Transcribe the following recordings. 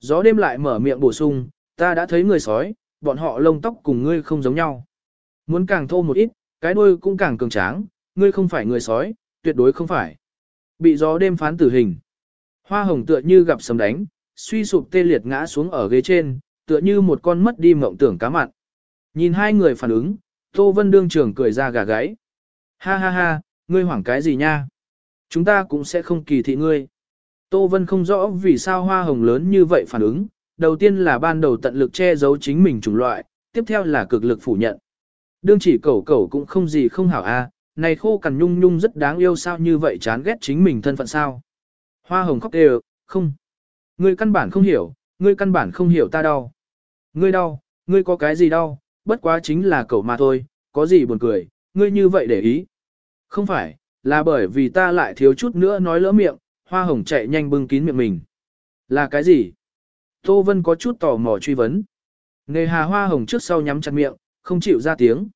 gió đêm lại mở miệng bổ sung, ta đã thấy người sói, bọn họ lông tóc cùng ngươi không giống nhau. Muốn càng thô một ít, cái đuôi cũng càng cường tráng, ngươi không phải người sói, tuyệt đối không phải. Bị gió đêm phán tử hình. Hoa hồng tựa như gặp sấm đánh, suy sụp tê liệt ngã xuống ở ghế trên, tựa như một con mất đi mộng tưởng cá mặn. Nhìn hai người phản ứng, Tô Vân đương trưởng cười ra gà gáy. Ha ha ha, ngươi hoảng cái gì nha? Chúng ta cũng sẽ không kỳ thị ngươi. Tô Vân không rõ vì sao hoa hồng lớn như vậy phản ứng, đầu tiên là ban đầu tận lực che giấu chính mình chủng loại, tiếp theo là cực lực phủ nhận. Đương chỉ cẩu cẩu cũng không gì không hảo a, này khô cằn nhung nhung rất đáng yêu sao như vậy chán ghét chính mình thân phận sao. Hoa hồng khóc đều, không. Ngươi căn bản không hiểu, ngươi căn bản không hiểu ta đau. Ngươi đau, ngươi có cái gì đau, bất quá chính là cẩu mà thôi, có gì buồn cười, ngươi như vậy để ý. Không phải, là bởi vì ta lại thiếu chút nữa nói lỡ miệng, hoa hồng chạy nhanh bưng kín miệng mình. Là cái gì? Tô Vân có chút tò mò truy vấn. Nề hà hoa hồng trước sau nhắm chặt miệng, không chịu ra tiếng.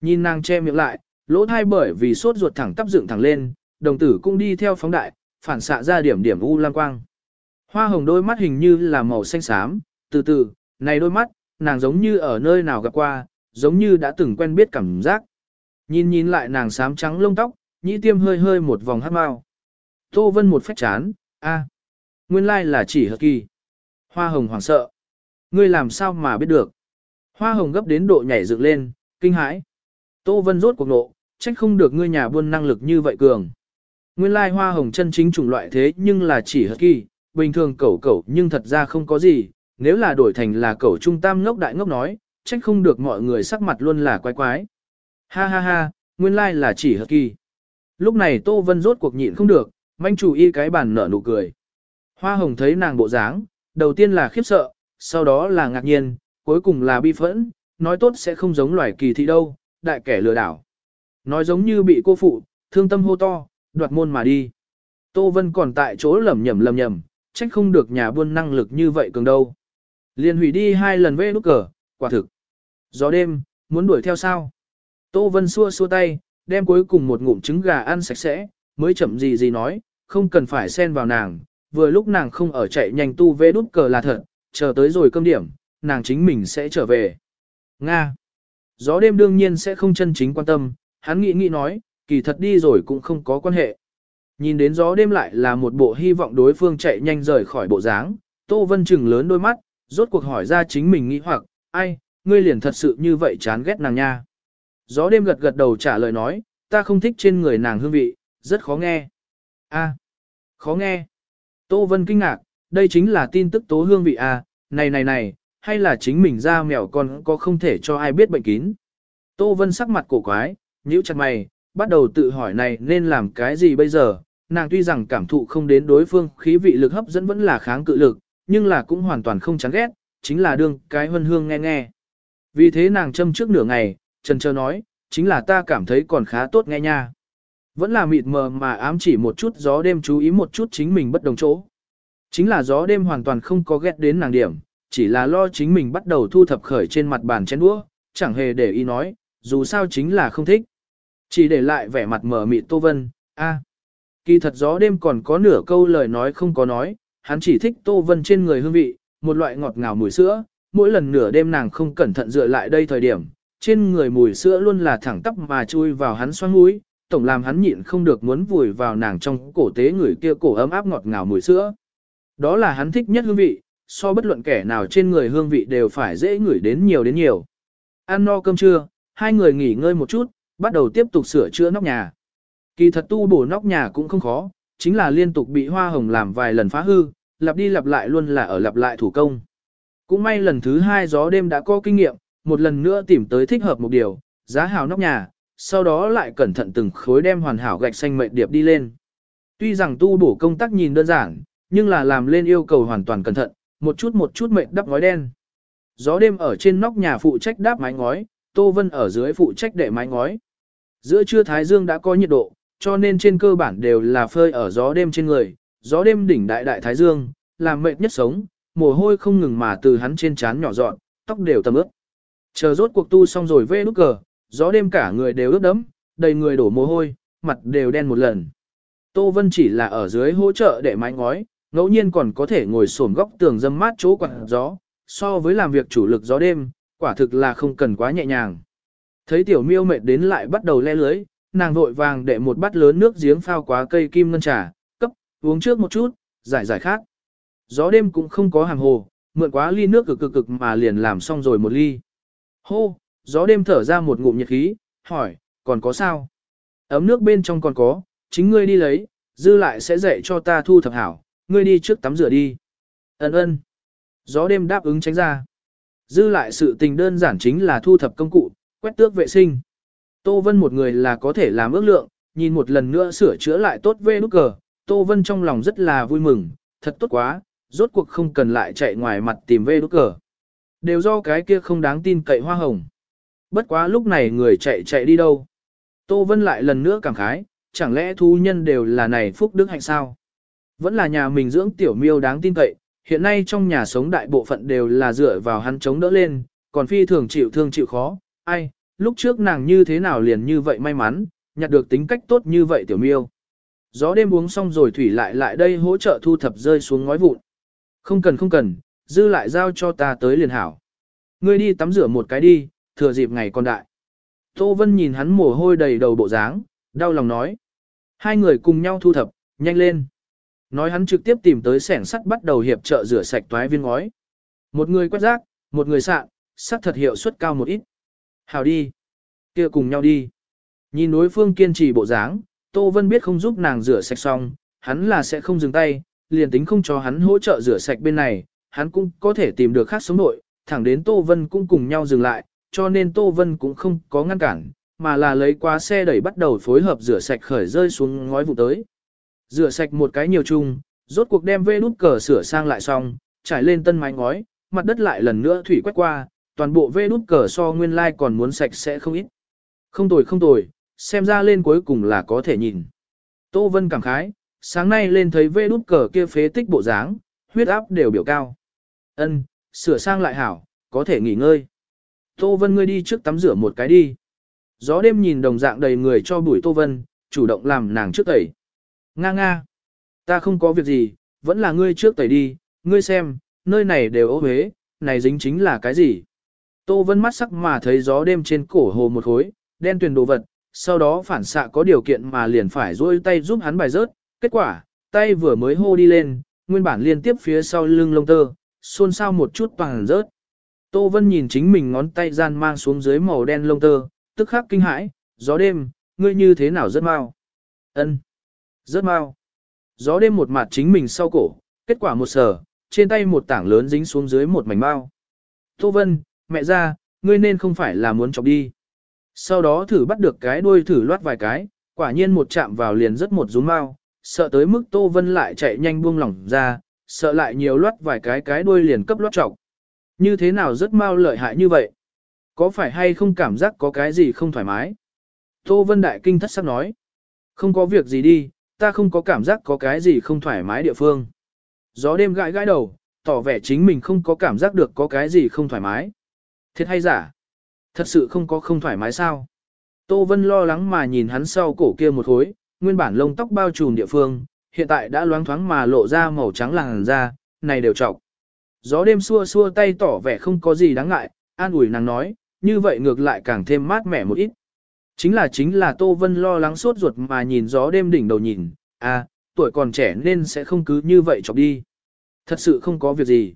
Nhìn nàng che miệng lại, lỗ thai bởi vì sốt ruột thẳng tắp dựng thẳng lên, đồng tử cũng đi theo phóng đại, phản xạ ra điểm điểm u lam quang. Hoa hồng đôi mắt hình như là màu xanh xám, từ từ, này đôi mắt, nàng giống như ở nơi nào gặp qua, giống như đã từng quen biết cảm giác. Nhìn nhìn lại nàng xám trắng lông tóc, nhĩ tiêm hơi hơi một vòng hát mau. Tô Vân một phách chán, a, nguyên lai là chỉ hợp kỳ. Hoa hồng hoảng sợ. Ngươi làm sao mà biết được? Hoa hồng gấp đến độ nhảy dựng lên, kinh hãi. Tô Vân rốt cuộc nộ, trách không được ngươi nhà buôn năng lực như vậy cường. Nguyên lai hoa hồng chân chính chủng loại thế nhưng là chỉ hợp kỳ, bình thường cẩu cẩu nhưng thật ra không có gì, nếu là đổi thành là cẩu trung tam ngốc đại ngốc nói, trách không được mọi người sắc mặt luôn là quái quái. Ha ha ha, nguyên lai là chỉ hợp kỳ. Lúc này Tô Vân rốt cuộc nhịn không được, manh chủ y cái bàn nở nụ cười. Hoa hồng thấy nàng bộ dáng, đầu tiên là khiếp sợ, sau đó là ngạc nhiên, cuối cùng là bi phẫn, nói tốt sẽ không giống loài kỳ thị đâu, đại kẻ lừa đảo. Nói giống như bị cô phụ, thương tâm hô to, đoạt môn mà đi. Tô Vân còn tại chỗ lầm nhầm lầm nhầm, trách không được nhà buôn năng lực như vậy cường đâu. Liên hủy đi hai lần vê nút cờ, quả thực. Gió đêm, muốn đuổi theo sao? Tô Vân xua xua tay, đem cuối cùng một ngụm trứng gà ăn sạch sẽ, mới chậm gì gì nói, không cần phải xen vào nàng, vừa lúc nàng không ở chạy nhanh tu vê đút cờ là thật, chờ tới rồi cơm điểm, nàng chính mình sẽ trở về. Nga. Gió đêm đương nhiên sẽ không chân chính quan tâm, hắn nghĩ nghĩ nói, kỳ thật đi rồi cũng không có quan hệ. Nhìn đến gió đêm lại là một bộ hy vọng đối phương chạy nhanh rời khỏi bộ dáng, Tô Vân chừng lớn đôi mắt, rốt cuộc hỏi ra chính mình nghĩ hoặc, ai, ngươi liền thật sự như vậy chán ghét nàng nha. Gió đêm gật gật đầu trả lời nói, ta không thích trên người nàng hương vị, rất khó nghe. A, khó nghe. Tô Vân kinh ngạc, đây chính là tin tức tố hương vị à, này này này, hay là chính mình ra mèo con có không thể cho ai biết bệnh kín. Tô Vân sắc mặt cổ quái, nhíu chặt mày, bắt đầu tự hỏi này nên làm cái gì bây giờ, nàng tuy rằng cảm thụ không đến đối phương khí vị lực hấp dẫn vẫn là kháng cự lực, nhưng là cũng hoàn toàn không chán ghét, chính là đương cái hân hương nghe nghe. Vì thế nàng châm trước nửa ngày, trần trơ nói, chính là ta cảm thấy còn khá tốt nghe nha. Vẫn là mịt mờ mà ám chỉ một chút gió đêm chú ý một chút chính mình bất đồng chỗ. Chính là gió đêm hoàn toàn không có ghét đến nàng điểm, chỉ là lo chính mình bắt đầu thu thập khởi trên mặt bàn chén đũa, chẳng hề để ý nói, dù sao chính là không thích. Chỉ để lại vẻ mặt mờ mịt Tô Vân, a Kỳ thật gió đêm còn có nửa câu lời nói không có nói, hắn chỉ thích Tô Vân trên người hương vị, một loại ngọt ngào mùi sữa, mỗi lần nửa đêm nàng không cẩn thận dựa lại đây thời điểm, trên người mùi sữa luôn là thẳng tắp mà chui vào hắn xoang mũi, tổng làm hắn nhịn không được muốn vùi vào nàng trong cổ tế người kia cổ ấm áp ngọt ngào mùi sữa. Đó là hắn thích nhất hương vị, so bất luận kẻ nào trên người hương vị đều phải dễ ngửi đến nhiều đến nhiều. Ăn no cơm trưa, hai người nghỉ ngơi một chút, bắt đầu tiếp tục sửa chữa nóc nhà. Kỳ thật tu bổ nóc nhà cũng không khó, chính là liên tục bị hoa hồng làm vài lần phá hư, lặp đi lặp lại luôn là ở lặp lại thủ công. Cũng may lần thứ hai gió đêm đã có kinh nghiệm, một lần nữa tìm tới thích hợp một điều, giá hào nóc nhà, sau đó lại cẩn thận từng khối đem hoàn hảo gạch xanh mệnh điệp đi lên. Tuy rằng tu bổ công tác nhìn đơn giản, nhưng là làm lên yêu cầu hoàn toàn cẩn thận, một chút một chút mệnh đắp ngói đen. Gió đêm ở trên nóc nhà phụ trách đáp mái ngói, Tô Vân ở dưới phụ trách đệ mái ngói. Giữa trưa Thái Dương đã có nhiệt độ, cho nên trên cơ bản đều là phơi ở gió đêm trên người, gió đêm đỉnh đại đại Thái Dương, làm mệt nhất sống, mồ hôi không ngừng mà từ hắn trên trán nhỏ dọn, tóc đều tầm ướt. Chờ rốt cuộc tu xong rồi vê nút cờ, gió đêm cả người đều ướt đẫm, đầy người đổ mồ hôi, mặt đều đen một lần. Tô Vân chỉ là ở dưới hỗ trợ để mái ngói, ngẫu nhiên còn có thể ngồi xổm góc tường dâm mát chỗ quạt gió, so với làm việc chủ lực gió đêm, quả thực là không cần quá nhẹ nhàng. Thấy tiểu miêu mệt đến lại bắt đầu le lưới, nàng vội vàng để một bát lớn nước giếng phao quá cây kim ngân trà, cấp, uống trước một chút, giải giải khác. Gió đêm cũng không có hàng hồ, mượn quá ly nước cực cực cực mà liền làm xong rồi một ly. Hô, gió đêm thở ra một ngụm nhiệt khí, hỏi, còn có sao? Ấm nước bên trong còn có, chính ngươi đi lấy, dư lại sẽ dạy cho ta thu thập hảo, ngươi đi trước tắm rửa đi. Ấn ơn. Gió đêm đáp ứng tránh ra. Dư lại sự tình đơn giản chính là thu thập công cụ, quét tước vệ sinh. Tô Vân một người là có thể làm ước lượng, nhìn một lần nữa sửa chữa lại tốt về nút cờ, Tô Vân trong lòng rất là vui mừng, thật tốt quá, rốt cuộc không cần lại chạy ngoài mặt tìm về nút cờ. Đều do cái kia không đáng tin cậy hoa hồng. Bất quá lúc này người chạy chạy đi đâu. Tô Vân lại lần nữa cảm khái, chẳng lẽ thú nhân đều là này phúc đức hạnh sao? Vẫn là nhà mình dưỡng tiểu miêu đáng tin cậy, hiện nay trong nhà sống đại bộ phận đều là dựa vào hắn chống đỡ lên, còn phi thường chịu thương chịu khó, ai, lúc trước nàng như thế nào liền như vậy may mắn, nhặt được tính cách tốt như vậy tiểu miêu. Gió đêm uống xong rồi thủy lại lại đây hỗ trợ thu thập rơi xuống ngói vụn. Không cần không cần, dư lại giao cho ta tới liền hảo. Ngươi đi tắm rửa một cái đi, thừa dịp ngày còn đại. Tô Vân nhìn hắn mồ hôi đầy đầu bộ dáng, đau lòng nói. Hai người cùng nhau thu thập, nhanh lên. Nói hắn trực tiếp tìm tới sẻng sắt bắt đầu hiệp trợ rửa sạch toái viên ngói. Một người quét rác, một người sạn, sắt thật hiệu suất cao một ít. Hào đi. kia cùng nhau đi. Nhìn đối phương kiên trì bộ dáng, Tô Vân biết không giúp nàng rửa sạch xong, hắn là sẽ không dừng tay, liền tính không cho hắn hỗ trợ rửa sạch bên này, hắn cũng có thể tìm được khác sống nội, thẳng đến Tô Vân cũng cùng nhau dừng lại, cho nên Tô Vân cũng không có ngăn cản, mà là lấy qua xe đẩy bắt đầu phối hợp rửa sạch khởi rơi xuống ngói vụ tới. Rửa sạch một cái nhiều chung, rốt cuộc đem vê nút cờ sửa sang lại xong, trải lên tân mái ngói, mặt đất lại lần nữa thủy quét qua, toàn bộ vê nút cờ so nguyên lai like còn muốn sạch sẽ không ít. Không tồi không tồi, xem ra lên cuối cùng là có thể nhìn. Tô Vân cảm khái, sáng nay lên thấy vê nút cờ kia phế tích bộ dáng, huyết áp đều biểu cao. Ân, sửa sang lại hảo, có thể nghỉ ngơi. Tô Vân ngươi đi trước tắm rửa một cái đi. Gió đêm nhìn đồng dạng đầy người cho bùi Tô Vân, chủ động làm nàng trước tẩy. Nga nga. Ta không có việc gì, vẫn là ngươi trước tẩy đi, ngươi xem, nơi này đều ố huế, này dính chính là cái gì. Tô Vân mắt sắc mà thấy gió đêm trên cổ hồ một khối, đen tuyền đồ vật, sau đó phản xạ có điều kiện mà liền phải rôi tay giúp hắn bài rớt, kết quả, tay vừa mới hô đi lên, nguyên bản liên tiếp phía sau lưng lông tơ, xôn xao một chút bằng rớt. Tô Vân nhìn chính mình ngón tay gian mang xuống dưới màu đen lông tơ, tức khắc kinh hãi, gió đêm, ngươi như thế nào rất mau. ân Rất mau. Gió đêm một mặt chính mình sau cổ, kết quả một sở, trên tay một tảng lớn dính xuống dưới một mảnh bao. Tô Vân, mẹ ra, ngươi nên không phải là muốn chọc đi. Sau đó thử bắt được cái đuôi thử loát vài cái, quả nhiên một chạm vào liền rất một rúm mau, sợ tới mức Tô Vân lại chạy nhanh buông lỏng ra, sợ lại nhiều loát vài cái cái đuôi liền cấp loát trọc. Như thế nào rất mau lợi hại như vậy? Có phải hay không cảm giác có cái gì không thoải mái? Tô Vân Đại Kinh thất sắc nói. Không có việc gì đi, ta không có cảm giác có cái gì không thoải mái địa phương. Gió đêm gãi gãi đầu, tỏ vẻ chính mình không có cảm giác được có cái gì không thoải mái. Thiệt hay giả? Thật sự không có không thoải mái sao? Tô Vân lo lắng mà nhìn hắn sau cổ kia một hối, nguyên bản lông tóc bao trùm địa phương, hiện tại đã loáng thoáng mà lộ ra màu trắng làn da, này đều trọc. Gió đêm xua xua tay tỏ vẻ không có gì đáng ngại, an ủi nàng nói, như vậy ngược lại càng thêm mát mẻ một ít. Chính là chính là Tô Vân lo lắng sốt ruột mà nhìn gió đêm đỉnh đầu nhìn, à, tuổi còn trẻ nên sẽ không cứ như vậy chọc đi. Thật sự không có việc gì.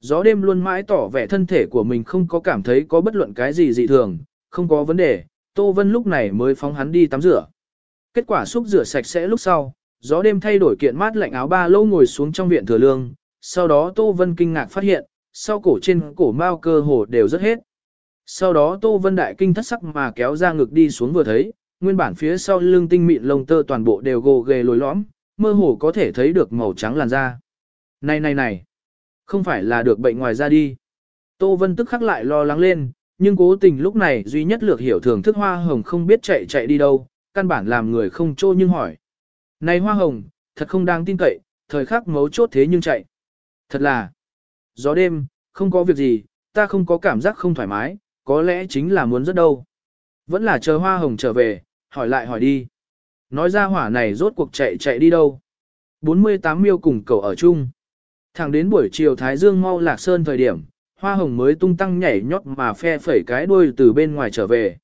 Gió đêm luôn mãi tỏ vẻ thân thể của mình không có cảm thấy có bất luận cái gì dị thường, không có vấn đề, Tô Vân lúc này mới phóng hắn đi tắm rửa. Kết quả xúc rửa sạch sẽ lúc sau, gió đêm thay đổi kiện mát lạnh áo ba lâu ngồi xuống trong viện thừa lương, sau đó Tô Vân kinh ngạc phát hiện, sau cổ trên cổ mao cơ hồ đều rất hết. Sau đó Tô Vân đại kinh thất sắc mà kéo ra ngực đi xuống vừa thấy, nguyên bản phía sau lưng tinh mịn lông tơ toàn bộ đều gồ ghề lồi lõm, mơ hồ có thể thấy được màu trắng làn da. Này này này, không phải là được bệnh ngoài da đi. Tô Vân tức khắc lại lo lắng lên, nhưng cố tình lúc này duy nhất lược hiểu thường thức hoa hồng không biết chạy chạy đi đâu, căn bản làm người không trô nhưng hỏi. Này hoa hồng, thật không đáng tin cậy, thời khắc mấu chốt thế nhưng chạy. Thật là, gió đêm, không có việc gì, ta không có cảm giác không thoải mái, có lẽ chính là muốn rất đâu. Vẫn là chờ hoa hồng trở về, hỏi lại hỏi đi. Nói ra hỏa này rốt cuộc chạy chạy đi đâu. 48 miêu cùng cậu ở chung. Thẳng đến buổi chiều Thái Dương mau lạc sơn thời điểm, hoa hồng mới tung tăng nhảy nhót mà phe phẩy cái đuôi từ bên ngoài trở về.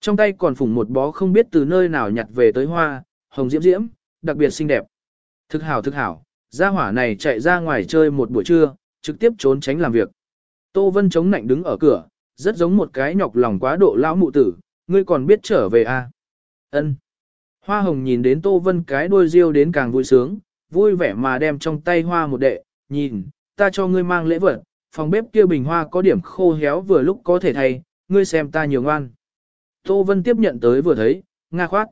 Trong tay còn phủng một bó không biết từ nơi nào nhặt về tới hoa, hồng diễm diễm, đặc biệt xinh đẹp. Thực hảo thực hảo, gia hỏa này chạy ra ngoài chơi một buổi trưa, trực tiếp trốn tránh làm việc. Tô Vân chống nạnh đứng ở cửa, rất giống một cái nhọc lòng quá độ lão mụ tử, ngươi còn biết trở về à? Ân. Hoa hồng nhìn đến Tô Vân cái đôi riêu đến càng vui sướng, vui vẻ mà đem trong tay hoa một đệ, nhìn, ta cho ngươi mang lễ vật, phòng bếp kia bình hoa có điểm khô héo vừa lúc có thể thay, ngươi xem ta nhiều ngoan. Tô Vân tiếp nhận tới vừa thấy, nga khoát.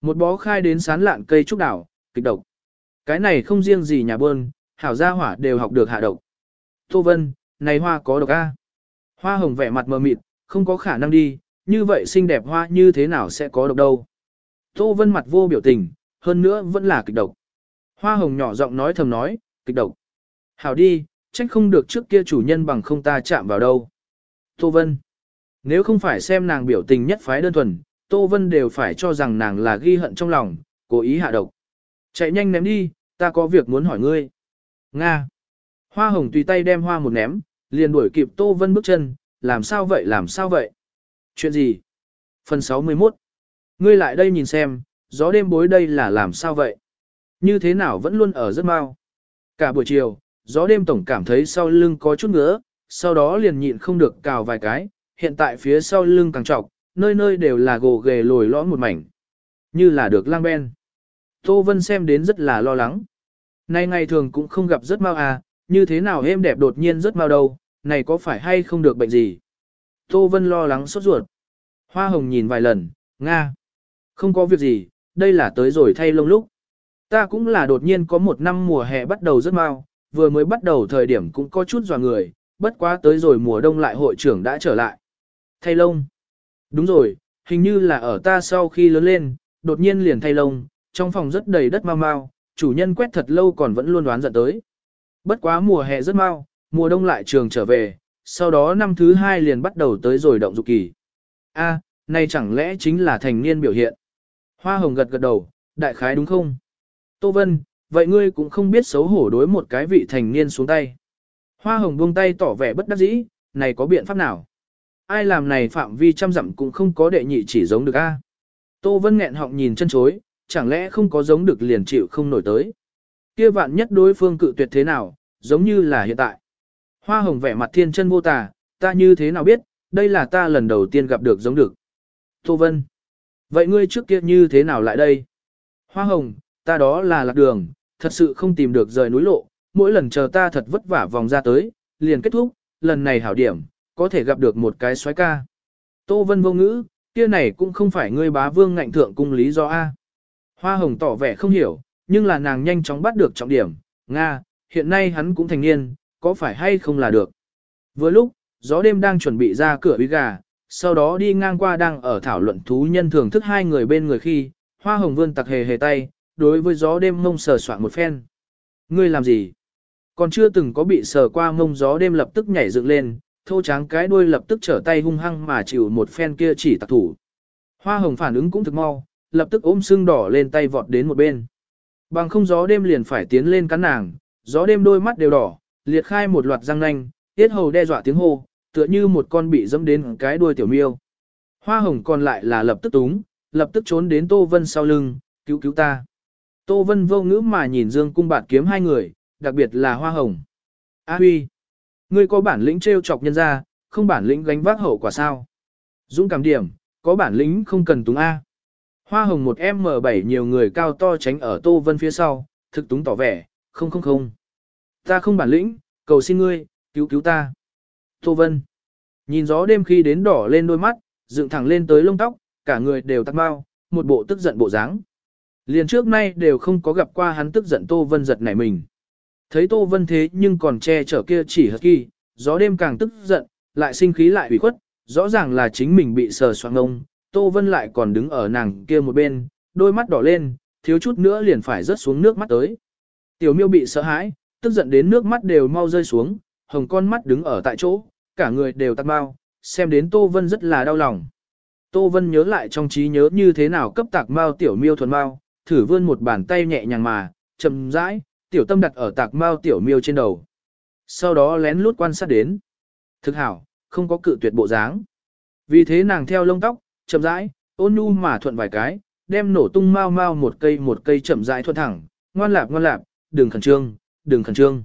Một bó khai đến sán lạn cây trúc đảo, kịch độc. Cái này không riêng gì nhà bơn, hảo gia hỏa đều học được hạ độc. Tô Vân, này hoa có độc a? Hoa hồng vẻ mặt mờ mịt, không có khả năng đi, như vậy xinh đẹp hoa như thế nào sẽ có độc đâu. Tô Vân mặt vô biểu tình, hơn nữa vẫn là kịch độc. Hoa hồng nhỏ giọng nói thầm nói, kịch độc. Hảo đi, trách không được trước kia chủ nhân bằng không ta chạm vào đâu. Tô Vân. Nếu không phải xem nàng biểu tình nhất phái đơn thuần, Tô Vân đều phải cho rằng nàng là ghi hận trong lòng, cố ý hạ độc. Chạy nhanh ném đi, ta có việc muốn hỏi ngươi. Nga. Hoa hồng tùy tay đem hoa một ném, liền đuổi kịp Tô Vân bước chân, làm sao vậy làm sao vậy? Chuyện gì? Phần 61. Ngươi lại đây nhìn xem, gió đêm bối đây là làm sao vậy? Như thế nào vẫn luôn ở rất mau. Cả buổi chiều, gió đêm tổng cảm thấy sau lưng có chút ngứa, sau đó liền nhịn không được cào vài cái, hiện tại phía sau lưng càng trọc, nơi nơi đều là gồ ghề lồi lõm một mảnh. Như là được lang ben. Tô Vân xem đến rất là lo lắng. Nay ngày thường cũng không gặp rất mau à, như thế nào êm đẹp đột nhiên rất mau đâu, này có phải hay không được bệnh gì? Tô Vân lo lắng sốt ruột. Hoa hồng nhìn vài lần, Nga. Không có việc gì, đây là tới rồi thay lông lúc. Ta cũng là đột nhiên có một năm mùa hè bắt đầu rất mau, vừa mới bắt đầu thời điểm cũng có chút dò người, bất quá tới rồi mùa đông lại hội trưởng đã trở lại. Thay lông. Đúng rồi, hình như là ở ta sau khi lớn lên, đột nhiên liền thay lông, trong phòng rất đầy đất mau mau, chủ nhân quét thật lâu còn vẫn luôn đoán giận tới. Bất quá mùa hè rất mau, mùa đông lại trường trở về, sau đó năm thứ hai liền bắt đầu tới rồi động dục kỳ. A, này chẳng lẽ chính là thành niên biểu hiện? Hoa hồng gật gật đầu, đại khái đúng không? Tô Vân, vậy ngươi cũng không biết xấu hổ đối một cái vị thành niên xuống tay. Hoa hồng buông tay tỏ vẻ bất đắc dĩ, này có biện pháp nào? Ai làm này phạm vi trăm dặm cũng không có đệ nhị chỉ giống được a. Tô Vân nghẹn họng nhìn chân chối, chẳng lẽ không có giống được liền chịu không nổi tới. Kia vạn nhất đối phương cự tuyệt thế nào, giống như là hiện tại. Hoa hồng vẻ mặt thiên chân vô tà, ta như thế nào biết, đây là ta lần đầu tiên gặp được giống được. Tô Vân. Vậy ngươi trước kia như thế nào lại đây? Hoa hồng, ta đó là lạc đường, thật sự không tìm được rời núi lộ, mỗi lần chờ ta thật vất vả vòng ra tới, liền kết thúc, lần này hảo điểm, có thể gặp được một cái xoái ca. Tô Vân vô ngữ, kia này cũng không phải ngươi bá vương ngạnh thượng cung lý do A. Hoa hồng tỏ vẻ không hiểu, nhưng là nàng nhanh chóng bắt được trọng điểm, Nga, hiện nay hắn cũng thành niên, có phải hay không là được. Vừa lúc, gió đêm đang chuẩn bị ra cửa uy gà, sau đó đi ngang qua đang ở thảo luận thú nhân thưởng thức hai người bên người khi, hoa hồng vươn tặc hề hề tay, đối với gió đêm mông sờ soạn một phen. Ngươi làm gì? Còn chưa từng có bị sờ qua mông gió đêm lập tức nhảy dựng lên, thô tráng cái đuôi lập tức trở tay hung hăng mà chịu một phen kia chỉ tặc thủ. Hoa hồng phản ứng cũng thực mau, lập tức ôm sưng đỏ lên tay vọt đến một bên. Bằng không gió đêm liền phải tiến lên cắn nàng, gió đêm đôi mắt đều đỏ, liệt khai một loạt răng nanh, tiết hầu đe dọa tiếng hô, tựa như một con bị dẫm đến cái đuôi tiểu miêu. Hoa hồng còn lại là lập tức túng, lập tức trốn đến Tô Vân sau lưng, cứu cứu ta. Tô Vân vô ngữ mà nhìn Dương Cung Bạt kiếm hai người, đặc biệt là Hoa Hồng. A Huy, ngươi có bản lĩnh trêu chọc nhân ra, không bản lĩnh gánh vác hậu quả sao? Dũng cảm điểm, có bản lĩnh không cần túng A. Hoa Hồng một M7 nhiều người cao to tránh ở Tô Vân phía sau, thực túng tỏ vẻ, không không không. Ta không bản lĩnh, cầu xin ngươi, cứu cứu ta. Tô Vân, nhìn gió đêm khi đến đỏ lên đôi mắt, dựng thẳng lên tới lông tóc, cả người đều tắt bao, một bộ tức giận bộ dáng. Liền trước nay đều không có gặp qua hắn tức giận Tô Vân giật nảy mình. Thấy Tô Vân thế nhưng còn che chở kia chỉ hật kỳ, gió đêm càng tức giận, lại sinh khí lại ủy khuất, rõ ràng là chính mình bị sờ soạn ngông, Tô Vân lại còn đứng ở nàng kia một bên, đôi mắt đỏ lên, thiếu chút nữa liền phải rớt xuống nước mắt tới. Tiểu miêu bị sợ hãi, tức giận đến nước mắt đều mau rơi xuống, hồng con mắt đứng ở tại chỗ, cả người đều tắt bao, xem đến Tô Vân rất là đau lòng. Tô Vân nhớ lại trong trí nhớ như thế nào cấp tạc mau tiểu miêu thuần mau, thử vươn một bàn tay nhẹ nhàng mà, chậm rãi, tiểu tâm đặt ở tạc mao tiểu miêu trên đầu. Sau đó lén lút quan sát đến. Thực hảo, không có cự tuyệt bộ dáng. Vì thế nàng theo lông tóc, chậm rãi, ôn nhu mà thuận vài cái, đem nổ tung mau mau một cây một cây chậm rãi thuận thẳng, ngoan lạp ngoan lạp, đừng khẩn trương, đừng khẩn trương.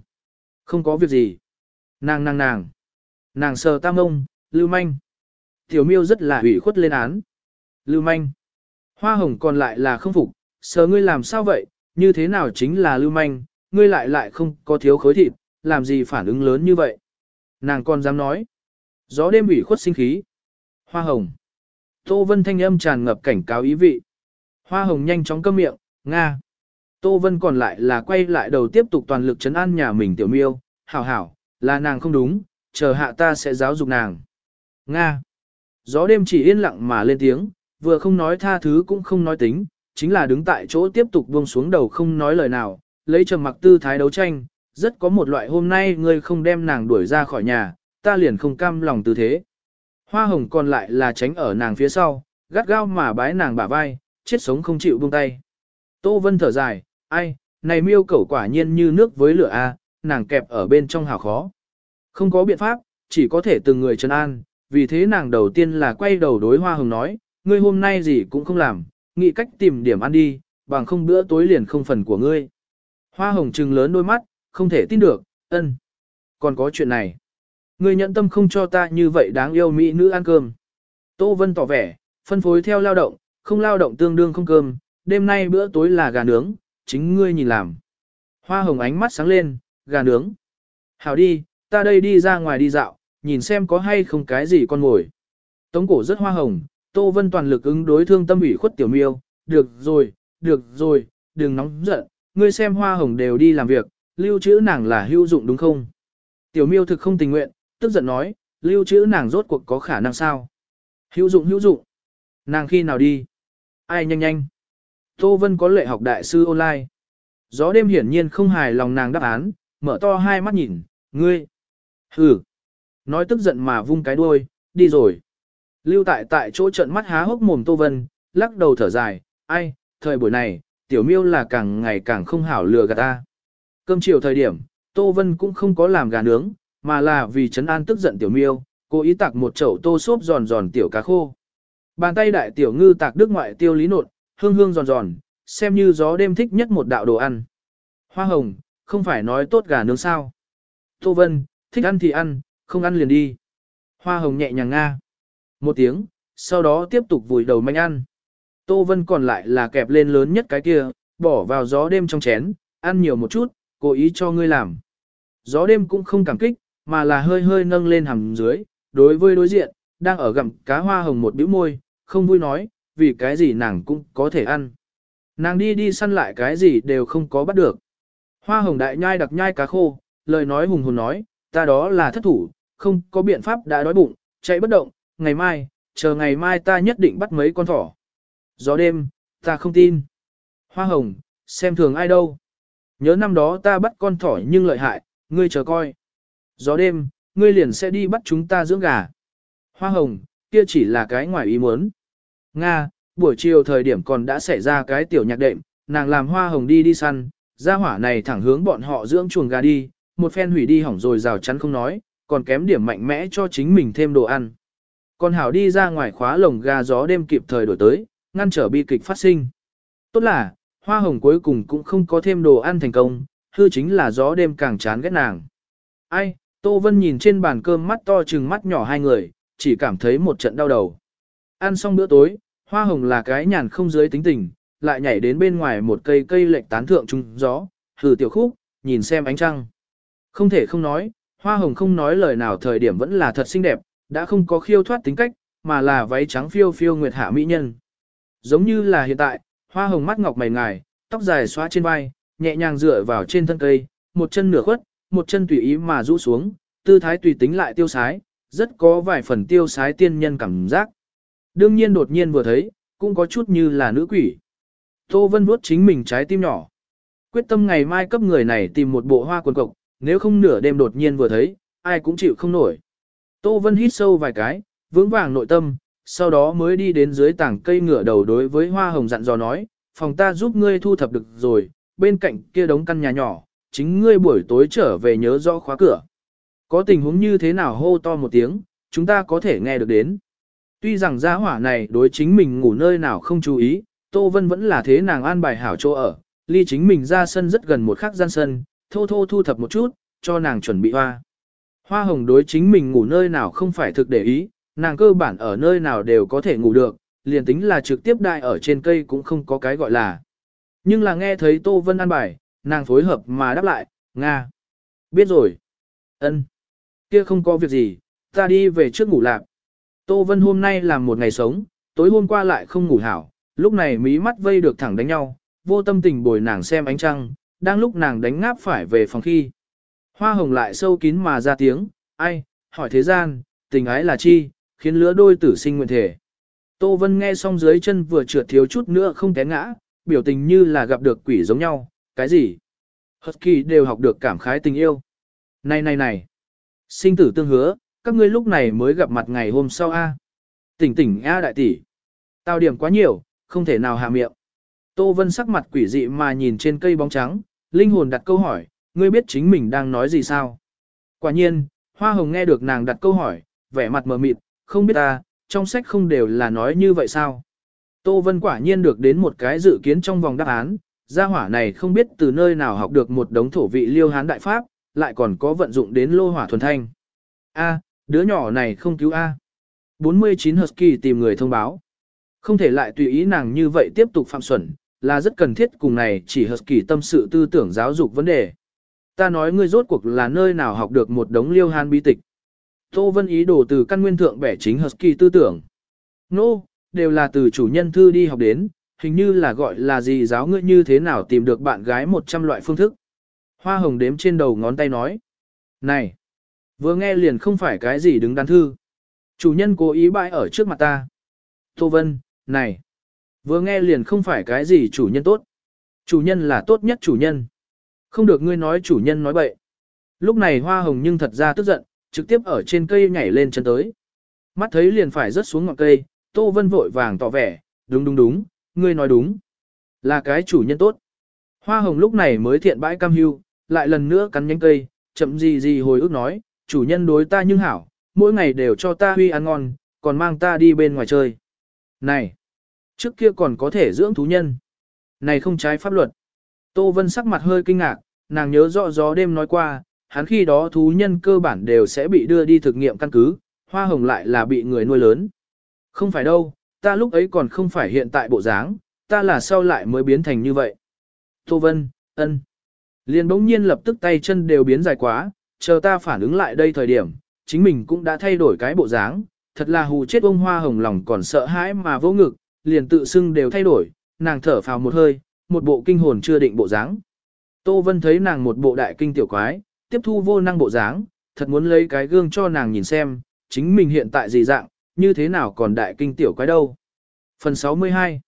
Không có việc gì. Nàng nàng nàng. Nàng sờ tam ông, lưu manh. Tiểu miêu rất là ủy khuất lên án. Lưu manh. Hoa hồng còn lại là không phục, sờ ngươi làm sao vậy, như thế nào chính là lưu manh, ngươi lại lại không có thiếu khối thịt, làm gì phản ứng lớn như vậy. Nàng còn dám nói. Gió đêm ủy khuất sinh khí. Hoa hồng. Tô Vân thanh âm tràn ngập cảnh cáo ý vị. Hoa hồng nhanh chóng câm miệng, Nga. Tô Vân còn lại là quay lại đầu tiếp tục toàn lực chấn an nhà mình tiểu miêu, hảo hảo, là nàng không đúng, chờ hạ ta sẽ giáo dục nàng. Nga. Gió đêm chỉ yên lặng mà lên tiếng, vừa không nói tha thứ cũng không nói tính, chính là đứng tại chỗ tiếp tục buông xuống đầu không nói lời nào, lấy trầm mặc tư thái đấu tranh, rất có một loại hôm nay ngươi không đem nàng đuổi ra khỏi nhà, ta liền không cam lòng tư thế. Hoa hồng còn lại là tránh ở nàng phía sau, gắt gao mà bái nàng bả vai, chết sống không chịu buông tay. Tô Vân thở dài, ai, này miêu cẩu quả nhiên như nước với lửa a, nàng kẹp ở bên trong hào khó. Không có biện pháp, chỉ có thể từng người trấn an, vì thế nàng đầu tiên là quay đầu đối hoa hồng nói, ngươi hôm nay gì cũng không làm, nghĩ cách tìm điểm ăn đi, bằng không bữa tối liền không phần của ngươi. Hoa hồng trừng lớn đôi mắt, không thể tin được, ân. Còn có chuyện này. Ngươi nhận tâm không cho ta như vậy đáng yêu mỹ nữ ăn cơm. Tô Vân tỏ vẻ, phân phối theo lao động, không lao động tương đương không cơm, đêm nay bữa tối là gà nướng, chính ngươi nhìn làm. Hoa hồng ánh mắt sáng lên, gà nướng. Hảo đi, ta đây đi ra ngoài đi dạo, nhìn xem có hay không cái gì con ngồi. Tống cổ rất hoa hồng, Tô Vân toàn lực ứng đối thương tâm ủy khuất tiểu miêu, được rồi, được rồi, đừng nóng giận, ngươi xem hoa hồng đều đi làm việc, lưu trữ nàng là hữu dụng đúng không? Tiểu miêu thực không tình nguyện, tức giận nói, lưu trữ nàng rốt cuộc có khả năng sao? Hữu dụng hữu dụng. Nàng khi nào đi? Ai nhanh nhanh. Tô Vân có lệ học đại sư online. Gió đêm hiển nhiên không hài lòng nàng đáp án, mở to hai mắt nhìn, ngươi. Hừ. Nói tức giận mà vung cái đuôi, đi rồi. Lưu tại tại chỗ trận mắt há hốc mồm Tô Vân, lắc đầu thở dài, ai, thời buổi này, tiểu miêu là càng ngày càng không hảo lừa gạt ta. Cơm chiều thời điểm, Tô Vân cũng không có làm gà nướng, mà là vì chấn an tức giận tiểu miêu, cô ý tạc một chậu tô xốp giòn giòn tiểu cá khô. Bàn tay đại tiểu ngư tạc đức ngoại tiêu lý nột, hương hương giòn giòn, xem như gió đêm thích nhất một đạo đồ ăn. Hoa hồng, không phải nói tốt gà nướng sao. Tô Vân, thích ăn thì ăn, không ăn liền đi. Hoa hồng nhẹ nhàng nga. Một tiếng, sau đó tiếp tục vùi đầu manh ăn. Tô Vân còn lại là kẹp lên lớn nhất cái kia, bỏ vào gió đêm trong chén, ăn nhiều một chút, cố ý cho ngươi làm. Gió đêm cũng không cảm kích, mà là hơi hơi nâng lên hầm dưới, đối với đối diện, đang ở gặm cá hoa hồng một bĩu môi, không vui nói, vì cái gì nàng cũng có thể ăn. Nàng đi đi săn lại cái gì đều không có bắt được. Hoa hồng đại nhai đặc nhai cá khô, lời nói hùng hồn nói, ta đó là thất thủ, không có biện pháp đã đói bụng, chạy bất động, ngày mai, chờ ngày mai ta nhất định bắt mấy con thỏ. Gió đêm, ta không tin. Hoa hồng, xem thường ai đâu. Nhớ năm đó ta bắt con thỏ nhưng lợi hại, ngươi chờ coi. Gió đêm, ngươi liền sẽ đi bắt chúng ta dưỡng gà. Hoa hồng, kia chỉ là cái ngoài ý muốn. Nga, buổi chiều thời điểm còn đã xảy ra cái tiểu nhạc đệm, nàng làm hoa hồng đi đi săn, ra hỏa này thẳng hướng bọn họ dưỡng chuồng gà đi, một phen hủy đi hỏng rồi rào chắn không nói, còn kém điểm mạnh mẽ cho chính mình thêm đồ ăn. Còn hảo đi ra ngoài khóa lồng gà gió đêm kịp thời đổi tới, ngăn trở bi kịch phát sinh. Tốt là, hoa hồng cuối cùng cũng không có thêm đồ ăn thành công, hư chính là gió đêm càng chán ghét nàng. Ai, Tô Vân nhìn trên bàn cơm mắt to chừng mắt nhỏ hai người, chỉ cảm thấy một trận đau đầu. Ăn xong bữa tối, hoa hồng là cái nhàn không dưới tính tình, lại nhảy đến bên ngoài một cây cây lệch tán thượng trung gió, hừ tiểu khúc, nhìn xem ánh trăng. Không thể không nói, hoa hồng không nói lời nào thời điểm vẫn là thật xinh đẹp, đã không có khiêu thoát tính cách, mà là váy trắng phiêu phiêu nguyệt hạ mỹ nhân. Giống như là hiện tại, hoa hồng mắt ngọc mày ngài, tóc dài xóa trên vai, nhẹ nhàng dựa vào trên thân cây, một chân nửa khuất, một chân tùy ý mà rũ xuống, tư thái tùy tính lại tiêu sái, rất có vài phần tiêu sái tiên nhân cảm giác. Đương nhiên đột nhiên vừa thấy, cũng có chút như là nữ quỷ. Tô Vân vuốt chính mình trái tim nhỏ. Quyết tâm ngày mai cấp người này tìm một bộ hoa quần cộc, nếu không nửa đêm đột nhiên vừa thấy, ai cũng chịu không nổi. Tô Vân hít sâu vài cái, vững vàng nội tâm, sau đó mới đi đến dưới tảng cây ngửa đầu đối với hoa hồng dặn dò nói, phòng ta giúp ngươi thu thập được rồi, bên cạnh kia đống căn nhà nhỏ, chính ngươi buổi tối trở về nhớ rõ khóa cửa. Có tình huống như thế nào hô to một tiếng, chúng ta có thể nghe được đến. Tuy rằng gia hỏa này đối chính mình ngủ nơi nào không chú ý, Tô Vân vẫn là thế nàng an bài hảo chỗ ở, ly chính mình ra sân rất gần một khắc gian sân, thô thô thu thập một chút, cho nàng chuẩn bị hoa. Hoa hồng đối chính mình ngủ nơi nào không phải thực để ý, nàng cơ bản ở nơi nào đều có thể ngủ được, liền tính là trực tiếp đại ở trên cây cũng không có cái gọi là. Nhưng là nghe thấy Tô Vân an bài, nàng phối hợp mà đáp lại, Nga. Biết rồi. ân Kia không có việc gì, ta đi về trước ngủ lạc. Tô Vân hôm nay làm một ngày sống, tối hôm qua lại không ngủ hảo, lúc này mí mắt vây được thẳng đánh nhau, vô tâm tình bồi nàng xem ánh trăng, đang lúc nàng đánh ngáp phải về phòng khi. Hoa hồng lại sâu kín mà ra tiếng, ai, hỏi thế gian, tình ái là chi, khiến lứa đôi tử sinh nguyện thể. Tô Vân nghe xong dưới chân vừa trượt thiếu chút nữa không té ngã, biểu tình như là gặp được quỷ giống nhau, cái gì? Husky đều học được cảm khái tình yêu. Này này này, sinh tử tương hứa, các ngươi lúc này mới gặp mặt ngày hôm sau a. Tỉnh tỉnh a đại tỷ. Tao điểm quá nhiều, không thể nào hạ miệng. Tô Vân sắc mặt quỷ dị mà nhìn trên cây bóng trắng, linh hồn đặt câu hỏi, ngươi biết chính mình đang nói gì sao? Quả nhiên, Hoa Hồng nghe được nàng đặt câu hỏi, vẻ mặt mờ mịt, không biết ta, trong sách không đều là nói như vậy sao? Tô Vân quả nhiên được đến một cái dự kiến trong vòng đáp án, gia hỏa này không biết từ nơi nào học được một đống thổ vị liêu hán đại pháp, lại còn có vận dụng đến lô hỏa thuần thanh. A, đứa nhỏ này không cứu A. 49 Husky tìm người thông báo. Không thể lại tùy ý nàng như vậy tiếp tục phạm xuẩn, là rất cần thiết cùng này chỉ Husky tâm sự tư tưởng giáo dục vấn đề. Ta nói ngươi rốt cuộc là nơi nào học được một đống liêu hán bi tịch. Tô Vân ý đồ từ căn nguyên thượng bẻ chính Husky tư tưởng. Nô, no, đều là từ chủ nhân thư đi học đến, hình như là gọi là gì giáo ngươi như thế nào tìm được bạn gái 100 loại phương thức. Hoa hồng đếm trên đầu ngón tay nói. Này, vừa nghe liền không phải cái gì đứng đắn thư. Chủ nhân cố ý bãi ở trước mặt ta. Tô Vân, này, vừa nghe liền không phải cái gì chủ nhân tốt. Chủ nhân là tốt nhất chủ nhân. Không được ngươi nói chủ nhân nói bậy. Lúc này hoa hồng nhưng thật ra tức giận, trực tiếp ở trên cây nhảy lên chân tới. Mắt thấy liền phải rớt xuống ngọn cây, Tô Vân vội vàng tỏ vẻ, đúng đúng đúng, ngươi nói đúng. Là cái chủ nhân tốt. Hoa hồng lúc này mới thiện bãi cam hưu, lại lần nữa cắn nhánh cây, chậm gì gì hồi ức nói, chủ nhân đối ta nhưng hảo, mỗi ngày đều cho ta huy ăn ngon, còn mang ta đi bên ngoài chơi. Này, trước kia còn có thể dưỡng thú nhân. Này không trái pháp luật. Tô Vân sắc mặt hơi kinh ngạc, nàng nhớ rõ gió đêm nói qua, hắn khi đó thú nhân cơ bản đều sẽ bị đưa đi thực nghiệm căn cứ, hoa hồng lại là bị người nuôi lớn. Không phải đâu, ta lúc ấy còn không phải hiện tại bộ dáng, ta là sau lại mới biến thành như vậy. Tô Vân, ân. Liền bỗng nhiên lập tức tay chân đều biến dài quá, chờ ta phản ứng lại đây thời điểm, chính mình cũng đã thay đổi cái bộ dáng, thật là hù chết ông hoa hồng lòng còn sợ hãi mà vô ngực, liền tự xưng đều thay đổi, nàng thở phào một hơi, một bộ kinh hồn chưa định bộ dáng. Tô Vân thấy nàng một bộ đại kinh tiểu quái, tiếp thu vô năng bộ dáng, thật muốn lấy cái gương cho nàng nhìn xem, chính mình hiện tại gì dạng, như thế nào còn đại kinh tiểu quái đâu. Phần 62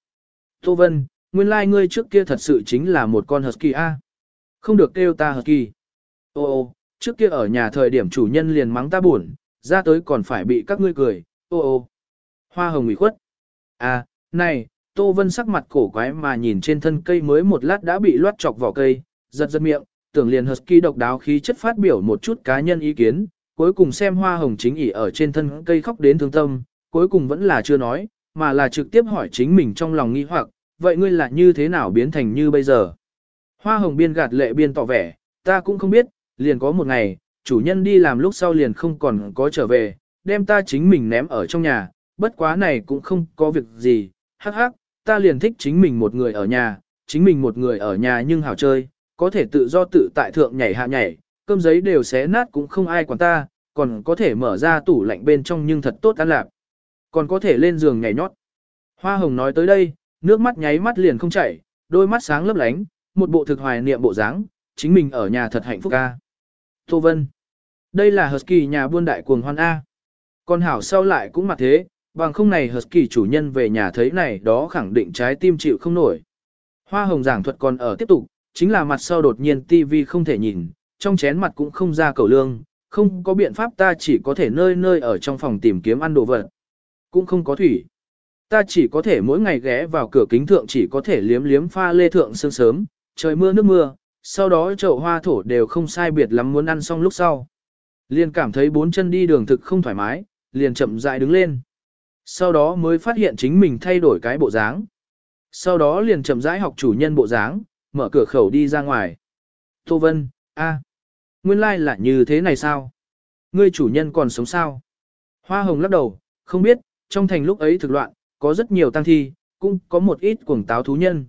Tô Vân, nguyên lai like ngươi trước kia thật sự chính là một con husky A. Không được kêu ta husky. Ô ô, trước kia ở nhà thời điểm chủ nhân liền mắng ta buồn, ra tới còn phải bị các ngươi cười, ô ô. Hoa hồng ủy khuất. À, này, Tô Vân sắc mặt cổ quái mà nhìn trên thân cây mới một lát đã bị loát chọc vỏ cây, giật giật miệng, tưởng liền husky độc đáo khí chất phát biểu một chút cá nhân ý kiến, cuối cùng xem hoa hồng chính ỉ ở trên thân cây khóc đến thương tâm, cuối cùng vẫn là chưa nói, mà là trực tiếp hỏi chính mình trong lòng nghi hoặc, vậy ngươi là như thế nào biến thành như bây giờ? Hoa hồng biên gạt lệ biên tỏ vẻ, ta cũng không biết, liền có một ngày, chủ nhân đi làm lúc sau liền không còn có trở về, đem ta chính mình ném ở trong nhà, bất quá này cũng không có việc gì, hắc hắc, ta liền thích chính mình một người ở nhà, chính mình một người ở nhà nhưng hảo chơi, có thể tự do tự tại thượng nhảy hạ nhảy, cơm giấy đều xé nát cũng không ai quản ta, còn có thể mở ra tủ lạnh bên trong nhưng thật tốt ăn lạc. Còn có thể lên giường nhảy nhót. Hoa hồng nói tới đây, nước mắt nháy mắt liền không chảy, đôi mắt sáng lấp lánh, một bộ thực hoài niệm bộ dáng, chính mình ở nhà thật hạnh phúc ca. Tô Vân. Đây là Husky nhà buôn đại cuồng hoan A. Còn hảo sau lại cũng mặc thế, bằng không này Husky chủ nhân về nhà thấy này đó khẳng định trái tim chịu không nổi. Hoa hồng giảng thuật còn ở tiếp tục, chính là mặt sau đột nhiên TV không thể nhìn, trong chén mặt cũng không ra cầu lương, không có biện pháp ta chỉ có thể nơi nơi ở trong phòng tìm kiếm ăn đồ vật. Cũng không có thủy. Ta chỉ có thể mỗi ngày ghé vào cửa kính thượng chỉ có thể liếm liếm pha lê thượng sương sớm, trời mưa nước mưa, sau đó chậu hoa thổ đều không sai biệt lắm muốn ăn xong lúc sau. Liền cảm thấy bốn chân đi đường thực không thoải mái, liền chậm rãi đứng lên. Sau đó mới phát hiện chính mình thay đổi cái bộ dáng. Sau đó liền chậm rãi học chủ nhân bộ dáng, mở cửa khẩu đi ra ngoài. Tô Vân, a, nguyên lai like là như thế này sao? Ngươi chủ nhân còn sống sao? Hoa hồng lắc đầu, không biết, trong thành lúc ấy thực loạn, có rất nhiều tăng thi, cũng có một ít cuồng táo thú nhân.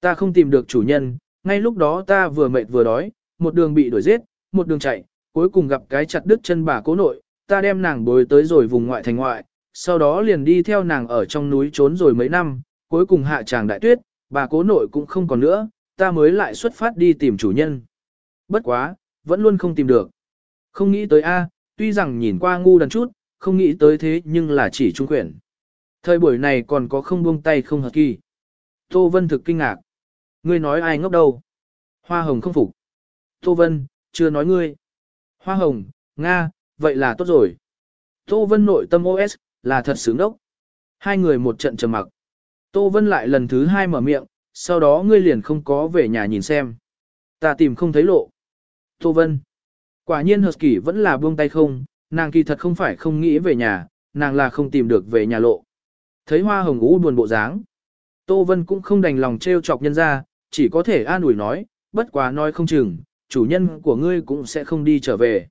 Ta không tìm được chủ nhân, ngay lúc đó ta vừa mệt vừa đói, một đường bị đuổi giết, một đường chạy, cuối cùng gặp cái chặt đứt chân bà cố nội, ta đem nàng bồi tới rồi vùng ngoại thành ngoại, sau đó liền đi theo nàng ở trong núi trốn rồi mấy năm, cuối cùng hạ tràng đại tuyết, bà cố nội cũng không còn nữa, ta mới lại xuất phát đi tìm chủ nhân. Bất quá, vẫn luôn không tìm được. Không nghĩ tới A, tuy rằng nhìn qua ngu đần chút, không nghĩ tới thế nhưng là chỉ trung quyển. Thời buổi này còn có không buông tay không hợp kỳ. Tô Vân thực kinh ngạc. Ngươi nói ai ngốc đâu? Hoa hồng không phục. Tô Vân, chưa nói ngươi. Hoa hồng, Nga, vậy là tốt rồi. Tô Vân nội tâm OS, là thật sướng đốc. Hai người một trận trầm mặc. Tô Vân lại lần thứ hai mở miệng, sau đó ngươi liền không có về nhà nhìn xem. Ta tìm không thấy lộ. Tô Vân. Quả nhiên hợp kỷ vẫn là buông tay không, nàng kỳ thật không phải không nghĩ về nhà, nàng là không tìm được về nhà lộ. Thấy hoa hồng u buồn bộ dáng. Tô Vân cũng không đành lòng trêu chọc nhân ra, chỉ có thể an ủi nói, bất quá nói không chừng, chủ nhân của ngươi cũng sẽ không đi trở về.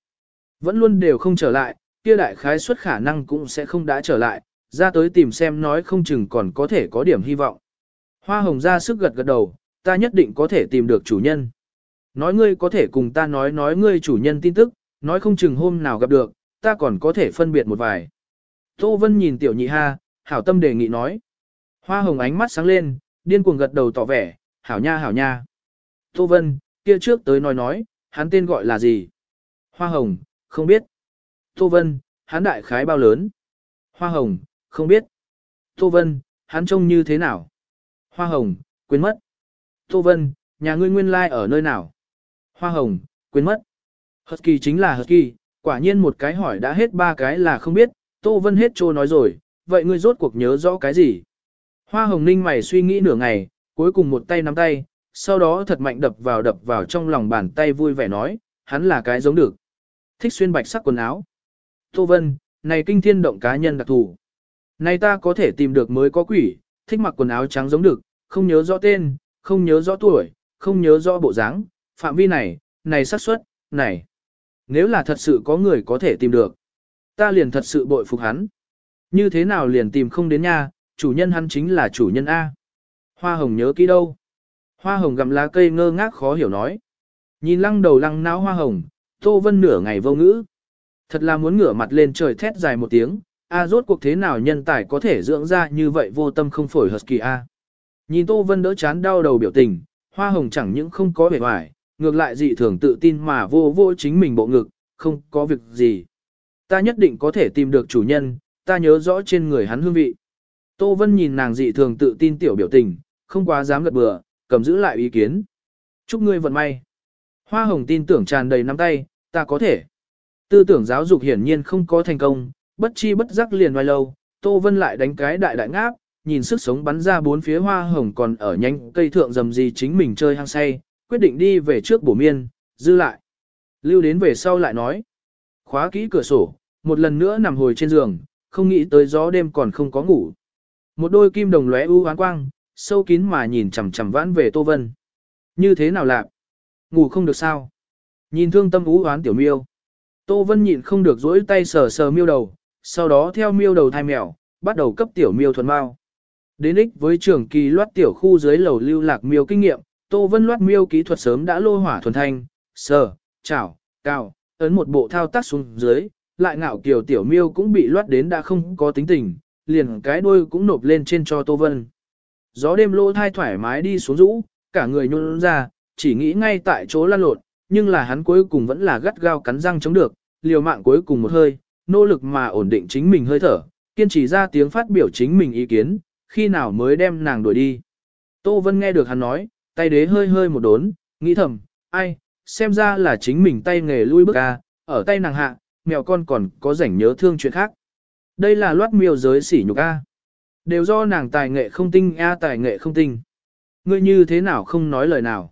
Vẫn luôn đều không trở lại, kia đại khái suất khả năng cũng sẽ không đã trở lại, ra tới tìm xem nói không chừng còn có thể có điểm hy vọng. Hoa hồng ra sức gật gật đầu, ta nhất định có thể tìm được chủ nhân. Nói ngươi có thể cùng ta nói nói ngươi chủ nhân tin tức, nói không chừng hôm nào gặp được, ta còn có thể phân biệt một vài. Tô Vân nhìn tiểu nhị ha, hảo tâm đề nghị nói. Hoa hồng ánh mắt sáng lên, điên cuồng gật đầu tỏ vẻ, hảo nha hảo nha. Tô Vân, kia trước tới nói nói, hắn tên gọi là gì? Hoa hồng, không biết. Tô Vân, hắn đại khái bao lớn? Hoa hồng, không biết. Tô Vân, hắn trông như thế nào? Hoa hồng, quên mất. Tô Vân, nhà ngươi nguyên lai like ở nơi nào? Hoa hồng, quên mất. Husky chính là Husky, quả nhiên một cái hỏi đã hết ba cái là không biết, Tô Vân hết trô nói rồi, vậy ngươi rốt cuộc nhớ rõ cái gì? Hoa hồng ninh mày suy nghĩ nửa ngày, cuối cùng một tay nắm tay, sau đó thật mạnh đập vào đập vào trong lòng bàn tay vui vẻ nói, hắn là cái giống được. Thích xuyên bạch sắc quần áo. Tô Vân, này kinh thiên động cá nhân đặc thù. Này ta có thể tìm được mới có quỷ, thích mặc quần áo trắng giống được, không nhớ rõ tên, không nhớ rõ tuổi, không nhớ rõ bộ dáng, phạm vi này, này xác suất, này. Nếu là thật sự có người có thể tìm được, ta liền thật sự bội phục hắn. Như thế nào liền tìm không đến nha, chủ nhân hắn chính là chủ nhân A. Hoa hồng nhớ kỹ đâu. Hoa hồng gặm lá cây ngơ ngác khó hiểu nói. Nhìn lăng đầu lăng não hoa hồng, Tô Vân nửa ngày vô ngữ. Thật là muốn ngửa mặt lên trời thét dài một tiếng, a rốt cuộc thế nào nhân tài có thể dưỡng ra như vậy vô tâm không phổi husky a. Nhìn Tô Vân đỡ chán đau đầu biểu tình, hoa hồng chẳng những không có vẻ hoài, ngược lại dị thường tự tin mà vô vô chính mình bộ ngực, không có việc gì. Ta nhất định có thể tìm được chủ nhân, ta nhớ rõ trên người hắn hương vị. Tô Vân nhìn nàng dị thường tự tin tiểu biểu tình, không quá dám gật bừa, cầm giữ lại ý kiến. Chúc ngươi vận may. Hoa hồng tin tưởng tràn đầy nắm tay, ta có thể. Tư tưởng giáo dục hiển nhiên không có thành công, bất chi bất giác liền ngoài lâu, Tô Vân lại đánh cái đại đại ngáp, nhìn sức sống bắn ra bốn phía hoa hồng còn ở nhanh cây thượng dầm gì chính mình chơi hăng say, quyết định đi về trước bổ miên, dư lại. Lưu đến về sau lại nói. Khóa kỹ cửa sổ, một lần nữa nằm hồi trên giường, không nghĩ tới gió đêm còn không có ngủ. Một đôi kim đồng lóe u hoán quang, sâu kín mà nhìn chằm chằm vãn về Tô Vân. Như thế nào lạc? Ngủ không được sao? Nhìn thương tâm ú hoán tiểu miêu. Tô Vân nhịn không được dỗi tay sờ sờ miêu đầu, sau đó theo miêu đầu thai mèo, bắt đầu cấp tiểu miêu thuần mao Đến ích với trường kỳ loát tiểu khu dưới lầu lưu lạc miêu kinh nghiệm, Tô Vân loát miêu kỹ thuật sớm đã lô hỏa thuần thanh, sờ, chảo, cao, ấn một bộ thao tác xuống dưới, lại ngạo kiều tiểu miêu cũng bị loát đến đã không có tính tình, liền cái đuôi cũng nộp lên trên cho Tô Vân. Gió đêm lô thai thoải mái đi xuống rũ, cả người nhún ra, chỉ nghĩ ngay tại chỗ lăn lộn, nhưng là hắn cuối cùng vẫn là gắt gao cắn răng chống được, liều mạng cuối cùng một hơi, nỗ lực mà ổn định chính mình hơi thở, kiên trì ra tiếng phát biểu chính mình ý kiến, khi nào mới đem nàng đuổi đi. Tô Vân nghe được hắn nói, tay đế hơi hơi một đốn, nghĩ thầm, ai, xem ra là chính mình tay nghề lui bước a, ở tay nàng hạ, mèo con còn có rảnh nhớ thương chuyện khác. Đây là loát miêu giới sỉ nhục a. Đều do nàng tài nghệ không tinh a tài nghệ không tinh. Ngươi như thế nào không nói lời nào.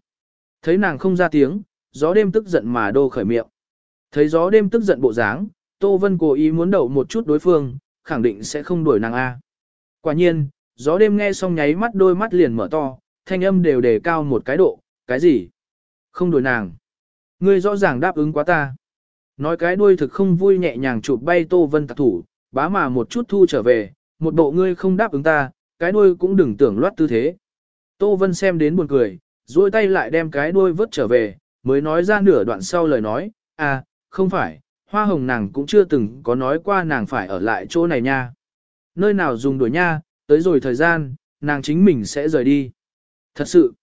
Thấy nàng không ra tiếng, gió đêm tức giận mà đô khởi miệng. Thấy gió đêm tức giận bộ dáng, Tô Vân cố ý muốn đậu một chút đối phương, khẳng định sẽ không đuổi nàng A. Quả nhiên, gió đêm nghe xong nháy mắt đôi mắt liền mở to, thanh âm đều đề cao một cái độ, cái gì? Không đuổi nàng. Ngươi rõ ràng đáp ứng quá ta. Nói cái đuôi thực không vui nhẹ nhàng chụp bay Tô Vân tạc thủ, bá mà một chút thu trở về, một bộ ngươi không đáp ứng ta, cái đuôi cũng đừng tưởng loát tư thế. Tô Vân xem đến buồn cười, duỗi tay lại đem cái đuôi vớt trở về, mới nói ra nửa đoạn sau lời nói, à, không phải, hoa hồng nàng cũng chưa từng có nói qua nàng phải ở lại chỗ này nha. Nơi nào dùng đuổi nha, tới rồi thời gian, nàng chính mình sẽ rời đi. Thật sự,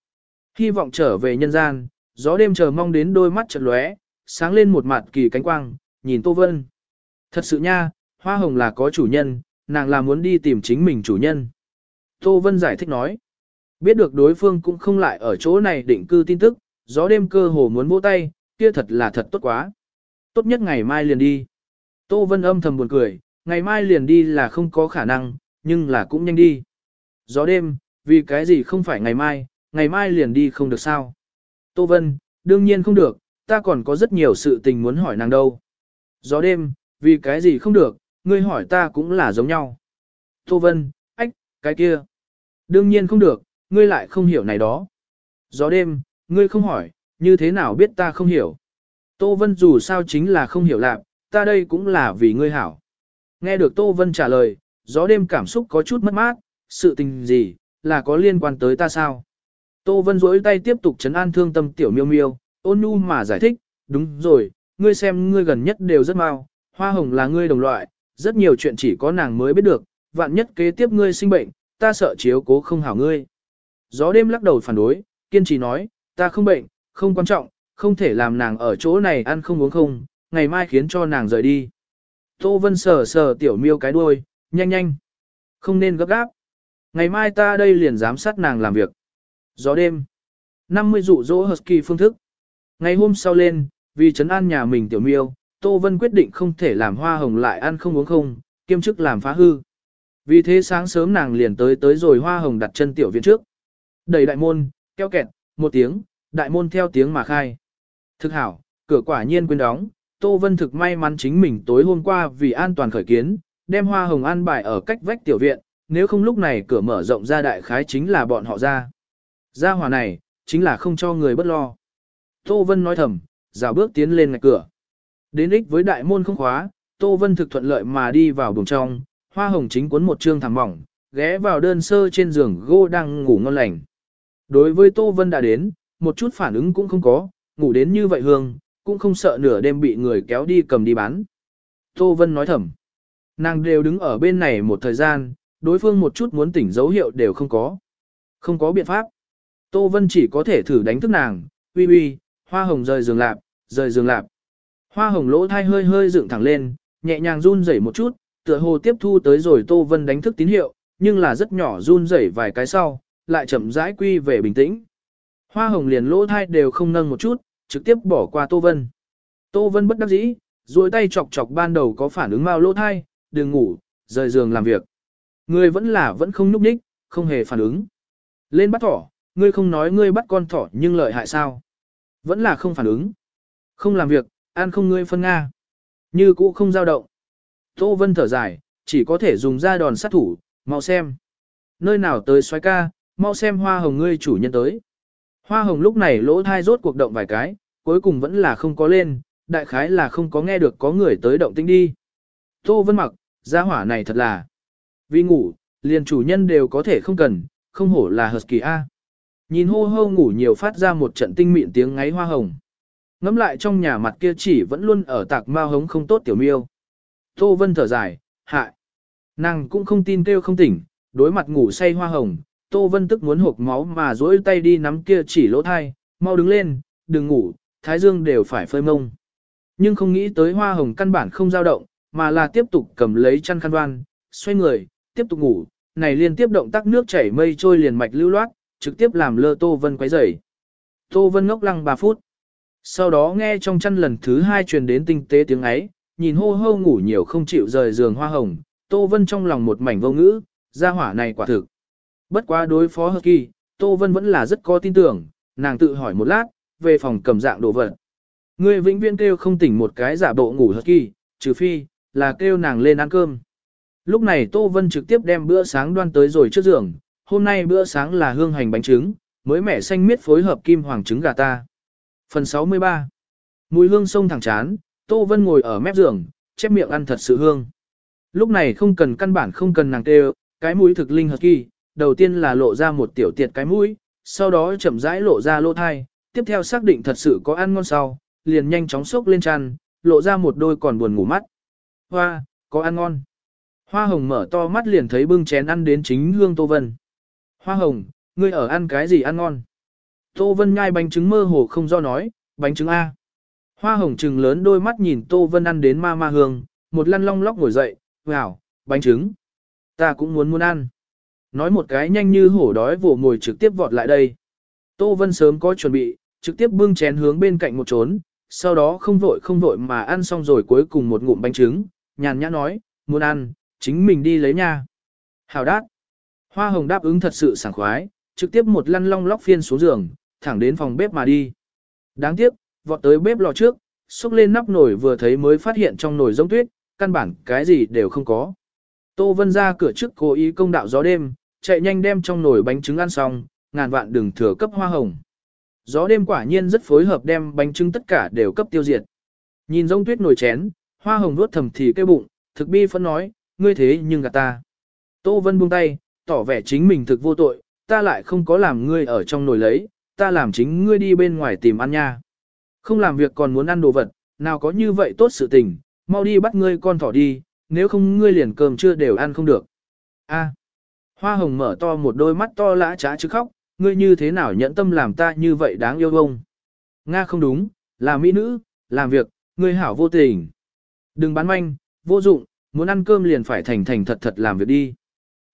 hy vọng trở về nhân gian, gió đêm chờ mong đến đôi mắt chợt lóe, sáng lên một mặt kỳ cánh quang, nhìn Tô Vân. Thật sự nha, hoa hồng là có chủ nhân, nàng là muốn đi tìm chính mình chủ nhân. Tô Vân giải thích nói, biết được đối phương cũng không lại ở chỗ này định cư tin tức, gió đêm cơ hồ muốn vỗ tay, kia thật là thật tốt quá. Tốt nhất ngày mai liền đi. Tô Vân âm thầm buồn cười, ngày mai liền đi là không có khả năng, nhưng là cũng nhanh đi. Gió đêm, vì cái gì không phải ngày mai, ngày mai liền đi không được sao. Tô Vân, đương nhiên không được, ta còn có rất nhiều sự tình muốn hỏi nàng đâu. Gió đêm, vì cái gì không được, ngươi hỏi ta cũng là giống nhau. Tô Vân, ách, cái kia. Đương nhiên không được, ngươi lại không hiểu này đó. Gió đêm, ngươi không hỏi, như thế nào biết ta không hiểu. Tô Vân dù sao chính là không hiểu lạc, ta đây cũng là vì ngươi hảo. Nghe được Tô Vân trả lời, gió đêm cảm xúc có chút mất mát, sự tình gì, là có liên quan tới ta sao? Tô Vân rỗi tay tiếp tục chấn an thương tâm tiểu miêu miêu, ôn nhu mà giải thích, đúng rồi, ngươi xem ngươi gần nhất đều rất mau, hoa hồng là ngươi đồng loại, rất nhiều chuyện chỉ có nàng mới biết được, vạn nhất kế tiếp ngươi sinh bệnh, ta sợ chiếu cố không hảo ngươi. Gió đêm lắc đầu phản đối, kiên trì nói, ta không bệnh, không quan trọng, không thể làm nàng ở chỗ này ăn không uống không, ngày mai khiến cho nàng rời đi. Tô Vân sờ sờ tiểu miêu cái đuôi, nhanh nhanh. Không nên gấp gáp. Ngày mai ta đây liền giám sát nàng làm việc. Gió đêm. 50 dụ dỗ Husky phương thức. Ngày hôm sau lên, vì trấn an nhà mình tiểu miêu, Tô Vân quyết định không thể làm hoa hồng lại ăn không uống không, kiêm chức làm phá hư. Vì thế sáng sớm nàng liền tới tới rồi hoa hồng đặt chân tiểu viện trước. Đẩy đại môn, keo kẹt, một tiếng, đại môn theo tiếng mà khai. Thực hảo, cửa quả nhiên quên đóng, Tô Vân thực may mắn chính mình tối hôm qua vì an toàn khởi kiến, đem hoa hồng an bài ở cách vách tiểu viện, nếu không lúc này cửa mở rộng ra đại khái chính là bọn họ ra. Ra hòa này, chính là không cho người bất lo. Tô Vân nói thầm, rào bước tiến lên ngạch cửa. Đến ích với đại môn không khóa, Tô Vân thực thuận lợi mà đi vào buồng trong, hoa hồng chính cuốn một trương thảm mỏng, ghé vào đơn sơ trên giường gô đang ngủ ngon lành. Đối với Tô Vân đã đến, một chút phản ứng cũng không có, ngủ đến như vậy hương, cũng không sợ nửa đêm bị người kéo đi cầm đi bán. Tô Vân nói thầm. Nàng đều đứng ở bên này một thời gian, đối phương một chút muốn tỉnh dấu hiệu đều không có. Không có biện pháp. Tô Vân chỉ có thể thử đánh thức nàng, uy uy, hoa hồng rời giường lạp, rời giường lạp. Hoa hồng lỗ thai hơi hơi dựng thẳng lên, nhẹ nhàng run rẩy một chút, tựa hồ tiếp thu tới rồi Tô Vân đánh thức tín hiệu, nhưng là rất nhỏ run rẩy vài cái sau, lại chậm rãi quy về bình tĩnh. Hoa hồng liền lỗ thai đều không nâng một chút, trực tiếp bỏ qua Tô Vân. Tô Vân bất đắc dĩ, duỗi tay chọc chọc ban đầu có phản ứng mau lỗ thai, đừng ngủ, rời giường làm việc ngươi vẫn là vẫn không núp đích, không hề phản ứng. Lên bắt thỏ, ngươi không nói ngươi bắt con thỏ nhưng lợi hại sao? Vẫn là không phản ứng. Không làm việc, ăn không ngươi phân Nga. Như cũ không dao động. Tô Vân thở dài, chỉ có thể dùng ra đòn sát thủ, mau xem. Nơi nào tới xoay ca, mau xem hoa hồng ngươi chủ nhân tới. Hoa hồng lúc này lỗ thai rốt cuộc động vài cái, cuối cùng vẫn là không có lên, đại khái là không có nghe được có người tới động tinh đi. Tô Vân mặc, gia hỏa này thật là. Vì ngủ, liền chủ nhân đều có thể không cần, không hổ là Husky A. Nhìn hô hô ngủ nhiều phát ra một trận tinh mịn tiếng ngáy hoa hồng. Ngắm lại trong nhà mặt kia chỉ vẫn luôn ở tạc ma hống không tốt tiểu miêu. Tô Vân thở dài, hại. Nàng cũng không tin kêu không tỉnh, đối mặt ngủ say hoa hồng, Tô Vân tức muốn hộp máu mà dỗi tay đi nắm kia chỉ lỗ thai, mau đứng lên, đừng ngủ, thái dương đều phải phơi mông. Nhưng không nghĩ tới hoa hồng căn bản không dao động, mà là tiếp tục cầm lấy chăn khăn đoan, xoay người, tiếp tục ngủ, này liên tiếp động tác nước chảy mây trôi liền mạch lưu loát, trực tiếp làm lơ Tô Vân quấy rầy. Tô Vân ngốc lăng 3 phút. Sau đó nghe trong chăn lần thứ hai truyền đến tinh tế tiếng ấy, nhìn hô hô ngủ nhiều không chịu rời giường hoa hồng, Tô Vân trong lòng một mảnh vô ngữ, gia hỏa này quả thực. Bất quá đối phó Hơ Kỳ, Tô Vân vẫn là rất có tin tưởng, nàng tự hỏi một lát, về phòng cầm dạng đồ vật. người vĩnh viên kêu không tỉnh một cái giả bộ ngủ hợp kỳ, trừ phi, là kêu nàng lên ăn cơm. Lúc này Tô Vân trực tiếp đem bữa sáng đoan tới rồi trước giường, hôm nay bữa sáng là hương hành bánh trứng, mới mẻ xanh miết phối hợp kim hoàng trứng gà ta. Phần 63 Mùi hương sông thẳng chán, Tô Vân ngồi ở mép giường, chép miệng ăn thật sự hương. Lúc này không cần căn bản không cần nàng tê cái mũi thực linh hợp kỳ, đầu tiên là lộ ra một tiểu tiệt cái mũi, sau đó chậm rãi lộ ra lỗ thai, tiếp theo xác định thật sự có ăn ngon sau, liền nhanh chóng sốc lên chăn, lộ ra một đôi còn buồn ngủ mắt. Hoa, có ăn ngon. Hoa hồng mở to mắt liền thấy bưng chén ăn đến chính hương Tô Vân. Hoa hồng, ngươi ở ăn cái gì ăn ngon? Tô Vân nhai bánh trứng mơ hồ không do nói, bánh trứng A. Hoa hồng trừng lớn đôi mắt nhìn Tô Vân ăn đến ma ma hương, một lăn long lóc ngồi dậy, wow, bánh trứng. Ta cũng muốn muốn ăn. Nói một cái nhanh như hổ đói vồ ngồi trực tiếp vọt lại đây. Tô Vân sớm có chuẩn bị, trực tiếp bưng chén hướng bên cạnh một trốn, sau đó không vội không vội mà ăn xong rồi cuối cùng một ngụm bánh trứng, nhàn nhã nói, muốn ăn, chính mình đi lấy nha. Hào đát. Hoa hồng đáp ứng thật sự sảng khoái, trực tiếp một lăn long lóc phiên xuống giường, thẳng đến phòng bếp mà đi. Đáng tiếc, vọt tới bếp lò trước, xúc lên nắp nồi vừa thấy mới phát hiện trong nồi giống tuyết, căn bản cái gì đều không có. Tô Vân ra cửa trước cố ý công đạo gió đêm, chạy nhanh đem trong nồi bánh trứng ăn xong, ngàn vạn đừng thừa cấp hoa hồng. Gió đêm quả nhiên rất phối hợp đem bánh trứng tất cả đều cấp tiêu diệt. Nhìn giống tuyết nồi chén, hoa hồng nuốt thầm thì kêu bụng, thực bi phân nói, ngươi thế nhưng gạt ta. Tô Vân buông tay, tỏ vẻ chính mình thực vô tội, ta lại không có làm ngươi ở trong nồi lấy, ta làm chính ngươi đi bên ngoài tìm ăn nha. Không làm việc còn muốn ăn đồ vật, nào có như vậy tốt sự tình, mau đi bắt ngươi con thỏ đi, nếu không ngươi liền cơm chưa đều ăn không được. A. Hoa hồng mở to một đôi mắt to lã trá chứ khóc, ngươi như thế nào nhẫn tâm làm ta như vậy đáng yêu không? Nga không đúng, là mỹ nữ, làm việc, ngươi hảo vô tình. Đừng bán manh, vô dụng, muốn ăn cơm liền phải thành thành thật thật làm việc đi.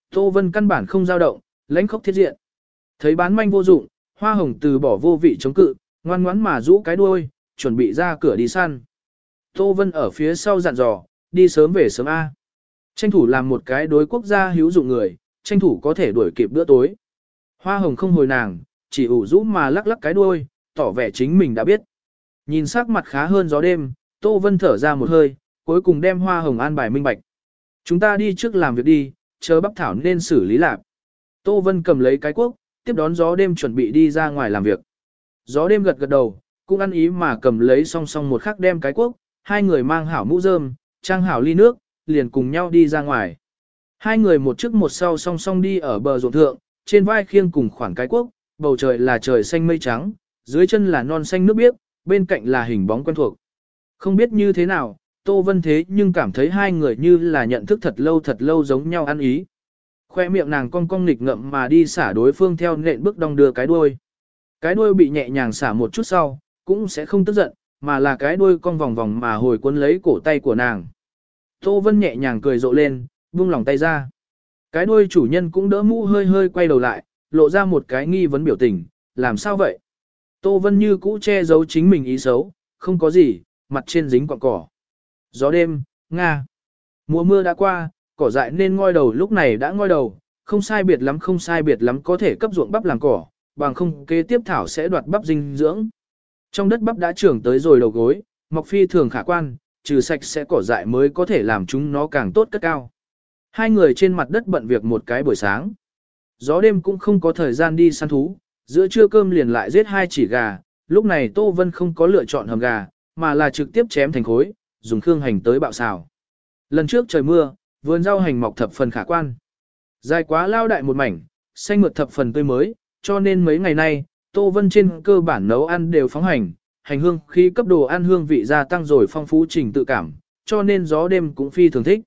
Tô Vân căn bản không dao động, lãnh khốc thiết diện. Thấy bán manh vô dụng, hoa hồng từ bỏ vô vị chống cự, ngoan ngoãn mà rũ cái đuôi, chuẩn bị ra cửa đi săn. Tô Vân ở phía sau dặn dò, đi sớm về sớm A. Tranh thủ làm một cái đối quốc gia hữu dụng người, tranh thủ có thể đuổi kịp bữa tối. Hoa hồng không hồi nàng, chỉ ủ rũ mà lắc lắc cái đuôi, tỏ vẻ chính mình đã biết. Nhìn sắc mặt khá hơn gió đêm, Tô Vân thở ra một hơi, cuối cùng đem hoa hồng an bài minh bạch. Chúng ta đi trước làm việc đi, chờ bắp thảo nên xử lý lạc. Tô Vân cầm lấy cái cuốc, tiếp đón gió đêm chuẩn bị đi ra ngoài làm việc. Gió đêm gật gật đầu, cũng ăn ý mà cầm lấy song song một khắc đem cái cuốc, hai người mang hảo mũ rơm, trang hảo ly nước, liền cùng nhau đi ra ngoài. Hai người một trước một sau song song đi ở bờ ruộng thượng, trên vai khiêng cùng khoảng cái cuốc, bầu trời là trời xanh mây trắng, dưới chân là non xanh nước biếc, bên cạnh là hình bóng quen thuộc. Không biết như thế nào, Tô Vân thế nhưng cảm thấy hai người như là nhận thức thật lâu thật lâu giống nhau ăn ý. Khoe miệng nàng cong cong nghịch ngậm mà đi xả đối phương theo nện bước đong đưa cái đuôi. Cái đuôi bị nhẹ nhàng xả một chút sau, cũng sẽ không tức giận, mà là cái đuôi cong vòng vòng mà hồi cuốn lấy cổ tay của nàng. Tô Vân nhẹ nhàng cười rộ lên, buông lòng tay ra. Cái đuôi chủ nhân cũng đỡ mũ hơi hơi quay đầu lại, lộ ra một cái nghi vấn biểu tình, làm sao vậy? Tô Vân như cũ che giấu chính mình ý xấu, không có gì, mặt trên dính quặng cỏ. Gió đêm, Nga. Mùa mưa đã qua, cỏ dại nên ngoi đầu lúc này đã ngoi đầu, không sai biệt lắm không sai biệt lắm có thể cấp ruộng bắp làm cỏ, bằng không kế tiếp thảo sẽ đoạt bắp dinh dưỡng. Trong đất bắp đã trưởng tới rồi đầu gối, mọc phi thường khả quan, trừ sạch sẽ cỏ dại mới có thể làm chúng nó càng tốt cất cao. Hai người trên mặt đất bận việc một cái buổi sáng. Gió đêm cũng không có thời gian đi săn thú, giữa trưa cơm liền lại giết hai chỉ gà, lúc này Tô Vân không có lựa chọn hầm gà, mà là trực tiếp chém thành khối, dùng khương hành tới bạo xào. Lần trước trời mưa, vườn rau hành mọc thập phần khả quan. Dài quá lao đại một mảnh, xanh mượt thập phần tươi mới, cho nên mấy ngày nay, Tô Vân trên cơ bản nấu ăn đều phóng hành, hành hương khi cấp đồ ăn hương vị gia tăng rồi phong phú trình tự cảm, cho nên gió đêm cũng phi thường thích.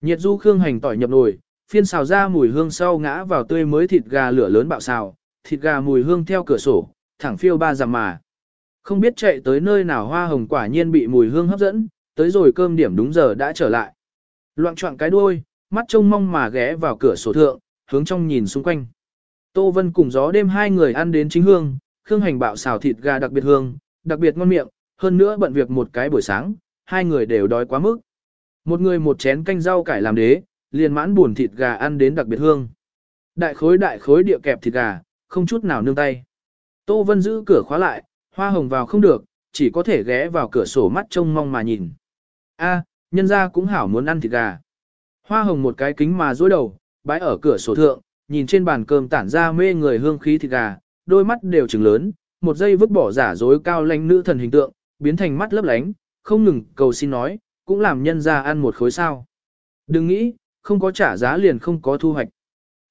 Nhiệt du khương hành tỏi nhập nồi, phiên xào ra mùi hương sau ngã vào tươi mới thịt gà lửa lớn bạo xào, thịt gà mùi hương theo cửa sổ, thẳng phiêu ba dặm mà. Không biết chạy tới nơi nào hoa hồng quả nhiên bị mùi hương hấp dẫn, tới rồi cơm điểm đúng giờ đã trở lại. Loạn trọng cái đuôi, mắt trông mong mà ghé vào cửa sổ thượng, hướng trong nhìn xung quanh. Tô Vân cùng gió đêm hai người ăn đến chính hương, khương hành bạo xào thịt gà đặc biệt hương, đặc biệt ngon miệng, hơn nữa bận việc một cái buổi sáng, hai người đều đói quá mức. Một người một chén canh rau cải làm đế, liền mãn buồn thịt gà ăn đến đặc biệt hương. Đại khối đại khối địa kẹp thịt gà, không chút nào nương tay. Tô Vân giữ cửa khóa lại, Hoa hồng vào không được, chỉ có thể ghé vào cửa sổ mắt trông mong mà nhìn. A, nhân ra cũng hảo muốn ăn thịt gà. Hoa hồng một cái kính mà dối đầu, bãi ở cửa sổ thượng, nhìn trên bàn cơm tản ra mê người hương khí thịt gà, đôi mắt đều trừng lớn, một giây vứt bỏ giả dối cao lãnh nữ thần hình tượng, biến thành mắt lấp lánh, không ngừng cầu xin nói, cũng làm nhân ra ăn một khối sao. Đừng nghĩ, không có trả giá liền không có thu hoạch.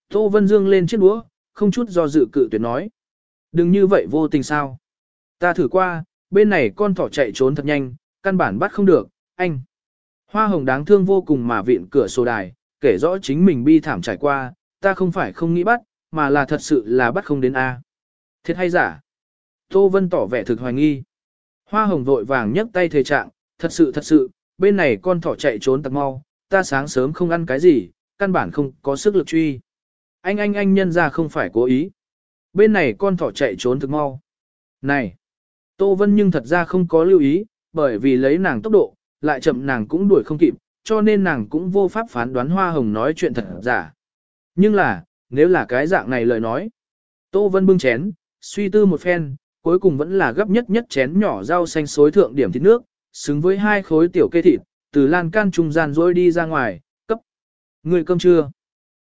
Tô Vân Dương lên chiếc đũa, không chút do dự cự tuyệt nói. Đừng như vậy vô tình sao. Ta thử qua, bên này con thỏ chạy trốn thật nhanh, căn bản bắt không được, anh. Hoa hồng đáng thương vô cùng mà viện cửa sổ đài, kể rõ chính mình bi thảm trải qua, ta không phải không nghĩ bắt, mà là thật sự là bắt không đến A. Thiệt hay giả? Tô Vân tỏ vẻ thực hoài nghi. Hoa hồng vội vàng nhấc tay thề trạng, thật sự thật sự, bên này con thỏ chạy trốn tặc mau, ta sáng sớm không ăn cái gì, căn bản không có sức lực truy. Anh anh anh nhân ra không phải cố ý. Bên này con thỏ chạy trốn thực mau. Này! Tô Vân nhưng thật ra không có lưu ý, bởi vì lấy nàng tốc độ, lại chậm nàng cũng đuổi không kịp, cho nên nàng cũng vô pháp phán đoán hoa hồng nói chuyện thật giả. Nhưng là, nếu là cái dạng này lời nói. Tô Vân bưng chén, suy tư một phen, cuối cùng vẫn là gấp nhất nhất chén nhỏ rau xanh xối thượng điểm thịt nước, xứng với hai khối tiểu kê thịt, từ lan can trung gian rôi đi ra ngoài, cấp. Người cơm trưa.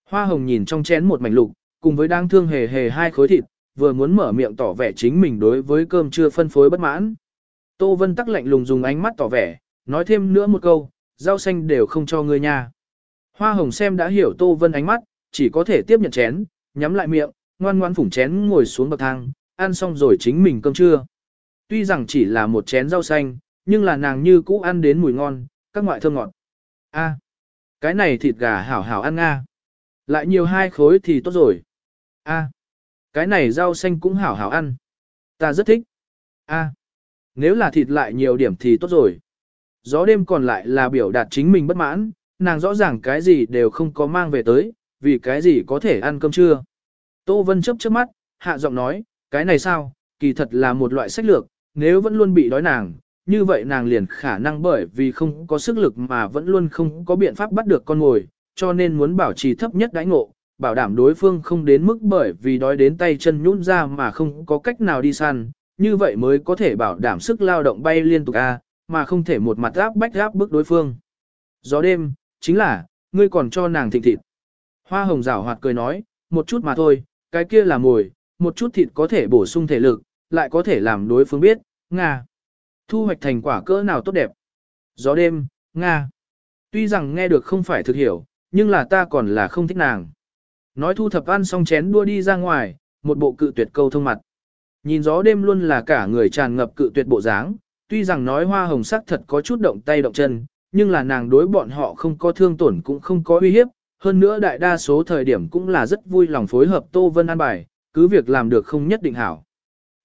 Hoa hồng nhìn trong chén một mảnh lục, cùng với đang thương hề hề hai khối thịt, vừa muốn mở miệng tỏ vẻ chính mình đối với cơm trưa phân phối bất mãn. Tô Vân tắc lạnh lùng dùng ánh mắt tỏ vẻ, nói thêm nữa một câu, rau xanh đều không cho ngươi nha. Hoa hồng xem đã hiểu Tô Vân ánh mắt, chỉ có thể tiếp nhận chén, nhắm lại miệng, ngoan ngoan phủng chén ngồi xuống bậc thang, ăn xong rồi chính mình cơm trưa. Tuy rằng chỉ là một chén rau xanh, nhưng là nàng như cũ ăn đến mùi ngon, các ngoại thơm ngọt. A, cái này thịt gà hảo hảo ăn nga. Lại nhiều hai khối thì tốt rồi. A, cái này rau xanh cũng hảo hảo ăn. Ta rất thích. A, nếu là thịt lại nhiều điểm thì tốt rồi. Gió đêm còn lại là biểu đạt chính mình bất mãn, nàng rõ ràng cái gì đều không có mang về tới, vì cái gì có thể ăn cơm trưa. Tô Vân chớp chớp mắt, hạ giọng nói, cái này sao, kỳ thật là một loại sách lược, nếu vẫn luôn bị đói nàng, như vậy nàng liền khả năng bởi vì không có sức lực mà vẫn luôn không có biện pháp bắt được con ngồi, cho nên muốn bảo trì thấp nhất đãi ngộ, bảo đảm đối phương không đến mức bởi vì đói đến tay chân nhũn ra mà không có cách nào đi săn, như vậy mới có thể bảo đảm sức lao động bay liên tục a, mà không thể một mặt áp bách áp bức đối phương. Gió đêm, chính là, ngươi còn cho nàng thịt thịt. Hoa hồng rảo hoạt cười nói, một chút mà thôi, cái kia là mồi, một chút thịt có thể bổ sung thể lực, lại có thể làm đối phương biết, Nga. Thu hoạch thành quả cỡ nào tốt đẹp. Gió đêm, Nga. Tuy rằng nghe được không phải thực hiểu, nhưng là ta còn là không thích nàng. Nói thu thập ăn xong chén đua đi ra ngoài, một bộ cự tuyệt câu thông mặt. Nhìn gió đêm luôn là cả người tràn ngập cự tuyệt bộ dáng, tuy rằng nói hoa hồng sắc thật có chút động tay động chân, nhưng là nàng đối bọn họ không có thương tổn cũng không có uy hiếp, hơn nữa đại đa số thời điểm cũng là rất vui lòng phối hợp Tô Vân an bài, cứ việc làm được không nhất định hảo.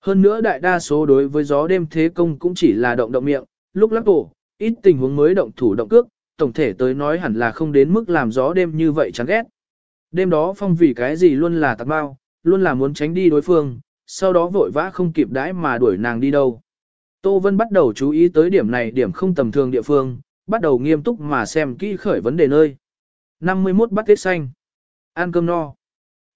Hơn nữa đại đa số đối với gió đêm thế công cũng chỉ là động động miệng, lúc lắc cổ, ít tình huống mới động thủ động cước, tổng thể tới nói hẳn là không đến mức làm gió đêm như vậy chán ghét. Đêm đó phong vì cái gì luôn là tạc bao, luôn là muốn tránh đi đối phương, sau đó vội vã không kịp đãi mà đuổi nàng đi đâu. Tô Vân bắt đầu chú ý tới điểm này điểm không tầm thường địa phương, bắt đầu nghiêm túc mà xem kỹ khởi vấn đề nơi. 51 bắt tết xanh. Ăn cơm no.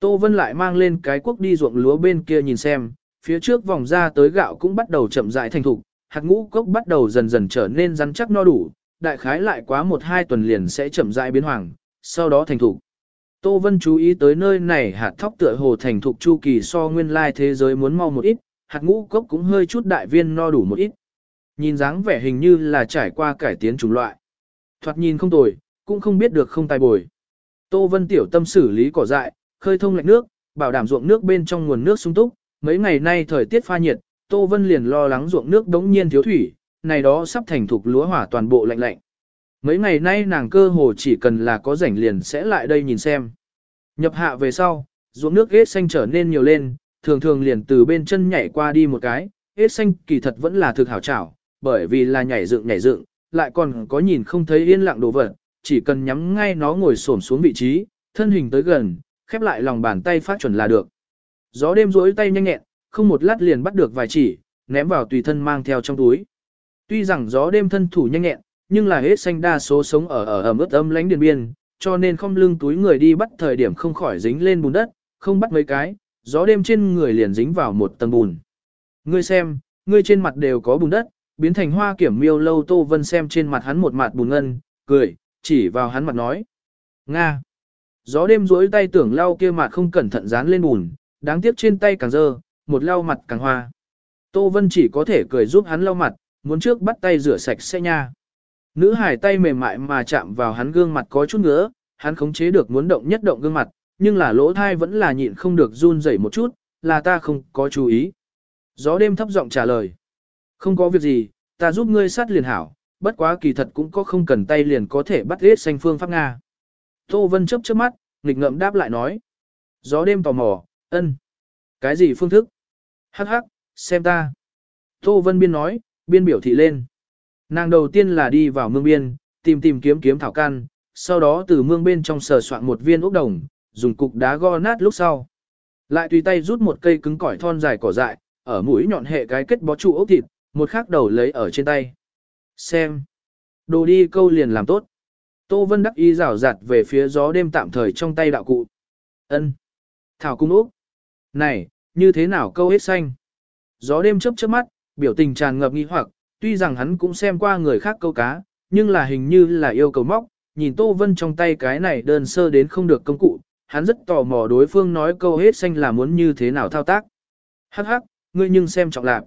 Tô Vân lại mang lên cái cuốc đi ruộng lúa bên kia nhìn xem, phía trước vòng ra tới gạo cũng bắt đầu chậm rãi thành thục, hạt ngũ cốc bắt đầu dần dần trở nên rắn chắc no đủ, đại khái lại quá một hai tuần liền sẽ chậm rãi biến hoàng, sau đó thành thục. Tô Vân chú ý tới nơi này hạt thóc tựa hồ thành thục chu kỳ so nguyên lai thế giới muốn mau một ít, hạt ngũ cốc cũng hơi chút đại viên no đủ một ít. Nhìn dáng vẻ hình như là trải qua cải tiến chủng loại. Thoạt nhìn không tồi, cũng không biết được không tài bồi. Tô Vân tiểu tâm xử lý cỏ dại, khơi thông lạnh nước, bảo đảm ruộng nước bên trong nguồn nước sung túc. Mấy ngày nay thời tiết pha nhiệt, Tô Vân liền lo lắng ruộng nước đống nhiên thiếu thủy, này đó sắp thành thục lúa hỏa toàn bộ lạnh lạnh. Mấy ngày nay nàng cơ hồ chỉ cần là có rảnh liền sẽ lại đây nhìn xem. Nhập hạ về sau, ruộng nước ghét xanh trở nên nhiều lên, thường thường liền từ bên chân nhảy qua đi một cái, hết xanh kỳ thật vẫn là thực hảo trảo, bởi vì là nhảy dựng nhảy dựng, lại còn có nhìn không thấy yên lặng đồ vật, chỉ cần nhắm ngay nó ngồi xổm xuống vị trí, thân hình tới gần, khép lại lòng bàn tay phát chuẩn là được. Gió đêm rũi tay nhanh nhẹn, không một lát liền bắt được vài chỉ, ném vào tùy thân mang theo trong túi. Tuy rằng gió đêm thân thủ nhanh nhẹn, nhưng là hết xanh đa số sống ở ở ẩm ướt âm lánh điền biên, cho nên không lưng túi người đi bắt thời điểm không khỏi dính lên bùn đất, không bắt mấy cái, gió đêm trên người liền dính vào một tầng bùn. Ngươi xem, Ngươi trên mặt đều có bùn đất, biến thành hoa kiểm miêu lâu Tô Vân xem trên mặt hắn một mặt bùn ngân, cười, chỉ vào hắn mặt nói. Nga. Gió đêm duỗi tay tưởng lau kia mặt không cẩn thận dán lên bùn, đáng tiếc trên tay càng dơ, một lau mặt càng hoa. Tô Vân chỉ có thể cười giúp hắn lau mặt, muốn trước bắt tay rửa sạch sẽ nha. Nữ hải tay mềm mại mà chạm vào hắn gương mặt có chút ngứa, hắn khống chế được muốn động nhất động gương mặt, nhưng là lỗ thai vẫn là nhịn không được run rẩy một chút, là ta không có chú ý. Gió đêm thấp giọng trả lời. Không có việc gì, ta giúp ngươi sát liền hảo, bất quá kỳ thật cũng có không cần tay liền có thể bắt hết xanh phương pháp Nga. Tô Vân chấp chớp mắt, nghịch ngợm đáp lại nói. Gió đêm tò mò, ân. Cái gì phương thức? Hắc hắc, xem ta. Tô Vân biên nói, biên biểu thị lên. Nàng đầu tiên là đi vào mương biên, tìm tìm kiếm kiếm thảo căn, sau đó từ mương bên trong sờ soạn một viên ốc đồng, dùng cục đá go nát lúc sau. Lại tùy tay rút một cây cứng cỏi thon dài cỏ dại, ở mũi nhọn hệ cái kết bó trụ ốc thịt, một khắc đầu lấy ở trên tay. Xem. Đồ đi câu liền làm tốt. Tô Vân đắc ý rảo rạt về phía gió đêm tạm thời trong tay đạo cụ. ân Thảo cung ốc. Này, như thế nào câu hết xanh? Gió đêm chớp chớp mắt, biểu tình tràn ngập nghi hoặc, tuy rằng hắn cũng xem qua người khác câu cá, nhưng là hình như là yêu cầu móc, nhìn Tô Vân trong tay cái này đơn sơ đến không được công cụ, hắn rất tò mò đối phương nói câu hết xanh là muốn như thế nào thao tác. Hắc hắc, ngươi nhưng xem trọng lạc.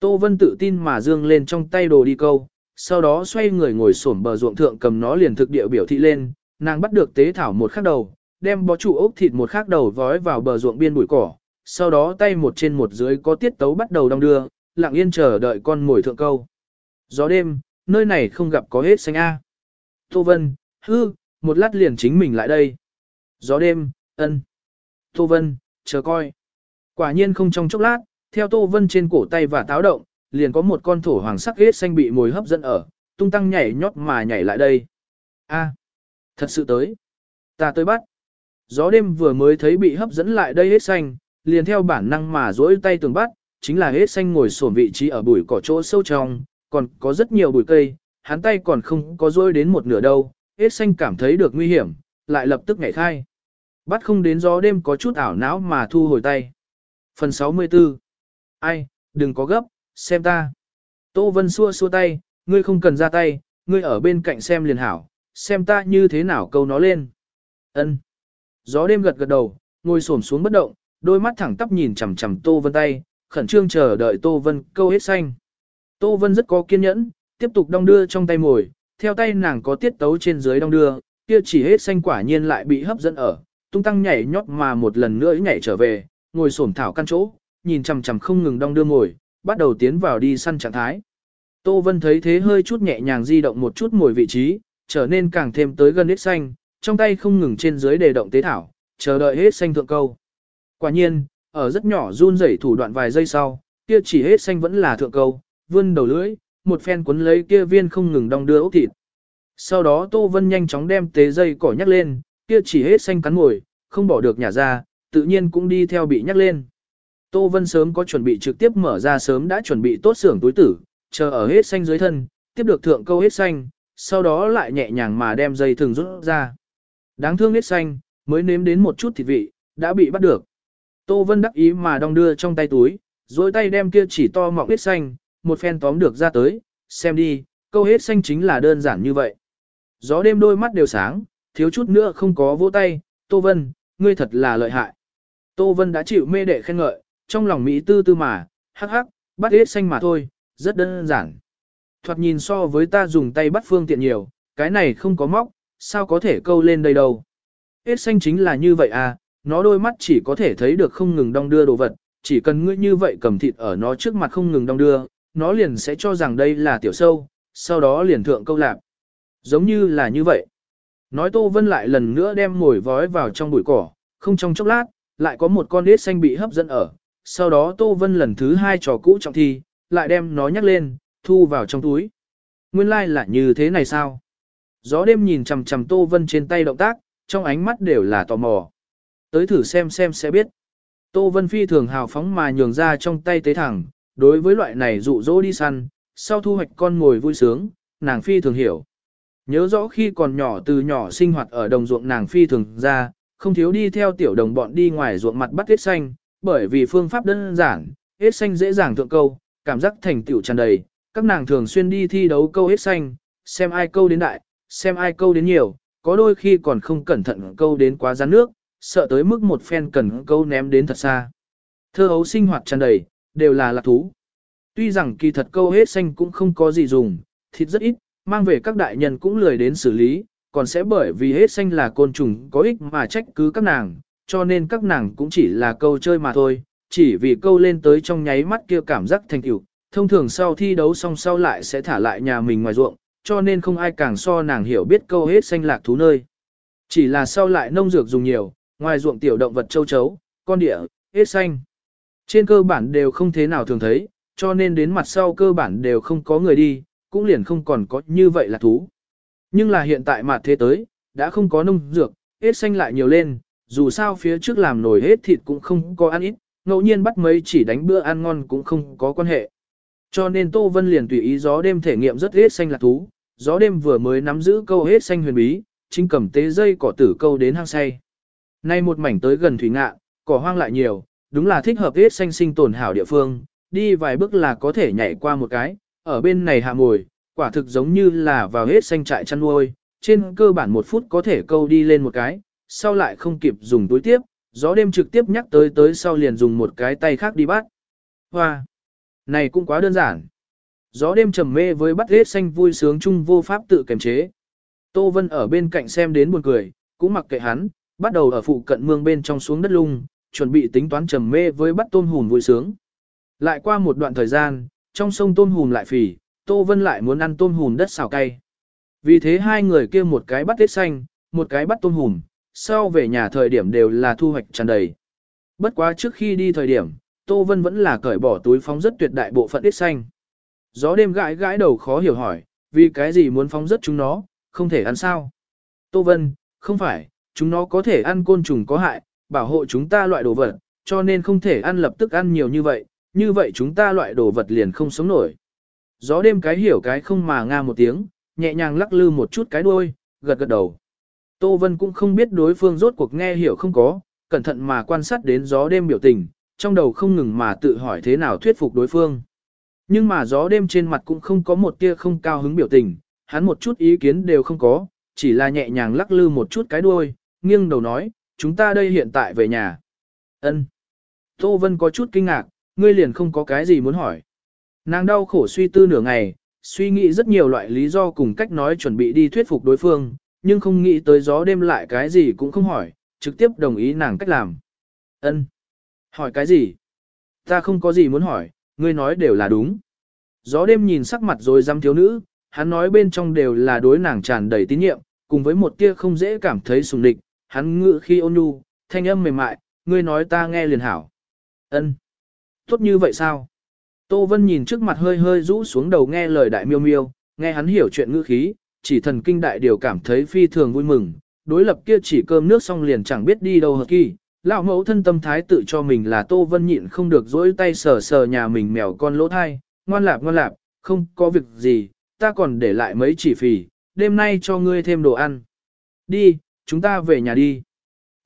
Tô Vân tự tin mà dương lên trong tay đồ đi câu, sau đó xoay người ngồi xổm bờ ruộng thượng cầm nó liền thực địa biểu thị lên, nàng bắt được tế thảo một khắc đầu, đem bó trụ ốc thịt một khắc đầu vói vào bờ ruộng biên bụi cỏ, sau đó tay một trên một dưới có tiết tấu bắt đầu đong đưa, lặng yên chờ đợi con mồi thượng câu. Gió đêm, nơi này không gặp có hết xanh A. Tô Vân, hư, một lát liền chính mình lại đây. Gió đêm, ân. Tô Vân, chờ coi. Quả nhiên không trong chốc lát, theo Tô Vân trên cổ tay và táo động, liền có một con thổ hoàng sắc ghét xanh bị mồi hấp dẫn ở, tung tăng nhảy nhót mà nhảy lại đây. A, thật sự tới. Ta tới bắt. Gió đêm vừa mới thấy bị hấp dẫn lại đây hết xanh, liền theo bản năng mà duỗi tay tường bắt, chính là hết xanh ngồi sổn vị trí ở bụi cỏ chỗ sâu trong, còn có rất nhiều bụi cây, hắn tay còn không có duỗi đến một nửa đâu, hết xanh cảm thấy được nguy hiểm, lại lập tức nhảy khai. Bắt không đến gió đêm có chút ảo não mà thu hồi tay. Phần 64 Ai, đừng có gấp, xem ta. Tô Vân xua xua tay, ngươi không cần ra tay, ngươi ở bên cạnh xem liền hảo, xem ta như thế nào câu nó lên. Ân. Gió đêm gật gật đầu, ngồi xổm xuống bất động, đôi mắt thẳng tắp nhìn chằm chằm Tô Vân tay, khẩn trương chờ đợi Tô Vân câu hết xanh. Tô Vân rất có kiên nhẫn, tiếp tục đong đưa trong tay mồi, theo tay nàng có tiết tấu trên dưới đong đưa, kia chỉ hết xanh quả nhiên lại bị hấp dẫn ở, tung tăng nhảy nhót mà một lần nữa nhảy trở về, ngồi xổm thảo căn chỗ, nhìn chằm chằm không ngừng đong đưa ngồi, bắt đầu tiến vào đi săn trạng thái. Tô Vân thấy thế hơi chút nhẹ nhàng di động một chút ngồi vị trí, trở nên càng thêm tới gần hết xanh, trong tay không ngừng trên dưới đề động tế thảo, chờ đợi hết xanh thượng câu. Quả nhiên, ở rất nhỏ run rẩy thủ đoạn vài giây sau, kia chỉ hết xanh vẫn là thượng câu, vươn đầu lưỡi, một phen cuốn lấy kia viên không ngừng đong đưa ốc thịt. Sau đó Tô Vân nhanh chóng đem tế dây cỏ nhắc lên, kia chỉ hết xanh cắn ngồi, không bỏ được nhả ra, tự nhiên cũng đi theo bị nhắc lên. Tô Vân sớm có chuẩn bị trực tiếp mở ra sớm đã chuẩn bị tốt xưởng túi tử, chờ ở hết xanh dưới thân, tiếp được thượng câu hết xanh, sau đó lại nhẹ nhàng mà đem dây thừng rút ra. Đáng thương hết xanh, mới nếm đến một chút thịt vị, đã bị bắt được. Tô Vân đắc ý mà đong đưa trong tay túi, dối tay đem kia chỉ to mọng hết xanh, một phen tóm được ra tới, xem đi, câu hết xanh chính là đơn giản như vậy. Gió đêm đôi mắt đều sáng, thiếu chút nữa không có vỗ tay, Tô Vân, ngươi thật là lợi hại. Tô Vân đã chịu mê đệ khen ngợi, trong lòng Mỹ tư tư mà, hắc hắc, bắt hết xanh mà thôi, rất đơn giản. Thoạt nhìn so với ta dùng tay bắt phương tiện nhiều, cái này không có móc, sao có thể câu lên đây đâu. Hết xanh chính là như vậy à, nó đôi mắt chỉ có thể thấy được không ngừng đong đưa đồ vật, chỉ cần ngươi như vậy cầm thịt ở nó trước mặt không ngừng đong đưa, nó liền sẽ cho rằng đây là tiểu sâu, sau đó liền thượng câu lạc. Giống như là như vậy. Nói Tô Vân lại lần nữa đem ngồi vói vào trong bụi cỏ, không trong chốc lát, lại có một con đít xanh bị hấp dẫn ở, sau đó Tô Vân lần thứ hai trò cũ trọng thi, lại đem nó nhắc lên, thu vào trong túi. Nguyên lai like là như thế này sao? Gió đêm nhìn chằm chằm Tô Vân trên tay động tác, trong ánh mắt đều là tò mò. Tới thử xem xem sẽ biết. Tô Vân phi thường hào phóng mà nhường ra trong tay tế thẳng, đối với loại này dụ dỗ đi săn, sau thu hoạch con ngồi vui sướng, nàng phi thường hiểu. Nhớ rõ khi còn nhỏ từ nhỏ sinh hoạt ở đồng ruộng nàng phi thường ra, không thiếu đi theo tiểu đồng bọn đi ngoài ruộng mặt bắt hết xanh, bởi vì phương pháp đơn giản, hết xanh dễ dàng thượng câu, cảm giác thành tựu tràn đầy, các nàng thường xuyên đi thi đấu câu hết xanh, xem ai câu đến đại, xem ai câu đến nhiều, có đôi khi còn không cẩn thận câu đến quá rắn nước, sợ tới mức một phen cần câu ném đến thật xa. Thơ hấu sinh hoạt tràn đầy, đều là lạc thú. Tuy rằng kỳ thật câu hết xanh cũng không có gì dùng, thịt rất ít, mang về các đại nhân cũng lười đến xử lý, còn sẽ bởi vì hết xanh là côn trùng có ích mà trách cứ các nàng, cho nên các nàng cũng chỉ là câu chơi mà thôi, chỉ vì câu lên tới trong nháy mắt kia cảm giác thành tựu, thông thường sau thi đấu xong sau lại sẽ thả lại nhà mình ngoài ruộng, cho nên không ai càng so nàng hiểu biết câu hết xanh lạc thú nơi. Chỉ là sau lại nông dược dùng nhiều, ngoài ruộng tiểu động vật châu chấu, con địa, hết xanh. Trên cơ bản đều không thế nào thường thấy, cho nên đến mặt sau cơ bản đều không có người đi, cũng liền không còn có như vậy là thú. Nhưng là hiện tại mặt thế tới, đã không có nông dược, hết xanh lại nhiều lên, dù sao phía trước làm nổi hết thịt cũng không có ăn ít, ngẫu nhiên bắt mấy chỉ đánh bữa ăn ngon cũng không có quan hệ. Cho nên Tô Vân liền tùy ý gió đêm thể nghiệm rất hết xanh là thú, gió đêm vừa mới nắm giữ câu hết xanh huyền bí, chính cầm tế dây cỏ tử câu đến hang say. Nay một mảnh tới gần thủy ngạ, cỏ hoang lại nhiều, đúng là thích hợp hết xanh sinh tồn hảo địa phương, đi vài bước là có thể nhảy qua một cái, ở bên này hạ ngồi, quả thực giống như là vào hết xanh trại chăn nuôi, trên cơ bản một phút có thể câu đi lên một cái, sau lại không kịp dùng túi tiếp, gió đêm trực tiếp nhắc tới tới sau liền dùng một cái tay khác đi bắt. Hoa! Này cũng quá đơn giản. Gió đêm trầm mê với bắt hết xanh vui sướng chung vô pháp tự kiềm chế. Tô Vân ở bên cạnh xem đến buồn cười, cũng mặc kệ hắn, bắt đầu ở phụ cận mương bên trong xuống đất lung, chuẩn bị tính toán trầm mê với bắt tôm hùm vui sướng. Lại qua một đoạn thời gian, trong sông tôm hùm lại phì, Tô Vân lại muốn ăn tôm hùm đất xào cay. Vì thế hai người kia một cái bắt tết xanh, một cái bắt tôm hùm, sau về nhà thời điểm đều là thu hoạch tràn đầy. Bất quá trước khi đi thời điểm, Tô Vân vẫn là cởi bỏ túi phóng rất tuyệt đại bộ phận tết xanh. Gió đêm gãi gãi đầu khó hiểu hỏi, vì cái gì muốn phóng rất chúng nó, không thể ăn sao? Tô Vân, không phải, chúng nó có thể ăn côn trùng có hại, bảo hộ chúng ta loại đồ vật, cho nên không thể ăn lập tức ăn nhiều như vậy, như vậy chúng ta loại đồ vật liền không sống nổi. Gió đêm cái hiểu cái không mà nga một tiếng, nhẹ nhàng lắc lư một chút cái đuôi, gật gật đầu. Tô Vân cũng không biết đối phương rốt cuộc nghe hiểu không có, cẩn thận mà quan sát đến gió đêm biểu tình, trong đầu không ngừng mà tự hỏi thế nào thuyết phục đối phương. Nhưng mà gió đêm trên mặt cũng không có một tia không cao hứng biểu tình, hắn một chút ý kiến đều không có, chỉ là nhẹ nhàng lắc lư một chút cái đuôi, nghiêng đầu nói, chúng ta đây hiện tại về nhà. Ân. Tô Vân có chút kinh ngạc, ngươi liền không có cái gì muốn hỏi. Nàng đau khổ suy tư nửa ngày, suy nghĩ rất nhiều loại lý do cùng cách nói chuẩn bị đi thuyết phục đối phương, nhưng không nghĩ tới gió đêm lại cái gì cũng không hỏi, trực tiếp đồng ý nàng cách làm. Ân, Hỏi cái gì? Ta không có gì muốn hỏi, ngươi nói đều là đúng. Gió đêm nhìn sắc mặt rồi dám thiếu nữ, hắn nói bên trong đều là đối nàng tràn đầy tín nhiệm, cùng với một tia không dễ cảm thấy sùng địch, hắn ngự khi ôn nhu, thanh âm mềm mại, ngươi nói ta nghe liền hảo. Ân, Tốt như vậy sao? Tô Vân nhìn trước mặt hơi hơi rũ xuống đầu nghe lời đại miêu miêu, nghe hắn hiểu chuyện ngữ khí, chỉ thần kinh đại điều cảm thấy phi thường vui mừng, đối lập kia chỉ cơm nước xong liền chẳng biết đi đâu hợp kỳ. Lão mẫu thân tâm thái tự cho mình là Tô Vân nhịn không được dỗi tay sờ sờ nhà mình mèo con lỗ thai, ngoan lạp ngoan lạp, không có việc gì, ta còn để lại mấy chỉ phì, đêm nay cho ngươi thêm đồ ăn. Đi, chúng ta về nhà đi.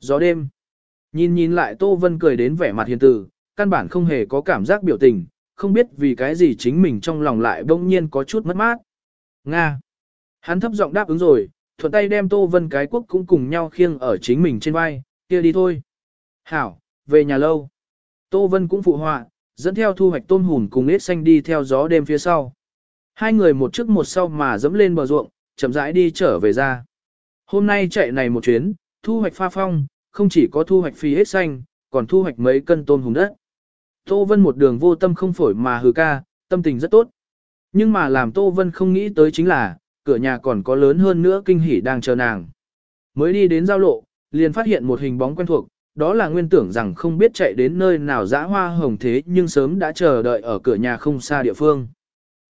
Gió đêm. Nhìn nhìn lại Tô Vân cười đến vẻ mặt hiền từ, căn bản không hề có cảm giác biểu tình, không biết vì cái gì chính mình trong lòng lại bỗng nhiên có chút mất mát. Nga. Hắn thấp giọng đáp ứng rồi, thuận tay đem Tô Vân cái quốc cũng cùng nhau khiêng ở chính mình trên vai, kia đi thôi. Hảo, về nhà lâu. Tô Vân cũng phụ họa, dẫn theo thu hoạch tôm hùn cùng nết xanh đi theo gió đêm phía sau. Hai người một trước một sau mà dẫm lên bờ ruộng, chậm rãi đi trở về ra. Hôm nay chạy này một chuyến, thu hoạch pha phong, không chỉ có thu hoạch phi hết xanh, còn thu hoạch mấy cân tôm hùm đất. Tô Vân một đường vô tâm không phổi mà hừ ca, tâm tình rất tốt. Nhưng mà làm Tô Vân không nghĩ tới chính là, cửa nhà còn có lớn hơn nữa kinh hỉ đang chờ nàng. Mới đi đến giao lộ, liền phát hiện một hình bóng quen thuộc, đó là nguyên tưởng rằng không biết chạy đến nơi nào dã hoa hồng thế nhưng sớm đã chờ đợi ở cửa nhà không xa địa phương.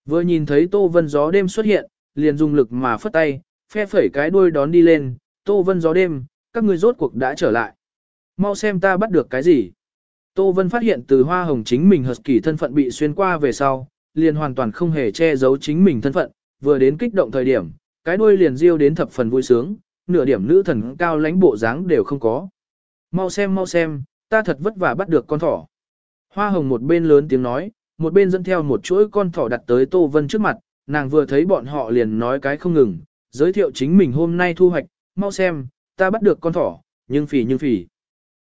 Vừa nhìn thấy Tô Vân gió đêm xuất hiện, liền dùng lực mà phất tay, phe phẩy cái đuôi đón đi lên, Tô Vân gió đêm, các ngươi rốt cuộc đã trở lại. Mau xem ta bắt được cái gì. Tô Vân phát hiện từ hoa hồng chính mình hợp kỳ thân phận bị xuyên qua về sau, liền hoàn toàn không hề che giấu chính mình thân phận, vừa đến kích động thời điểm, cái đuôi liền riêu đến thập phần vui sướng, nửa điểm nữ thần cao lãnh bộ dáng đều không có. Mau xem mau xem, ta thật vất vả bắt được con thỏ. Hoa hồng một bên lớn tiếng nói, một bên dẫn theo một chuỗi con thỏ đặt tới Tô Vân trước mặt, nàng vừa thấy bọn họ liền nói cái không ngừng, giới thiệu chính mình hôm nay thu hoạch, mau xem, ta bắt được con thỏ, nhưng phỉ nhưng phỉ.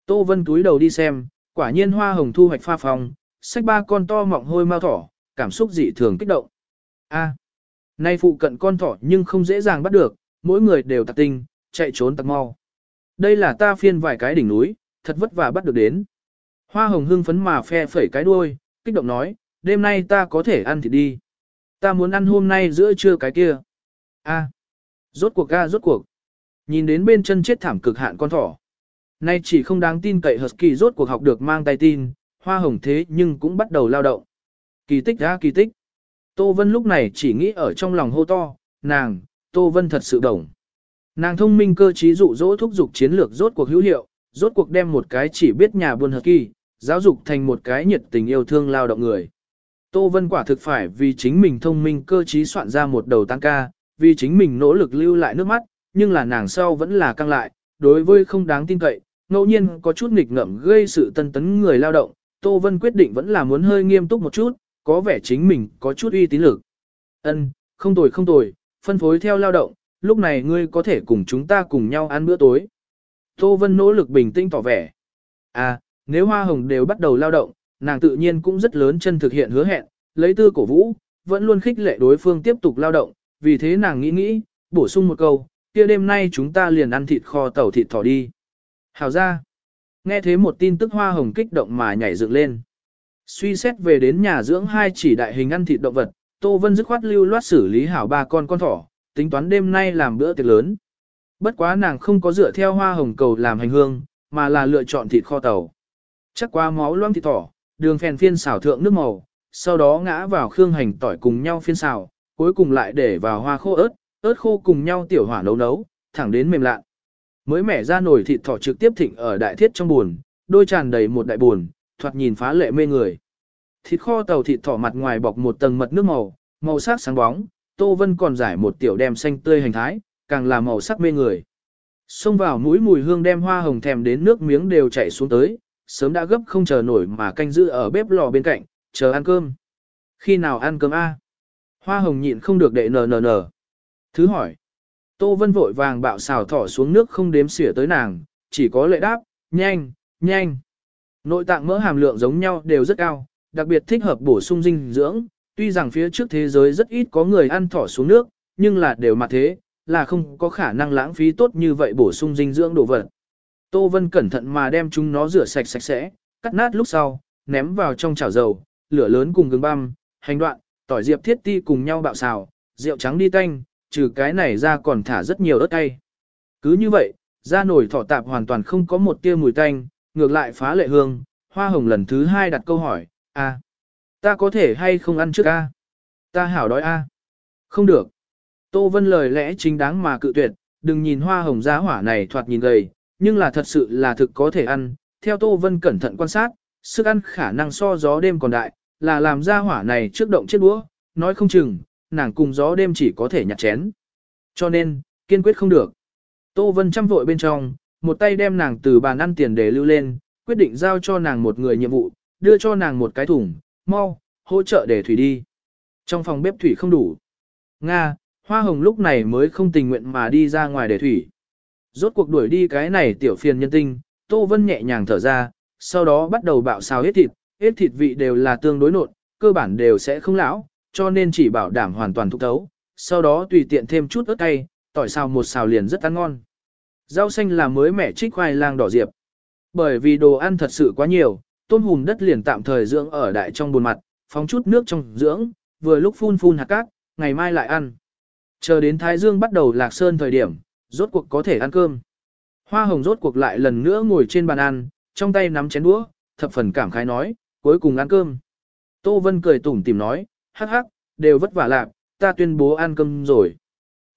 Tô Vân túi đầu đi xem, quả nhiên hoa hồng thu hoạch pha phòng, sách ba con to mọng hôi mau thỏ, cảm xúc dị thường kích động. A, nay phụ cận con thỏ nhưng không dễ dàng bắt được, mỗi người đều tạc tinh, chạy trốn tạc mau. Đây là ta phiên vài cái đỉnh núi, thật vất vả bắt được đến. Hoa hồng hưng phấn mà phe phẩy cái đuôi, kích động nói, đêm nay ta có thể ăn thịt đi. Ta muốn ăn hôm nay giữa trưa cái kia. A, rốt cuộc ga rốt cuộc. Nhìn đến bên chân chết thảm cực hạn con thỏ. Nay chỉ không đáng tin cậy Husky rốt cuộc học được mang tay tin, hoa hồng thế nhưng cũng bắt đầu lao động. Kỳ tích ra kỳ tích. Tô Vân lúc này chỉ nghĩ ở trong lòng hô to, nàng, Tô Vân thật sự đồng. Nàng thông minh cơ trí dụ dỗ thúc dục chiến lược rốt cuộc hữu hiệu, rốt cuộc đem một cái chỉ biết nhà buôn hợp kỳ, giáo dục thành một cái nhiệt tình yêu thương lao động người. Tô Vân quả thực phải vì chính mình thông minh cơ trí soạn ra một đầu tăng ca, vì chính mình nỗ lực lưu lại nước mắt, nhưng là nàng sau vẫn là căng lại, đối với không đáng tin cậy, ngẫu nhiên có chút nghịch ngợm gây sự tân tấn người lao động, Tô Vân quyết định vẫn là muốn hơi nghiêm túc một chút, có vẻ chính mình có chút uy tín lực. Ân, không tồi không tồi, phân phối theo lao động, lúc này ngươi có thể cùng chúng ta cùng nhau ăn bữa tối. Tô Vân nỗ lực bình tĩnh tỏ vẻ. À, nếu hoa hồng đều bắt đầu lao động, nàng tự nhiên cũng rất lớn chân thực hiện hứa hẹn, lấy tư cổ vũ, vẫn luôn khích lệ đối phương tiếp tục lao động, vì thế nàng nghĩ nghĩ, bổ sung một câu, kia đêm nay chúng ta liền ăn thịt kho tàu thịt thỏ đi. Hào ra, nghe thế một tin tức hoa hồng kích động mà nhảy dựng lên. Suy xét về đến nhà dưỡng hai chỉ đại hình ăn thịt động vật, Tô Vân dứt khoát lưu loát xử lý hảo ba con con thỏ, tính toán đêm nay làm bữa tiệc lớn. Bất quá nàng không có dựa theo hoa hồng cầu làm hành hương, mà là lựa chọn thịt kho tàu. Chắc qua máu loang thịt thỏ, đường phèn phiên xào thượng nước màu, sau đó ngã vào khương hành tỏi cùng nhau phiên xào, cuối cùng lại để vào hoa khô ớt, ớt khô cùng nhau tiểu hỏa nấu nấu, thẳng đến mềm lạ. Mới mẻ ra nồi thịt thỏ trực tiếp thịnh ở đại thiết trong buồn, đôi tràn đầy một đại buồn, thoạt nhìn phá lệ mê người. Thịt kho tàu thịt thỏ mặt ngoài bọc một tầng mật nước màu, màu sắc sáng bóng, Tô Vân còn giải một tiểu đem xanh tươi hành thái, càng là màu sắc mê người. Xông vào mũi mùi hương đem hoa hồng thèm đến nước miếng đều chảy xuống tới, sớm đã gấp không chờ nổi mà canh giữ ở bếp lò bên cạnh, chờ ăn cơm. Khi nào ăn cơm a? Hoa hồng nhịn không được đệ nờ nờ nờ. Thứ hỏi. Tô Vân vội vàng bạo xào thỏ xuống nước không đếm xỉa tới nàng, chỉ có lệ đáp, nhanh, nhanh. Nội tạng mỡ hàm lượng giống nhau đều rất cao, đặc biệt thích hợp bổ sung dinh dưỡng, tuy rằng phía trước thế giới rất ít có người ăn thỏ xuống nước, nhưng là đều mà thế, là không có khả năng lãng phí tốt như vậy bổ sung dinh dưỡng đồ vật. Tô Vân cẩn thận mà đem chúng nó rửa sạch sạch sẽ, cắt nát lúc sau, ném vào trong chảo dầu, lửa lớn cùng gừng băm, hành đoạn, tỏi diệp thiết ti cùng nhau bạo xào, rượu trắng đi tanh, trừ cái này ra còn thả rất nhiều ớt cay. Cứ như vậy, ra nổi thỏ tạp hoàn toàn không có một tia mùi tanh, ngược lại phá lệ hương. Hoa hồng lần thứ hai đặt câu hỏi, a, ta có thể hay không ăn trước a? Ta hảo đói a. Không được. Tô Vân lời lẽ chính đáng mà cự tuyệt, đừng nhìn hoa hồng giá hỏa này thoạt nhìn gầy, nhưng là thật sự là thực có thể ăn. Theo Tô Vân cẩn thận quan sát, sức ăn khả năng so gió đêm còn đại, là làm ra hỏa này trước động chết đũa, nói không chừng, nàng cùng gió đêm chỉ có thể nhặt chén. Cho nên, kiên quyết không được. Tô Vân chăm vội bên trong, một tay đem nàng từ bàn ăn tiền để lưu lên, quyết định giao cho nàng một người nhiệm vụ, đưa cho nàng một cái thùng, mau, hỗ trợ để thủy đi. Trong phòng bếp thủy không đủ. Nga, Hoa Hồng lúc này mới không tình nguyện mà đi ra ngoài để thủy. Rốt cuộc đuổi đi cái này tiểu phiền nhân tinh, Tô Vân nhẹ nhàng thở ra, sau đó bắt đầu bạo xào hết thịt, hết thịt vị đều là tương đối nộn, cơ bản đều sẽ không lão, cho nên chỉ bảo đảm hoàn toàn thúc thấu, sau đó tùy tiện thêm chút ớt cay, tỏi xào một xào liền rất ăn ngon. Rau xanh là mới mẻ trích khoai lang đỏ diệp. Bởi vì đồ ăn thật sự quá nhiều, tôm hùm đất liền tạm thời dưỡng ở đại trong bồn mặt, phóng chút nước trong dưỡng, vừa lúc phun phun hạt cát, ngày mai lại ăn. Chờ đến Thái Dương bắt đầu lạc sơn thời điểm, rốt cuộc có thể ăn cơm. Hoa hồng rốt cuộc lại lần nữa ngồi trên bàn ăn, trong tay nắm chén đũa, thập phần cảm khái nói, cuối cùng ăn cơm. Tô Vân cười tủm tìm nói, hắc hắc, đều vất vả lạc, ta tuyên bố ăn cơm rồi.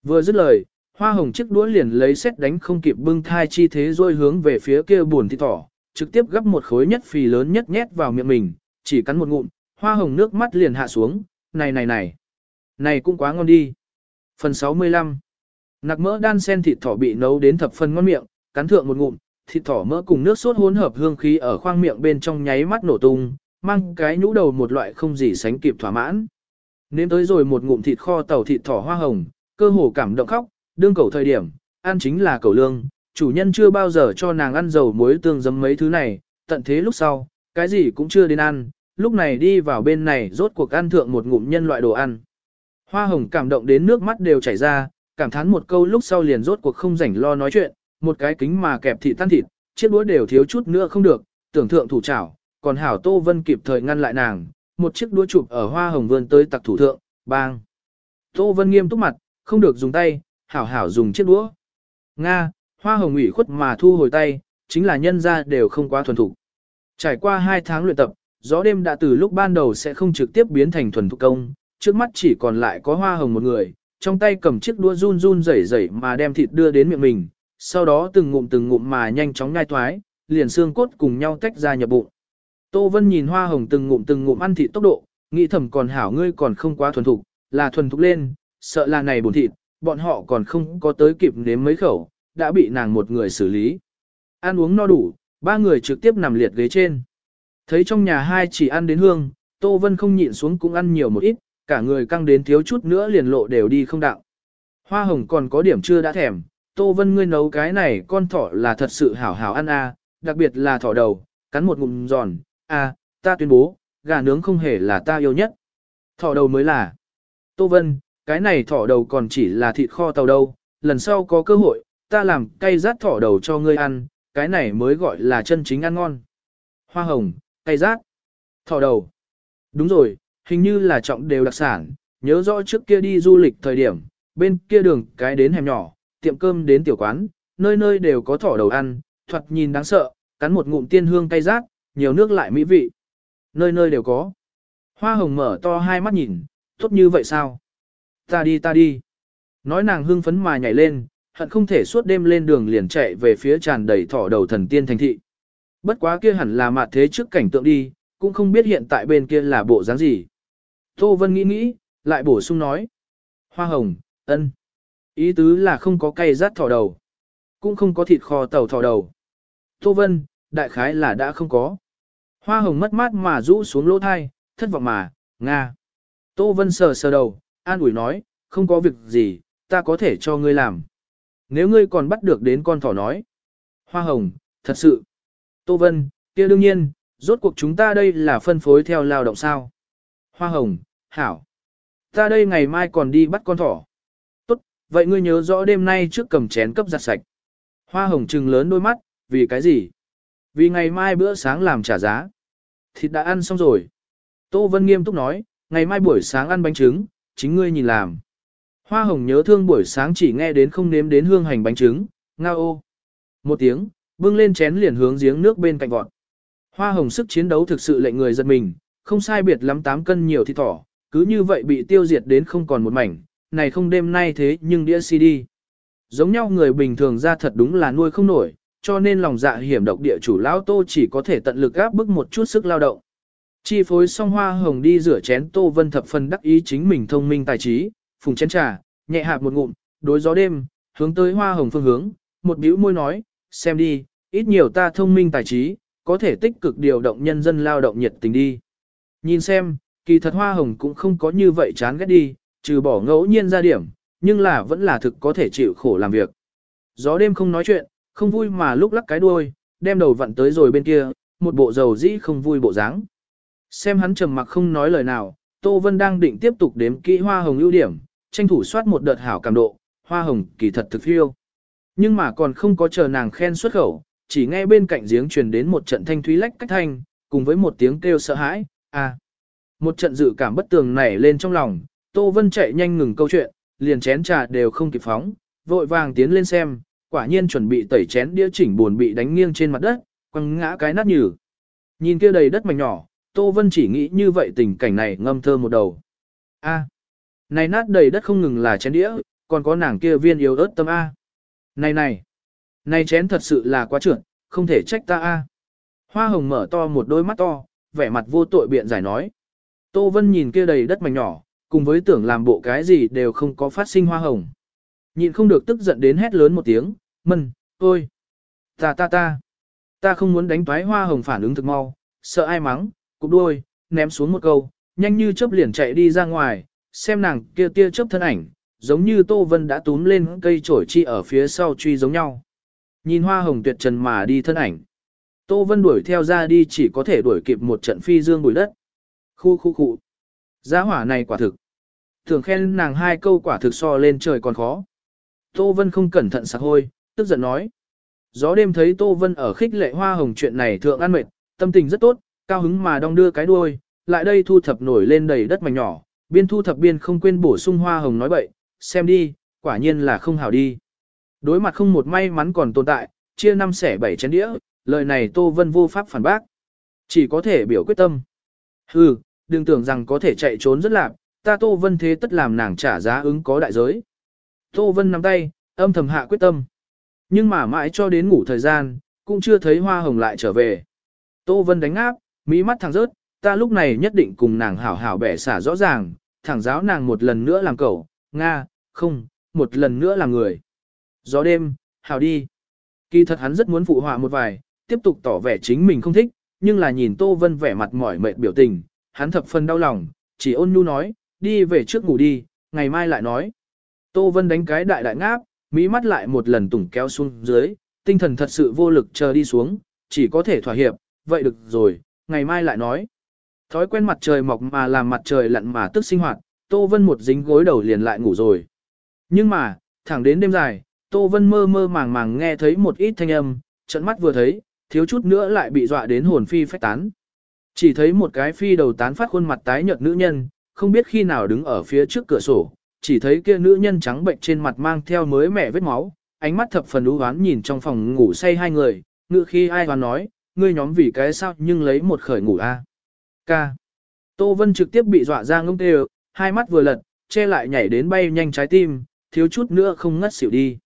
Vừa dứt lời, hoa hồng chiếc đũa liền lấy xét đánh không kịp bưng thai chi thế rồi hướng về phía kia buồn thịt thỏ, trực tiếp gấp một khối nhất phì lớn nhất nhét vào miệng mình, chỉ cắn một ngụm, hoa hồng nước mắt liền hạ xuống, này này này, này cũng quá ngon đi. Phần 65 Nạc mỡ đan sen thịt thỏ bị nấu đến thập phần ngon miệng, cắn thượng một ngụm, thịt thỏ mỡ cùng nước sốt hỗn hợp hương khí ở khoang miệng bên trong nháy mắt nổ tung, mang cái nhũ đầu một loại không gì sánh kịp thỏa mãn. Nếm tới rồi một ngụm thịt kho tàu thịt thỏ hoa hồng, cơ hồ cảm động khóc, đương cầu thời điểm, ăn chính là cầu lương, chủ nhân chưa bao giờ cho nàng ăn dầu muối tương giấm mấy thứ này, tận thế lúc sau, cái gì cũng chưa đến ăn, lúc này đi vào bên này rốt cuộc ăn thượng một ngụm nhân loại đồ ăn. Hoa hồng cảm động đến nước mắt đều chảy ra, cảm thán một câu lúc sau liền rốt cuộc không rảnh lo nói chuyện, một cái kính mà kẹp thịt tan thịt, chiếc đũa đều thiếu chút nữa không được, tưởng thượng thủ chảo, còn hảo Tô Vân kịp thời ngăn lại nàng, một chiếc đũa chụp ở hoa hồng vươn tới tặc thủ thượng, bang. Tô Vân nghiêm túc mặt, không được dùng tay, hảo hảo dùng chiếc đũa. Nga, hoa hồng ủy khuất mà thu hồi tay, chính là nhân ra đều không quá thuần thục. Trải qua hai tháng luyện tập, gió đêm đã từ lúc ban đầu sẽ không trực tiếp biến thành thuần thục công, trước mắt chỉ còn lại có hoa hồng một người, trong tay cầm chiếc đũa run run rẩy rẩy mà đem thịt đưa đến miệng mình, sau đó từng ngụm từng ngụm mà nhanh chóng nhai thoái, liền xương cốt cùng nhau tách ra nhập bụng. Tô Vân nhìn hoa hồng từng ngụm từng ngụm ăn thịt tốc độ, nghĩ thầm còn hảo ngươi còn không quá thuần thục, là thuần thục lên, sợ là này buồn thịt, bọn họ còn không có tới kịp nếm mấy khẩu, đã bị nàng một người xử lý. Ăn uống no đủ, ba người trực tiếp nằm liệt ghế trên. Thấy trong nhà hai chỉ ăn đến hương, Tô Vân không nhịn xuống cũng ăn nhiều một ít, cả người căng đến thiếu chút nữa liền lộ đều đi không đạo. Hoa hồng còn có điểm chưa đã thèm, Tô Vân ngươi nấu cái này con thỏ là thật sự hảo hảo ăn a, đặc biệt là thỏ đầu, cắn một ngụm giòn, a, ta tuyên bố, gà nướng không hề là ta yêu nhất. Thỏ đầu mới là. Tô Vân, cái này thỏ đầu còn chỉ là thịt kho tàu đâu, lần sau có cơ hội, ta làm cay rát thỏ đầu cho ngươi ăn, cái này mới gọi là chân chính ăn ngon. Hoa hồng, cay rát, thỏ đầu. Đúng rồi, hình như là trọng đều đặc sản, nhớ rõ trước kia đi du lịch thời điểm, bên kia đường cái đến hẻm nhỏ, tiệm cơm đến tiểu quán, nơi nơi đều có thỏ đầu ăn, thoạt nhìn đáng sợ, cắn một ngụm tiên hương cay rát, nhiều nước lại mỹ vị. Nơi nơi đều có. Hoa hồng mở to hai mắt nhìn, tốt như vậy sao? Ta đi ta đi. Nói nàng hưng phấn mà nhảy lên, hận không thể suốt đêm lên đường liền chạy về phía tràn đầy thỏ đầu thần tiên thành thị. Bất quá kia hẳn là mặt thế trước cảnh tượng đi, cũng không biết hiện tại bên kia là bộ dáng gì. Tô Vân nghĩ nghĩ, lại bổ sung nói. Hoa hồng, ân. Ý tứ là không có cây rát thỏ đầu. Cũng không có thịt kho tàu thỏ đầu. Tô Vân, đại khái là đã không có. Hoa hồng mất mát mà rũ xuống lỗ thai, thất vọng mà, Nga. Tô Vân sờ sờ đầu, an ủi nói, không có việc gì, ta có thể cho ngươi làm. Nếu ngươi còn bắt được đến con thỏ nói. Hoa hồng, thật sự. Tô Vân, kia đương nhiên, rốt cuộc chúng ta đây là phân phối theo lao động sao. Hoa hồng, hảo. Ta đây ngày mai còn đi bắt con thỏ. Tốt, vậy ngươi nhớ rõ đêm nay trước cầm chén cấp giặt sạch. Hoa hồng trừng lớn đôi mắt, vì cái gì? Vì ngày mai bữa sáng làm trả giá. Thịt đã ăn xong rồi. Tô Vân nghiêm túc nói, ngày mai buổi sáng ăn bánh trứng, chính ngươi nhìn làm. Hoa hồng nhớ thương buổi sáng chỉ nghe đến không nếm đến hương hành bánh trứng, ngao ô. Một tiếng, bưng lên chén liền hướng giếng nước bên cạnh vọt. Hoa hồng sức chiến đấu thực sự lệnh người giật mình, không sai biệt lắm 8 cân nhiều thịt thỏ, cứ như vậy bị tiêu diệt đến không còn một mảnh, này không đêm nay thế nhưng đĩa CD. Giống nhau người bình thường ra thật đúng là nuôi không nổi, cho nên lòng dạ hiểm độc địa chủ lão tô chỉ có thể tận lực áp bức một chút sức lao động. Chi phối xong hoa hồng đi rửa chén tô vân thập phần đắc ý chính mình thông minh tài trí, phùng chén trà, nhẹ hạp một ngụm, đối gió đêm, hướng tới hoa hồng phương hướng, một bĩu môi nói, xem đi, ít nhiều ta thông minh tài trí, có thể tích cực điều động nhân dân lao động nhiệt tình đi. Nhìn xem, kỳ thật hoa hồng cũng không có như vậy chán ghét đi, trừ bỏ ngẫu nhiên ra điểm, nhưng là vẫn là thực có thể chịu khổ làm việc. Gió đêm không nói chuyện, không vui mà lúc lắc cái đuôi, đem đầu vặn tới rồi bên kia, một bộ dầu dĩ không vui bộ dáng. Xem hắn trầm mặc không nói lời nào, Tô Vân đang định tiếp tục đếm kỹ hoa hồng ưu điểm, tranh thủ soát một đợt hảo cảm độ, hoa hồng kỳ thật thực phiêu. Nhưng mà còn không có chờ nàng khen xuất khẩu, chỉ nghe bên cạnh giếng truyền đến một trận thanh thúy lách cách thanh, cùng với một tiếng kêu sợ hãi, à. Một trận dự cảm bất tường nảy lên trong lòng, Tô Vân chạy nhanh ngừng câu chuyện, liền chén trà đều không kịp phóng, vội vàng tiến lên xem, quả nhiên chuẩn bị tẩy chén đĩa chỉnh buồn bị đánh nghiêng trên mặt đất, quăng ngã cái nát nhừ. Nhìn kia đầy đất mảnh nhỏ, Tô Vân chỉ nghĩ như vậy tình cảnh này ngâm thơ một đầu. A, này nát đầy đất không ngừng là chén đĩa, còn có nàng kia viên yếu ớt tâm A. Này này, này chén thật sự là quá trượt, không thể trách ta A. Hoa hồng mở to một đôi mắt to, vẻ mặt vô tội biện giải nói. Tô Vân nhìn kia đầy đất mảnh nhỏ, cùng với tưởng làm bộ cái gì đều không có phát sinh hoa hồng. Nhịn không được tức giận đến hét lớn một tiếng, mân, ôi, ta ta ta, ta không muốn đánh toái hoa hồng phản ứng thực mau, sợ ai mắng, cục đuôi, ném xuống một câu, nhanh như chớp liền chạy đi ra ngoài, xem nàng kia tia chớp thân ảnh, giống như Tô Vân đã túm lên cây trổi chi ở phía sau truy giống nhau. Nhìn hoa hồng tuyệt trần mà đi thân ảnh. Tô Vân đuổi theo ra đi chỉ có thể đuổi kịp một trận phi dương bụi đất. Khu khu khu. Giá hỏa này quả thực. Thường khen nàng hai câu quả thực so lên trời còn khó. Tô Vân không cẩn thận sạc hôi, tức giận nói. Gió đêm thấy Tô Vân ở khích lệ hoa hồng chuyện này thượng ăn mệt, tâm tình rất tốt, cao hứng mà đong đưa cái đuôi, lại đây thu thập nổi lên đầy đất mảnh nhỏ, biên thu thập biên không quên bổ sung hoa hồng nói bậy, xem đi, quả nhiên là không hảo đi. Đối mặt không một may mắn còn tồn tại, chia năm xẻ bảy chén đĩa, lời này Tô Vân vô pháp phản bác. Chỉ có thể biểu quyết tâm. Hừ, đừng tưởng rằng có thể chạy trốn rất lạc, ta Tô Vân thế tất làm nàng trả giá ứng có đại giới. Tô Vân nắm tay, âm thầm hạ quyết tâm. Nhưng mà mãi cho đến ngủ thời gian, cũng chưa thấy hoa hồng lại trở về. Tô Vân đánh áp, mỹ mắt thẳng rớt, ta lúc này nhất định cùng nàng hảo hảo bẻ xả rõ ràng, thẳng giáo nàng một lần nữa làm cậu, Nga, không, một lần nữa làm người. Gió đêm, hảo đi. Kỳ thật hắn rất muốn phụ họa một vài, tiếp tục tỏ vẻ chính mình không thích, nhưng là nhìn Tô Vân vẻ mặt mỏi mệt biểu tình, hắn thập phần đau lòng, chỉ ôn nhu nói, đi về trước ngủ đi, ngày mai lại nói. Tô Vân đánh cái đại đại ngáp, mỹ mắt lại một lần tủng kéo xuống dưới, tinh thần thật sự vô lực chờ đi xuống, chỉ có thể thỏa hiệp, vậy được rồi, ngày mai lại nói. Thói quen mặt trời mọc mà làm mặt trời lặn mà tức sinh hoạt, Tô Vân một dính gối đầu liền lại ngủ rồi. Nhưng mà, thẳng đến đêm dài, Tô Vân mơ mơ màng màng nghe thấy một ít thanh âm, trận mắt vừa thấy, thiếu chút nữa lại bị dọa đến hồn phi phách tán. Chỉ thấy một cái phi đầu tán phát khuôn mặt tái nhợt nữ nhân, không biết khi nào đứng ở phía trước cửa sổ, chỉ thấy kia nữ nhân trắng bệnh trên mặt mang theo mới mẻ vết máu, ánh mắt thập phần u hoán nhìn trong phòng ngủ say hai người, ngự khi ai hoán nói, ngươi nhóm vì cái sao nhưng lấy một khởi ngủ a. Ca. Tô Vân trực tiếp bị dọa ra ngông tê hai mắt vừa lật, che lại nhảy đến bay nhanh trái tim, thiếu chút nữa không ngất xỉu đi.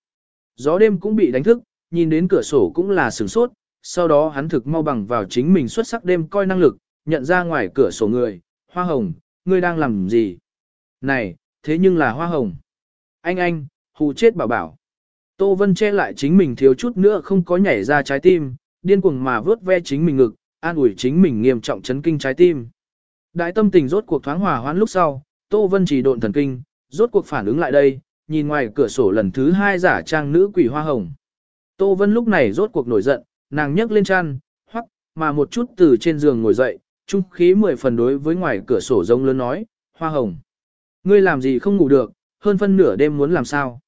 Gió đêm cũng bị đánh thức, nhìn đến cửa sổ cũng là sửng sốt, sau đó hắn thực mau bằng vào chính mình xuất sắc đêm coi năng lực, nhận ra ngoài cửa sổ người, hoa hồng, ngươi đang làm gì? Này, thế nhưng là hoa hồng. Anh anh, hù chết bảo bảo. Tô Vân che lại chính mình thiếu chút nữa không có nhảy ra trái tim, điên cuồng mà vớt ve chính mình ngực, an ủi chính mình nghiêm trọng chấn kinh trái tim. Đại tâm tình rốt cuộc thoáng hòa hoãn lúc sau, Tô Vân chỉ độn thần kinh, rốt cuộc phản ứng lại đây, nhìn ngoài cửa sổ lần thứ hai giả trang nữ quỷ hoa hồng. Tô Vân lúc này rốt cuộc nổi giận, nàng nhấc lên chăn, hoắc, mà một chút từ trên giường ngồi dậy, trung khí mười phần đối với ngoài cửa sổ rông lớn nói, hoa hồng. Ngươi làm gì không ngủ được, hơn phân nửa đêm muốn làm sao.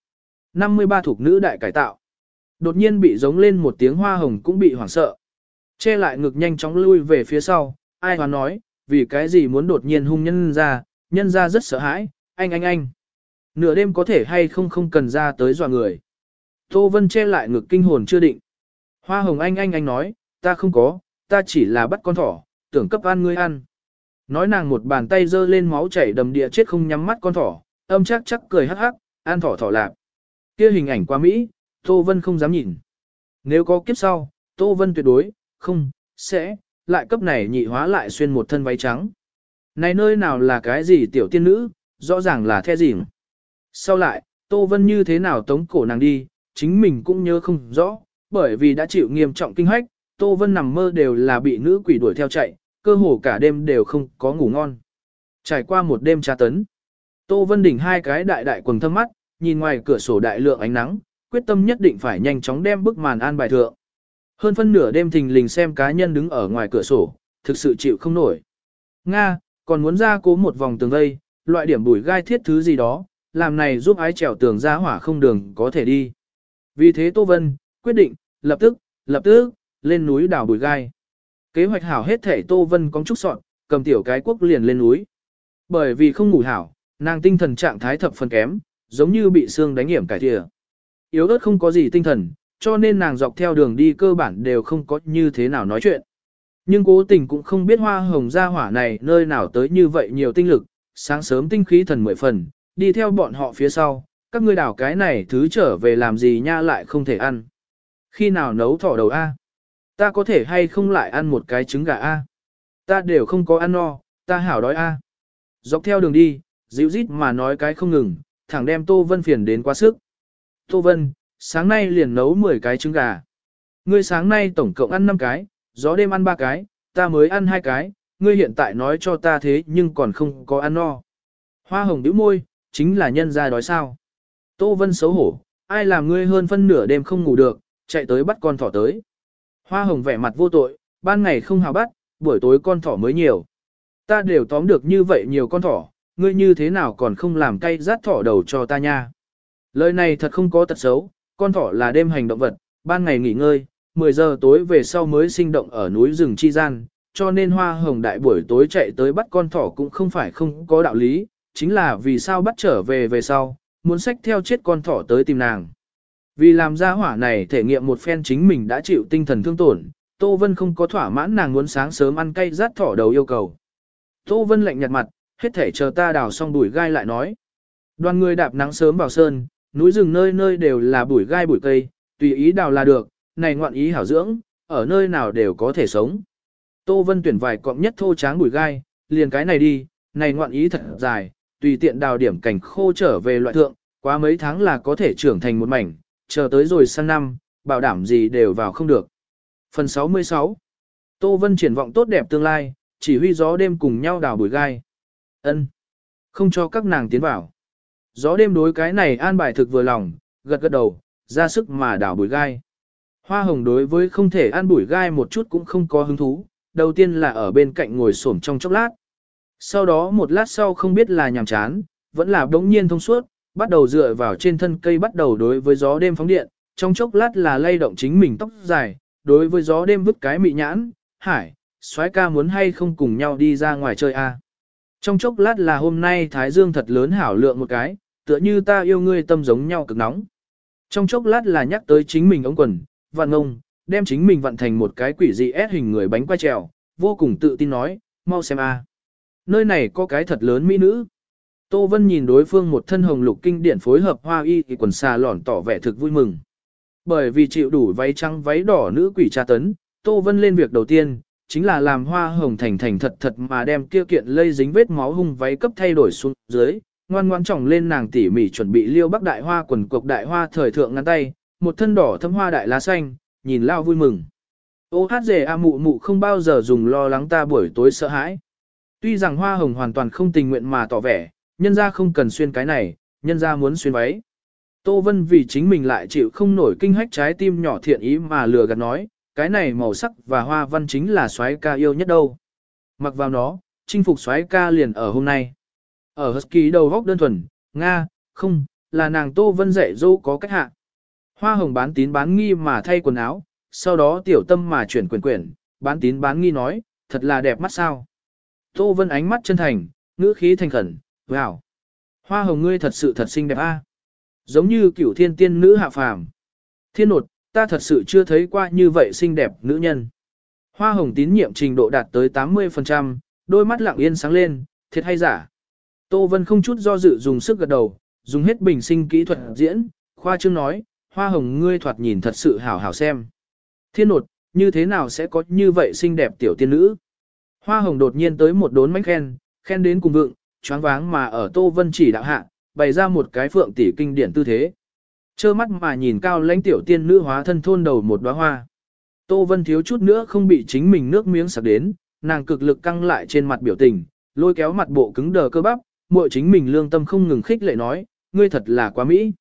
53 thuộc nữ đại cải tạo. Đột nhiên bị giống lên một tiếng hoa hồng cũng bị hoảng sợ. Che lại ngực nhanh chóng lui về phía sau, ai hoán nói, vì cái gì muốn đột nhiên hung nhân ra, nhân ra rất sợ hãi, anh anh anh. Nửa đêm có thể hay không không cần ra tới dọa người. Tô Vân che lại ngực kinh hồn chưa định. Hoa hồng anh anh anh nói, ta không có, ta chỉ là bắt con thỏ, tưởng cấp ăn ngươi ăn. Nói nàng một bàn tay giơ lên máu chảy đầm địa chết không nhắm mắt con thỏ, âm chắc chắc cười hắc hắc, an thỏ thỏ lạp. Kia hình ảnh qua Mỹ, Tô Vân không dám nhìn. Nếu có kiếp sau, Tô Vân tuyệt đối, không, sẽ, lại cấp này nhị hóa lại xuyên một thân váy trắng. Này nơi nào là cái gì tiểu tiên nữ, rõ ràng là the gì. Sau lại, Tô Vân như thế nào tống cổ nàng đi, chính mình cũng nhớ không rõ, bởi vì đã chịu nghiêm trọng kinh hách, Tô Vân nằm mơ đều là bị nữ quỷ đuổi theo chạy, cơ hồ cả đêm đều không có ngủ ngon. Trải qua một đêm tra tấn, Tô Vân đỉnh hai cái đại đại quần thâm mắt, nhìn ngoài cửa sổ đại lượng ánh nắng, quyết tâm nhất định phải nhanh chóng đem bức màn an bài thượng. Hơn phân nửa đêm thình lình xem cá nhân đứng ở ngoài cửa sổ, thực sự chịu không nổi. Nga, còn muốn ra cố một vòng tường vây, loại điểm bùi gai thiết thứ gì đó, làm này giúp ái trèo tường ra hỏa không đường có thể đi. Vì thế Tô Vân, quyết định, lập tức, lập tức, lên núi đảo bùi gai. Kế hoạch hảo hết thể Tô Vân cong trúc sọn, cầm tiểu cái quốc liền lên núi. Bởi vì không ngủ hảo, nàng tinh thần trạng thái thập phần kém, giống như bị xương đánh hiểm cải thìa. Yếu ớt không có gì tinh thần, cho nên nàng dọc theo đường đi cơ bản đều không có như thế nào nói chuyện. Nhưng cố tình cũng không biết hoa hồng gia hỏa này nơi nào tới như vậy nhiều tinh lực, sáng sớm tinh khí thần mười phần, đi theo bọn họ phía sau, các ngươi đảo cái này thứ trở về làm gì nha lại không thể ăn. Khi nào nấu thỏ đầu A? Ta có thể hay không lại ăn một cái trứng gà A? Ta đều không có ăn no, ta hảo đói A. Dọc theo đường đi, dịu rít mà nói cái không ngừng, thẳng đem Tô Vân phiền đến quá sức. Tô Vân, sáng nay liền nấu 10 cái trứng gà. Ngươi sáng nay tổng cộng ăn 5 cái, gió đêm ăn 3 cái, ta mới ăn 2 cái, ngươi hiện tại nói cho ta thế nhưng còn không có ăn no. Hoa hồng bĩu môi, chính là nhân ra đói sao. Tô Vân xấu hổ, ai làm ngươi hơn phân nửa đêm không ngủ được, chạy tới bắt con thỏ tới. Hoa hồng vẻ mặt vô tội, ban ngày không hào bắt, buổi tối con thỏ mới nhiều. Ta đều tóm được như vậy nhiều con thỏ, ngươi như thế nào còn không làm cay rát thỏ đầu cho ta nha. Lời này thật không có tật xấu, con thỏ là đêm hành động vật, ban ngày nghỉ ngơi, 10 giờ tối về sau mới sinh động ở núi rừng chi gian, cho nên hoa hồng đại buổi tối chạy tới bắt con thỏ cũng không phải không có đạo lý, chính là vì sao bắt trở về về sau, muốn xách theo chết con thỏ tới tìm nàng. Vì làm ra hỏa này thể nghiệm một phen chính mình đã chịu tinh thần thương tổn, Tô Vân không có thỏa mãn nàng muốn sáng sớm ăn cay rát thỏ đầu yêu cầu. Tô Vân lạnh nhạt mặt, hết thể chờ ta đào xong bụi gai lại nói. Đoàn người đạp nắng sớm vào sơn, núi rừng nơi nơi đều là bụi gai bụi cây, tùy ý đào là được, này ngoạn ý hảo dưỡng, ở nơi nào đều có thể sống. Tô Vân tuyển vài cọng nhất thô tráng bụi gai, liền cái này đi, này ngoạn ý thật dài, tùy tiện đào điểm cảnh khô trở về loại thượng, quá mấy tháng là có thể trưởng thành một mảnh, chờ tới rồi sang năm, bảo đảm gì đều vào không được. Phần 66 Tô Vân triển vọng tốt đẹp tương lai, chỉ huy gió đêm cùng nhau đào bụi gai. ân Không cho các nàng tiến vào. Gió đêm đối cái này an bài thực vừa lòng, gật gật đầu, ra sức mà đào bụi gai. Hoa hồng đối với không thể ăn bụi gai một chút cũng không có hứng thú, đầu tiên là ở bên cạnh ngồi xổm trong chốc lát. Sau đó một lát sau không biết là nhàm chán, vẫn là đống nhiên thông suốt, bắt đầu dựa vào trên thân cây bắt đầu đối với gió đêm phóng điện, trong chốc lát là lay động chính mình tóc dài, đối với gió đêm vứt cái mị nhãn, hải, soái ca muốn hay không cùng nhau đi ra ngoài chơi a. Trong chốc lát là hôm nay Thái Dương thật lớn hảo lượng một cái, tựa như ta yêu ngươi tâm giống nhau cực nóng. Trong chốc lát là nhắc tới chính mình ống quần, vạn ngông, đem chính mình vận thành một cái quỷ dị ép hình người bánh quay trèo, vô cùng tự tin nói, mau xem a. Nơi này có cái thật lớn mỹ nữ. Tô Vân nhìn đối phương một thân hồng lục kinh điển phối hợp hoa y thì quần xà lỏn tỏ vẻ thực vui mừng. Bởi vì chịu đủ váy trắng váy đỏ nữ quỷ tra tấn, Tô Vân lên việc đầu tiên, chính là làm hoa hồng thành thành thật thật mà đem kia kiện lây dính vết máu hung váy cấp thay đổi xuống dưới, ngoan ngoan trọng lên nàng tỉ mỉ chuẩn bị liêu bắc đại hoa quần cục đại hoa thời thượng ngăn tay, một thân đỏ thâm hoa đại lá xanh, nhìn lao vui mừng. Ô hát rể a mụ mụ không bao giờ dùng lo lắng ta buổi tối sợ hãi. Tuy rằng hoa hồng hoàn toàn không tình nguyện mà tỏ vẻ, nhân ra không cần xuyên cái này, nhân ra muốn xuyên váy. Tô Vân vì chính mình lại chịu không nổi kinh hách trái tim nhỏ thiện ý mà lừa gạt nói, cái này màu sắc và hoa văn chính là soái ca yêu nhất đâu. Mặc vào nó, chinh phục soái ca liền ở hôm nay. Ở Husky đầu góc đơn thuần, Nga, không, là nàng Tô Vân dạy dỗ có cách hạ. Hoa hồng bán tín bán nghi mà thay quần áo, sau đó tiểu tâm mà chuyển quyển quyển, bán tín bán nghi nói, thật là đẹp mắt sao. Tô Vân ánh mắt chân thành, ngữ khí thành khẩn, wow. Hoa hồng ngươi thật sự thật xinh đẹp a, à? Giống như cửu thiên tiên nữ hạ phàm. Thiên nột, ta thật sự chưa thấy qua như vậy xinh đẹp nữ nhân. Hoa hồng tín nhiệm trình độ đạt tới 80%, đôi mắt lặng yên sáng lên, thiệt hay giả. Tô Vân không chút do dự dùng sức gật đầu, dùng hết bình sinh kỹ thuật diễn, khoa trương nói, hoa hồng ngươi thoạt nhìn thật sự hảo hảo xem. Thiên nột, như thế nào sẽ có như vậy xinh đẹp tiểu tiên nữ? Hoa hồng đột nhiên tới một đốn mánh khen, khen đến cùng vượng, choáng váng mà ở Tô Vân chỉ đạo hạ, bày ra một cái phượng tỷ kinh điển tư thế. Chơ mắt mà nhìn cao lãnh tiểu tiên nữ hóa thân thôn đầu một đóa hoa. Tô Vân thiếu chút nữa không bị chính mình nước miếng sặc đến, nàng cực lực căng lại trên mặt biểu tình, lôi kéo mặt bộ cứng đờ cơ bắp, muội chính mình lương tâm không ngừng khích lệ nói, ngươi thật là quá mỹ.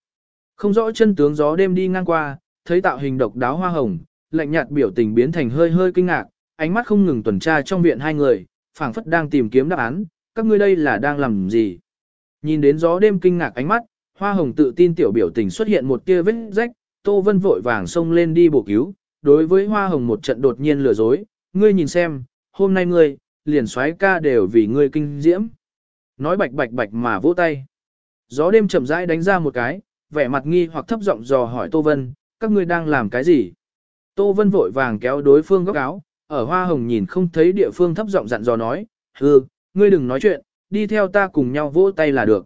Không rõ chân tướng gió đêm đi ngang qua, thấy tạo hình độc đáo hoa hồng, lạnh nhạt biểu tình biến thành hơi hơi kinh ngạc, ánh mắt không ngừng tuần tra trong viện hai người, phảng phất đang tìm kiếm đáp án, các ngươi đây là đang làm gì? Nhìn đến gió đêm kinh ngạc ánh mắt, hoa hồng tự tin tiểu biểu tình xuất hiện một tia vết rách, Tô Vân vội vàng xông lên đi bổ cứu, đối với hoa hồng một trận đột nhiên lừa dối, ngươi nhìn xem, hôm nay ngươi, liền xoáy ca đều vì ngươi kinh diễm. Nói bạch bạch bạch mà vỗ tay. Gió đêm chậm rãi đánh ra một cái, vẻ mặt nghi hoặc thấp giọng dò hỏi Tô Vân, các ngươi đang làm cái gì? Tô Vân vội vàng kéo đối phương góc áo, ở hoa hồng nhìn không thấy địa phương thấp giọng dặn dò nói, hừ, ngươi đừng nói chuyện, đi theo ta cùng nhau vỗ tay là được.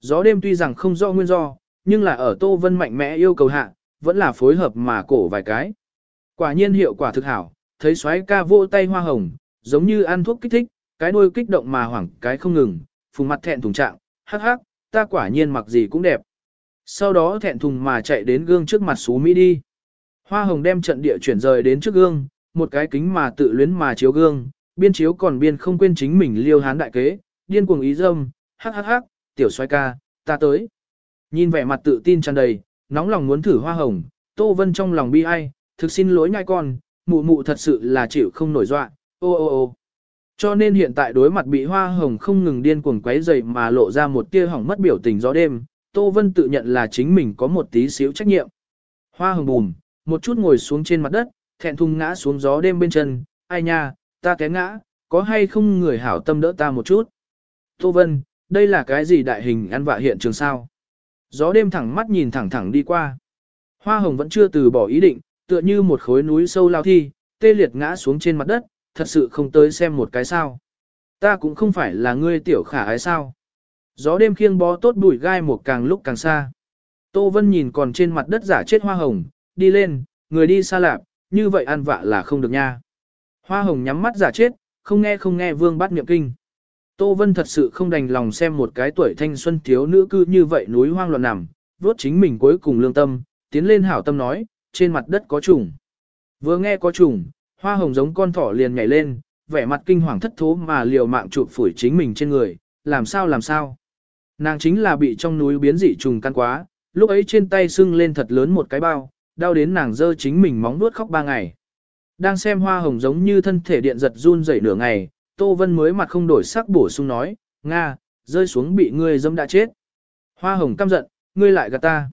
Gió đêm tuy rằng không rõ nguyên do, nhưng là ở Tô Vân mạnh mẽ yêu cầu hạ, vẫn là phối hợp mà cổ vài cái. Quả nhiên hiệu quả thực hảo, thấy xoáy ca vỗ tay hoa hồng, giống như ăn thuốc kích thích, cái đuôi kích động mà hoảng cái không ngừng, phùng mặt thẹn thùng trạng, hắc hắc, ta quả nhiên mặc gì cũng đẹp. Sau đó thẹn thùng mà chạy đến gương trước mặt xú Mỹ đi. Hoa hồng đem trận địa chuyển rời đến trước gương, một cái kính mà tự luyến mà chiếu gương, biên chiếu còn biên không quên chính mình liêu hán đại kế, điên cuồng ý dâm, hắc hắc hắc, tiểu xoay ca, ta tới. Nhìn vẻ mặt tự tin tràn đầy, nóng lòng muốn thử hoa hồng, Tô Vân trong lòng bi ai, thực xin lỗi nhai con, mụ mụ thật sự là chịu không nổi dọa, ô ô ô. Cho nên hiện tại đối mặt bị hoa hồng không ngừng điên cuồng quấy dậy mà lộ ra một tia hỏng mất biểu tình gió đêm, Tô Vân tự nhận là chính mình có một tí xíu trách nhiệm. Hoa hồng bùm, một chút ngồi xuống trên mặt đất, thẹn thùng ngã xuống gió đêm bên chân, ai nha, ta té ngã, có hay không người hảo tâm đỡ ta một chút. Tô Vân, đây là cái gì đại hình ăn vạ hiện trường sao? Gió đêm thẳng mắt nhìn thẳng thẳng đi qua. Hoa hồng vẫn chưa từ bỏ ý định, tựa như một khối núi sâu lao thi, tê liệt ngã xuống trên mặt đất, thật sự không tới xem một cái sao. Ta cũng không phải là ngươi tiểu khả ái sao. Gió đêm khiêng bó tốt bụi gai một càng lúc càng xa. Tô Vân nhìn còn trên mặt đất giả chết hoa hồng, đi lên, người đi xa lạp, như vậy ăn vạ là không được nha. Hoa hồng nhắm mắt giả chết, không nghe không nghe vương bắt niệm kinh. Tô Vân thật sự không đành lòng xem một cái tuổi thanh xuân thiếu nữ cư như vậy núi hoang loạn nằm, vốt chính mình cuối cùng lương tâm, tiến lên hảo tâm nói, trên mặt đất có trùng. Vừa nghe có trùng, hoa hồng giống con thỏ liền nhảy lên, vẻ mặt kinh hoàng thất thố mà liều mạng chụp phủi chính mình trên người, làm sao làm sao. Nàng chính là bị trong núi biến dị trùng căn quá, lúc ấy trên tay sưng lên thật lớn một cái bao, đau đến nàng dơ chính mình móng nuốt khóc ba ngày. Đang xem hoa hồng giống như thân thể điện giật run rẩy nửa ngày, Tô Vân mới mặt không đổi sắc bổ sung nói, Nga, rơi xuống bị ngươi dâm đã chết. Hoa hồng căm giận, ngươi lại gạt ta.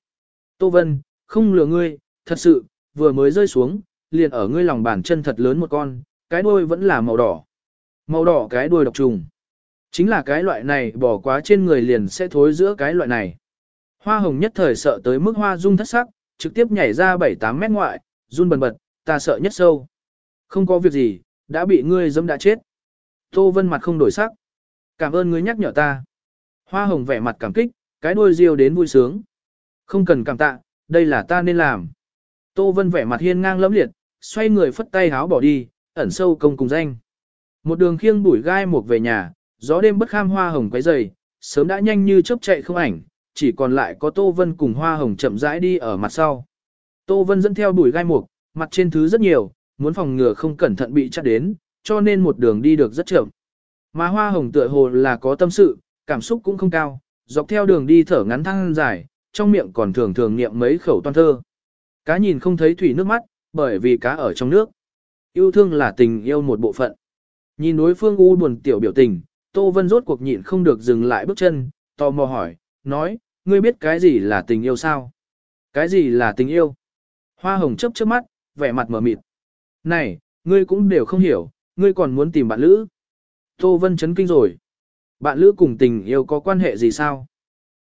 Tô Vân, không lừa ngươi, thật sự, vừa mới rơi xuống, liền ở ngươi lòng bàn chân thật lớn một con, cái đuôi vẫn là màu đỏ. Màu đỏ cái đuôi độc trùng. Chính là cái loại này bỏ quá trên người liền sẽ thối giữa cái loại này. Hoa hồng nhất thời sợ tới mức hoa rung thất sắc, trực tiếp nhảy ra 7-8 mét ngoại, run bần bật, ta sợ nhất sâu. Không có việc gì, đã bị ngươi dẫm đã chết. Tô Vân mặt không đổi sắc. Cảm ơn ngươi nhắc nhở ta. Hoa hồng vẻ mặt cảm kích, cái đuôi riêu đến vui sướng. Không cần cảm tạ, đây là ta nên làm. Tô Vân vẻ mặt hiên ngang lẫm liệt, xoay người phất tay háo bỏ đi, ẩn sâu công cùng danh. Một đường khiêng bụi gai một về nhà, gió đêm bất kham hoa hồng quấy dày, sớm đã nhanh như chớp chạy không ảnh, chỉ còn lại có Tô Vân cùng hoa hồng chậm rãi đi ở mặt sau. Tô Vân dẫn theo bụi gai mục, mặt trên thứ rất nhiều, muốn phòng ngừa không cẩn thận bị chặt đến, cho nên một đường đi được rất chậm. Mà hoa hồng tựa hồ là có tâm sự, cảm xúc cũng không cao, dọc theo đường đi thở ngắn thăng dài, trong miệng còn thường thường niệm mấy khẩu toan thơ. Cá nhìn không thấy thủy nước mắt, bởi vì cá ở trong nước. Yêu thương là tình yêu một bộ phận. Nhìn đối phương u buồn tiểu biểu tình, Tô Vân rốt cuộc nhịn không được dừng lại bước chân, tò mò hỏi, nói, ngươi biết cái gì là tình yêu sao? Cái gì là tình yêu? Hoa hồng chấp trước mắt, vẻ mặt mở mịt. Này, ngươi cũng đều không hiểu, ngươi còn muốn tìm bạn lữ. Tô Vân chấn kinh rồi. Bạn lữ cùng tình yêu có quan hệ gì sao?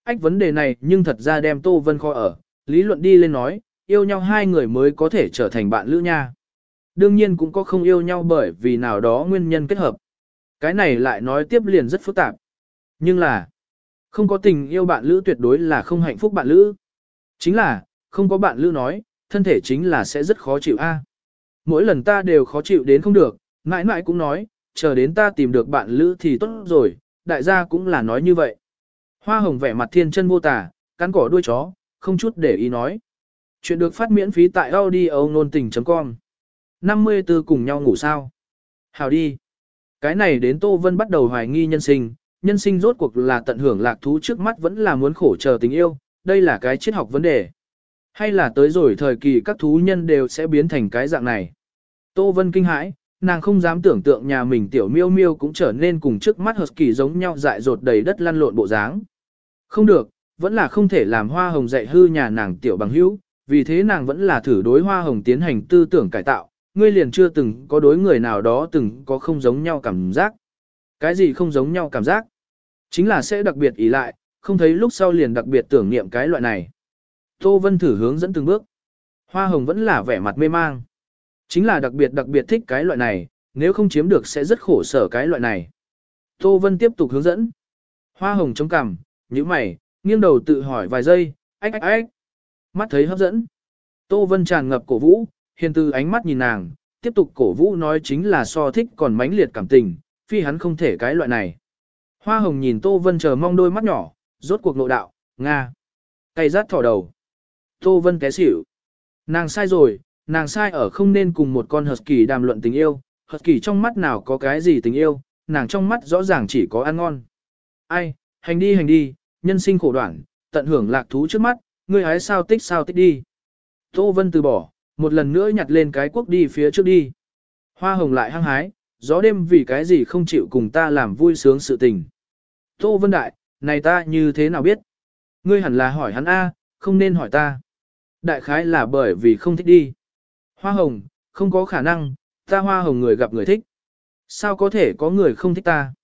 Ách vấn đề này nhưng thật ra đem Tô Vân kho ở, lý luận đi lên nói, yêu nhau hai người mới có thể trở thành bạn lữ nha. Đương nhiên cũng có không yêu nhau bởi vì nào đó nguyên nhân kết hợp. Cái này lại nói tiếp liền rất phức tạp. Nhưng là, không có tình yêu bạn lữ tuyệt đối là không hạnh phúc bạn lữ. Chính là, không có bạn lữ nói, thân thể chính là sẽ rất khó chịu a. Mỗi lần ta đều khó chịu đến không được, mãi mãi cũng nói, chờ đến ta tìm được bạn lữ thì tốt rồi, đại gia cũng là nói như vậy. Hoa hồng vẻ mặt thiên chân vô tả, cắn cỏ đuôi chó, không chút để ý nói. Chuyện được phát miễn phí tại audio nôn tình.com 54 cùng nhau ngủ sao? Hào đi. Cái này đến Tô Vân bắt đầu hoài nghi nhân sinh, nhân sinh rốt cuộc là tận hưởng lạc thú trước mắt vẫn là muốn khổ chờ tình yêu, đây là cái triết học vấn đề. Hay là tới rồi thời kỳ các thú nhân đều sẽ biến thành cái dạng này. Tô Vân kinh hãi, nàng không dám tưởng tượng nhà mình tiểu miêu miêu cũng trở nên cùng trước mắt husky giống nhau dại dột đầy đất lăn lộn bộ dáng. Không được, vẫn là không thể làm hoa hồng dạy hư nhà nàng tiểu bằng hữu, vì thế nàng vẫn là thử đối hoa hồng tiến hành tư tưởng cải tạo, ngươi liền chưa từng có đối người nào đó từng có không giống nhau cảm giác. Cái gì không giống nhau cảm giác? Chính là sẽ đặc biệt ý lại, không thấy lúc sau liền đặc biệt tưởng niệm cái loại này. Tô Vân thử hướng dẫn từng bước. Hoa hồng vẫn là vẻ mặt mê mang. Chính là đặc biệt đặc biệt thích cái loại này, nếu không chiếm được sẽ rất khổ sở cái loại này. Tô Vân tiếp tục hướng dẫn. Hoa hồng chống cằm, như mày, nghiêng đầu tự hỏi vài giây, ách ách ách. Mắt thấy hấp dẫn. Tô Vân tràn ngập cổ vũ, hiền từ ánh mắt nhìn nàng, tiếp tục cổ vũ nói chính là so thích còn mãnh liệt cảm tình, phi hắn không thể cái loại này. Hoa hồng nhìn Tô Vân chờ mong đôi mắt nhỏ, rốt cuộc nội đạo, Nga. Cây rát thỏ đầu. Tô Vân té xỉu. Nàng sai rồi, nàng sai ở không nên cùng một con husky đàm luận tình yêu, Hợp kỳ trong mắt nào có cái gì tình yêu, nàng trong mắt rõ ràng chỉ có ăn ngon. Ai, hành đi hành đi, nhân sinh khổ đoạn, tận hưởng lạc thú trước mắt, ngươi hái sao tích sao tích đi. Tô Vân từ bỏ, một lần nữa nhặt lên cái quốc đi phía trước đi. Hoa hồng lại hăng hái, gió đêm vì cái gì không chịu cùng ta làm vui sướng sự tình. Tô Vân Đại, này ta như thế nào biết? Ngươi hẳn là hỏi hắn A, không nên hỏi ta. Đại khái là bởi vì không thích đi. Hoa hồng, không có khả năng, ta hoa hồng người gặp người thích. Sao có thể có người không thích ta?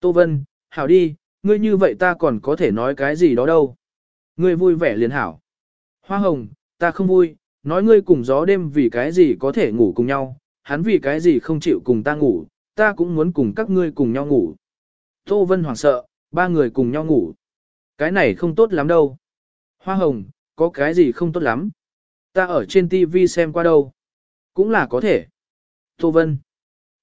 Tô Vân, hảo đi, ngươi như vậy ta còn có thể nói cái gì đó đâu. Ngươi vui vẻ liền hảo. Hoa hồng, ta không vui, nói ngươi cùng gió đêm vì cái gì có thể ngủ cùng nhau, hắn vì cái gì không chịu cùng ta ngủ, ta cũng muốn cùng các ngươi cùng nhau ngủ. Tô Vân hoảng sợ, ba người cùng nhau ngủ. Cái này không tốt lắm đâu. Hoa hồng, có cái gì không tốt lắm. Ta ở trên TV xem qua đâu. Cũng là có thể. Tô Vân,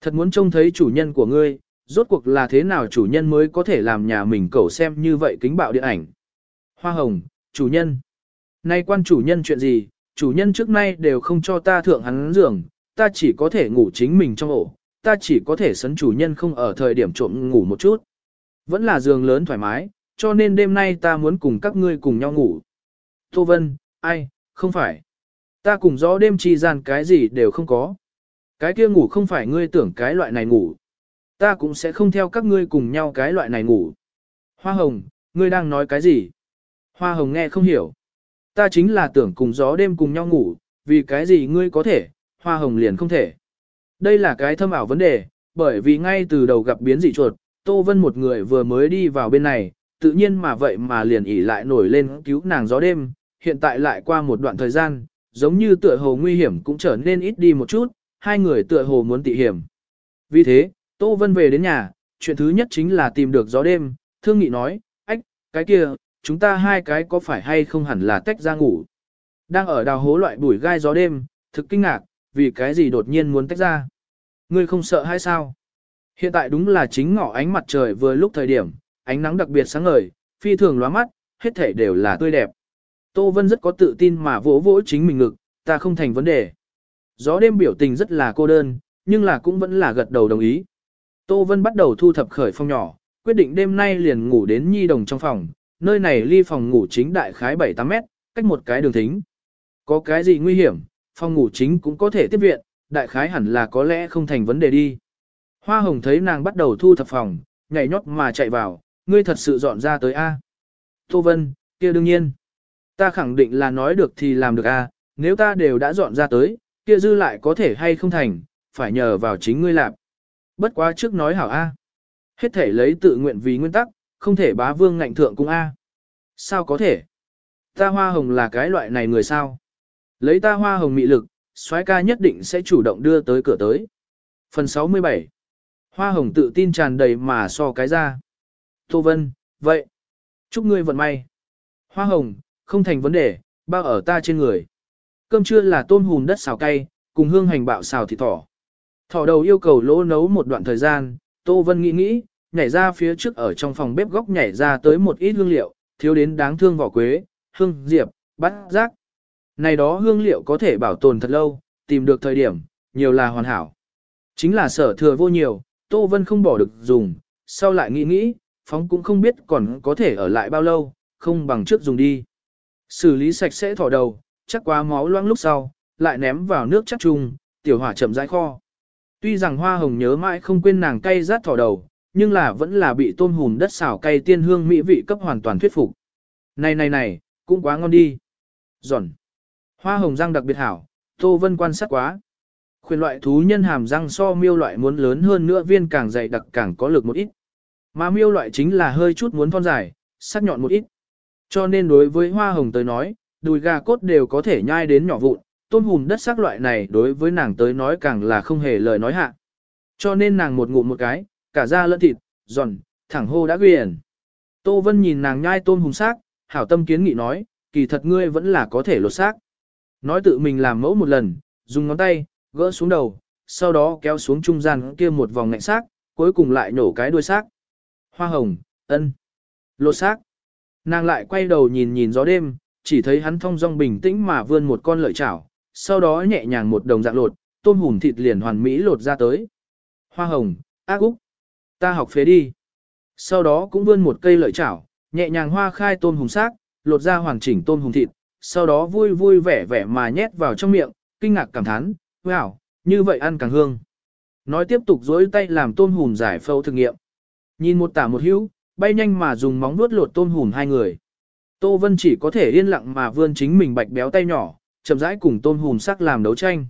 thật muốn trông thấy chủ nhân của ngươi, rốt cuộc là thế nào chủ nhân mới có thể làm nhà mình cẩu xem như vậy kính bạo điện ảnh. Hoa hồng, chủ nhân. Nay quan chủ nhân chuyện gì, chủ nhân trước nay đều không cho ta thượng hắn giường, ta chỉ có thể ngủ chính mình trong ổ, ta chỉ có thể sấn chủ nhân không ở thời điểm trộm ngủ một chút. Vẫn là giường lớn thoải mái, cho nên đêm nay ta muốn cùng các ngươi cùng nhau ngủ. Tô Vân, ai, không phải. Ta cùng gió đêm chi gian cái gì đều không có. Cái kia ngủ không phải ngươi tưởng cái loại này ngủ. Ta cũng sẽ không theo các ngươi cùng nhau cái loại này ngủ. Hoa hồng, ngươi đang nói cái gì? Hoa hồng nghe không hiểu. Ta chính là tưởng cùng gió đêm cùng nhau ngủ, vì cái gì ngươi có thể, hoa hồng liền không thể. Đây là cái thâm ảo vấn đề, bởi vì ngay từ đầu gặp biến dị chuột, Tô Vân một người vừa mới đi vào bên này, tự nhiên mà vậy mà liền ỉ lại nổi lên cứu nàng gió đêm, hiện tại lại qua một đoạn thời gian, giống như tựa hồ nguy hiểm cũng trở nên ít đi một chút, hai người tựa hồ muốn tị hiểm. Vì thế, Tô Vân về đến nhà, chuyện thứ nhất chính là tìm được gió đêm, thương nghị nói, ách, cái kia, chúng ta hai cái có phải hay không hẳn là tách ra ngủ. Đang ở đào hố loại bụi gai gió đêm, thực kinh ngạc, vì cái gì đột nhiên muốn tách ra. Ngươi không sợ hay sao? Hiện tại đúng là chính ngọ ánh mặt trời vừa lúc thời điểm, ánh nắng đặc biệt sáng ngời, phi thường lóa mắt, hết thể đều là tươi đẹp. Tô Vân rất có tự tin mà vỗ vỗ chính mình ngực, ta không thành vấn đề. Gió đêm biểu tình rất là cô đơn, nhưng là cũng vẫn là gật đầu đồng ý. Tô Vân bắt đầu thu thập khởi phong nhỏ, quyết định đêm nay liền ngủ đến nhi đồng trong phòng, nơi này ly phòng ngủ chính đại khái 7-8 mét, cách một cái đường thính. Có cái gì nguy hiểm, phòng ngủ chính cũng có thể tiếp viện, đại khái hẳn là có lẽ không thành vấn đề đi. Hoa hồng thấy nàng bắt đầu thu thập phòng, nhảy nhót mà chạy vào, ngươi thật sự dọn ra tới A. Tô Vân, kia đương nhiên. Ta khẳng định là nói được thì làm được A, nếu ta đều đã dọn ra tới, kia dư lại có thể hay không thành, phải nhờ vào chính ngươi làm. Bất quá trước nói hảo A. Hết thể lấy tự nguyện vì nguyên tắc, không thể bá vương ngạnh thượng cung A. Sao có thể? Ta hoa hồng là cái loại này người sao? Lấy ta hoa hồng mị lực, soái ca nhất định sẽ chủ động đưa tới cửa tới. Phần 67 Hoa hồng tự tin tràn đầy mà so cái ra. Tô Vân, vậy. Chúc ngươi vận may. Hoa hồng, không thành vấn đề, bao ở ta trên người. Cơm trưa là tôm hùm đất xào cay, cùng hương hành bạo xào thịt thỏ. Thỏ đầu yêu cầu lỗ nấu một đoạn thời gian, Tô Vân nghĩ nghĩ, nhảy ra phía trước ở trong phòng bếp góc nhảy ra tới một ít hương liệu, thiếu đến đáng thương vỏ quế, hương, diệp, bát giác. Này đó hương liệu có thể bảo tồn thật lâu, tìm được thời điểm, nhiều là hoàn hảo. Chính là sở thừa vô nhiều, Tô Vân không bỏ được dùng, sau lại nghĩ nghĩ, phóng cũng không biết còn có thể ở lại bao lâu, không bằng trước dùng đi. Xử lý sạch sẽ thỏ đầu, chắc quá máu loãng lúc sau, lại ném vào nước chắc chung, tiểu hỏa chậm rãi kho. Tuy rằng hoa hồng nhớ mãi không quên nàng cay rát thỏ đầu, nhưng là vẫn là bị tôm hùm đất xào cay tiên hương mỹ vị cấp hoàn toàn thuyết phục. Này này này, cũng quá ngon đi. Giòn. Hoa hồng răng đặc biệt hảo, Tô Vân quan sát quá. Khuyên loại thú nhân hàm răng so miêu loại muốn lớn hơn nữa viên càng dày đặc càng có lực một ít. Mà miêu loại chính là hơi chút muốn thon dài, sắc nhọn một ít. Cho nên đối với hoa hồng tới nói, đùi gà cốt đều có thể nhai đến nhỏ vụn, tôm hùm đất sắc loại này đối với nàng tới nói càng là không hề lời nói hạ. Cho nên nàng một ngụm một cái, cả da lẫn thịt, giòn, thẳng hô đã quyển. Tô Vân nhìn nàng nhai tôm hùm xác, hảo tâm kiến nghị nói, kỳ thật ngươi vẫn là có thể lột xác. Nói tự mình làm mẫu một lần, dùng ngón tay, gỡ xuống đầu, sau đó kéo xuống trung gian kia một vòng ngạnh xác, cuối cùng lại nổ cái đuôi xác. Hoa hồng, ân, lột xác. Nàng lại quay đầu nhìn nhìn gió đêm, chỉ thấy hắn thong dong bình tĩnh mà vươn một con lợi chảo, sau đó nhẹ nhàng một đồng dạng lột, tôm hùm thịt liền hoàn mỹ lột ra tới. Hoa hồng, ác úc. Ta học phế đi. Sau đó cũng vươn một cây lợi chảo, nhẹ nhàng hoa khai tôm hùng xác, lột ra hoàn chỉnh tôm hùng thịt, sau đó vui vui vẻ vẻ mà nhét vào trong miệng, kinh ngạc cảm thán, wow, như vậy ăn càng hương. Nói tiếp tục dối tay làm tôm hùm giải phẫu thực nghiệm. Nhìn một tả một hữu, bay nhanh mà dùng móng vuốt lột tôm hùm hai người. Tô Vân chỉ có thể yên lặng mà vươn chính mình bạch béo tay nhỏ, chậm rãi cùng tôm hùm sắc làm đấu tranh.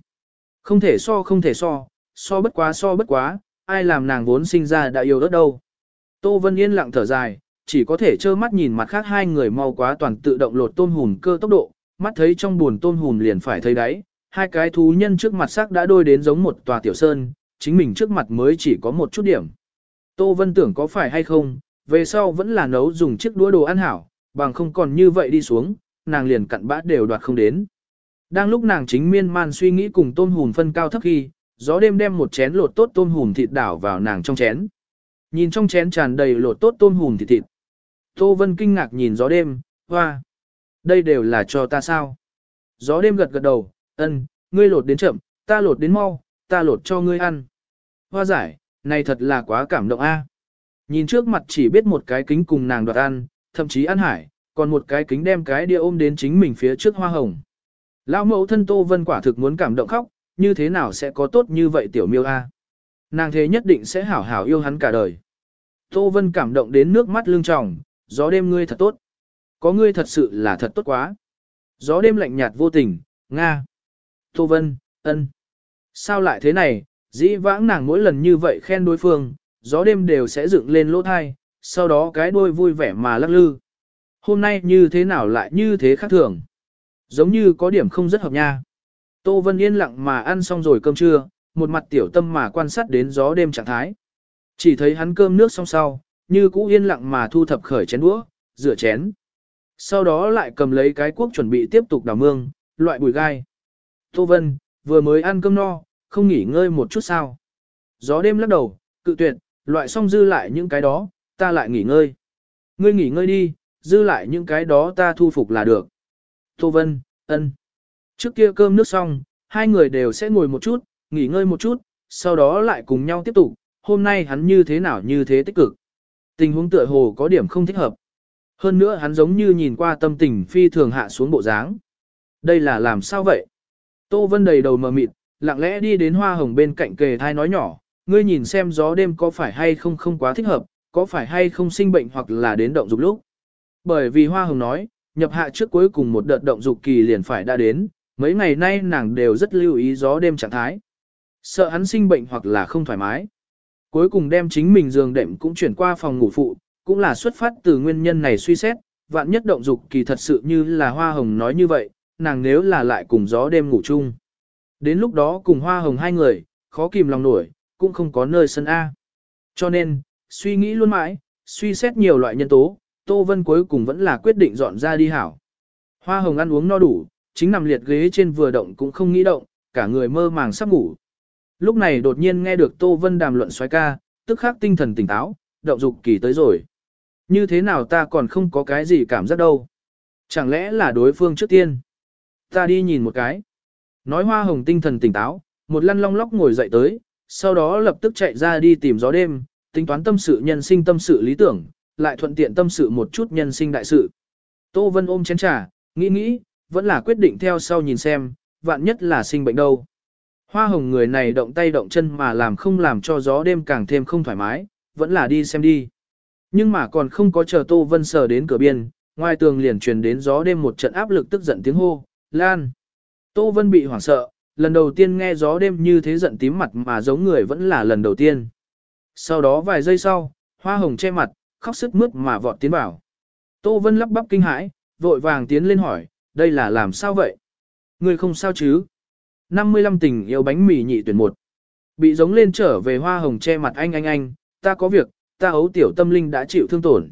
Không thể so không thể so, so bất quá so bất quá, ai làm nàng vốn sinh ra đã yêu đất đâu. Tô Vân yên lặng thở dài, chỉ có thể trơ mắt nhìn mặt khác hai người mau quá toàn tự động lột tôm hùm cơ tốc độ, mắt thấy trong buồn tôm hùm liền phải thấy đáy, hai cái thú nhân trước mặt sắc đã đôi đến giống một tòa tiểu sơn, chính mình trước mặt mới chỉ có một chút điểm. Tô Vân tưởng có phải hay không, về sau vẫn là nấu dùng chiếc đũa đồ ăn hảo, bằng không còn như vậy đi xuống, nàng liền cặn bã đều đoạt không đến. Đang lúc nàng chính miên man suy nghĩ cùng tôm hùm phân cao thấp khi, gió đêm đem một chén lột tốt tôm hùm thịt đảo vào nàng trong chén. Nhìn trong chén tràn đầy lột tốt tôm hùm thịt thịt. Tô Vân kinh ngạc nhìn gió đêm, hoa. Đây đều là cho ta sao? Gió đêm gật gật đầu, ân, ngươi lột đến chậm, ta lột đến mau, ta lột cho ngươi ăn. Hoa giải, này thật là quá cảm động a. Nhìn trước mặt chỉ biết một cái kính cùng nàng đoạt ăn, thậm chí ăn hải, còn một cái kính đem cái đĩa ôm đến chính mình phía trước hoa hồng. Lão mẫu thân Tô Vân quả thực muốn cảm động khóc, như thế nào sẽ có tốt như vậy tiểu miêu a? À? Nàng thế nhất định sẽ hảo hảo yêu hắn cả đời. Tô Vân cảm động đến nước mắt lưng tròng, gió đêm ngươi thật tốt. Có ngươi thật sự là thật tốt quá. Gió đêm lạnh nhạt vô tình, Nga. Tô Vân, ân. Sao lại thế này, dĩ vãng nàng mỗi lần như vậy khen đối phương, gió đêm đều sẽ dựng lên lỗ thai, sau đó cái đuôi vui vẻ mà lắc lư. Hôm nay như thế nào lại như thế khác thường. Giống như có điểm không rất hợp nha. Tô Vân yên lặng mà ăn xong rồi cơm trưa, một mặt tiểu tâm mà quan sát đến gió đêm trạng thái. Chỉ thấy hắn cơm nước xong sau, như cũ yên lặng mà thu thập khởi chén đũa, rửa chén. Sau đó lại cầm lấy cái cuốc chuẩn bị tiếp tục đào mương, loại bùi gai. Tô Vân, vừa mới ăn cơm no, không nghỉ ngơi một chút sao. Gió đêm lắc đầu, cự tuyệt, loại xong dư lại những cái đó, ta lại nghỉ ngơi. Ngươi nghỉ ngơi đi, dư lại những cái đó ta thu phục là được. Tô Vân, ân. Trước kia cơm nước xong, hai người đều sẽ ngồi một chút, nghỉ ngơi một chút, sau đó lại cùng nhau tiếp tục, hôm nay hắn như thế nào như thế tích cực. Tình huống tựa hồ có điểm không thích hợp. Hơn nữa hắn giống như nhìn qua tâm tình phi thường hạ xuống bộ dáng. Đây là làm sao vậy? Tô Vân đầy đầu mờ mịt, lặng lẽ đi đến hoa hồng bên cạnh kề thai nói nhỏ, ngươi nhìn xem gió đêm có phải hay không không quá thích hợp, có phải hay không sinh bệnh hoặc là đến động dục lúc. Bởi vì hoa hồng nói, nhập hạ trước cuối cùng một đợt động dục kỳ liền phải đã đến, mấy ngày nay nàng đều rất lưu ý gió đêm trạng thái. Sợ hắn sinh bệnh hoặc là không thoải mái. Cuối cùng đem chính mình giường đệm cũng chuyển qua phòng ngủ phụ, cũng là xuất phát từ nguyên nhân này suy xét, vạn nhất động dục kỳ thật sự như là hoa hồng nói như vậy, nàng nếu là lại cùng gió đêm ngủ chung. Đến lúc đó cùng hoa hồng hai người, khó kìm lòng nổi, cũng không có nơi sân A. Cho nên, suy nghĩ luôn mãi, suy xét nhiều loại nhân tố, Tô Vân cuối cùng vẫn là quyết định dọn ra đi hảo. Hoa hồng ăn uống no đủ, chính nằm liệt ghế trên vừa động cũng không nghĩ động, cả người mơ màng sắp ngủ. Lúc này đột nhiên nghe được Tô Vân đàm luận xoái ca, tức khắc tinh thần tỉnh táo, động dục kỳ tới rồi. Như thế nào ta còn không có cái gì cảm giác đâu. Chẳng lẽ là đối phương trước tiên? Ta đi nhìn một cái. Nói hoa hồng tinh thần tỉnh táo, một lăn long lóc ngồi dậy tới, sau đó lập tức chạy ra đi tìm gió đêm, tính toán tâm sự nhân sinh tâm sự lý tưởng, lại thuận tiện tâm sự một chút nhân sinh đại sự. Tô Vân ôm chén trà, nghĩ nghĩ, vẫn là quyết định theo sau nhìn xem, vạn nhất là sinh bệnh đâu. Hoa hồng người này động tay động chân mà làm không làm cho gió đêm càng thêm không thoải mái, vẫn là đi xem đi. Nhưng mà còn không có chờ Tô Vân sờ đến cửa biên, ngoài tường liền truyền đến gió đêm một trận áp lực tức giận tiếng hô, Lan. Tô Vân bị hoảng sợ, lần đầu tiên nghe gió đêm như thế giận tím mặt mà giống người vẫn là lần đầu tiên. Sau đó vài giây sau, hoa hồng che mặt, khóc sức mướt mà vọt tiến vào. Tô Vân lắp bắp kinh hãi, vội vàng tiến lên hỏi, đây là làm sao vậy? Người không sao chứ? 55 tình yêu bánh mì nhị tuyển một. Bị giống lên trở về hoa hồng che mặt anh anh anh, ta có việc, ta ấu tiểu tâm linh đã chịu thương tổn.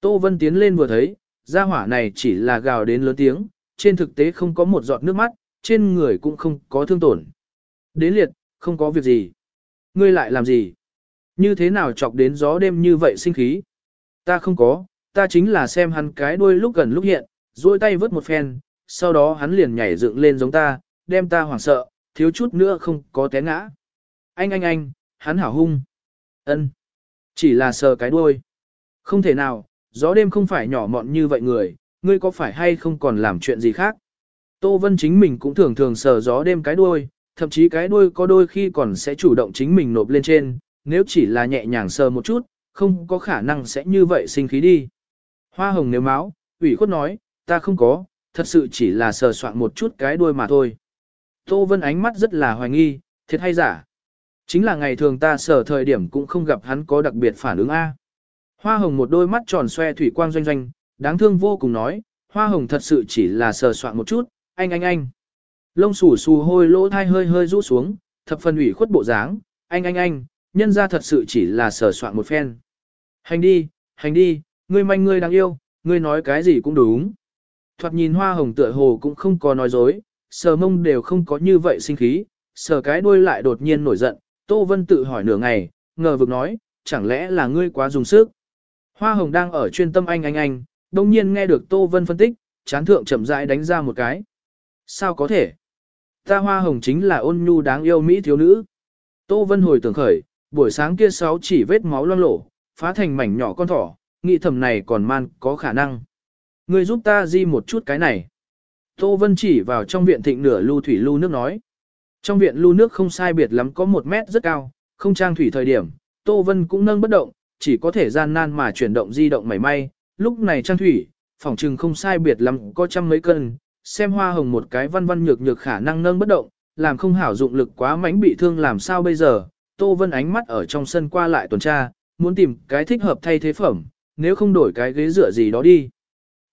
Tô Vân tiến lên vừa thấy, gia hỏa này chỉ là gào đến lớn tiếng, trên thực tế không có một giọt nước mắt, trên người cũng không có thương tổn. Đến liệt, không có việc gì. Ngươi lại làm gì? Như thế nào chọc đến gió đêm như vậy sinh khí? Ta không có, ta chính là xem hắn cái đuôi lúc gần lúc hiện, duỗi tay vớt một phen, sau đó hắn liền nhảy dựng lên giống ta, đem ta hoảng sợ, thiếu chút nữa không có té ngã. Anh anh anh, hắn hảo hung. ân Chỉ là sờ cái đuôi. Không thể nào, gió đêm không phải nhỏ mọn như vậy người, ngươi có phải hay không còn làm chuyện gì khác. Tô Vân chính mình cũng thường thường sờ gió đêm cái đuôi, thậm chí cái đuôi có đôi khi còn sẽ chủ động chính mình nộp lên trên, nếu chỉ là nhẹ nhàng sờ một chút, không có khả năng sẽ như vậy sinh khí đi. Hoa hồng nếu máu, ủy khuất nói, ta không có, thật sự chỉ là sờ soạn một chút cái đuôi mà thôi. Tô Vân ánh mắt rất là hoài nghi, thiệt hay giả. Chính là ngày thường ta sờ thời điểm cũng không gặp hắn có đặc biệt phản ứng A. Hoa hồng một đôi mắt tròn xoe thủy quang doanh doanh, đáng thương vô cùng nói, hoa hồng thật sự chỉ là sờ soạn một chút, anh anh anh. Lông xù xù hôi lỗ thai hơi hơi rũ xuống, thập phần ủy khuất bộ dáng, anh anh anh, nhân ra thật sự chỉ là sở soạn một phen. Hành đi, hành đi, ngươi manh ngươi đáng yêu, ngươi nói cái gì cũng đúng. Thoạt nhìn hoa hồng tựa hồ cũng không có nói dối, sờ mông đều không có như vậy sinh khí, sờ cái đuôi lại đột nhiên nổi giận, Tô Vân tự hỏi nửa ngày, ngờ vực nói, chẳng lẽ là ngươi quá dùng sức. Hoa hồng đang ở chuyên tâm anh anh anh, đồng nhiên nghe được Tô Vân phân tích, chán thượng chậm rãi đánh ra một cái. Sao có thể? Ta hoa hồng chính là ôn nhu đáng yêu Mỹ thiếu nữ. Tô Vân hồi tưởng khởi, buổi sáng kia sáu chỉ vết máu loang lổ, phá thành mảnh nhỏ con thỏ, nghị thẩm này còn man có khả năng. Người giúp ta di một chút cái này. Tô Vân chỉ vào trong viện thịnh nửa lưu thủy lưu nước nói. Trong viện lưu nước không sai biệt lắm có một mét rất cao, không trang thủy thời điểm, Tô Vân cũng nâng bất động, chỉ có thể gian nan mà chuyển động di động mảy may, lúc này trang thủy, phòng trừng không sai biệt lắm có trăm mấy cân, xem hoa hồng một cái văn văn nhược nhược khả năng nâng bất động, làm không hảo dụng lực quá mánh bị thương làm sao bây giờ, Tô Vân ánh mắt ở trong sân qua lại tuần tra, muốn tìm cái thích hợp thay thế phẩm, nếu không đổi cái ghế dựa gì đó đi.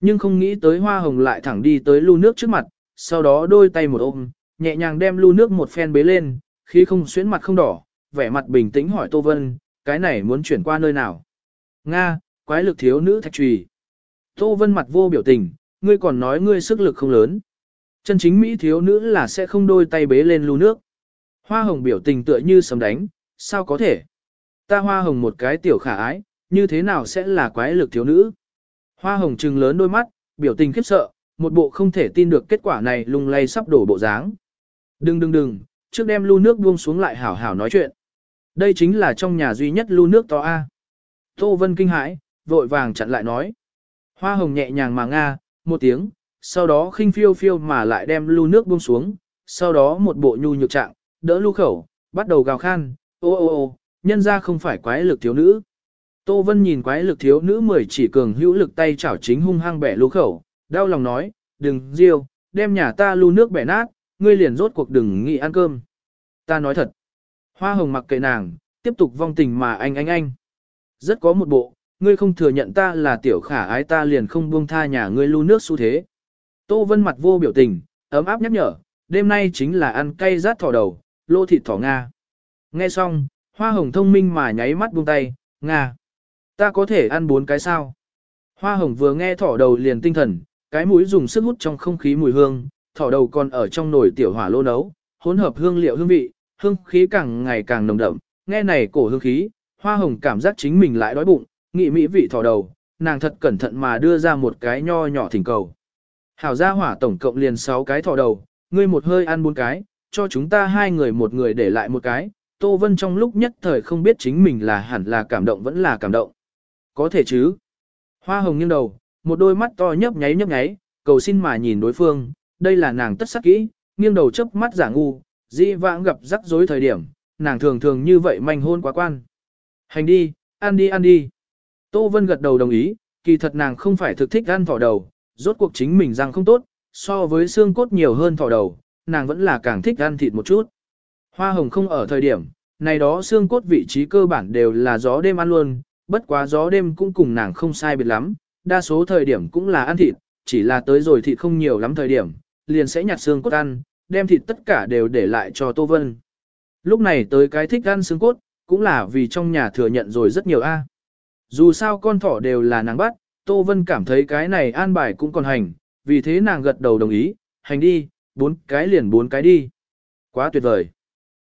Nhưng không nghĩ tới hoa hồng lại thẳng đi tới lu nước trước mặt, sau đó đôi tay một ôm, nhẹ nhàng đem lu nước một phen bế lên, khi không xuyến mặt không đỏ, vẻ mặt bình tĩnh hỏi Tô Vân, cái này muốn chuyển qua nơi nào? Nga, quái lực thiếu nữ thạch trùy. Tô Vân mặt vô biểu tình, ngươi còn nói ngươi sức lực không lớn. Chân chính Mỹ thiếu nữ là sẽ không đôi tay bế lên lu nước. Hoa hồng biểu tình tựa như sấm đánh, sao có thể? Ta hoa hồng một cái tiểu khả ái, như thế nào sẽ là quái lực thiếu nữ? Hoa hồng trừng lớn đôi mắt, biểu tình khiếp sợ, một bộ không thể tin được kết quả này lung lay sắp đổ bộ dáng. Đừng đừng đừng, trước đem lu nước buông xuống lại hảo hảo nói chuyện. Đây chính là trong nhà duy nhất lu nước to A. Tô Vân kinh hãi, vội vàng chặn lại nói. Hoa hồng nhẹ nhàng mà nga, một tiếng, sau đó khinh phiêu phiêu mà lại đem lu nước buông xuống, sau đó một bộ nhu nhược trạng, đỡ lu khẩu, bắt đầu gào khan, ô ô ô, nhân ra không phải quái lực thiếu nữ. Tô Vân nhìn quái lực thiếu nữ mười chỉ cường hữu lực tay chảo chính hung hăng bẻ lu khẩu, đau lòng nói, đừng diêu, đem nhà ta lu nước bẻ nát, ngươi liền rốt cuộc đừng nghĩ ăn cơm. Ta nói thật. Hoa hồng mặc kệ nàng, tiếp tục vong tình mà anh anh anh. Rất có một bộ, ngươi không thừa nhận ta là tiểu khả ái ta liền không buông tha nhà ngươi lu nước xu thế. Tô Vân mặt vô biểu tình, ấm áp nhắc nhở, đêm nay chính là ăn cay rát thỏ đầu, lô thịt thỏ Nga. Nghe xong, hoa hồng thông minh mà nháy mắt buông tay, Nga. Ta có thể ăn bốn cái sao? Hoa hồng vừa nghe thỏ đầu liền tinh thần, cái mũi dùng sức hút trong không khí mùi hương, thỏ đầu còn ở trong nồi tiểu hỏa lô nấu, hỗn hợp hương liệu hương vị, hương khí càng ngày càng nồng đậm, nghe này cổ hương khí, hoa hồng cảm giác chính mình lại đói bụng, nghị mỹ vị thỏ đầu, nàng thật cẩn thận mà đưa ra một cái nho nhỏ thỉnh cầu. Hảo gia hỏa tổng cộng liền 6 cái thỏ đầu, ngươi một hơi ăn bốn cái, cho chúng ta hai người một người để lại một cái. Tô Vân trong lúc nhất thời không biết chính mình là hẳn là cảm động vẫn là cảm động. Có thể chứ. Hoa hồng nghiêng đầu, một đôi mắt to nhấp nháy nhấp nháy, cầu xin mà nhìn đối phương, đây là nàng tất sắc kỹ, nghiêng đầu chớp mắt giả ngu, dĩ vãng gặp rắc rối thời điểm, nàng thường thường như vậy manh hôn quá quan. Hành đi, ăn đi ăn đi. Tô Vân gật đầu đồng ý, kỳ thật nàng không phải thực thích ăn thỏ đầu, rốt cuộc chính mình răng không tốt, so với xương cốt nhiều hơn thỏ đầu, nàng vẫn là càng thích ăn thịt một chút. Hoa hồng không ở thời điểm, này đó xương cốt vị trí cơ bản đều là gió đêm ăn luôn, bất quá gió đêm cũng cùng nàng không sai biệt lắm, đa số thời điểm cũng là ăn thịt, chỉ là tới rồi thịt không nhiều lắm thời điểm, liền sẽ nhặt xương cốt ăn, đem thịt tất cả đều để lại cho Tô Vân. Lúc này tới cái thích ăn xương cốt, cũng là vì trong nhà thừa nhận rồi rất nhiều A. Dù sao con thỏ đều là nàng bắt, Tô Vân cảm thấy cái này an bài cũng còn hành, vì thế nàng gật đầu đồng ý, hành đi, bốn cái liền bốn cái đi. Quá tuyệt vời.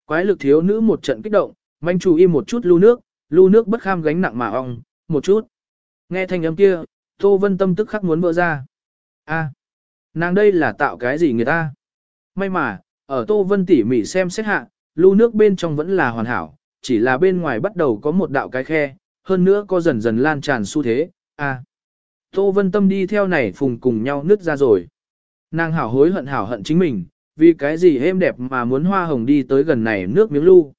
Quái lực thiếu nữ một trận kích động, manh chủ im một chút lưu nước, lưu nước bất kham gánh nặng mà ong, một chút. Nghe thanh âm kia, Tô Vân tâm tức khắc muốn vỡ ra. A, nàng đây là tạo cái gì người ta? May mà, ở Tô Vân tỉ mỉ xem xét hạ, lưu nước bên trong vẫn là hoàn hảo, chỉ là bên ngoài bắt đầu có một đạo cái khe, hơn nữa có dần dần lan tràn xu thế, à. Tô Vân Tâm đi theo này phùng cùng nhau nứt ra rồi. Nàng hảo hối hận hảo hận chính mình, vì cái gì êm đẹp mà muốn hoa hồng đi tới gần này nước miếng lưu.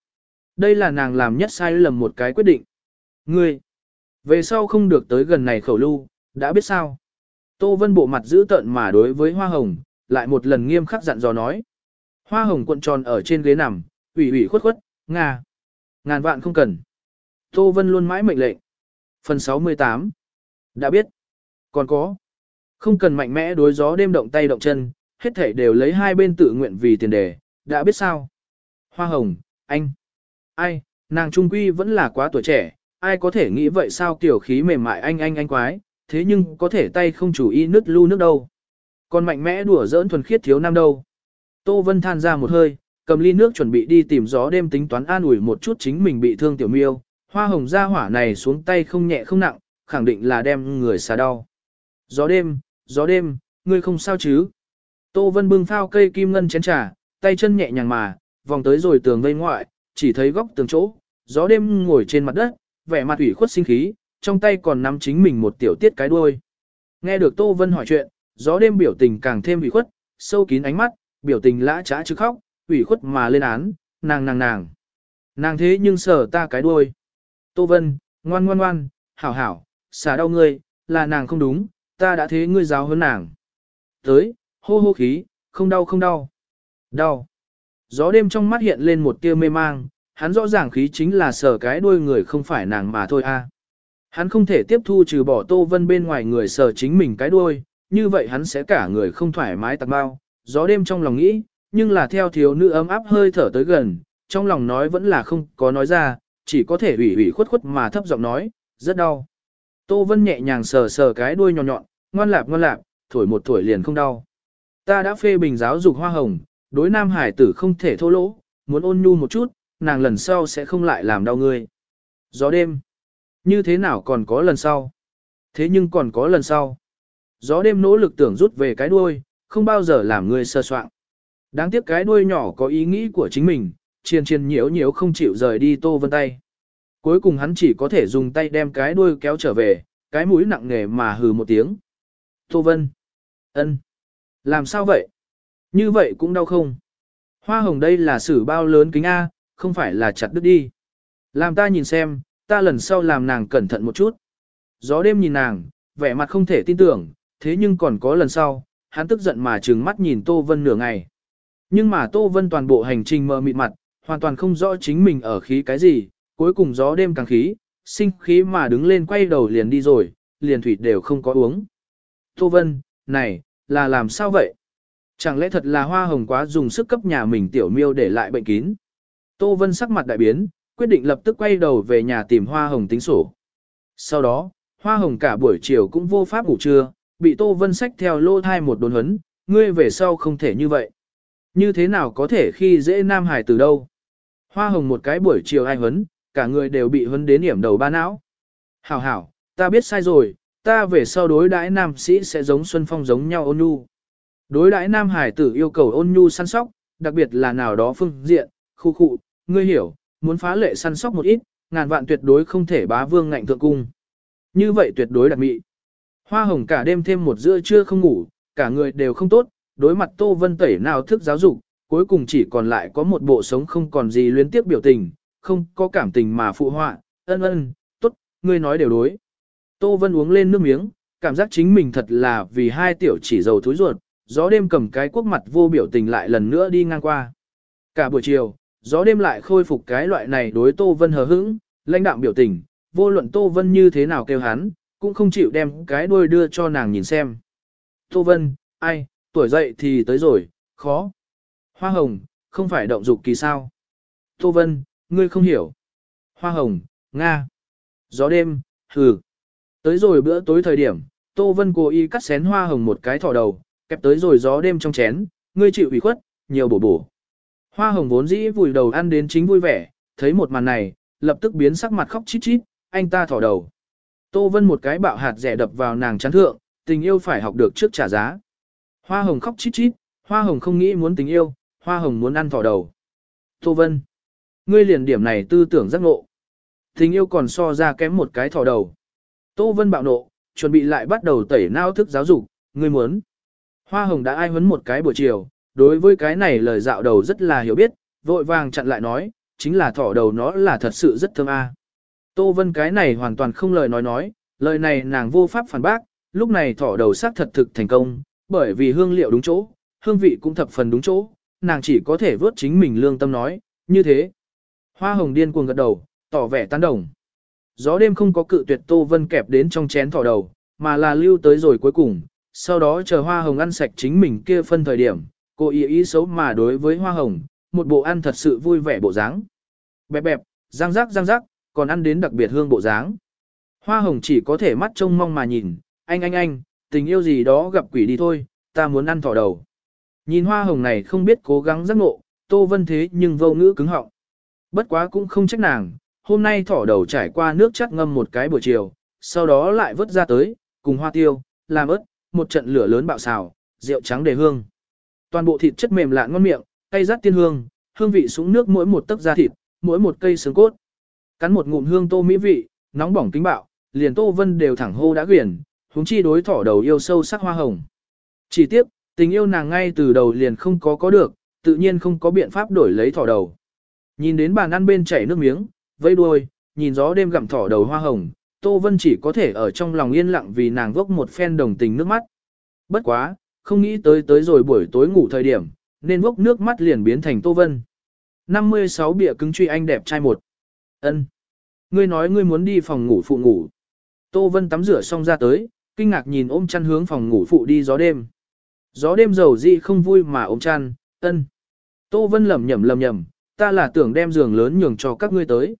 Đây là nàng làm nhất sai lầm một cái quyết định. Ngươi, về sau không được tới gần này khẩu lưu, đã biết sao. Tô Vân bộ mặt giữ tợn mà đối với hoa hồng, lại một lần nghiêm khắc dặn dò nói. Hoa hồng cuộn tròn ở trên ghế nằm, ủy ủy khuất khuất, ngà. Ngàn vạn không cần. Tô Vân luôn mãi mệnh lệnh. Phần 68. Đã biết. Còn có. Không cần mạnh mẽ đối gió đêm động tay động chân, hết thảy đều lấy hai bên tự nguyện vì tiền đề, đã biết sao. Hoa hồng, anh. Ai, nàng trung quy vẫn là quá tuổi trẻ, ai có thể nghĩ vậy sao tiểu khí mềm mại anh anh anh quái, thế nhưng có thể tay không chủ ý nứt lưu nước đâu. Còn mạnh mẽ đùa giỡn thuần khiết thiếu nam đâu. Tô Vân than ra một hơi, cầm ly nước chuẩn bị đi tìm gió đêm tính toán an ủi một chút chính mình bị thương tiểu miêu, hoa hồng ra hỏa này xuống tay không nhẹ không nặng, khẳng định là đem người xà đau. Gió đêm, gió đêm, ngươi không sao chứ? Tô Vân bưng phao cây kim ngân chén trà, tay chân nhẹ nhàng mà, vòng tới rồi tường vây ngoại, chỉ thấy góc tường chỗ, gió đêm ngồi trên mặt đất, vẻ mặt ủy khuất sinh khí, trong tay còn nắm chính mình một tiểu tiết cái đuôi. Nghe được Tô Vân hỏi chuyện, gió đêm biểu tình càng thêm ủy khuất, sâu kín ánh mắt, biểu tình lã trá chứ khóc, ủy khuất mà lên án, nàng nàng nàng. Nàng thế nhưng sở ta cái đuôi. Tô Vân, ngoan ngoan ngoan, hảo hảo, xả đau ngươi, là nàng không đúng, ta đã thế ngươi giáo hơn nàng. Tới, hô hô khí, không đau không đau. Đau. Gió đêm trong mắt hiện lên một tia mê mang, hắn rõ ràng khí chính là sở cái đuôi người không phải nàng mà thôi a. Hắn không thể tiếp thu trừ bỏ Tô Vân bên ngoài người sở chính mình cái đuôi, như vậy hắn sẽ cả người không thoải mái tạc bao. Gió đêm trong lòng nghĩ, nhưng là theo thiếu nữ ấm áp hơi thở tới gần, trong lòng nói vẫn là không có nói ra, chỉ có thể ủy ủy khuất khuất mà thấp giọng nói, rất đau. Tô Vân nhẹ nhàng sờ sờ cái đuôi nhọn nhọn, ngoan lạp ngoan lạp, thổi một thổi liền không đau. Ta đã phê bình giáo dục hoa hồng, đối nam hải tử không thể thô lỗ, muốn ôn nhu một chút, nàng lần sau sẽ không lại làm đau ngươi. Gió đêm. Như thế nào còn có lần sau? Thế nhưng còn có lần sau. Gió đêm nỗ lực tưởng rút về cái đuôi, không bao giờ làm ngươi sơ soạn. Đáng tiếc cái đuôi nhỏ có ý nghĩ của chính mình, chiền chiền nhiễu nhiễu không chịu rời đi Tô Vân tay. Cuối cùng hắn chỉ có thể dùng tay đem cái đuôi kéo trở về, cái mũi nặng nề mà hừ một tiếng. Tô Vân. ân, Làm sao vậy? Như vậy cũng đau không? Hoa hồng đây là sử bao lớn kính A, không phải là chặt đứt đi. Làm ta nhìn xem, ta lần sau làm nàng cẩn thận một chút. Gió đêm nhìn nàng, vẻ mặt không thể tin tưởng, thế nhưng còn có lần sau, hắn tức giận mà trừng mắt nhìn Tô Vân nửa ngày. Nhưng mà Tô Vân toàn bộ hành trình mờ mịt mặt, hoàn toàn không rõ chính mình ở khí cái gì, cuối cùng gió đêm càng khí, sinh khí mà đứng lên quay đầu liền đi rồi, liền thủy đều không có uống. Tô Vân, này, là làm sao vậy? Chẳng lẽ thật là hoa hồng quá dùng sức cấp nhà mình tiểu miêu để lại bệnh kín? Tô Vân sắc mặt đại biến, quyết định lập tức quay đầu về nhà tìm hoa hồng tính sổ. Sau đó, hoa hồng cả buổi chiều cũng vô pháp ngủ trưa, bị Tô Vân sách theo lô thai một đồn hấn, ngươi về sau không thể như vậy. Như thế nào có thể khi dễ nam hải từ đâu? Hoa hồng một cái buổi chiều ai hấn, cả người đều bị hấn đến điểm đầu ba não. Hảo hảo, ta biết sai rồi, ta về sau đối đãi nam sĩ sẽ giống Xuân Phong giống nhau ôn nhu. Đối đãi nam hải tử yêu cầu ôn nhu săn sóc, đặc biệt là nào đó phương diện, khu khu, ngươi hiểu, muốn phá lệ săn sóc một ít, ngàn vạn tuyệt đối không thể bá vương ngạnh thượng cung. Như vậy tuyệt đối đặc mị. Hoa hồng cả đêm thêm một giữa trưa không ngủ, cả người đều không tốt, đối mặt Tô Vân Tẩy nào thức giáo dục, cuối cùng chỉ còn lại có một bộ sống không còn gì luyến tiếp biểu tình, không có cảm tình mà phụ họa, ân ân, tốt, ngươi nói đều đối. Tô Vân uống lên nước miếng, cảm giác chính mình thật là vì hai tiểu chỉ dầu thối ruột, gió đêm cầm cái quốc mặt vô biểu tình lại lần nữa đi ngang qua. Cả buổi chiều, gió đêm lại khôi phục cái loại này đối Tô Vân hờ hững, lãnh đạm biểu tình, vô luận Tô Vân như thế nào kêu hắn, cũng không chịu đem cái đuôi đưa cho nàng nhìn xem. Tô Vân, ai, tuổi dậy thì tới rồi, khó. Hoa hồng, không phải động dục kỳ sao. Tô Vân, ngươi không hiểu. Hoa hồng, Nga. Gió đêm, hừ. Tới rồi bữa tối thời điểm, Tô Vân cố ý cắt xén hoa hồng một cái thỏ đầu, kẹp tới rồi gió đêm trong chén, ngươi chịu ủy khuất, nhiều bổ bổ. Hoa hồng vốn dĩ vùi đầu ăn đến chính vui vẻ, thấy một màn này, lập tức biến sắc mặt khóc chít chít, anh ta thỏ đầu. Tô Vân một cái bạo hạt rẻ đập vào nàng chán thượng, tình yêu phải học được trước trả giá. Hoa hồng khóc chít chít, hoa hồng không nghĩ muốn tình yêu, hoa hồng muốn ăn thỏ đầu. Tô Vân. ngươi liền điểm này tư tưởng giác ngộ. Tình yêu còn so ra kém một cái thỏ đầu. Tô Vân bạo nộ, chuẩn bị lại bắt đầu tẩy não thức giáo dục, ngươi muốn. Hoa hồng đã ai huấn một cái buổi chiều, đối với cái này lời dạo đầu rất là hiểu biết, vội vàng chặn lại nói, chính là thỏ đầu nó là thật sự rất thơm a. Tô Vân cái này hoàn toàn không lời nói nói, lời này nàng vô pháp phản bác, lúc này thỏ đầu xác thật thực thành công, bởi vì hương liệu đúng chỗ, hương vị cũng thập phần đúng chỗ, nàng chỉ có thể vớt chính mình lương tâm nói, như thế. Hoa hồng điên cuồng gật đầu, tỏ vẻ tán đồng. Gió đêm không có cự tuyệt Tô Vân kẹp đến trong chén thỏ đầu, mà là lưu tới rồi cuối cùng, sau đó chờ hoa hồng ăn sạch chính mình kia phân thời điểm, cô ý ý xấu mà đối với hoa hồng, một bộ ăn thật sự vui vẻ bộ dáng. Bẹp bẹp, răng rắc răng rắc, còn ăn đến đặc biệt hương bộ dáng. Hoa hồng chỉ có thể mắt trông mong mà nhìn, anh anh anh, tình yêu gì đó gặp quỷ đi thôi, ta muốn ăn thỏ đầu. Nhìn hoa hồng này không biết cố gắng giác ngộ, tô vân thế nhưng vô ngữ cứng họng. Bất quá cũng không trách nàng, hôm nay thỏ đầu trải qua nước chắt ngâm một cái buổi chiều, sau đó lại vớt ra tới, cùng hoa tiêu, làm ớt, một trận lửa lớn bạo xào, rượu trắng đề hương. Toàn bộ thịt chất mềm lạ ngon miệng, cay rát tiên hương, hương vị súng nước mỗi một tấc da thịt, mỗi một cây xương cốt. Cắn một ngụm hương tô mỹ vị, nóng bỏng tính bạo, liền Tô Vân đều thẳng hô đã quyển, huống chi đối thỏ đầu yêu sâu sắc hoa hồng. Chỉ tiếc, tình yêu nàng ngay từ đầu liền không có có được, tự nhiên không có biện pháp đổi lấy thỏ đầu. Nhìn đến bàn ăn bên chảy nước miếng, vây đuôi, nhìn gió đêm gặm thỏ đầu hoa hồng, Tô Vân chỉ có thể ở trong lòng yên lặng vì nàng vốc một phen đồng tình nước mắt. Bất quá, không nghĩ tới tới rồi buổi tối ngủ thời điểm, nên vốc nước mắt liền biến thành Tô Vân. 56 bịa cứng truy anh đẹp trai một. ân Ngươi nói ngươi muốn đi phòng ngủ phụ ngủ. Tô Vân tắm rửa xong ra tới, kinh ngạc nhìn ôm chăn hướng phòng ngủ phụ đi gió đêm. Gió đêm dầu dị không vui mà ôm chăn, ân. Tô Vân lẩm nhẩm lẩm nhẩm, ta là tưởng đem giường lớn nhường cho các ngươi tới.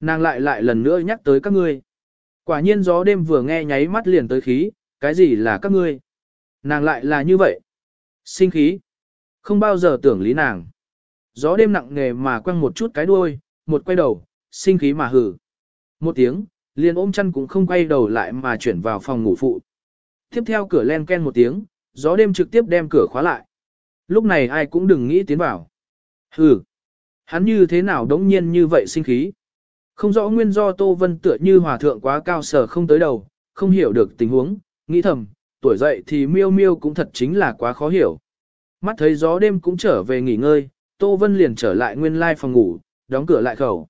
Nàng lại lại lần nữa nhắc tới các ngươi. Quả nhiên gió đêm vừa nghe nháy mắt liền tới khí, cái gì là các ngươi? Nàng lại là như vậy. Sinh khí. Không bao giờ tưởng lý nàng. Gió đêm nặng nề mà quăng một chút cái đuôi, một quay đầu, sinh khí mà hử. Một tiếng, liền ôm chăn cũng không quay đầu lại mà chuyển vào phòng ngủ phụ. Tiếp theo cửa len ken một tiếng, gió đêm trực tiếp đem cửa khóa lại. Lúc này ai cũng đừng nghĩ tiến vào. Hừ, hắn như thế nào đống nhiên như vậy sinh khí. Không rõ nguyên do Tô Vân tựa như hòa thượng quá cao sở không tới đầu, không hiểu được tình huống, nghĩ thầm, tuổi dậy thì miêu miêu cũng thật chính là quá khó hiểu. Mắt thấy gió đêm cũng trở về nghỉ ngơi, Tô Vân liền trở lại nguyên lai phòng ngủ, đóng cửa lại khẩu.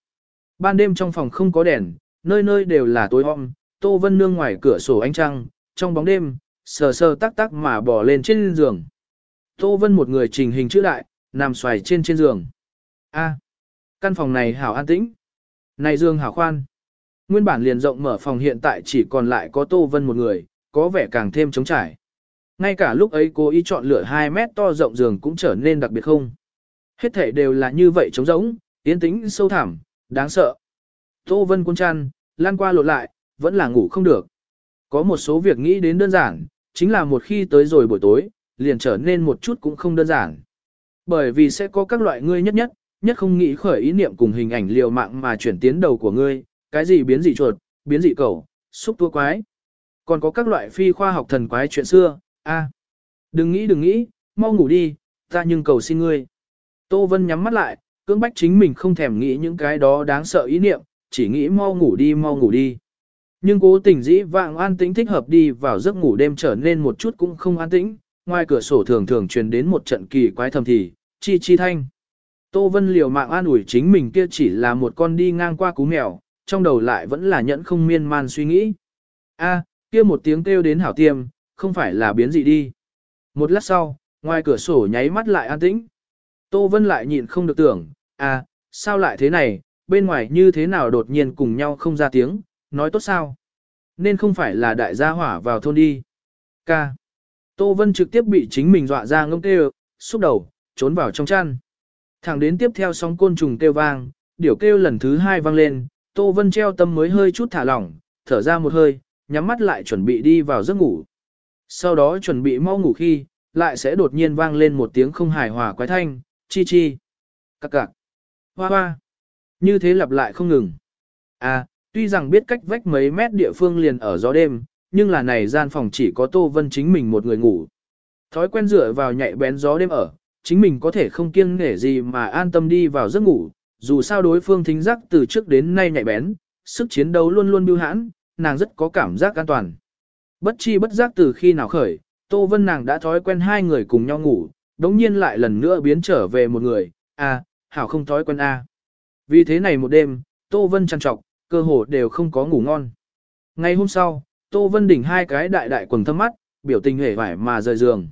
Ban đêm trong phòng không có đèn, nơi nơi đều là tối om, Tô Vân nương ngoài cửa sổ ánh trăng, trong bóng đêm, sờ sờ tắc tắc mà bỏ lên trên giường. Tô Vân một người trình hình chữ đại, nằm xoài trên trên giường. A, căn phòng này hảo an tĩnh. Này giường hảo khoan. Nguyên bản liền rộng mở phòng hiện tại chỉ còn lại có Tô Vân một người, có vẻ càng thêm trống trải. Ngay cả lúc ấy cô ý chọn lựa 2 mét to rộng giường cũng trở nên đặc biệt không. Hết thể đều là như vậy trống rỗng, tiến tĩnh sâu thẳm, đáng sợ. Tô Vân cuốn chăn, lan qua lột lại, vẫn là ngủ không được. Có một số việc nghĩ đến đơn giản, chính là một khi tới rồi buổi tối, liền trở nên một chút cũng không đơn giản. Bởi vì sẽ có các loại ngươi nhất nhất, nhất không nghĩ khởi ý niệm cùng hình ảnh liều mạng mà chuyển tiến đầu của ngươi, cái gì biến dị chuột, biến dị cẩu xúc tua quái. Còn có các loại phi khoa học thần quái chuyện xưa, a Đừng nghĩ đừng nghĩ, mau ngủ đi, ta nhưng cầu xin ngươi. Tô Vân nhắm mắt lại, cưỡng bách chính mình không thèm nghĩ những cái đó đáng sợ ý niệm, chỉ nghĩ mau ngủ đi mau ngủ đi. Nhưng cố tình dĩ vạng an tĩnh thích hợp đi vào giấc ngủ đêm trở nên một chút cũng không an tĩnh, ngoài cửa sổ thường thường truyền đến một trận kỳ quái thầm thì, chi chi thanh. Tô Vân liều mạng an ủi chính mình kia chỉ là một con đi ngang qua cú mèo, trong đầu lại vẫn là nhẫn không miên man suy nghĩ. A, kia một tiếng kêu đến hảo tiêm, không phải là biến dị đi. Một lát sau, ngoài cửa sổ nháy mắt lại an tĩnh. Tô Vân lại nhịn không được tưởng, à, sao lại thế này, bên ngoài như thế nào đột nhiên cùng nhau không ra tiếng, nói tốt sao? Nên không phải là đại gia hỏa vào thôn đi. Ca. Tô Vân trực tiếp bị chính mình dọa ra ngông kêu, xúc đầu, trốn vào trong chăn. Thẳng đến tiếp theo sóng côn trùng kêu vang, điểu kêu lần thứ hai vang lên, Tô Vân treo tâm mới hơi chút thả lỏng, thở ra một hơi, nhắm mắt lại chuẩn bị đi vào giấc ngủ. Sau đó chuẩn bị mau ngủ khi, lại sẽ đột nhiên vang lên một tiếng không hài hòa quái thanh, chi chi, cặc cặc, hoa hoa. Như thế lặp lại không ngừng. À, tuy rằng biết cách vách mấy mét địa phương liền ở gió đêm, nhưng là này gian phòng chỉ có Tô Vân chính mình một người ngủ. Thói quen dựa vào nhạy bén gió đêm ở, chính mình có thể không kiêng nể gì mà an tâm đi vào giấc ngủ, dù sao đối phương thính giác từ trước đến nay nhạy bén, sức chiến đấu luôn luôn bưu hãn, nàng rất có cảm giác an toàn. Bất chi bất giác từ khi nào khởi, Tô Vân nàng đã thói quen hai người cùng nhau ngủ, đống nhiên lại lần nữa biến trở về một người, à, hảo không thói quen a. Vì thế này một đêm, Tô Vân chăn trọc, cơ hồ đều không có ngủ ngon. Ngày hôm sau, Tô Vân đỉnh hai cái đại đại quần thâm mắt, biểu tình hề vải mà rời giường.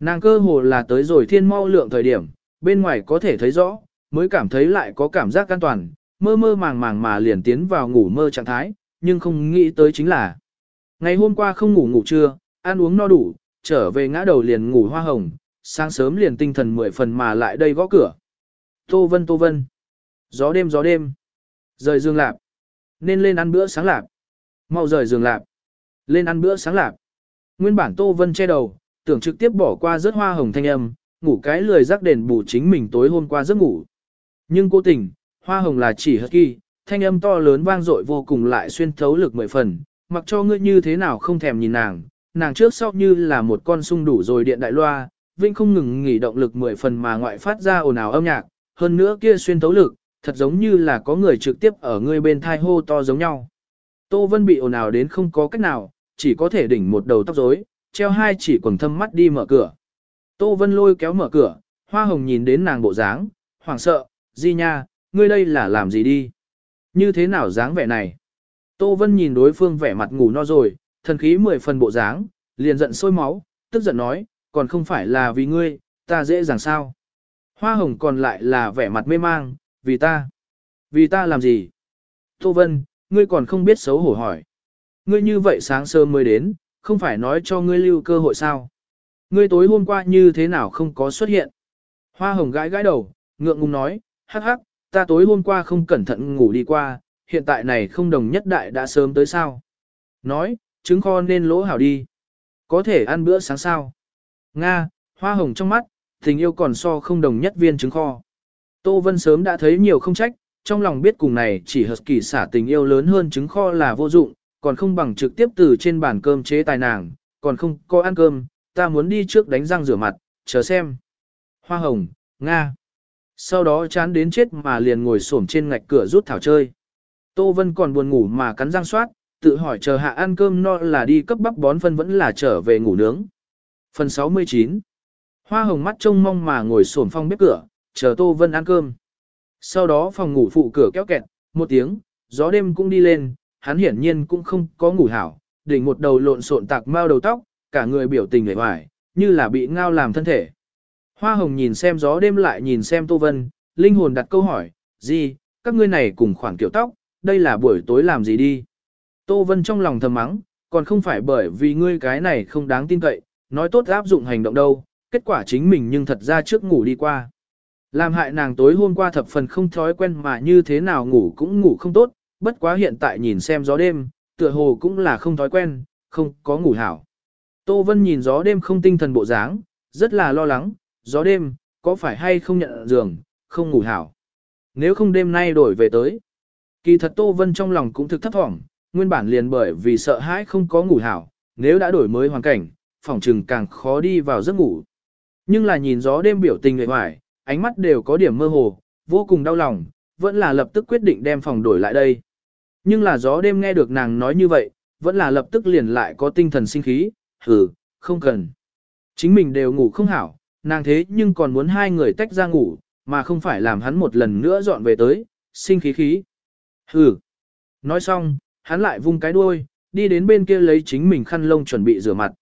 Nàng cơ hồ là tới rồi thiên mau lượng thời điểm, bên ngoài có thể thấy rõ, mới cảm thấy lại có cảm giác an toàn, mơ mơ màng màng mà liền tiến vào ngủ mơ trạng thái, nhưng không nghĩ tới chính là. Ngày hôm qua không ngủ ngủ trưa, ăn uống no đủ, trở về ngã đầu liền ngủ hoa hồng, sáng sớm liền tinh thần mười phần mà lại đây gõ cửa. Tô Vân Tô Vân. Gió đêm gió đêm. Rời giường lạp. Nên lên ăn bữa sáng lạp. Mau rời giường lạp. Lên ăn bữa sáng lạp. Nguyên bản Tô Vân che đầu, tưởng trực tiếp bỏ qua rớt hoa hồng thanh âm, ngủ cái lười rắc đền bù chính mình tối hôm qua giấc ngủ. Nhưng cố tình, hoa hồng là chỉ hất kỳ, thanh âm to lớn vang dội vô cùng lại xuyên thấu lực mười phần, mặc cho ngươi như thế nào không thèm nhìn nàng, nàng trước sau như là một con sung đủ rồi điện đại loa, vinh không ngừng nghỉ động lực mười phần mà ngoại phát ra ồn ào âm nhạc, hơn nữa kia xuyên thấu lực, thật giống như là có người trực tiếp ở ngươi bên thai hô to giống nhau. Tô Vân bị ồn ào đến không có cách nào, chỉ có thể đỉnh một đầu tóc rối, treo hai chỉ quần thâm mắt đi mở cửa. Tô Vân lôi kéo mở cửa, hoa hồng nhìn đến nàng bộ dáng, hoảng sợ, di nha, ngươi đây là làm gì đi? Như thế nào dáng vẻ này? Tô Vân nhìn đối phương vẻ mặt ngủ no rồi, thần khí mười phần bộ dáng, liền giận sôi máu, tức giận nói, còn không phải là vì ngươi, ta dễ dàng sao? Hoa hồng còn lại là vẻ mặt mê mang, vì ta. Vì ta làm gì? Tô Vân, ngươi còn không biết xấu hổ hỏi. Ngươi như vậy sáng sớm mới đến, không phải nói cho ngươi lưu cơ hội sao? Ngươi tối hôm qua như thế nào không có xuất hiện? Hoa hồng gãi gãi đầu, ngượng ngùng nói, hắc hắc, ta tối hôm qua không cẩn thận ngủ đi qua, hiện tại này không đồng nhất đại đã sớm tới sao? Nói, trứng kho nên lỗ hảo đi. Có thể ăn bữa sáng sao? Nga, hoa hồng trong mắt, tình yêu còn so không đồng nhất viên trứng kho. Tô Vân sớm đã thấy nhiều không trách, trong lòng biết cùng này chỉ hợp kỳ xả tình yêu lớn hơn trứng kho là vô dụng, còn không bằng trực tiếp từ trên bàn cơm chế tài nàng, còn không có ăn cơm, ta muốn đi trước đánh răng rửa mặt, chờ xem. Hoa hồng, Nga. Sau đó chán đến chết mà liền ngồi xổm trên ngạch cửa rút thảo chơi. Tô Vân còn buồn ngủ mà cắn răng soát, tự hỏi chờ hạ ăn cơm no là đi cấp bắp bón phân vẫn là trở về ngủ nướng. Phần 69 Hoa hồng mắt trông mong mà ngồi xổm phong bếp cửa, chờ Tô Vân ăn cơm. Sau đó phòng ngủ phụ cửa kéo kẹt, một tiếng, gió đêm cũng đi lên, hắn hiển nhiên cũng không có ngủ hảo, đỉnh một đầu lộn xộn tạc mau đầu tóc, cả người biểu tình hề hoài, như là bị ngao làm thân thể. Hoa hồng nhìn xem gió đêm lại nhìn xem Tô Vân, linh hồn đặt câu hỏi, gì, các ngươi này cùng khoản kiểu tóc, đây là buổi tối làm gì đi? Tô Vân trong lòng thầm mắng, còn không phải bởi vì ngươi cái này không đáng tin cậy, nói tốt áp dụng hành động đâu, kết quả chính mình nhưng thật ra trước ngủ đi qua. Làm hại nàng tối hôm qua thập phần không thói quen mà như thế nào ngủ cũng ngủ không tốt, bất quá hiện tại nhìn xem gió đêm, tựa hồ cũng là không thói quen, không có ngủ hảo. Tô Vân nhìn gió đêm không tinh thần bộ dáng, rất là lo lắng, gió đêm, có phải hay không nhận giường, không ngủ hảo. Nếu không đêm nay đổi về tới. Kỳ thật Tô Vân trong lòng cũng thực thấp thỏm, nguyên bản liền bởi vì sợ hãi không có ngủ hảo, nếu đã đổi mới hoàn cảnh, phòng trừng càng khó đi vào giấc ngủ. Nhưng là nhìn gió đêm biểu tình người ngoài, ánh mắt đều có điểm mơ hồ, vô cùng đau lòng, vẫn là lập tức quyết định đem phòng đổi lại đây. Nhưng là gió đêm nghe được nàng nói như vậy, vẫn là lập tức liền lại có tinh thần sinh khí, hừ, không cần. Chính mình đều ngủ không hảo, nàng thế nhưng còn muốn hai người tách ra ngủ, mà không phải làm hắn một lần nữa dọn về tới, sinh khí khí. Hừ. Nói xong, hắn lại vung cái đuôi, đi đến bên kia lấy chính mình khăn lông chuẩn bị rửa mặt.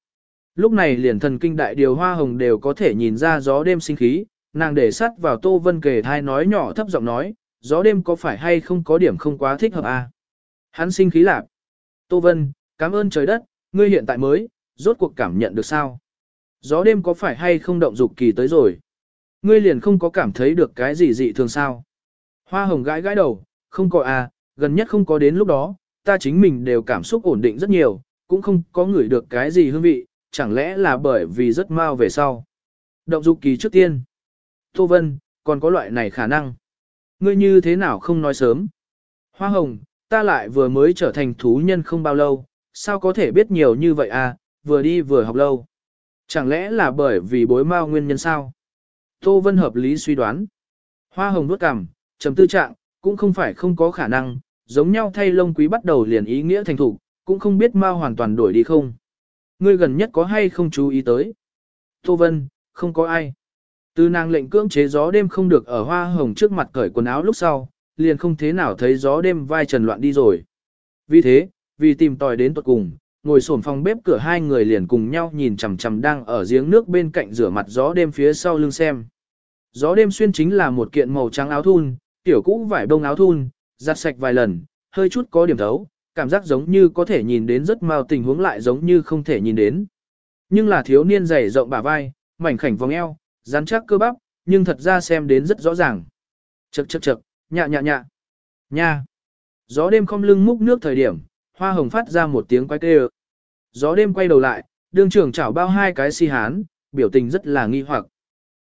Lúc này liền thần kinh đại điều hoa hồng đều có thể nhìn ra gió đêm sinh khí, nàng để sắt vào Tô Vân kề thai nói nhỏ thấp giọng nói, gió đêm có phải hay không có điểm không quá thích hợp à? Hắn sinh khí lạc. Tô Vân, cảm ơn trời đất, ngươi hiện tại mới, rốt cuộc cảm nhận được sao? Gió đêm có phải hay không động dục kỳ tới rồi? Ngươi liền không có cảm thấy được cái gì dị thường sao? Hoa hồng gãi gãi đầu, không có à, gần nhất không có đến lúc đó, ta chính mình đều cảm xúc ổn định rất nhiều, cũng không có ngửi được cái gì hương vị, chẳng lẽ là bởi vì rất mau về sau. Động dục kỳ trước tiên. Tô Vân, còn có loại này khả năng. Ngươi như thế nào không nói sớm? Hoa hồng, ta lại vừa mới trở thành thú nhân không bao lâu, sao có thể biết nhiều như vậy à, vừa đi vừa học lâu. Chẳng lẽ là bởi vì bối mao nguyên nhân sao? Tô Vân hợp lý suy đoán. Hoa hồng đốt cằm, trầm tư trạng, cũng không phải không có khả năng, giống nhau thay lông quý bắt đầu liền ý nghĩa thành thủ, cũng không biết mao hoàn toàn đổi đi không. Ngươi gần nhất có hay không chú ý tới. Tô Vân, không có ai. Từ nàng lệnh cưỡng chế gió đêm không được ở hoa hồng trước mặt cởi quần áo lúc sau, liền không thế nào thấy gió đêm vai trần loạn đi rồi. Vì thế, vì tìm tòi đến tuật cùng, ngồi sổn phòng bếp cửa hai người liền cùng nhau nhìn chằm chằm đang ở giếng nước bên cạnh rửa mặt gió đêm phía sau lưng xem. Gió đêm xuyên chính là một kiện màu trắng áo thun, tiểu cũ vải bông áo thun, giặt sạch vài lần, hơi chút có điểm thấu, cảm giác giống như có thể nhìn đến rất mau tình huống lại giống như không thể nhìn đến. Nhưng là thiếu niên dày rộng bả vai, mảnh khảnh vòng eo, rắn chắc cơ bắp, nhưng thật ra xem đến rất rõ ràng. Chậc chậc chậc, nhạ nhạ nhạ. Nha. Gió đêm không lưng múc nước thời điểm, hoa hồng phát ra một tiếng quay kêu. Gió đêm quay đầu lại, đương trưởng chảo bao hai cái si hán, biểu tình rất là nghi hoặc.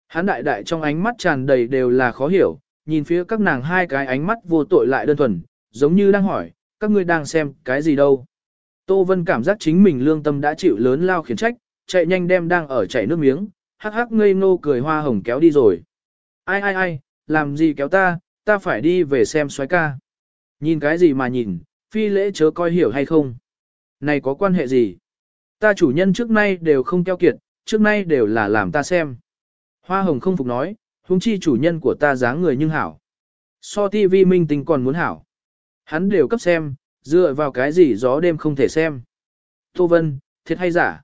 Hán đại đại trong ánh mắt tràn đầy đều là khó hiểu, nhìn phía các nàng hai cái ánh mắt vô tội lại đơn thuần, giống như đang hỏi, các ngươi đang xem cái gì đâu. Tô Vân cảm giác chính mình lương tâm đã chịu lớn lao khiển trách, chạy nhanh đem đang ở chảy nước miếng, hắc hắc ngây ngô cười hoa hồng kéo đi rồi. Ai ai ai, làm gì kéo ta, ta phải đi về xem xoái ca. Nhìn cái gì mà nhìn, phi lễ chớ coi hiểu hay không. Này có quan hệ gì? Ta chủ nhân trước nay đều không keo kiệt, trước nay đều là làm ta xem. Hoa hồng không phục nói, huống chi chủ nhân của ta dáng người nhưng hảo. So TV minh Tình còn muốn hảo. Hắn đều cấp xem, dựa vào cái gì gió đêm không thể xem. Tô Vân, thiệt hay giả?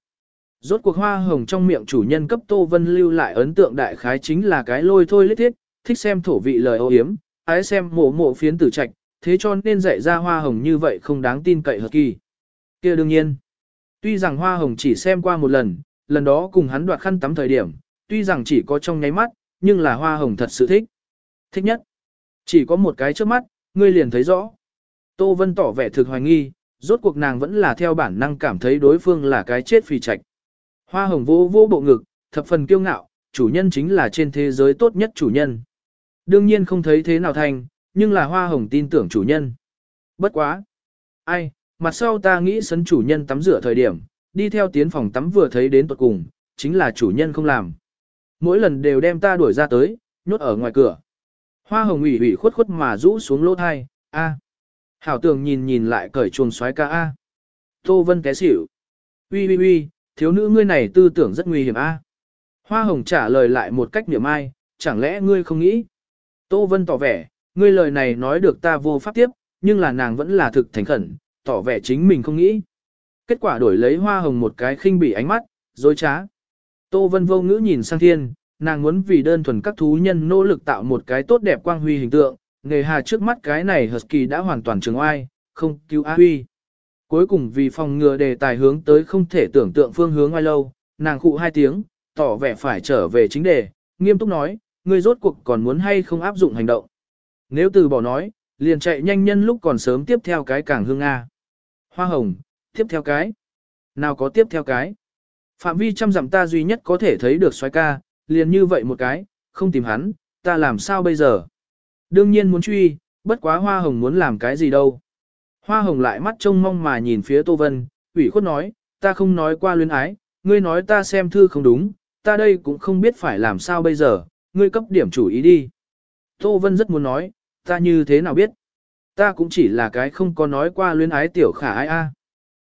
Rốt cuộc hoa hồng trong miệng chủ nhân cấp Tô Vân lưu lại ấn tượng đại khái chính là cái lôi thôi lít thiết, thích xem thổ vị lời ô hiếm, ái xem mộ mộ phiến tử trạch, thế cho nên dạy ra hoa hồng như vậy không đáng tin cậy hợp kỳ. kia đương nhiên, tuy rằng hoa hồng chỉ xem qua một lần, lần đó cùng hắn đoạt khăn tắm thời điểm, tuy rằng chỉ có trong nháy mắt, nhưng là hoa hồng thật sự thích. Thích nhất. Chỉ có một cái trước mắt, ngươi liền thấy rõ. Tô Vân tỏ vẻ thực hoài nghi, rốt cuộc nàng vẫn là theo bản năng cảm thấy đối phương là cái chết phì trạch. Hoa hồng vô vô bộ ngực, thập phần kiêu ngạo, chủ nhân chính là trên thế giới tốt nhất chủ nhân. Đương nhiên không thấy thế nào thành, nhưng là hoa hồng tin tưởng chủ nhân. Bất quá. Ai, mặt sau ta nghĩ sấn chủ nhân tắm rửa thời điểm, đi theo tiến phòng tắm vừa thấy đến tuật cùng, chính là chủ nhân không làm. Mỗi lần đều đem ta đuổi ra tới, nhốt ở ngoài cửa. Hoa hồng ủy ủy khuất khuất mà rũ xuống lỗ thai, a. Hảo tường nhìn nhìn lại cởi chuồng xoái ca a. Tô Vân té xỉu. Ui ui ui, thiếu nữ ngươi này tư tưởng rất nguy hiểm a. Hoa hồng trả lời lại một cách niệm ai, chẳng lẽ ngươi không nghĩ? Tô Vân tỏ vẻ, ngươi lời này nói được ta vô pháp tiếp, nhưng là nàng vẫn là thực thành khẩn, tỏ vẻ chính mình không nghĩ. Kết quả đổi lấy hoa hồng một cái khinh bỉ ánh mắt, dối trá. Tô Vân vô ngữ nhìn sang thiên, nàng muốn vì đơn thuần các thú nhân nỗ lực tạo một cái tốt đẹp quang huy hình tượng, nghề hà trước mắt cái này kỳ đã hoàn toàn trường oai, không cứu A Huy. Cuối cùng vì phòng ngừa đề tài hướng tới không thể tưởng tượng phương hướng ai lâu, nàng khụ hai tiếng, tỏ vẻ phải trở về chính đề, nghiêm túc nói, ngươi rốt cuộc còn muốn hay không áp dụng hành động. Nếu từ bỏ nói, liền chạy nhanh nhân lúc còn sớm tiếp theo cái cảng hương A. Hoa hồng, tiếp theo cái. Nào có tiếp theo cái. Phạm vi trăm dặm ta duy nhất có thể thấy được xoái ca, liền như vậy một cái, không tìm hắn, ta làm sao bây giờ? Đương nhiên muốn truy, bất quá hoa hồng muốn làm cái gì đâu. Hoa hồng lại mắt trông mong mà nhìn phía Tô Vân, ủy khuất nói, ta không nói qua luyến ái, ngươi nói ta xem thư không đúng, ta đây cũng không biết phải làm sao bây giờ, ngươi cấp điểm chủ ý đi. Tô Vân rất muốn nói, ta như thế nào biết? Ta cũng chỉ là cái không có nói qua luyến ái tiểu khả ai a.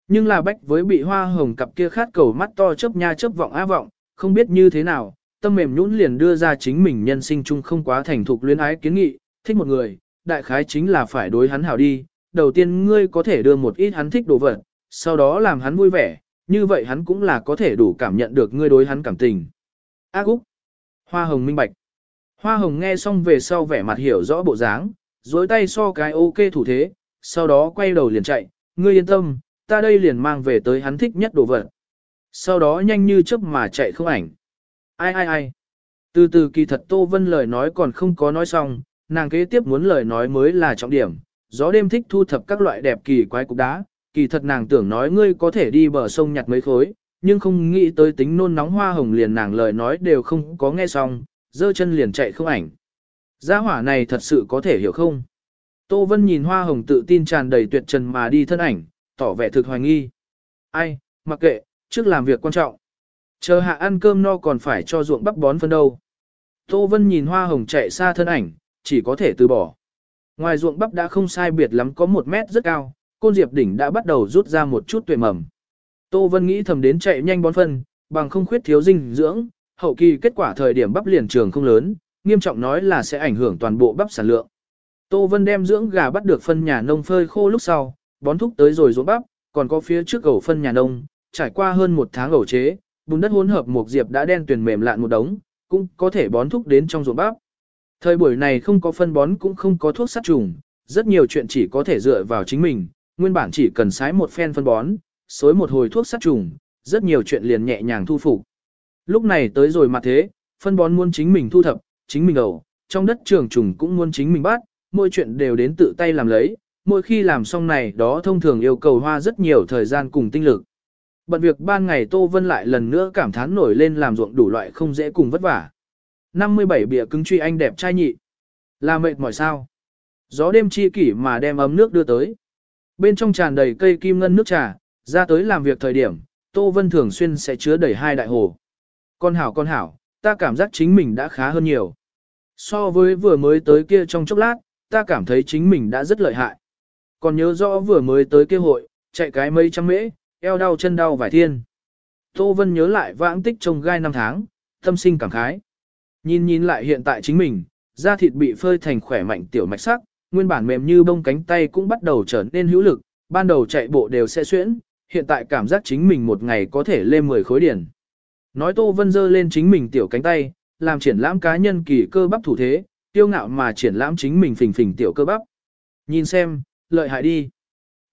Nhưng là bách với bị hoa hồng cặp kia khát cầu mắt to chớp nha chớp vọng á vọng, không biết như thế nào, tâm mềm nhũn liền đưa ra chính mình nhân sinh chung không quá thành thục luyến ái kiến nghị, thích một người, đại khái chính là phải đối hắn hảo đi, đầu tiên ngươi có thể đưa một ít hắn thích đồ vật, sau đó làm hắn vui vẻ, như vậy hắn cũng là có thể đủ cảm nhận được ngươi đối hắn cảm tình. Ác Úc. Hoa hồng minh bạch. Hoa hồng nghe xong về sau vẻ mặt hiểu rõ bộ dáng, dối tay so cái ok thủ thế, sau đó quay đầu liền chạy, ngươi yên tâm, ta đây liền mang về tới hắn thích nhất đồ vật. Sau đó nhanh như chớp mà chạy không ảnh. Ai ai ai. Từ từ kỳ thật Tô Vân lời nói còn không có nói xong, nàng kế tiếp muốn lời nói mới là trọng điểm. Gió đêm thích thu thập các loại đẹp kỳ quái cục đá, kỳ thật nàng tưởng nói ngươi có thể đi bờ sông nhặt mấy khối, nhưng không nghĩ tới tính nôn nóng hoa hồng liền nàng lời nói đều không có nghe xong, dơ chân liền chạy không ảnh. Gia hỏa này thật sự có thể hiểu không? Tô Vân nhìn hoa hồng tự tin tràn đầy tuyệt trần mà đi thân ảnh, tỏ vẻ thực hoài nghi. Ai, mặc kệ, trước làm việc quan trọng. Chờ hạ ăn cơm no còn phải cho ruộng bắp bón phân đâu. Tô Vân nhìn hoa hồng chạy xa thân ảnh, chỉ có thể từ bỏ. Ngoài ruộng bắp đã không sai biệt lắm có một mét rất cao, côn diệp đỉnh đã bắt đầu rút ra một chút tuệ mầm. Tô Vân nghĩ thầm đến chạy nhanh bón phân, bằng không khuyết thiếu dinh dưỡng, hậu kỳ kết quả thời điểm bắp liền trường không lớn, nghiêm trọng nói là sẽ ảnh hưởng toàn bộ bắp sản lượng. Tô Vân đem dưỡng gà bắt được phân nhà nông phơi khô lúc sau, bón thúc tới rồi ruộng bắp, còn có phía trước ổ phân nhà nông, trải qua hơn một tháng ẩu chế, bùn đất hỗn hợp một diệp đã đen tuyền mềm lạn một đống, cũng có thể bón thúc đến trong ruộng bắp. Thời buổi này không có phân bón cũng không có thuốc sát trùng, rất nhiều chuyện chỉ có thể dựa vào chính mình, nguyên bản chỉ cần sái một phen phân bón, xối một hồi thuốc sát trùng, rất nhiều chuyện liền nhẹ nhàng thu phục. Lúc này tới rồi mà thế, phân bón muốn chính mình thu thập, chính mình ẩu, trong đất trường trùng cũng muốn chính mình bắt, mỗi chuyện đều đến tự tay làm lấy, mỗi khi làm xong này đó thông thường yêu cầu hoa rất nhiều thời gian cùng tinh lực. Bận việc ban ngày Tô Vân lại lần nữa cảm thán nổi lên làm ruộng đủ loại không dễ cùng vất vả. 57 bịa cứng truy anh đẹp trai nhị. Là mệt mỏi sao? Gió đêm chi kỷ mà đem ấm nước đưa tới. Bên trong tràn đầy cây kim ngân nước trà, ra tới làm việc thời điểm, Tô Vân thường xuyên sẽ chứa đầy hai đại hồ. Con hảo con hảo, ta cảm giác chính mình đã khá hơn nhiều. So với vừa mới tới kia trong chốc lát, ta cảm thấy chính mình đã rất lợi hại. Còn nhớ rõ vừa mới tới kia hội, chạy cái mấy trăm mễ, eo đau chân đau vài thiên. Tô Vân nhớ lại vãng tích trong gai năm tháng, tâm sinh cảm khái. Nhìn nhìn lại hiện tại chính mình, da thịt bị phơi thành khỏe mạnh tiểu mạch sắc, nguyên bản mềm như bông cánh tay cũng bắt đầu trở nên hữu lực, ban đầu chạy bộ đều sẽ xuyễn, hiện tại cảm giác chính mình một ngày có thể lên 10 khối điển. Nói Tô Vân dơ lên chính mình tiểu cánh tay, làm triển lãm cá nhân kỳ cơ bắp thủ thế, tiêu ngạo mà triển lãm chính mình phình phình tiểu cơ bắp. Nhìn xem, lợi hại đi.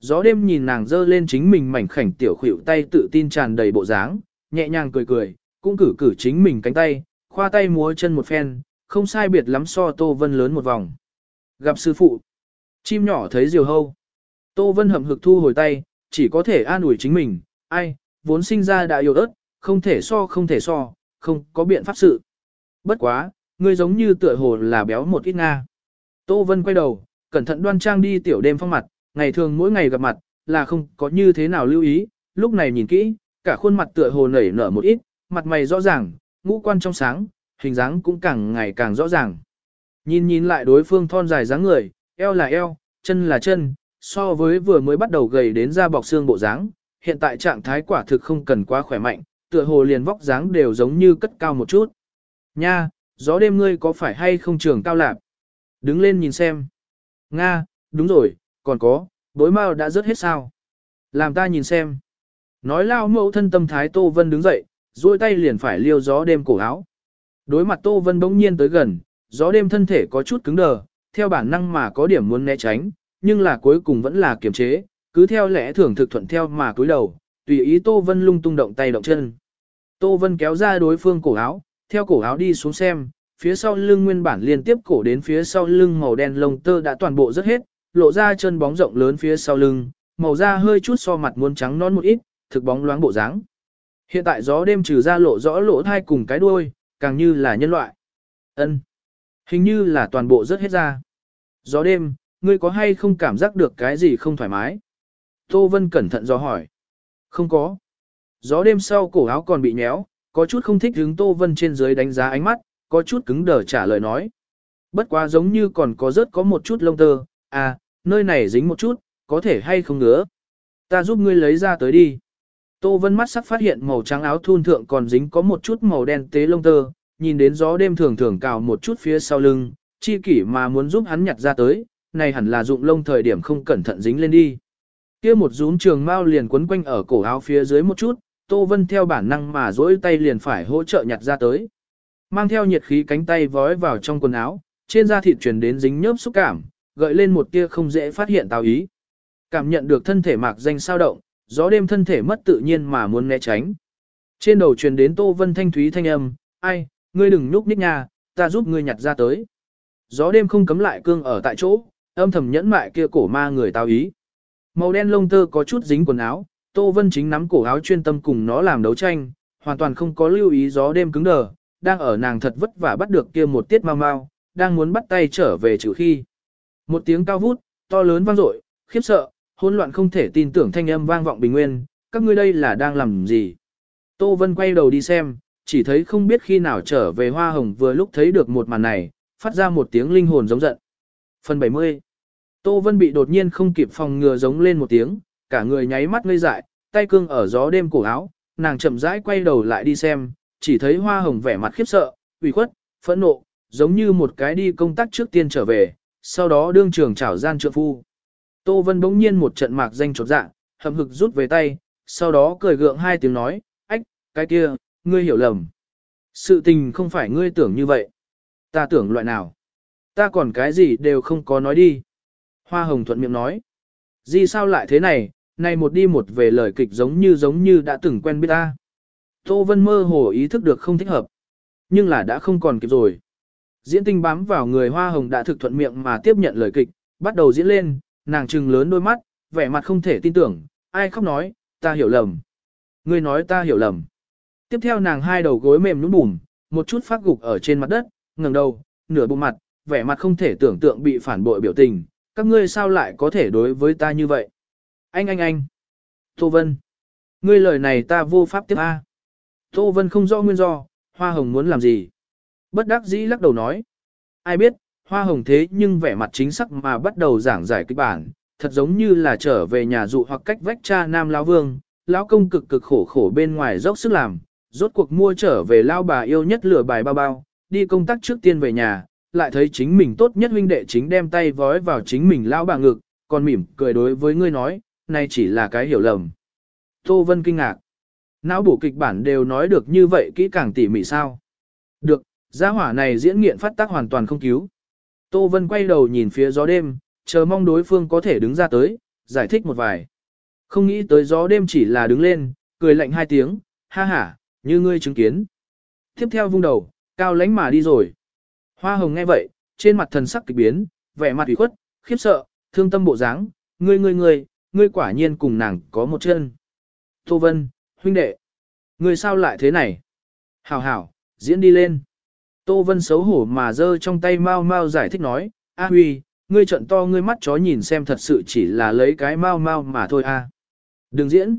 Gió đêm nhìn nàng dơ lên chính mình mảnh khảnh tiểu khuỷu tay tự tin tràn đầy bộ dáng, nhẹ nhàng cười cười, cũng cử cử chính mình cánh tay, khoa tay múa chân một phen, không sai biệt lắm so Tô Vân lớn một vòng. Gặp sư phụ, chim nhỏ thấy diều hâu. Tô Vân hậm hực thu hồi tay, chỉ có thể an ủi chính mình, ai, vốn sinh ra đã yếu ớt, không thể so không thể so, không có biện pháp sự. Bất quá, ngươi giống như tựa hồ là béo một ít nga. Tô Vân quay đầu, cẩn thận đoan trang đi tiểu đêm phong mặt, ngày thường mỗi ngày gặp mặt, là không có như thế nào lưu ý, lúc này nhìn kỹ, cả khuôn mặt tựa hồ nảy nở một ít, mặt mày rõ ràng, ngũ quan trong sáng, hình dáng cũng càng ngày càng rõ ràng. Nhìn nhìn lại đối phương thon dài dáng người, eo là eo, chân là chân, so với vừa mới bắt đầu gầy đến da bọc xương bộ dáng, hiện tại trạng thái quả thực không cần quá khỏe mạnh, tựa hồ liền vóc dáng đều giống như cất cao một chút. Nha, gió đêm ngươi có phải hay không trường cao lạp? Đứng lên nhìn xem. Nga, đúng rồi, còn có, bối mao đã rớt hết sao? Làm ta nhìn xem. Nói lao mẫu thân tâm thái Tô Vân đứng dậy, duỗi tay liền phải liêu gió đêm cổ áo. Đối mặt Tô Vân bỗng nhiên tới gần, gió đêm thân thể có chút cứng đờ, theo bản năng mà có điểm muốn né tránh, nhưng là cuối cùng vẫn là kiềm chế, cứ theo lẽ thường thực thuận theo mà cúi đầu, tùy ý Tô Vân lung tung động tay động chân. Tô Vân kéo ra đối phương cổ áo, theo cổ áo đi xuống xem, phía sau lưng nguyên bản liên tiếp cổ đến phía sau lưng màu đen lông tơ đã toàn bộ rất hết, lộ ra chân bóng rộng lớn phía sau lưng, màu da hơi chút so mặt muốn trắng non một ít, thực bóng loáng bộ dáng. Hiện tại gió đêm trừ ra lộ rõ lỗ thai cùng cái đuôi, càng như là nhân loại. Ân, Hình như là toàn bộ rớt hết ra. Gió đêm, ngươi có hay không cảm giác được cái gì không thoải mái? Tô Vân cẩn thận do hỏi. Không có. Gió đêm sau cổ áo còn bị nhéo, có chút không thích hướng Tô Vân trên dưới đánh giá ánh mắt, có chút cứng đờ trả lời nói. Bất quá giống như còn có rớt có một chút lông tơ, à, nơi này dính một chút, có thể hay không ngứa. Ta giúp ngươi lấy ra tới đi. Tô Vân mắt sắc phát hiện màu trắng áo thun thượng còn dính có một chút màu đen tế lông tơ, nhìn đến gió đêm thường thường cào một chút phía sau lưng, chi kỷ mà muốn giúp hắn nhặt ra tới, này hẳn là dụng lông thời điểm không cẩn thận dính lên đi. Kia một rúm trường mao liền quấn quanh ở cổ áo phía dưới một chút, Tô Vân theo bản năng mà duỗi tay liền phải hỗ trợ nhặt ra tới. Mang theo nhiệt khí cánh tay vói vào trong quần áo, trên da thịt truyền đến dính nhớp xúc cảm, gợi lên một tia không dễ phát hiện tào ý. Cảm nhận được thân thể mạc danh sao động, gió đêm thân thể mất tự nhiên mà muốn né tránh. Trên đầu truyền đến Tô Vân thanh thúy thanh âm, ai, ngươi đừng núp ních nha, ta giúp ngươi nhặt ra tới. Gió đêm không cấm lại cương ở tại chỗ, âm thầm nhẫn mại kia cổ ma người tao ý. Màu đen lông tơ có chút dính quần áo, Tô Vân chính nắm cổ áo chuyên tâm cùng nó làm đấu tranh, hoàn toàn không có lưu ý gió đêm cứng đờ, đang ở nàng thật vất vả bắt được kia một tiết mau mau, đang muốn bắt tay trở về trừ khi. Một tiếng cao vút, to lớn vang dội, khiếp sợ, hỗn loạn không thể tin tưởng thanh âm vang vọng bình nguyên, các ngươi đây là đang làm gì? Tô Vân quay đầu đi xem, chỉ thấy không biết khi nào trở về hoa hồng vừa lúc thấy được một màn này, phát ra một tiếng linh hồn giống giận. Phần 70 Tô Vân bị đột nhiên không kịp phòng ngừa giống lên một tiếng, cả người nháy mắt ngây dại, tay cương ở gió đêm cổ áo, nàng chậm rãi quay đầu lại đi xem, chỉ thấy hoa hồng vẻ mặt khiếp sợ, ủy khuất, phẫn nộ, giống như một cái đi công tác trước tiên trở về, sau đó đương trường trảo gian trượng phu. Tô Vân bỗng nhiên một trận mạc danh chột dạ, hậm hực rút về tay, sau đó cười gượng hai tiếng nói, ách, cái kia, ngươi hiểu lầm. Sự tình không phải ngươi tưởng như vậy. Ta tưởng loại nào. Ta còn cái gì đều không có nói đi. Hoa hồng thuận miệng nói. Gì sao lại thế này, này một đi một về lời kịch giống như giống như đã từng quen biết ta. Tô Vân mơ hồ ý thức được không thích hợp. Nhưng là đã không còn kịp rồi. Diễn tinh bám vào người hoa hồng đã thực thuận miệng mà tiếp nhận lời kịch, bắt đầu diễn lên, nàng trừng lớn đôi mắt, vẻ mặt không thể tin tưởng, ai khóc nói, ta hiểu lầm. Ngươi nói ta hiểu lầm. Tiếp theo nàng hai đầu gối mềm nhũn bùm, một chút phát gục ở trên mặt đất, ngẩng đầu, nửa bụng mặt, vẻ mặt không thể tưởng tượng bị phản bội biểu tình, các ngươi sao lại có thể đối với ta như vậy? Anh anh anh. Tô Vân. Ngươi lời này ta vô pháp tiếp A. Tô Vân không rõ nguyên do, Hoa Hồng muốn làm gì? Bất đắc dĩ lắc đầu nói. Ai biết, Hoa Hồng thế nhưng vẻ mặt chính sắc mà bắt đầu giảng giải kịch bản, thật giống như là trở về nhà dụ hoặc cách vách cha nam lão vương, lão công cực cực khổ khổ bên ngoài dốc sức làm, rốt cuộc mua trở về lao bà yêu nhất lửa bài bao bao, đi công tác trước tiên về nhà, lại thấy chính mình tốt nhất huynh đệ chính đem tay vói vào chính mình lao bà ngực, còn mỉm cười đối với ngươi nói, nay chỉ là cái hiểu lầm. Tô Vân kinh ngạc. Não bổ kịch bản đều nói được như vậy kỹ càng tỉ mỉ sao. Được, gia hỏa này diễn nghiện phát tác hoàn toàn không cứu. Tô Vân quay đầu nhìn phía gió đêm, chờ mong đối phương có thể đứng ra tới, giải thích một vài. Không nghĩ tới gió đêm chỉ là đứng lên, cười lạnh hai tiếng, ha ha, như ngươi chứng kiến. Tiếp theo vung đầu, cao lánh mà đi rồi. Hoa hồng nghe vậy, trên mặt thần sắc kịch biến, vẻ mặt ủy khuất, khiếp sợ, thương tâm bộ dáng, ngươi ngươi ngươi, ngươi quả nhiên cùng nàng có một chân. Tô Vân, huynh đệ, ngươi sao lại thế này? Hảo hảo, diễn đi lên. Tô Vân xấu hổ mà giơ trong tay mau mau giải thích nói, A Huy, ngươi trận to ngươi mắt chó nhìn xem thật sự chỉ là lấy cái mau mau mà thôi a. Đừng diễn.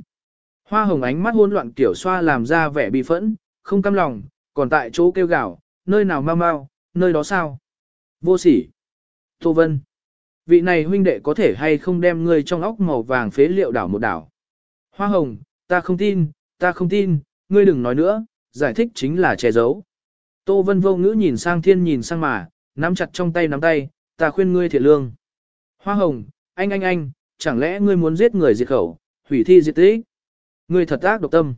Hoa hồng ánh mắt hỗn loạn kiểu xoa làm ra vẻ bi phẫn, không cam lòng, còn tại chỗ kêu gào, nơi nào mau mau, nơi đó sao? Vô sỉ. Tô Vân. Vị này huynh đệ có thể hay không đem ngươi trong óc màu vàng phế liệu đảo một đảo. Hoa hồng, ta không tin, ta không tin, ngươi đừng nói nữa, giải thích chính là che giấu. Tô Vân vô ngữ nhìn sang thiên nhìn sang mà, nắm chặt trong tay nắm tay, ta khuyên ngươi thiệt lương. Hoa hồng, anh anh anh, chẳng lẽ ngươi muốn giết người diệt khẩu, hủy thi diệt tích? Ngươi thật ác độc tâm.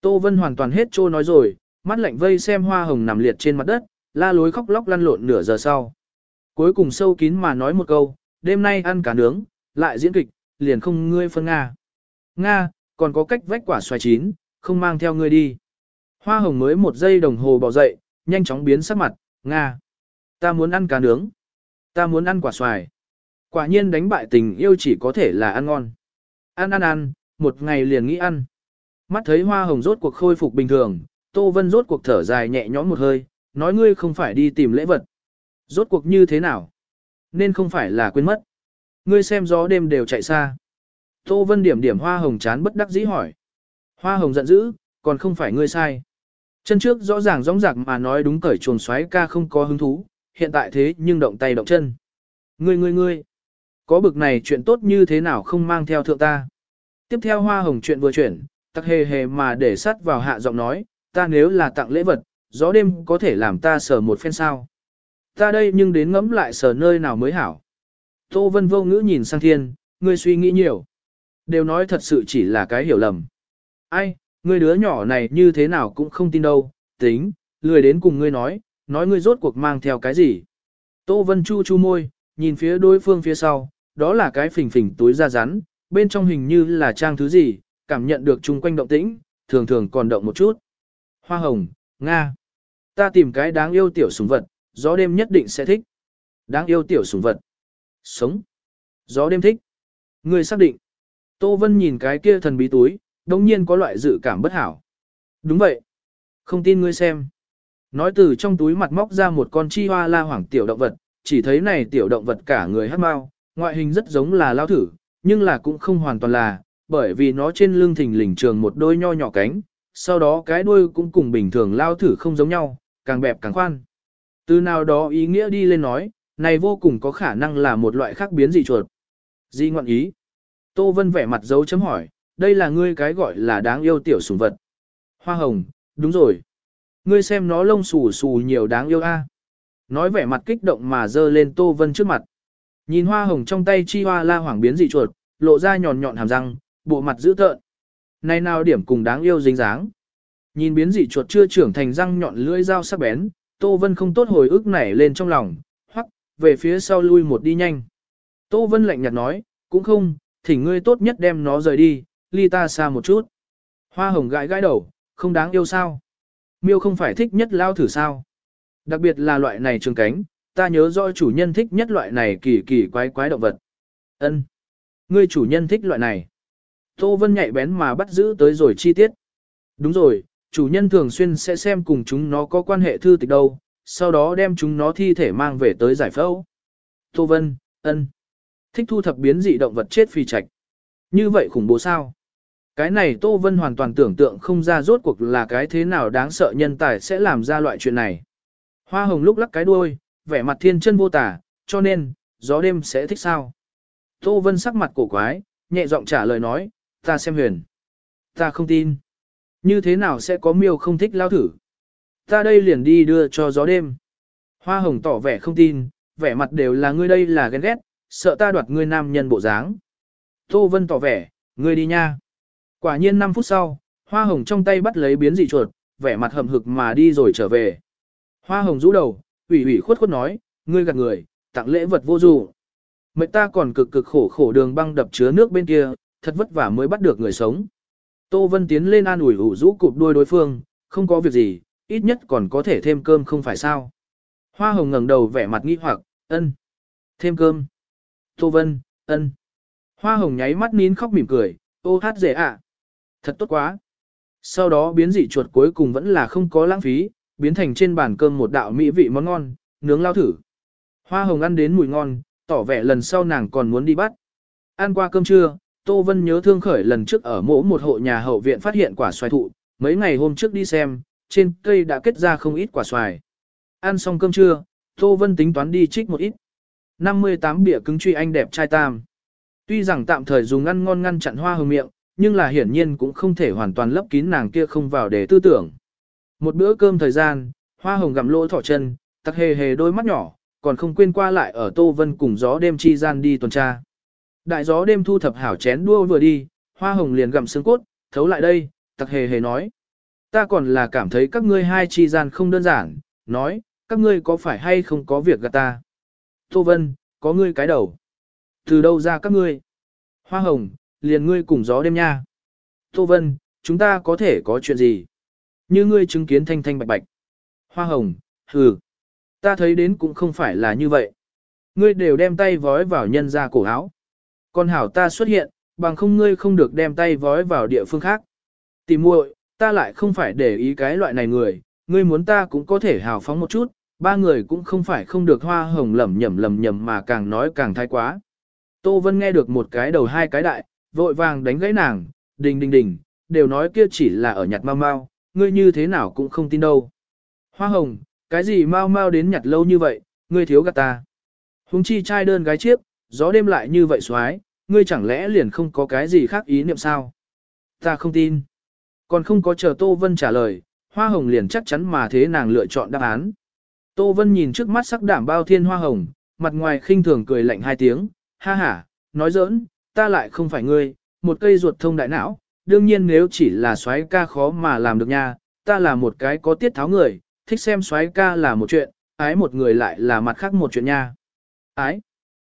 Tô Vân hoàn toàn hết trô nói rồi, mắt lạnh vây xem hoa hồng nằm liệt trên mặt đất, la lối khóc lóc lăn lộn nửa giờ sau. Cuối cùng sâu kín mà nói một câu, đêm nay ăn cá nướng, lại diễn kịch, liền không ngươi phân Nga. Nga, còn có cách vách quả xoài chín, không mang theo ngươi đi. Hoa hồng mới một giây đồng hồ bỏ dậy, nhanh chóng biến sắc mặt, Nga. Ta muốn ăn cá nướng. Ta muốn ăn quả xoài. Quả nhiên đánh bại tình yêu chỉ có thể là ăn ngon. Ăn ăn ăn, một ngày liền nghĩ ăn. Mắt thấy hoa hồng rốt cuộc khôi phục bình thường, Tô Vân rốt cuộc thở dài nhẹ nhõm một hơi, nói ngươi không phải đi tìm lễ vật. Rốt cuộc như thế nào? Nên không phải là quên mất. Ngươi xem gió đêm đều chạy xa. Tô Vân điểm điểm hoa hồng chán bất đắc dĩ hỏi. Hoa hồng giận dữ, còn không phải ngươi sai. Chân trước rõ ràng rõng rạc mà nói đúng cởi chuồng xoáy ca không có hứng thú, hiện tại thế nhưng động tay động chân. Ngươi ngươi ngươi, có bực này chuyện tốt như thế nào không mang theo thượng ta. Tiếp theo hoa hồng chuyện vừa chuyển, tắc hề hề mà để sắt vào hạ giọng nói, ta nếu là tặng lễ vật, gió đêm có thể làm ta sờ một phen sao. Ta đây nhưng đến ngẫm lại sờ nơi nào mới hảo. Tô Vân vô ngữ nhìn sang thiên, ngươi suy nghĩ nhiều. Đều nói thật sự chỉ là cái hiểu lầm. Ai, ngươi đứa nhỏ này như thế nào cũng không tin đâu, tính, lười đến cùng ngươi nói, nói ngươi rốt cuộc mang theo cái gì. Tô Vân chu chu môi, nhìn phía đối phương phía sau, đó là cái phình phình túi da rắn, bên trong hình như là trang thứ gì, cảm nhận được chung quanh động tĩnh, thường thường còn động một chút. Hoa hồng, Nga. Ta tìm cái đáng yêu tiểu sủng vật, gió đêm nhất định sẽ thích. Đáng yêu tiểu sủng vật. Sống. Gió đêm thích. Người xác định. Tô Vân nhìn cái kia thần bí túi, đồng nhiên có loại dự cảm bất hảo. Đúng vậy. Không tin ngươi xem. Nói từ trong túi mặt móc ra một con chi hoa la hoảng tiểu động vật, chỉ thấy này tiểu động vật cả người hát mau, ngoại hình rất giống là lao thử, nhưng là cũng không hoàn toàn là, bởi vì nó trên lưng thình lình trường một đôi nho nhỏ cánh, sau đó cái đuôi cũng cùng bình thường lao thử không giống nhau, càng bẹp càng khoan. Từ nào đó ý nghĩa đi lên nói, Này vô cùng có khả năng là một loại khác biến dị chuột. Di ngọn ý. Tô Vân vẻ mặt dấu chấm hỏi, đây là ngươi cái gọi là đáng yêu tiểu sủng vật. Hoa hồng, đúng rồi. Ngươi xem nó lông xù xù nhiều đáng yêu a. Nói vẻ mặt kích động mà dơ lên Tô Vân trước mặt. Nhìn hoa hồng trong tay chi hoa la hoàng biến dị chuột, lộ ra nhọn nhọn hàm răng, bộ mặt dữ tợn. Này nào điểm cùng đáng yêu dính dáng. Nhìn biến dị chuột chưa trưởng thành răng nhọn lưỡi dao sắc bén, Tô Vân không tốt hồi ức nảy lên trong lòng, hoặc, về phía sau lui một đi nhanh. Tô Vân lạnh nhạt nói, cũng không, thỉnh ngươi tốt nhất đem nó rời đi, ly ta xa một chút. Hoa hồng gãi gãi đầu, không đáng yêu sao. Miêu không phải thích nhất lao thử sao. Đặc biệt là loại này trường cánh, ta nhớ rõ chủ nhân thích nhất loại này kỳ kỳ quái quái động vật. Ân, Ngươi chủ nhân thích loại này. Tô Vân nhạy bén mà bắt giữ tới rồi chi tiết. Đúng rồi, chủ nhân thường xuyên sẽ xem cùng chúng nó có quan hệ thư tịch đâu, sau đó đem chúng nó thi thể mang về tới giải phẫu. Tô Vân, ân, thích thu thập biến dị động vật chết phi trạch. Như vậy khủng bố sao? Cái này Tô Vân hoàn toàn tưởng tượng không ra rốt cuộc là cái thế nào đáng sợ nhân tài sẽ làm ra loại chuyện này. Hoa hồng lúc lắc cái đuôi, vẻ mặt thiên chân vô tả, cho nên, gió đêm sẽ thích sao? Tô Vân sắc mặt cổ quái, nhẹ giọng trả lời nói, ta xem huyền. Ta không tin. Như thế nào sẽ có miêu không thích lao thử? Ta đây liền đi đưa cho gió đêm. Hoa hồng tỏ vẻ không tin, vẻ mặt đều là ngươi đây là ghen ghét, sợ ta đoạt ngươi nam nhân bộ dáng. Tô Vân tỏ vẻ, ngươi đi nha. Quả nhiên 5 phút sau, hoa hồng trong tay bắt lấy biến dị chuột, vẻ mặt hầm hực mà đi rồi trở về. Hoa hồng rũ đầu, ủy ủy khuất khuất nói, ngươi gạt người, tặng lễ vật vô dụng. Mệnh ta còn cực cực khổ khổ đường băng đập chứa nước bên kia, thật vất vả mới bắt được người sống. Tô Vân tiến lên an ủi ủ rũ cụp đuôi đối phương, không có việc gì, ít nhất còn có thể thêm cơm không phải sao. Hoa hồng ngẩng đầu vẻ mặt nghi hoặc, ân. Thêm cơm. Tô Vân, ân. Hoa hồng nháy mắt nín khóc mỉm cười, ô hát dễ ạ. Thật tốt quá. Sau đó biến dị chuột cuối cùng vẫn là không có lãng phí, biến thành trên bàn cơm một đạo mỹ vị món ngon, nướng lao thử. Hoa hồng ăn đến mùi ngon, tỏ vẻ lần sau nàng còn muốn đi bắt. Ăn qua cơm trưa, Tô Vân nhớ thương khởi lần trước ở mỗ một hộ nhà hậu viện phát hiện quả xoài thụ, mấy ngày hôm trước đi xem, trên cây đã kết ra không ít quả xoài. Ăn xong cơm trưa, Tô Vân tính toán đi trích một ít. 58 bịa cứng truy anh đẹp trai tam. Tuy rằng tạm thời dùng ngăn ngon ngăn chặn hoa hồng miệng, nhưng là hiển nhiên cũng không thể hoàn toàn lấp kín nàng kia không vào để tư tưởng. Một bữa cơm thời gian, hoa hồng gặm lỗ thỏ chân, tắc hề hề đôi mắt nhỏ, còn không quên qua lại ở Tô Vân cùng gió đêm chi gian đi tuần tra. Đại gió đêm thu thập hảo chén đua vừa đi, hoa hồng liền gặm xương cốt, thấu lại đây, tặc hề hề nói. Ta còn là cảm thấy các ngươi hai chi gian không đơn giản, nói, các ngươi có phải hay không có việc gạt ta. Tô Vân, có ngươi cái đầu. Từ đâu ra các ngươi? Hoa hồng, liền ngươi cùng gió đêm nha. Tô Vân, chúng ta có thể có chuyện gì? Như ngươi chứng kiến thanh thanh bạch bạch. Hoa hồng, hừ. Ta thấy đến cũng không phải là như vậy. Ngươi đều đem tay vói vào nhân ra cổ áo. Con hảo ta xuất hiện, bằng không ngươi không được đem tay vói vào địa phương khác. Tìm muội, ta lại không phải để ý cái loại này người, ngươi muốn ta cũng có thể hào phóng một chút, ba người cũng không phải không được hoa hồng lẩm nhẩm lẩm nhẩm mà càng nói càng thái quá. Tô Vân nghe được một cái đầu hai cái đại, vội vàng đánh gãy nàng, đình đình đình, đều nói kia chỉ là ở nhặt mau mau, ngươi như thế nào cũng không tin đâu. Hoa hồng, cái gì mau mau đến nhặt lâu như vậy, ngươi thiếu gạt ta. Hùng chi trai đơn gái chiếc, gió đêm lại như vậy xoái, ngươi chẳng lẽ liền không có cái gì khác ý niệm sao? Ta không tin. Còn không có chờ Tô Vân trả lời, Hoa Hồng liền chắc chắn mà thế nàng lựa chọn đáp án. Tô Vân nhìn trước mắt sắc đảm bao thiên Hoa Hồng, mặt ngoài khinh thường cười lạnh hai tiếng, ha ha, nói giỡn, ta lại không phải ngươi, một cây ruột thông đại não, đương nhiên nếu chỉ là xoái ca khó mà làm được nha, ta là một cái có tiết tháo người, thích xem xoái ca là một chuyện, ái một người lại là mặt khác một chuyện nha. Ái,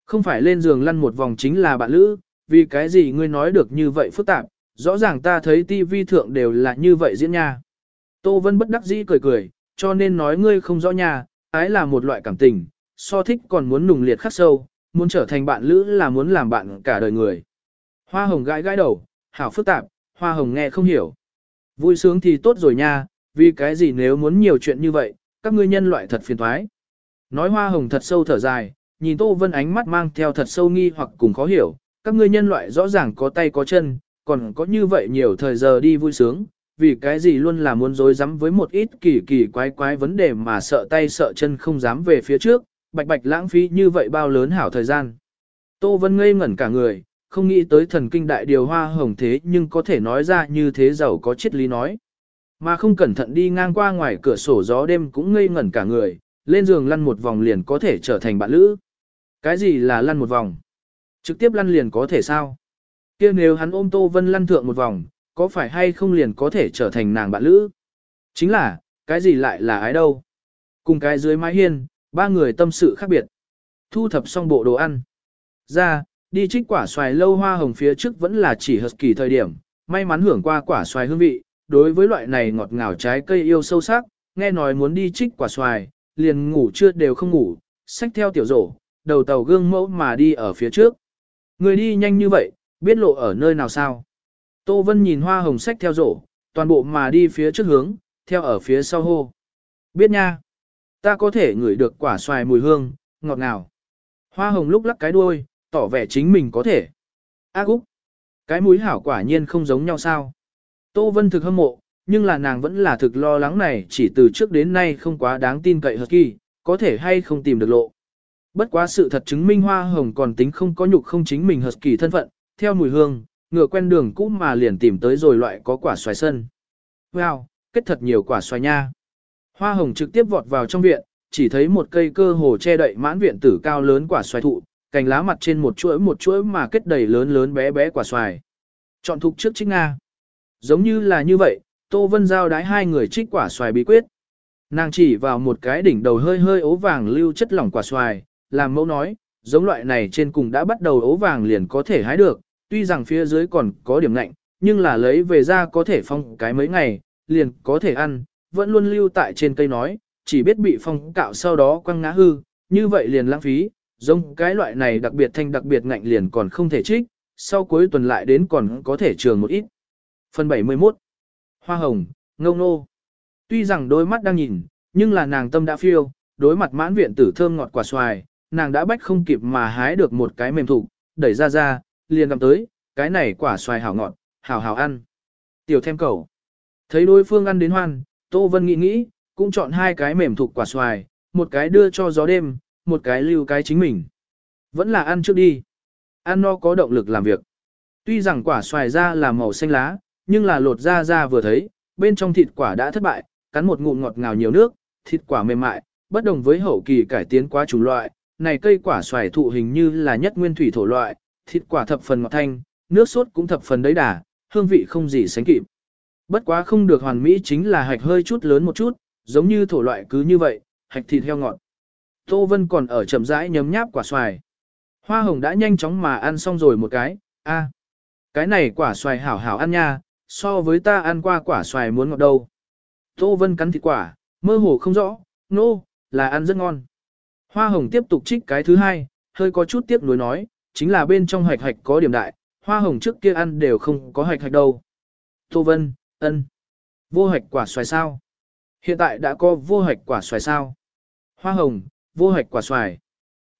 không phải lên giường lăn một vòng chính là bạn lữ, vì cái gì ngươi nói được như vậy phức tạp, rõ ràng ta thấy tivi thượng đều là như vậy diễn nha. Tô Vân bất đắc dĩ cười cười, cho nên nói ngươi không rõ nha, ái là một loại cảm tình, so thích còn muốn nùng liệt khắc sâu, muốn trở thành bạn lữ là muốn làm bạn cả đời người. Hoa hồng gãi gãi đầu, hảo phức tạp, hoa hồng nghe không hiểu. Vui sướng thì tốt rồi nha, vì cái gì nếu muốn nhiều chuyện như vậy, các ngươi nhân loại thật phiền thoái. Nói hoa hồng thật sâu thở dài, nhìn Tô Vân ánh mắt mang theo thật sâu nghi hoặc cùng khó hiểu, các ngươi nhân loại rõ ràng có tay có chân, còn có như vậy nhiều thời giờ đi vui sướng, vì cái gì luôn là muốn dối rắm với một ít kỳ kỳ quái quái vấn đề mà sợ tay sợ chân không dám về phía trước, bạch bạch lãng phí như vậy bao lớn hảo thời gian. Tô Vân ngây ngẩn cả người, không nghĩ tới thần kinh đại điều hoa hồng thế nhưng có thể nói ra như thế giàu có triết lý nói. Mà không cẩn thận đi ngang qua ngoài cửa sổ gió đêm cũng ngây ngẩn cả người, lên giường lăn một vòng liền có thể trở thành bạn lữ. Cái gì là lăn một vòng? Trực tiếp lăn liền có thể sao? kia nếu hắn ôm Tô Vân lăn thượng một vòng, có phải hay không liền có thể trở thành nàng bạn lữ? Chính là, cái gì lại là ái đâu? Cùng cái dưới mái hiên, ba người tâm sự khác biệt. Thu thập xong bộ đồ ăn. Ra, đi trích quả xoài lâu hoa hồng phía trước vẫn là chỉ hợp kỳ thời điểm, may mắn hưởng qua quả xoài hương vị, đối với loại này ngọt ngào trái cây yêu sâu sắc, nghe nói muốn đi trích quả xoài, liền ngủ chưa đều không ngủ, xách theo tiểu rổ, đầu tàu gương mẫu mà đi ở phía trước. Người đi nhanh như vậy, biết lộ ở nơi nào sao? Tô Vân nhìn hoa hồng xách theo rổ, toàn bộ mà đi phía trước hướng, theo ở phía sau hô. Biết nha, ta có thể ngửi được quả xoài mùi hương, ngọt ngào. Hoa hồng lúc lắc cái đuôi, tỏ vẻ chính mình có thể. Ác úc, cái mũi hảo quả nhiên không giống nhau sao. Tô Vân thực hâm mộ, nhưng là nàng vẫn là thực lo lắng này chỉ từ trước đến nay không quá đáng tin cậy Husky, có thể hay không tìm được lộ. Bất quá sự thật chứng minh hoa hồng còn tính không có nhục không chính mình Husky thân phận, theo mùi hương, ngựa quen đường cũ mà liền tìm tới rồi loại có quả xoài sân. Wow, kết thật nhiều quả xoài nha. Hoa hồng trực tiếp vọt vào trong viện, chỉ thấy một cây cơ hồ che đậy mãn viện tử cao lớn quả xoài thụ, cành lá mặt trên một chuỗi một chuỗi mà kết đầy lớn lớn bé bé quả xoài. Chọn thục trước trích Nga. Giống như là như vậy, Tô Vân Giao đái hai người trích quả xoài bí quyết. Nàng chỉ vào một cái đỉnh đầu hơi hơi ố vàng lưu chất lỏng quả xoài, làm mẫu nói, giống loại này trên cùng đã bắt đầu ố vàng liền có thể hái được, tuy rằng phía dưới còn có điểm lạnh, nhưng là lấy về ra có thể phong cái mấy ngày, liền có thể ăn, vẫn luôn lưu tại trên cây nói, chỉ biết bị phong cạo sau đó quăng ngã hư, như vậy liền lãng phí, giống cái loại này đặc biệt thanh đặc biệt ngạnh liền còn không thể trích, sau cuối tuần lại đến còn có thể trường một ít. Phần 71 Hoa hồng, ngông nô Tuy rằng đôi mắt đang nhìn, nhưng là nàng tâm đã phiêu, đối mặt mãn viện tử thơm ngọt quả xoài, nàng đã bách không kịp mà hái được một cái mềm thủ, đẩy ra ra, liền cầm tới, cái này quả xoài hảo ngọt, hảo hảo ăn. Tiểu thêm cầu. Thấy đối phương ăn đến hoan, Tô Vân nghĩ nghĩ, cũng chọn hai cái mềm thục quả xoài, một cái đưa cho gió đêm, một cái lưu cái chính mình. Vẫn là ăn trước đi. Ăn no có động lực làm việc. Tuy rằng quả xoài ra là màu xanh lá, nhưng là lột ra ra vừa thấy, bên trong thịt quả đã thất bại, cắn một ngụm ngọt ngào nhiều nước, thịt quả mềm mại, bất đồng với hậu kỳ cải tiến quá chủng loại, này cây quả xoài thụ hình như là nhất nguyên thủy thổ loại, thịt quả thập phần ngọt thanh, nước sốt cũng thập phần đấy đà, hương vị không gì sánh kịp. Bất quá không được hoàn mỹ chính là hạch hơi chút lớn một chút, giống như thổ loại cứ như vậy, hạch thịt heo ngọt. Tô Vân còn ở chậm rãi nhấm nháp quả xoài. Hoa hồng đã nhanh chóng mà ăn xong rồi một cái, a, cái này quả xoài hảo hảo ăn nha, so với ta ăn qua quả xoài muốn ngọt đâu. Tô Vân cắn thịt quả, mơ hồ không rõ, nô, no, là ăn rất ngon. Hoa hồng tiếp tục trích cái thứ hai, hơi có chút tiếc nuối nói, chính là bên trong hạch hạch có điểm đại, hoa hồng trước kia ăn đều không có hạch hạch đâu. Tô Vân, ân, vô hạch quả xoài sao? Hiện tại đã có vô hạch quả xoài sao? Hoa hồng, vô hạch quả xoài.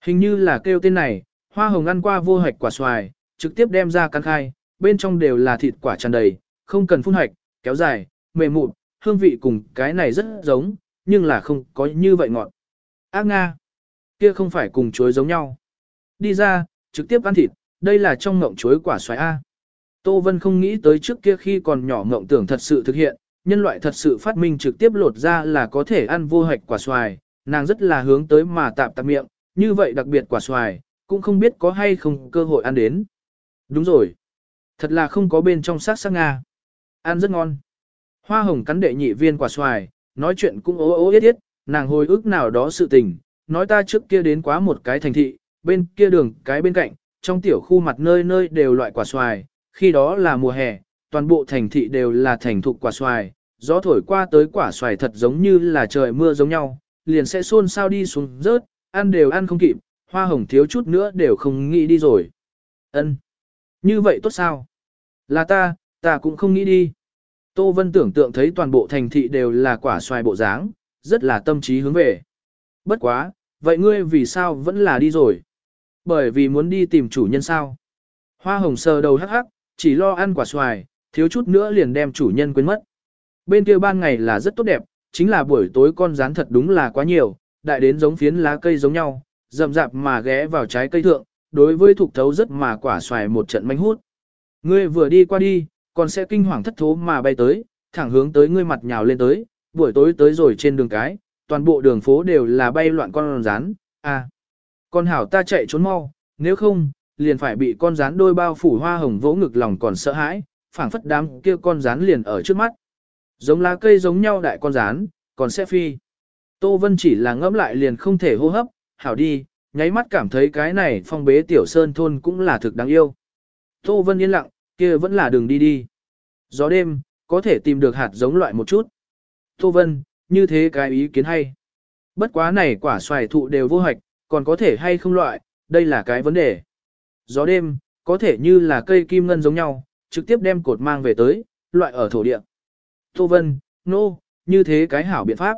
Hình như là kêu tên này, hoa hồng ăn qua vô hạch quả xoài, trực tiếp đem ra căn khai, bên trong đều là thịt quả tràn đầy, không cần phun hạch, kéo dài, mềm mụn, hương vị cùng cái này rất giống, nhưng là không có như vậy ngọt. Ác Nga, kia không phải cùng chuối giống nhau. Đi ra, trực tiếp ăn thịt, đây là trong ngộng chuối quả xoài A. Tô Vân không nghĩ tới trước kia khi còn nhỏ ngộng tưởng thật sự thực hiện, nhân loại thật sự phát minh trực tiếp lột ra là có thể ăn vô hạch quả xoài, nàng rất là hướng tới mà tạm tạm miệng, như vậy đặc biệt quả xoài, cũng không biết có hay không cơ hội ăn đến. Đúng rồi. Thật là không có bên trong sát sắc Nga. Ăn rất ngon. Hoa hồng cắn đệ nhị viên quả xoài, nói chuyện cũng ố ố yết yết, nàng hồi ức nào đó sự tình, nói ta trước kia đến quá một cái thành thị, bên kia đường cái bên cạnh, trong tiểu khu mặt nơi nơi đều loại quả xoài, khi đó là mùa hè, toàn bộ thành thị đều là thành thục quả xoài, gió thổi qua tới quả xoài thật giống như là trời mưa giống nhau, liền sẽ xôn sao đi xuống rớt, ăn đều ăn không kịp, hoa hồng thiếu chút nữa đều không nghĩ đi rồi. Ân, Như vậy tốt sao? Là ta, ta cũng không nghĩ đi. Tô Vân tưởng tượng thấy toàn bộ thành thị đều là quả xoài bộ dáng, rất là tâm trí hướng về. Bất quá, vậy ngươi vì sao vẫn là đi rồi? Bởi vì muốn đi tìm chủ nhân sao. Hoa hồng sờ đầu hắc hắc, chỉ lo ăn quả xoài, thiếu chút nữa liền đem chủ nhân quên mất. Bên kia ban ngày là rất tốt đẹp, chính là buổi tối con rán thật đúng là quá nhiều, đại đến giống phiến lá cây giống nhau, rậm rạp mà ghé vào trái cây thượng, đối với thuộc thấu rất mà quả xoài một trận manh hút. Ngươi vừa đi qua đi, còn sẽ kinh hoàng thất thố mà bay tới, thẳng hướng tới ngươi mặt nhào lên tới, buổi tối tới rồi trên đường cái, toàn bộ đường phố đều là bay loạn con rán, à. Con hảo ta chạy trốn mau, nếu không, liền phải bị con rán đôi bao phủ hoa hồng vỗ ngực lòng còn sợ hãi, phảng phất đám kia con rán liền ở trước mắt. Giống lá cây giống nhau đại con rán, còn sẽ phi. Tô Vân chỉ là ngẫm lại liền không thể hô hấp, hảo đi, nháy mắt cảm thấy cái này phong bế tiểu sơn thôn cũng là thực đáng yêu. Tô Vân yên lặng, kia vẫn là đường đi đi. Gió đêm, có thể tìm được hạt giống loại một chút. Tô Vân, như thế cái ý kiến hay. Bất quá này quả xoài thụ đều vô hoạch, còn có thể hay không loại, đây là cái vấn đề. Gió đêm, có thể như là cây kim ngân giống nhau, trực tiếp đem cột mang về tới, loại ở thổ địa. Tô Vân, nô, no, như thế cái hảo biện pháp.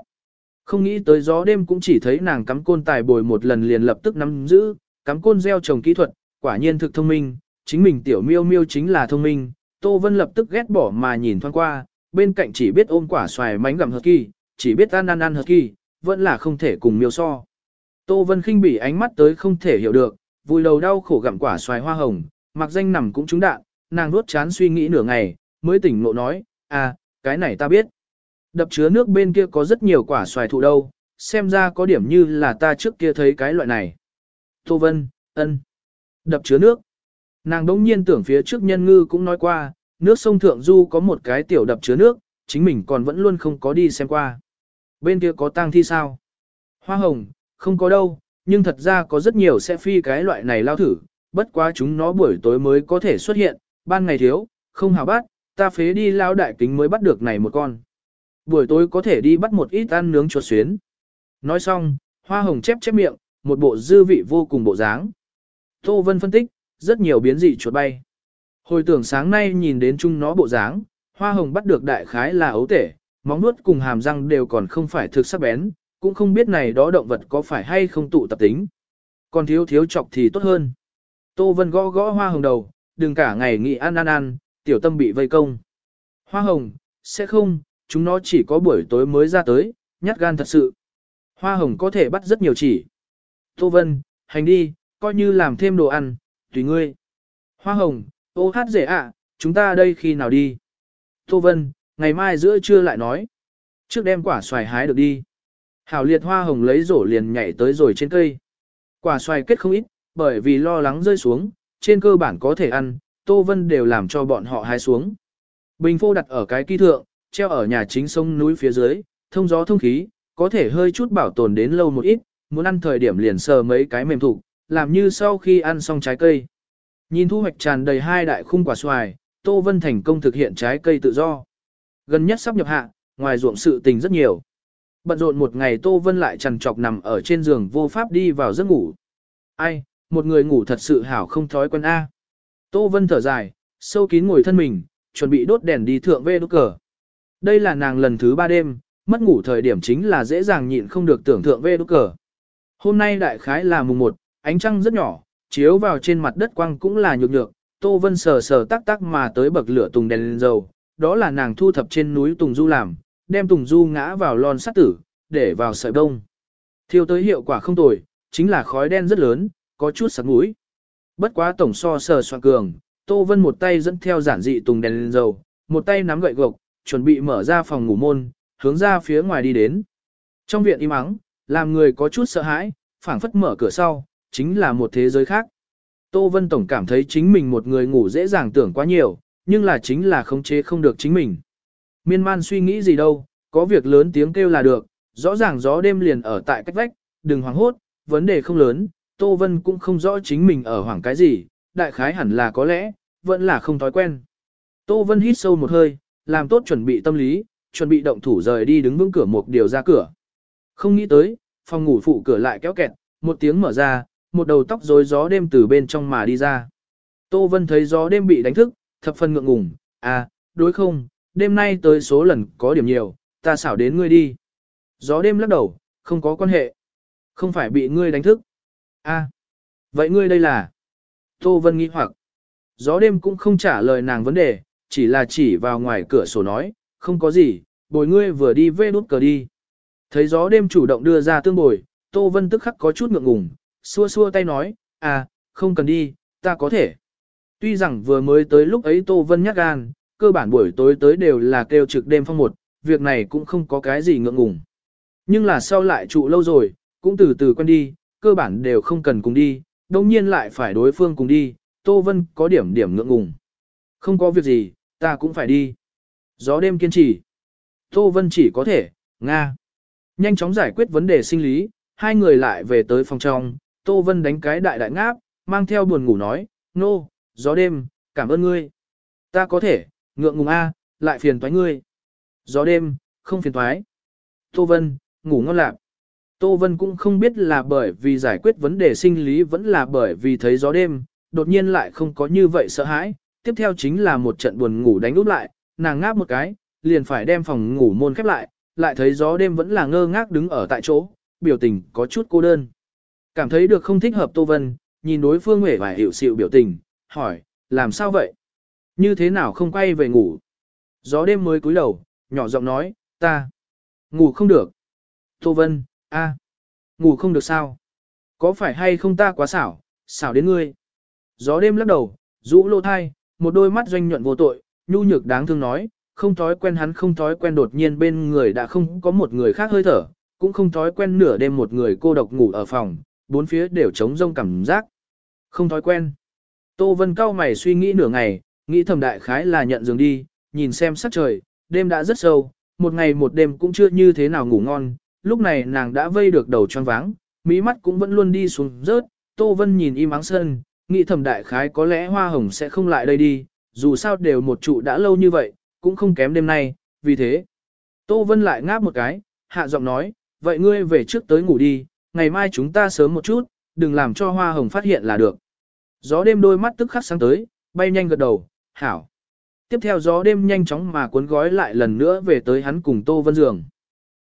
Không nghĩ tới gió đêm cũng chỉ thấy nàng cắm côn tài bồi một lần liền lập tức nắm giữ, cắm côn gieo trồng kỹ thuật, quả nhiên thực thông minh, chính mình tiểu miêu miêu chính là thông minh. Tô Vân lập tức ghét bỏ mà nhìn thoáng qua, bên cạnh chỉ biết ôm quả xoài mánh gặm hợp kỳ, chỉ biết ăn ăn ăn hợp kỳ, vẫn là không thể cùng miêu so. Tô Vân khinh bỉ ánh mắt tới không thể hiểu được, vui đầu đau khổ gặm quả xoài hoa hồng, mặc danh nằm cũng trúng đạn, nàng nuốt chán suy nghĩ nửa ngày, mới tỉnh ngộ nói, à, cái này ta biết. Đập chứa nước bên kia có rất nhiều quả xoài thụ đâu, xem ra có điểm như là ta trước kia thấy cái loại này. Tô Vân, ân. Đập chứa nước. Nàng đống nhiên tưởng phía trước nhân ngư cũng nói qua, nước sông Thượng Du có một cái tiểu đập chứa nước, chính mình còn vẫn luôn không có đi xem qua. Bên kia có tang thi sao? Hoa hồng, không có đâu, nhưng thật ra có rất nhiều sẽ phi cái loại này lao thử, bất quá chúng nó buổi tối mới có thể xuất hiện, ban ngày thiếu, không hào bắt, ta phế đi lao đại kính mới bắt được này một con. Buổi tối có thể đi bắt một ít ăn nướng chuột xuyến. Nói xong, hoa hồng chép chép miệng, một bộ dư vị vô cùng bộ dáng. Tô Vân phân tích, rất nhiều biến dị chuột bay. Hồi tưởng sáng nay nhìn đến chung nó bộ dáng, hoa hồng bắt được đại khái là ấu tể, móng nuốt cùng hàm răng đều còn không phải thực sắc bén, cũng không biết này đó động vật có phải hay không tụ tập tính. Còn thiếu thiếu chọc thì tốt hơn. Tô Vân gõ gõ hoa hồng đầu, đừng cả ngày nghỉ ăn ăn ăn, tiểu tâm bị vây công. Hoa hồng, sẽ không, chúng nó chỉ có buổi tối mới ra tới, nhát gan thật sự. Hoa hồng có thể bắt rất nhiều chỉ. Tô Vân, hành đi, coi như làm thêm đồ ăn, tùy ngươi. Hoa hồng, ô hát dễ ạ, chúng ta đây khi nào đi? Tô Vân, ngày mai giữa trưa lại nói. Trước đem quả xoài hái được đi. Hảo liệt hoa hồng lấy rổ liền nhảy tới rồi trên cây. Quả xoài kết không ít, bởi vì lo lắng rơi xuống, trên cơ bản có thể ăn, Tô Vân đều làm cho bọn họ hái xuống. Bình phô đặt ở cái kỳ thượng, treo ở nhà chính sông núi phía dưới, thông gió thông khí, có thể hơi chút bảo tồn đến lâu một ít, muốn ăn thời điểm liền sờ mấy cái mềm thụ, làm như sau khi ăn xong trái cây. Nhìn thu hoạch tràn đầy hai đại khung quả xoài, Tô Vân thành công thực hiện trái cây tự do. Gần nhất sắp nhập hạ, ngoài ruộng sự tình rất nhiều. Bận rộn một ngày Tô Vân lại trằn trọc nằm ở trên giường vô pháp đi vào giấc ngủ. Ai, một người ngủ thật sự hảo không thói quen A. Tô Vân thở dài, sâu kín ngồi thân mình, chuẩn bị đốt đèn đi thượng về đốt cờ. Đây là nàng lần thứ ba đêm, mất ngủ thời điểm chính là dễ dàng nhịn không được tưởng thượng về đốt cờ. Hôm nay đại khái là mùng 1, ánh trăng rất nhỏ, chiếu vào trên mặt đất quang cũng là nhược nhược, Tô Vân sờ sờ tắc tắc mà tới bậc lửa tùng đèn lên dầu, đó là nàng thu thập trên núi Tùng Du làm, đem Tùng Du ngã vào lon sắt tử, để vào sợi bông. Thiêu tới hiệu quả không tồi, chính là khói đen rất lớn, có chút sặc mũi. Bất quá tổng so sờ soạn cường, Tô Vân một tay dẫn theo giản dị Tùng đèn lên dầu, một tay nắm gậy gộc, chuẩn bị mở ra phòng ngủ môn, hướng ra phía ngoài đi đến. Trong viện im ắng, làm người có chút sợ hãi, phảng phất mở cửa sau, chính là một thế giới khác. Tô Vân Tổng cảm thấy chính mình một người ngủ dễ dàng tưởng quá nhiều, nhưng là chính là khống chế không được chính mình. Miên man suy nghĩ gì đâu, có việc lớn tiếng kêu là được, rõ ràng gió đêm liền ở tại cách vách, đừng hoảng hốt, vấn đề không lớn, Tô Vân cũng không rõ chính mình ở hoảng cái gì, đại khái hẳn là có lẽ, vẫn là không thói quen. Tô Vân hít sâu một hơi, làm tốt chuẩn bị tâm lý, chuẩn bị động thủ rời đi đứng vững cửa một điều ra cửa. Không nghĩ tới, phòng ngủ phụ cửa lại kéo kẹt, một tiếng mở ra, một đầu tóc rối gió đêm từ bên trong mà đi ra. Tô Vân thấy gió đêm bị đánh thức, thập phần ngượng ngùng, à, đối không, đêm nay tới số lần có điểm nhiều, ta xảo đến ngươi đi. Gió đêm lắc đầu, không có quan hệ. Không phải bị ngươi đánh thức. À, vậy ngươi đây là? Tô Vân nghĩ hoặc. Gió đêm cũng không trả lời nàng vấn đề, chỉ là chỉ vào ngoài cửa sổ nói, không có gì, bồi ngươi vừa đi vê đút cờ đi. Thấy gió đêm chủ động đưa ra tương bồi, Tô Vân tức khắc có chút ngượng ngùng, xua xua tay nói, à, không cần đi, ta có thể. Tuy rằng vừa mới tới lúc ấy Tô Vân nhắc gan, cơ bản buổi tối tới đều là kêu trực đêm phong một, việc này cũng không có cái gì ngượng ngùng. Nhưng là sau lại trụ lâu rồi, cũng từ từ quen đi, cơ bản đều không cần cùng đi, đồng nhiên lại phải đối phương cùng đi, Tô Vân có điểm điểm ngượng ngùng. Không có việc gì, ta cũng phải đi. Gió đêm kiên trì. Tô Vân chỉ có thể, Nga. Nhanh chóng giải quyết vấn đề sinh lý, hai người lại về tới phòng trong, Tô Vân đánh cái đại đại ngáp, mang theo buồn ngủ nói, nô, no, gió đêm, cảm ơn ngươi. Ta có thể, ngượng ngùng A, lại phiền toái ngươi. Gió đêm, không phiền toái. Tô Vân, ngủ ngon lạc. Tô Vân cũng không biết là bởi vì giải quyết vấn đề sinh lý vẫn là bởi vì thấy gió đêm, đột nhiên lại không có như vậy sợ hãi. Tiếp theo chính là một trận buồn ngủ đánh úp lại, nàng ngáp một cái, liền phải đem phòng ngủ môn khép lại, lại thấy gió đêm vẫn là ngơ ngác đứng ở tại chỗ, biểu tình có chút cô đơn. Cảm thấy được không thích hợp Tô Vân, nhìn đối phương hề và hiểu sự biểu tình, hỏi, làm sao vậy? Như thế nào không quay về ngủ? Gió đêm mới cúi đầu, nhỏ giọng nói, ta, ngủ không được. Tô Vân, a, ngủ không được sao? Có phải hay không ta quá xảo, xảo đến ngươi? Gió đêm lắc đầu, rũ lô thai, một đôi mắt doanh nhuận vô tội, nhu nhược đáng thương nói, không thói quen hắn không thói quen đột nhiên bên người đã không có một người khác hơi thở, cũng không thói quen nửa đêm một người cô độc ngủ ở phòng, bốn phía đều trống rông cảm giác. Không thói quen. Tô Vân cao mày suy nghĩ nửa ngày, nghĩ thầm đại khái là nhận giường đi, nhìn xem sắc trời, đêm đã rất sâu, một ngày một đêm cũng chưa như thế nào ngủ ngon, lúc này nàng đã vây được đầu choáng váng, mí mắt cũng vẫn luôn đi xuống rớt, Tô Vân nhìn im áng sân, nghĩ thầm đại khái có lẽ hoa hồng sẽ không lại đây đi, dù sao đều một trụ đã lâu như vậy, cũng không kém đêm nay, vì thế. Tô Vân lại ngáp một cái, hạ giọng nói, vậy ngươi về trước tới ngủ đi, ngày mai chúng ta sớm một chút, đừng làm cho hoa hồng phát hiện là được. Gió đêm đôi mắt tức khắc sáng tới, bay nhanh gật đầu, hảo. Tiếp theo gió đêm nhanh chóng mà cuốn gói lại lần nữa về tới hắn cùng Tô Vân giường.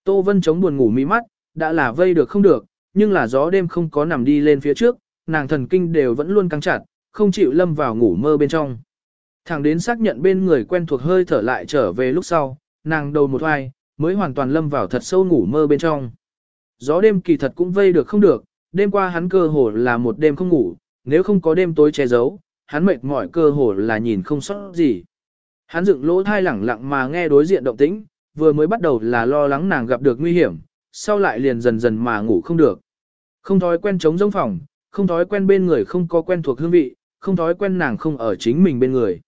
Tô Vân chống buồn ngủ mí mắt, đã là vây được không được, nhưng là gió đêm không có nằm đi lên phía trước, nàng thần kinh đều vẫn luôn căng chặt, không chịu lâm vào ngủ mơ bên trong. Thẳng đến xác nhận bên người quen thuộc hơi thở lại trở về lúc sau, nàng đầu một hoài, mới hoàn toàn lâm vào thật sâu ngủ mơ bên trong. Gió đêm kỳ thật cũng vây được không được, đêm qua hắn cơ hồ là một đêm không ngủ, nếu không có đêm tối che giấu, hắn mệt mỏi cơ hồ là nhìn không sót gì. Hắn dựng lỗ thai lẳng lặng mà nghe đối diện động tĩnh, vừa mới bắt đầu là lo lắng nàng gặp được nguy hiểm, sau lại liền dần dần mà ngủ không được. Không thói quen chống giống phòng, không thói quen bên người không có quen thuộc hương vị, không thói quen nàng không ở chính mình bên người.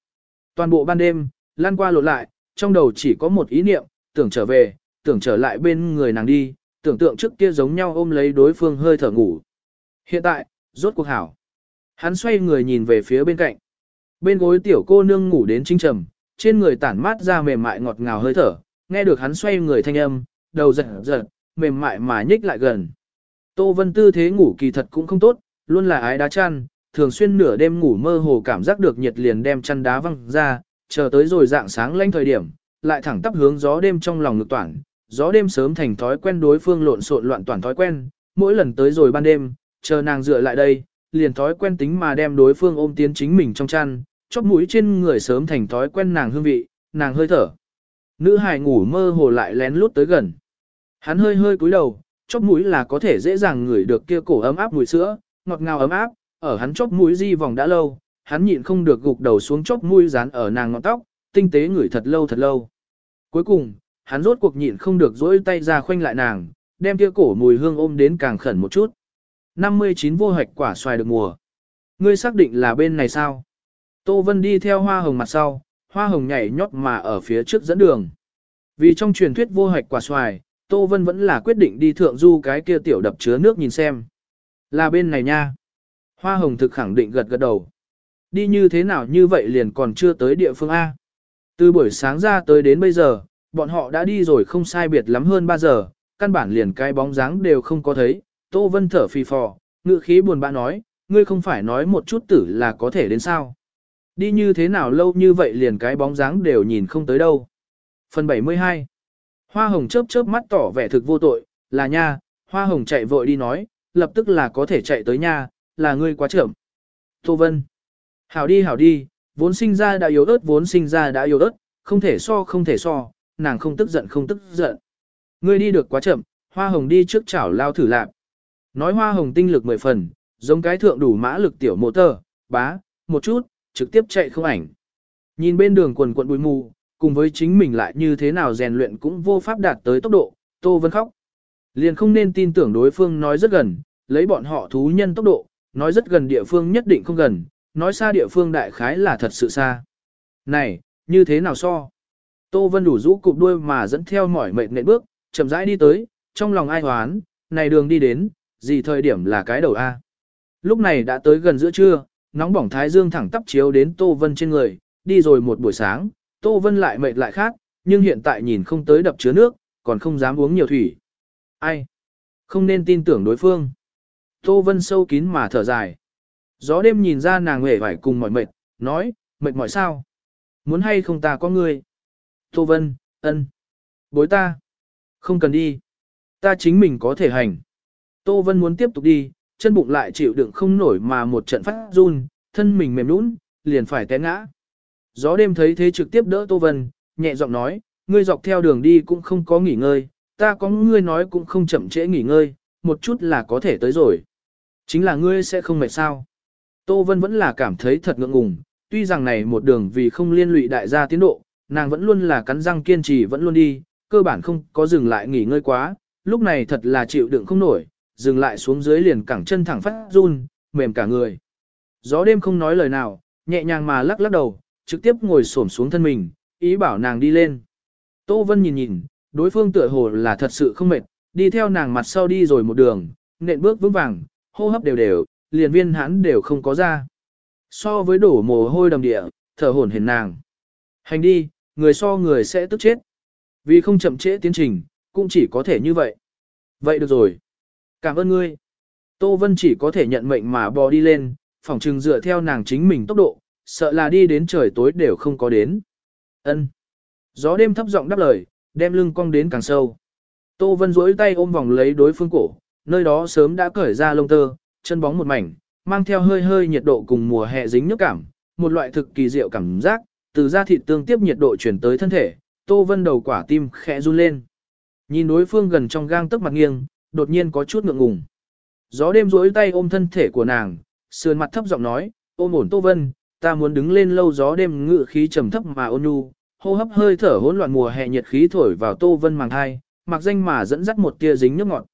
Toàn bộ ban đêm, lan qua lột lại, trong đầu chỉ có một ý niệm, tưởng trở về, tưởng trở lại bên người nàng đi, tưởng tượng trước kia giống nhau ôm lấy đối phương hơi thở ngủ. Hiện tại, rốt cuộc hảo. Hắn xoay người nhìn về phía bên cạnh. Bên gối tiểu cô nương ngủ đến chính trầm, trên người tản mát ra mềm mại ngọt ngào hơi thở, nghe được hắn xoay người thanh âm, đầu giật giật, mềm mại mà nhích lại gần. Tô Vân tư thế ngủ kỳ thật cũng không tốt, luôn là ái đá chăn, thường xuyên nửa đêm ngủ mơ hồ cảm giác được nhiệt liền đem chăn đá văng ra, chờ tới rồi dạng sáng lanh thời điểm, lại thẳng tắp hướng gió đêm trong lòng ngực toàn, gió đêm sớm thành thói quen đối phương lộn xộn loạn toàn thói quen, mỗi lần tới rồi ban đêm, chờ nàng dựa lại đây, liền thói quen tính mà đem đối phương ôm tiến chính mình trong chăn, chóp mũi trên người sớm thành thói quen nàng hương vị, nàng hơi thở. Nữ hài ngủ mơ hồ lại lén lút tới gần. Hắn hơi hơi cúi đầu, chóp mũi là có thể dễ dàng ngửi được kia cổ ấm áp mùi sữa, ngọt ngào ấm áp, ở hắn chóp mũi di vòng đã lâu, hắn nhịn không được gục đầu xuống chóp mũi dán ở nàng ngọn tóc, tinh tế ngửi thật lâu thật lâu. Cuối cùng, hắn rốt cuộc nhịn không được dỗi tay ra khoanh lại nàng, đem kia cổ mùi hương ôm đến càng khẩn một chút. 59 vô hạch quả xoài được mùa. Ngươi xác định là bên này sao? Tô Vân đi theo hoa hồng mặt sau, hoa hồng nhảy nhót mà ở phía trước dẫn đường. Vì trong truyền thuyết vô hạch quả xoài, Tô Vân vẫn là quyết định đi thượng du cái kia tiểu đập chứa nước nhìn xem. Là bên này nha. Hoa hồng thực khẳng định gật gật đầu. Đi như thế nào như vậy liền còn chưa tới địa phương A. Từ buổi sáng ra tới đến bây giờ, bọn họ đã đi rồi không sai biệt lắm hơn 3 giờ, căn bản liền cái bóng dáng đều không có thấy. Tô Vân thở phì phò, ngự khí buồn bã nói, ngươi không phải nói một chút tử là có thể đến sao. Đi như thế nào lâu như vậy liền cái bóng dáng đều nhìn không tới đâu. Phần 72 Hoa hồng chớp chớp mắt tỏ vẻ thực vô tội, là nha, hoa hồng chạy vội đi nói, lập tức là có thể chạy tới nha, là ngươi quá trưởng. Tô Vân Hảo đi hảo đi, vốn sinh ra đã yếu ớt vốn sinh ra đã yếu ớt, không thể so không thể so, nàng không tức giận không tức giận. Ngươi đi được quá chậm, hoa hồng đi trước chảo lao thử lạp. Nói hoa hồng tinh lực mười phần, giống cái thượng đủ mã lực tiểu mô tờ, bá, một chút, trực tiếp chạy không ảnh. Nhìn bên đường quần quận bụi mù, cùng với chính mình lại như thế nào rèn luyện cũng vô pháp đạt tới tốc độ, Tô Vân khóc. Liền không nên tin tưởng đối phương nói rất gần, lấy bọn họ thú nhân tốc độ, nói rất gần địa phương nhất định không gần, nói xa địa phương đại khái là thật sự xa. Này, như thế nào so? Tô Vân đủ rũ cụp đuôi mà dẫn theo mỏi mệt nện bước, chậm rãi đi tới, trong lòng ai hoán, này đường đi đến, gì thời điểm là cái đầu A. Lúc này đã tới gần giữa trưa, nóng bỏng thái dương thẳng tắp chiếu đến Tô Vân trên người, đi rồi một buổi sáng, Tô Vân lại mệt lại khác, nhưng hiện tại nhìn không tới đập chứa nước, còn không dám uống nhiều thủy. Ai? Không nên tin tưởng đối phương. Tô Vân sâu kín mà thở dài. Gió đêm nhìn ra nàng hề phải cùng mỏi mệt, nói, mệt mỏi sao? Muốn hay không ta có người? Tô Vân, ân. Bối ta. Không cần đi. Ta chính mình có thể hành. Tô Vân muốn tiếp tục đi, chân bụng lại chịu đựng không nổi mà một trận phát run, thân mình mềm nũng, liền phải té ngã. Gió đêm thấy thế trực tiếp đỡ Tô Vân, nhẹ giọng nói, ngươi dọc theo đường đi cũng không có nghỉ ngơi, ta có ngươi nói cũng không chậm trễ nghỉ ngơi, một chút là có thể tới rồi. Chính là ngươi sẽ không mệt sao. Tô Vân vẫn là cảm thấy thật ngượng ngùng, tuy rằng này một đường vì không liên lụy đại gia tiến độ, nàng vẫn luôn là cắn răng kiên trì vẫn luôn đi, cơ bản không có dừng lại nghỉ ngơi quá, lúc này thật là chịu đựng không nổi, dừng lại xuống dưới liền cẳng chân thẳng phát run, mềm cả người. Gió đêm không nói lời nào, nhẹ nhàng mà lắc lắc đầu, trực tiếp ngồi xổm xuống thân mình, ý bảo nàng đi lên. Tô Vân nhìn nhìn, đối phương tựa hồ là thật sự không mệt, đi theo nàng mặt sau đi rồi một đường, nện bước vững vàng, hô hấp đều đều, liền viên hãn đều không có ra. So với đổ mồ hôi đầm địa, thở hổn hển nàng. Hành đi, người so người sẽ tức chết. Vì không chậm trễ tiến trình, cũng chỉ có thể như vậy. Vậy được rồi. Cảm ơn ngươi. Tô Vân chỉ có thể nhận mệnh mà bò đi lên, phòng trừng dựa theo nàng chính mình tốc độ, sợ là đi đến trời tối đều không có đến. Ân. Gió đêm thấp giọng đáp lời, đem lưng cong đến càng sâu. Tô Vân duỗi tay ôm vòng lấy đối phương cổ, nơi đó sớm đã cởi ra lông tơ, chân bóng một mảnh, mang theo hơi hơi nhiệt độ cùng mùa hè dính nước cảm, một loại thực kỳ diệu cảm giác, từ da thịt tương tiếp nhiệt độ chuyển tới thân thể, Tô Vân đầu quả tim khẽ run lên. Nhìn đối phương gần trong gang tức mặt nghiêng, đột nhiên có chút ngượng ngùng. Gió đêm duỗi tay ôm thân thể của nàng, sườn mặt thấp giọng nói, ôm ổn Tô Vân, ta muốn đứng lên lâu gió đêm ngự khí trầm thấp mà ôn nhu, hô hấp hơi thở hỗn loạn mùa hè nhiệt khí thổi vào Tô Vân màng hai, mặc danh mà dẫn dắt một tia dính nước ngọt.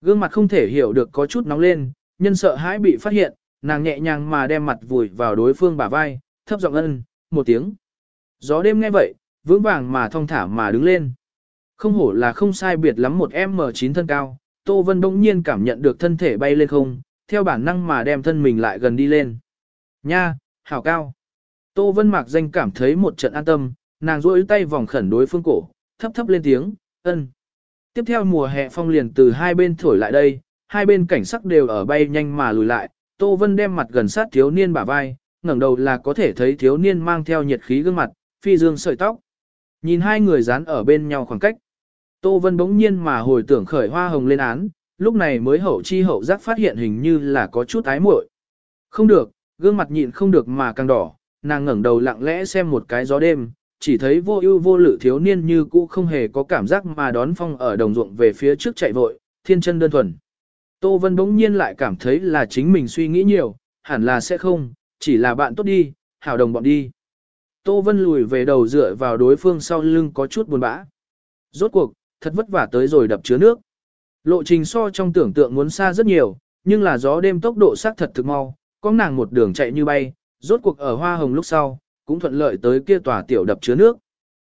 Gương mặt không thể hiểu được có chút nóng lên, nhân sợ hãi bị phát hiện, nàng nhẹ nhàng mà đem mặt vùi vào đối phương bả vai, thấp giọng ân, một tiếng. Gió đêm nghe vậy, vững vàng mà thong thả mà đứng lên. Không hổ là không sai biệt lắm một M9 thân cao, Tô Vân bỗng nhiên cảm nhận được thân thể bay lên không, theo bản năng mà đem thân mình lại gần đi lên. Nha, hảo cao. Tô Vân mạc danh cảm thấy một trận an tâm, nàng duỗi tay vòng khẩn đối phương cổ, thấp thấp lên tiếng, ân. Tiếp theo mùa hè phong liền từ hai bên thổi lại đây, hai bên cảnh sắc đều ở bay nhanh mà lùi lại, Tô Vân đem mặt gần sát thiếu niên bả vai, ngẩng đầu là có thể thấy thiếu niên mang theo nhiệt khí gương mặt, phi dương sợi tóc. Nhìn hai người dán ở bên nhau khoảng cách. Tô Vân bỗng nhiên mà hồi tưởng khởi hoa hồng lên án, lúc này mới hậu chi hậu giác phát hiện hình như là có chút ái muội. Không được, gương mặt nhịn không được mà càng đỏ, nàng ngẩng đầu lặng lẽ xem một cái gió đêm, chỉ thấy vô ưu vô lự thiếu niên như cũ không hề có cảm giác mà đón phong ở đồng ruộng về phía trước chạy vội, thiên chân đơn thuần. Tô Vân bỗng nhiên lại cảm thấy là chính mình suy nghĩ nhiều, hẳn là sẽ không, chỉ là bạn tốt đi, hảo đồng bọn đi. Tô Vân lùi về đầu dựa vào đối phương sau lưng có chút buồn bã. Rốt cuộc, thật vất vả tới rồi đập chứa nước. Lộ trình so trong tưởng tượng muốn xa rất nhiều, nhưng là gió đêm tốc độ xác thật thực mau, có nàng một đường chạy như bay, rốt cuộc ở hoa hồng lúc sau, cũng thuận lợi tới kia tòa tiểu đập chứa nước.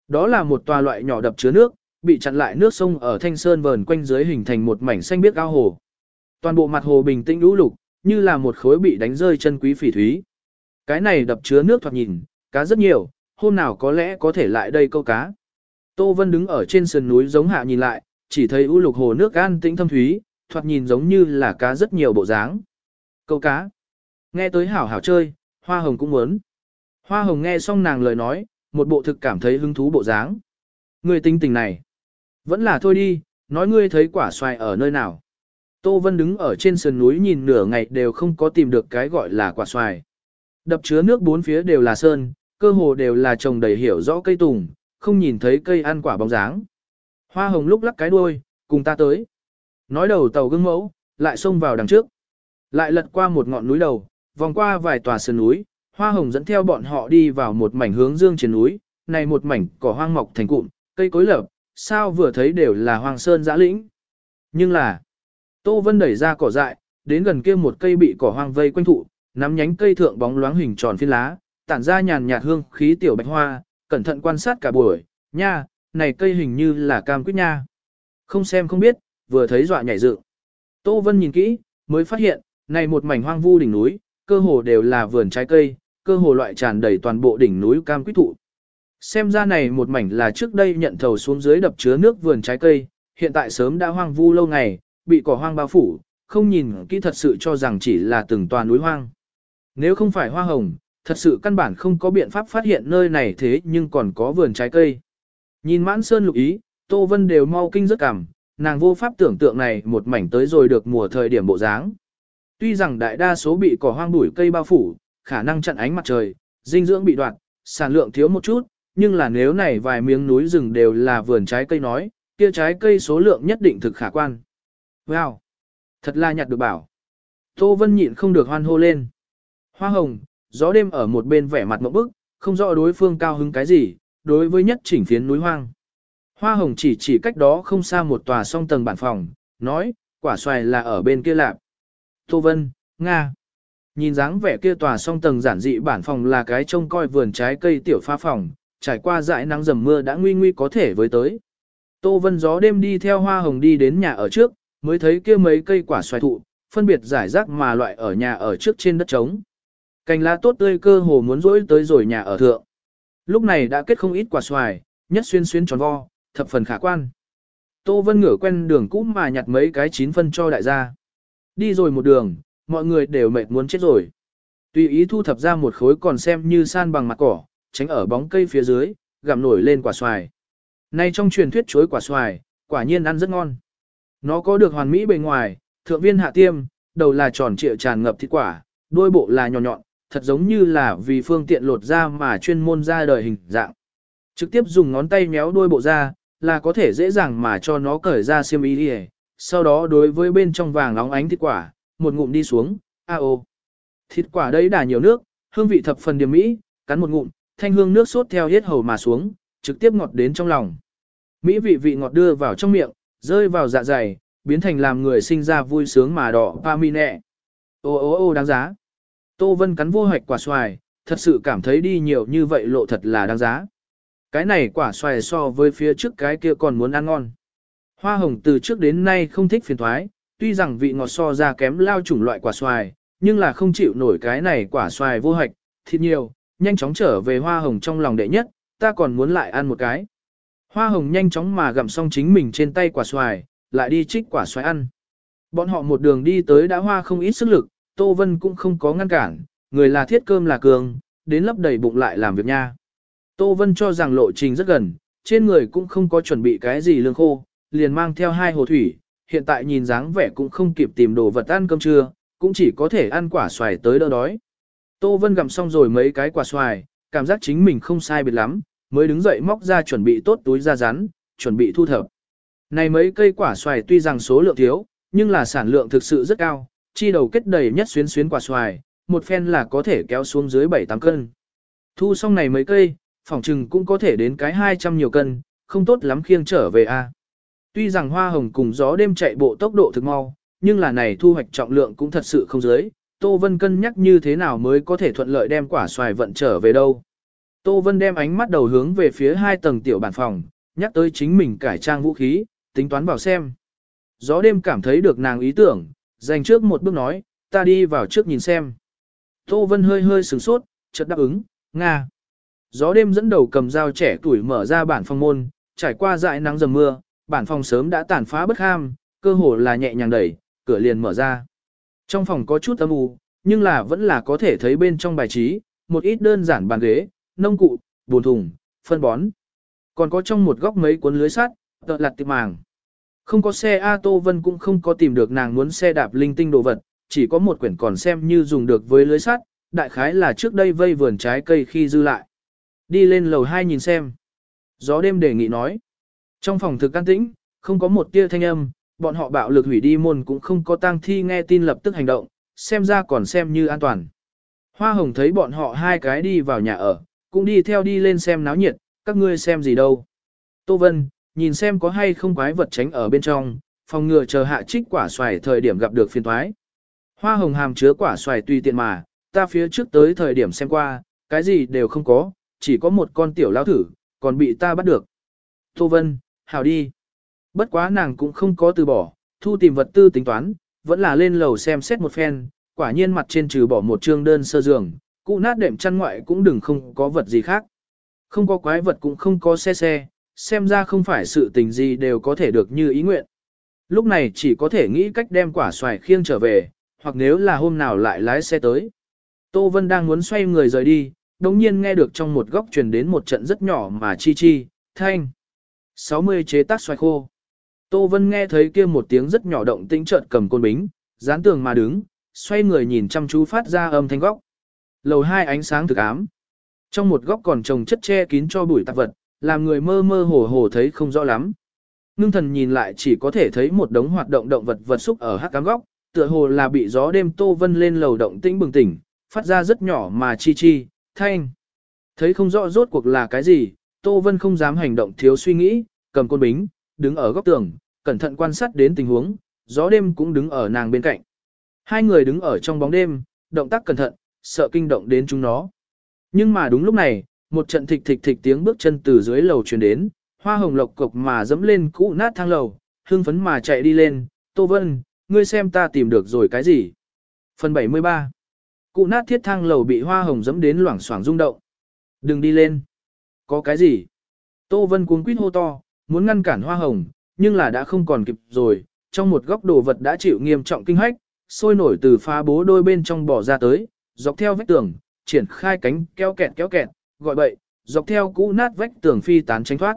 Đó là một tòa loại nhỏ đập chứa nước, bị chặn lại nước sông ở thanh sơn vờn quanh dưới hình thành một mảnh xanh biếc ao hồ. Toàn bộ mặt hồ bình tĩnh lũ lục, như là một khối bị đánh rơi chân quý phỉ thúy. Cái này đập chứa nước thoạt nhìn, cá rất nhiều, hôm nào có lẽ có thể lại đây câu cá. Tô Vân đứng ở trên sườn núi giống hạ nhìn lại, chỉ thấy u lục hồ nước an tĩnh thâm thúy, thoạt nhìn giống như là cá rất nhiều bộ dáng. Câu cá. Nghe tới hảo hảo chơi, Hoa Hồng cũng muốn. Hoa Hồng nghe xong nàng lời nói, một bộ thực cảm thấy hứng thú bộ dáng. Người tinh tình này. Vẫn là thôi đi, nói ngươi thấy quả xoài ở nơi nào. Tô Vân đứng ở trên sườn núi nhìn nửa ngày đều không có tìm được cái gọi là quả xoài. Đập chứa nước bốn phía đều là sơn, cơ hồ đều là trồng đầy hiểu rõ cây tùng, không nhìn thấy cây ăn quả bóng dáng. Hoa hồng lúc lắc cái đuôi, cùng ta tới. Nói đầu tàu gương mẫu, lại xông vào đằng trước. Lại lật qua một ngọn núi đầu, vòng qua vài tòa sơn núi, hoa hồng dẫn theo bọn họ đi vào một mảnh hướng dương trên núi, này một mảnh cỏ hoang mọc thành cụm, cây cối lập, sao vừa thấy đều là hoang sơn dã lĩnh. Nhưng là, Tô Vân đẩy ra cỏ dại, đến gần kia một cây bị cỏ hoang vây quanh thụ, nắm nhánh cây thượng bóng loáng hình tròn phiến lá, tản ra nhàn nhạt hương khí tiểu bạch hoa, cẩn thận quan sát cả buổi, nha, này cây hình như là cam quýt nha. Không xem không biết, vừa thấy dọa nhảy dựng. Tô Vân nhìn kỹ, mới phát hiện, này một mảnh hoang vu đỉnh núi, cơ hồ đều là vườn trái cây, cơ hồ loại tràn đầy toàn bộ đỉnh núi cam quýt thụ. Xem ra này một mảnh là trước đây nhận thầu xuống dưới đập chứa nước vườn trái cây, hiện tại sớm đã hoang vu lâu ngày, bị cỏ hoang bao phủ, không nhìn kỹ thật sự cho rằng chỉ là từng tòa núi hoang. Nếu không phải hoa hồng, thật sự căn bản không có biện pháp phát hiện nơi này thế nhưng còn có vườn trái cây. Nhìn mãn sơn lục ý, Tô Vân đều mau kinh rất cảm, nàng vô pháp tưởng tượng này một mảnh tới rồi được mùa thời điểm bộ dáng. Tuy rằng đại đa số bị cỏ hoang bụi cây bao phủ, khả năng chặn ánh mặt trời, dinh dưỡng bị đoạn, sản lượng thiếu một chút, nhưng là nếu này vài miếng núi rừng đều là vườn trái cây nói, kia trái cây số lượng nhất định thực khả quan. Wow! Thật là nhặt được bảo. Tô Vân nhịn không được hoan hô lên. Hoa hồng, gió đêm ở một bên vẻ mặt mộng bức, không rõ đối phương cao hứng cái gì, đối với nhất chỉnh phiến núi hoang. Hoa hồng chỉ chỉ cách đó không xa một tòa song tầng bản phòng, nói, quả xoài là ở bên kia lạp. Tô Vân, Nga. Nhìn dáng vẻ kia tòa song tầng giản dị bản phòng là cái trông coi vườn trái cây tiểu pha phòng, trải qua dãi nắng dầm mưa đã nguy nguy có thể với tới. Tô Vân gió đêm đi theo hoa hồng đi đến nhà ở trước, mới thấy kia mấy cây quả xoài thụ, phân biệt giải rác mà loại ở nhà ở trước trên đất trống. Cành lá tốt tươi cơ hồ muốn rỗi tới rồi nhà ở thượng. Lúc này đã kết không ít quả xoài, nhất xuyên xuyên tròn vo, thập phần khả quan. Tô Vân ngửa quen đường cũ mà nhặt mấy cái chín phân cho đại gia. Đi rồi một đường, mọi người đều mệt muốn chết rồi. Tùy ý thu thập ra một khối còn xem như san bằng mặt cỏ, tránh ở bóng cây phía dưới, gặm nổi lên quả xoài. Nay trong truyền thuyết chuối quả xoài, quả nhiên ăn rất ngon. Nó có được hoàn mỹ bề ngoài, thượng viên hạ tiêm, đầu là tròn trịa tràn ngập thịt quả, đuôi bộ là nhọn nhọn, thật giống như là vì phương tiện lột ra mà chuyên môn ra đời hình dạng. Trực tiếp dùng ngón tay méo đuôi bộ ra, là có thể dễ dàng mà cho nó cởi ra xiêm y đi sau đó đối với bên trong vàng nóng ánh thịt quả, một ngụm đi xuống, a ô. Thịt quả đấy đà nhiều nước, hương vị thập phần điểm mỹ, cắn một ngụm, thanh hương nước sốt theo hết hầu mà xuống, trực tiếp ngọt đến trong lòng. Mỹ vị vị ngọt đưa vào trong miệng, rơi vào dạ dày, biến thành làm người sinh ra vui sướng mà đỏ pa mi nẹ. Ô ô ô đáng giá. Tô Vân cắn vô hạch quả xoài, thật sự cảm thấy đi nhiều như vậy lộ thật là đáng giá. Cái này quả xoài so với phía trước cái kia còn muốn ăn ngon. Hoa hồng từ trước đến nay không thích phiền thoái, tuy rằng vị ngọt so ra kém lao chủng loại quả xoài, nhưng là không chịu nổi cái này quả xoài vô hạch, thịt nhiều, nhanh chóng trở về hoa hồng trong lòng đệ nhất, ta còn muốn lại ăn một cái. Hoa hồng nhanh chóng mà gặm xong chính mình trên tay quả xoài, lại đi trích quả xoài ăn. Bọn họ một đường đi tới đã hoa không ít sức lực, Tô Vân cũng không có ngăn cản, người là thiết cơm là cường, đến lấp đầy bụng lại làm việc nha. Tô Vân cho rằng lộ trình rất gần, trên người cũng không có chuẩn bị cái gì lương khô, liền mang theo hai hồ thủy, hiện tại nhìn dáng vẻ cũng không kịp tìm đồ vật ăn cơm trưa, cũng chỉ có thể ăn quả xoài tới đỡ đói. Tô Vân gặm xong rồi mấy cái quả xoài, cảm giác chính mình không sai biệt lắm, mới đứng dậy móc ra chuẩn bị tốt túi da rắn, chuẩn bị thu thập. Này mấy cây quả xoài tuy rằng số lượng thiếu, nhưng là sản lượng thực sự rất cao, chi đầu kết đầy nhất xuyến xuyến quả xoài, một phen là có thể kéo xuống dưới 7-8 cân. Thu xong này mấy cây, phỏng trừng cũng có thể đến cái 200 nhiều cân, không tốt lắm khiêng trở về a. Tuy rằng hoa hồng cùng gió đêm chạy bộ tốc độ thực mau, nhưng là này thu hoạch trọng lượng cũng thật sự không dưới, Tô Vân cân nhắc như thế nào mới có thể thuận lợi đem quả xoài vận trở về đâu. Tô Vân đem ánh mắt đầu hướng về phía hai tầng tiểu bản phòng, nhắc tới chính mình cải trang vũ khí, tính toán vào xem. Gió đêm cảm thấy được nàng ý tưởng, dành trước một bước nói, ta đi vào trước nhìn xem. Tô Vân hơi hơi sửng sốt, chợt đáp ứng, Nga. Gió đêm dẫn đầu cầm dao trẻ tuổi mở ra bản phòng môn, trải qua dại nắng dầm mưa, bản phòng sớm đã tàn phá bất ham, cơ hồ là nhẹ nhàng đẩy, cửa liền mở ra. Trong phòng có chút âm u, nhưng là vẫn là có thể thấy bên trong bài trí, một ít đơn giản bàn ghế, nông cụ, bồn thùng, phân bón. Còn có trong một góc mấy cuốn lưới sắt, tợ lặt tiệp màng. Không có xe A Tô Vân cũng không có tìm được nàng muốn xe đạp linh tinh đồ vật, chỉ có một quyển còn xem như dùng được với lưới sắt, đại khái là trước đây vây vườn trái cây khi dư lại. Đi lên lầu 2 nhìn xem. Gió đêm đề nghị nói. Trong phòng thực an tĩnh, không có một tia thanh âm, bọn họ bạo lực hủy đi môn cũng không có tang thi nghe tin lập tức hành động, xem ra còn xem như an toàn. Hoa hồng thấy bọn họ hai cái đi vào nhà ở, cũng đi theo đi lên xem náo nhiệt, các ngươi xem gì đâu. Tô Vân, nhìn xem có hay không quái vật tránh ở bên trong, phòng ngừa chờ hạ trích quả xoài thời điểm gặp được phiền thoái. Hoa hồng hàm chứa quả xoài tùy tiện mà, ta phía trước tới thời điểm xem qua, cái gì đều không có, chỉ có một con tiểu lao thử, còn bị ta bắt được. Tô Vân, hào đi. Bất quá nàng cũng không có từ bỏ, thu tìm vật tư tính toán, vẫn là lên lầu xem xét một phen, quả nhiên mặt trên trừ bỏ một trương đơn sơ giường, cụ nát đệm chăn ngoại cũng đừng không có vật gì khác. Không có quái vật cũng không có xe xe, xem ra không phải sự tình gì đều có thể được như ý nguyện. Lúc này chỉ có thể nghĩ cách đem quả xoài khiêng trở về, hoặc nếu là hôm nào lại lái xe tới. Tô Vân đang muốn xoay người rời đi, đồng nhiên nghe được trong một góc truyền đến một trận rất nhỏ mà chi chi, thanh. 60 chế tác xoài khô. Tô Vân nghe thấy kia một tiếng rất nhỏ động tĩnh trợn cầm côn bính, dán tường mà đứng, xoay người nhìn chăm chú phát ra âm thanh góc. Lầu hai ánh sáng thực ám. Trong một góc còn trồng chất che kín cho bụi tạp vật, làm người mơ mơ hồ hồ thấy không rõ lắm. Ngưng thần nhìn lại chỉ có thể thấy một đống hoạt động động vật vật xúc ở hắc cám góc, tựa hồ là bị gió đêm Tô Vân lên lầu động tĩnh bừng tỉnh, phát ra rất nhỏ mà chi chi, thanh. Thấy không rõ rốt cuộc là cái gì, Tô Vân không dám hành động thiếu suy nghĩ, cầm côn bính, đứng ở góc tường, cẩn thận quan sát đến tình huống, gió đêm cũng đứng ở nàng bên cạnh. Hai người đứng ở trong bóng đêm, động tác cẩn thận, sợ kinh động đến chúng nó. Nhưng mà đúng lúc này, một trận thịch thịch thịch tiếng bước chân từ dưới lầu truyền đến, hoa hồng lộc cục mà dẫm lên cũ nát thang lầu, hưng phấn mà chạy đi lên, Tô Vân, ngươi xem ta tìm được rồi cái gì. Phần 73 Cụ nát thiết thang lầu bị hoa hồng dẫm đến loảng xoảng rung động. Đừng đi lên. Có cái gì? Tô Vân cuống quýt hô to, muốn ngăn cản hoa hồng, nhưng là đã không còn kịp rồi, trong một góc đồ vật đã chịu nghiêm trọng kinh hách, sôi nổi từ phá bố đôi bên trong bỏ ra tới, dọc theo vách tường, triển khai cánh kéo kẹt kéo kẹt, gọi bậy, dọc theo cũ nát vách tường phi tán tránh thoát.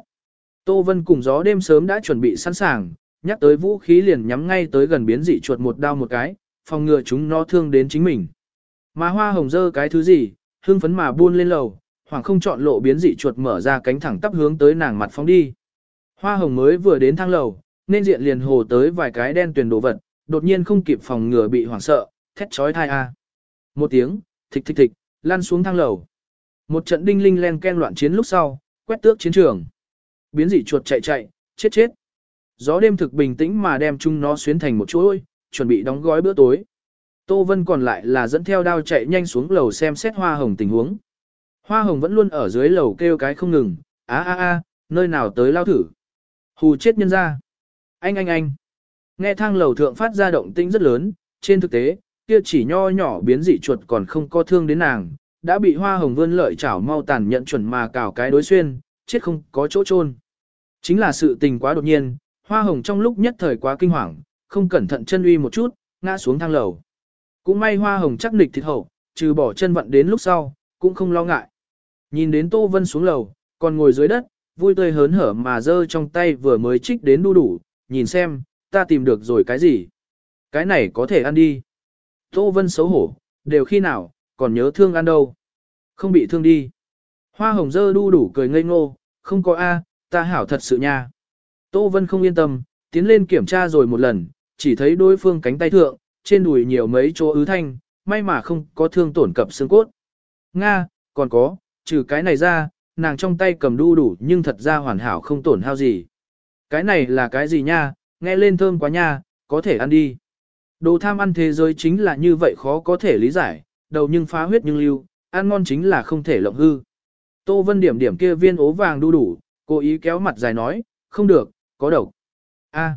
Tô Vân cùng gió đêm sớm đã chuẩn bị sẵn sàng, nhắc tới vũ khí liền nhắm ngay tới gần biến dị chuột một đao một cái, phòng ngừa chúng nó thương đến chính mình. Mà hoa hồng dơ cái thứ gì, hưng phấn mà buôn lên lầu, hoàng không chọn lộ biến dị chuột mở ra cánh thẳng tắp hướng tới nàng mặt phóng đi. Hoa hồng mới vừa đến thang lầu, nên diện liền hồ tới vài cái đen tuyển đồ vật, đột nhiên không kịp phòng ngừa bị hoảng sợ, thét chói thai a. Một tiếng, thịch thịch thịch, lăn xuống thang lầu. Một trận đinh linh len ken loạn chiến lúc sau, quét tước chiến trường. Biến dị chuột chạy chạy, chết chết. Gió đêm thực bình tĩnh mà đem chung nó xuyến thành một chuỗi, chuẩn bị đóng gói bữa tối. Tô Vân còn lại là dẫn theo đao chạy nhanh xuống lầu xem xét hoa hồng tình huống. Hoa hồng vẫn luôn ở dưới lầu kêu cái không ngừng, á á á, nơi nào tới lao thử. Hù chết nhân ra. Anh anh anh. Nghe thang lầu thượng phát ra động tĩnh rất lớn, trên thực tế, kia chỉ nho nhỏ biến dị chuột còn không có thương đến nàng, đã bị hoa hồng vươn lợi chảo mau tàn nhận chuẩn mà cào cái đối xuyên, chết không có chỗ chôn. Chính là sự tình quá đột nhiên, hoa hồng trong lúc nhất thời quá kinh hoàng, không cẩn thận chân uy một chút, ngã xuống thang lầu. Cũng may hoa hồng chắc nịch thịt hậu, trừ bỏ chân vận đến lúc sau, cũng không lo ngại. Nhìn đến Tô Vân xuống lầu, còn ngồi dưới đất, vui tươi hớn hở mà giơ trong tay vừa mới trích đến đu đủ, nhìn xem, ta tìm được rồi cái gì. Cái này có thể ăn đi. Tô Vân xấu hổ, đều khi nào, còn nhớ thương ăn đâu. Không bị thương đi. Hoa hồng dơ đu đủ cười ngây ngô, không có A, ta hảo thật sự nha. Tô Vân không yên tâm, tiến lên kiểm tra rồi một lần, chỉ thấy đối phương cánh tay thượng, trên đùi nhiều mấy chỗ ứ thanh, may mà không có thương tổn cập xương cốt. Nga, còn có, trừ cái này ra, nàng trong tay cầm đu đủ nhưng thật ra hoàn hảo không tổn hao gì. Cái này là cái gì nha, nghe lên thơm quá nha, có thể ăn đi. Đồ tham ăn thế giới chính là như vậy khó có thể lý giải, đầu nhưng phá huyết nhưng lưu, ăn ngon chính là không thể lộng hư. Tô Vân điểm điểm kia viên ố vàng đu đủ, cố ý kéo mặt dài nói, không được, có độc. A.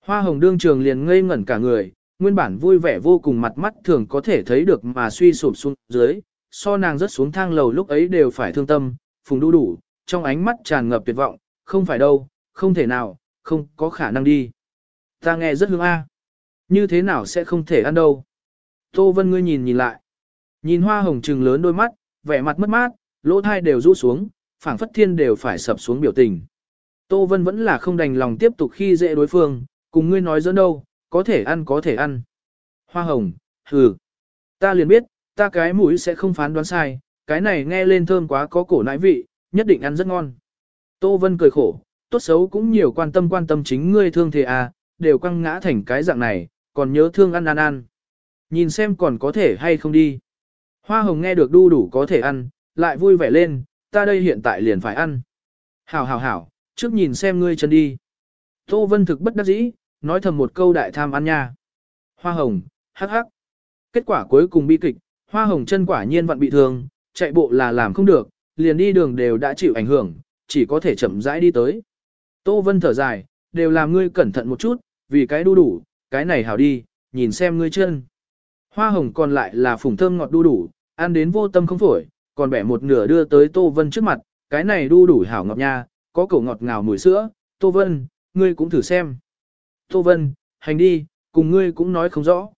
Hoa hồng đương trường liền ngây ngẩn cả người, nguyên bản vui vẻ vô cùng mặt mắt thường có thể thấy được mà suy sụp xuống dưới, so nàng rớt xuống thang lầu lúc ấy đều phải thương tâm, phùng đu đủ, trong ánh mắt tràn ngập tuyệt vọng, không phải đâu, không thể nào, không có khả năng đi. Ta nghe rất hương A. Như thế nào sẽ không thể ăn đâu. Tô Vân ngươi nhìn nhìn lại. Nhìn hoa hồng trừng lớn đôi mắt, vẻ mặt mất mát, lỗ thai đều rũ xuống, phảng phất thiên đều phải sập xuống biểu tình. Tô Vân vẫn là không đành lòng tiếp tục khi dễ đối phương, cùng ngươi nói dẫn đâu, có thể ăn có thể ăn. Hoa hồng, hừ. Ta liền biết, ta cái mũi sẽ không phán đoán sai, cái này nghe lên thơm quá có cổ nãi vị, nhất định ăn rất ngon. Tô Vân cười khổ, tốt xấu cũng nhiều quan tâm quan tâm chính ngươi thương thể à, đều quăng ngã thành cái dạng này, còn nhớ thương ăn ăn ăn. Nhìn xem còn có thể hay không đi. Hoa hồng nghe được đu đủ có thể ăn, lại vui vẻ lên, ta đây hiện tại liền phải ăn. Hảo hảo hảo, trước nhìn xem ngươi chân đi. Tô Vân thực bất đắc dĩ, nói thầm một câu đại tham ăn nha. Hoa hồng, hắc hắc. Kết quả cuối cùng bi kịch, hoa hồng chân quả nhiên vẫn bị thương, chạy bộ là làm không được, liền đi đường đều đã chịu ảnh hưởng, chỉ có thể chậm rãi đi tới. Tô Vân thở dài, đều làm ngươi cẩn thận một chút, vì cái đu đủ, cái này hảo đi, nhìn xem ngươi chân. Hoa hồng còn lại là phùng thơm ngọt đu đủ, ăn đến vô tâm không phổi, còn bẻ một nửa đưa tới Tô Vân trước mặt, cái này đu đủ hảo ngọt nha, có cổ ngọt ngào mùi sữa, Tô Vân, ngươi cũng thử xem. Tô Vân, hành đi, cùng ngươi cũng nói không rõ.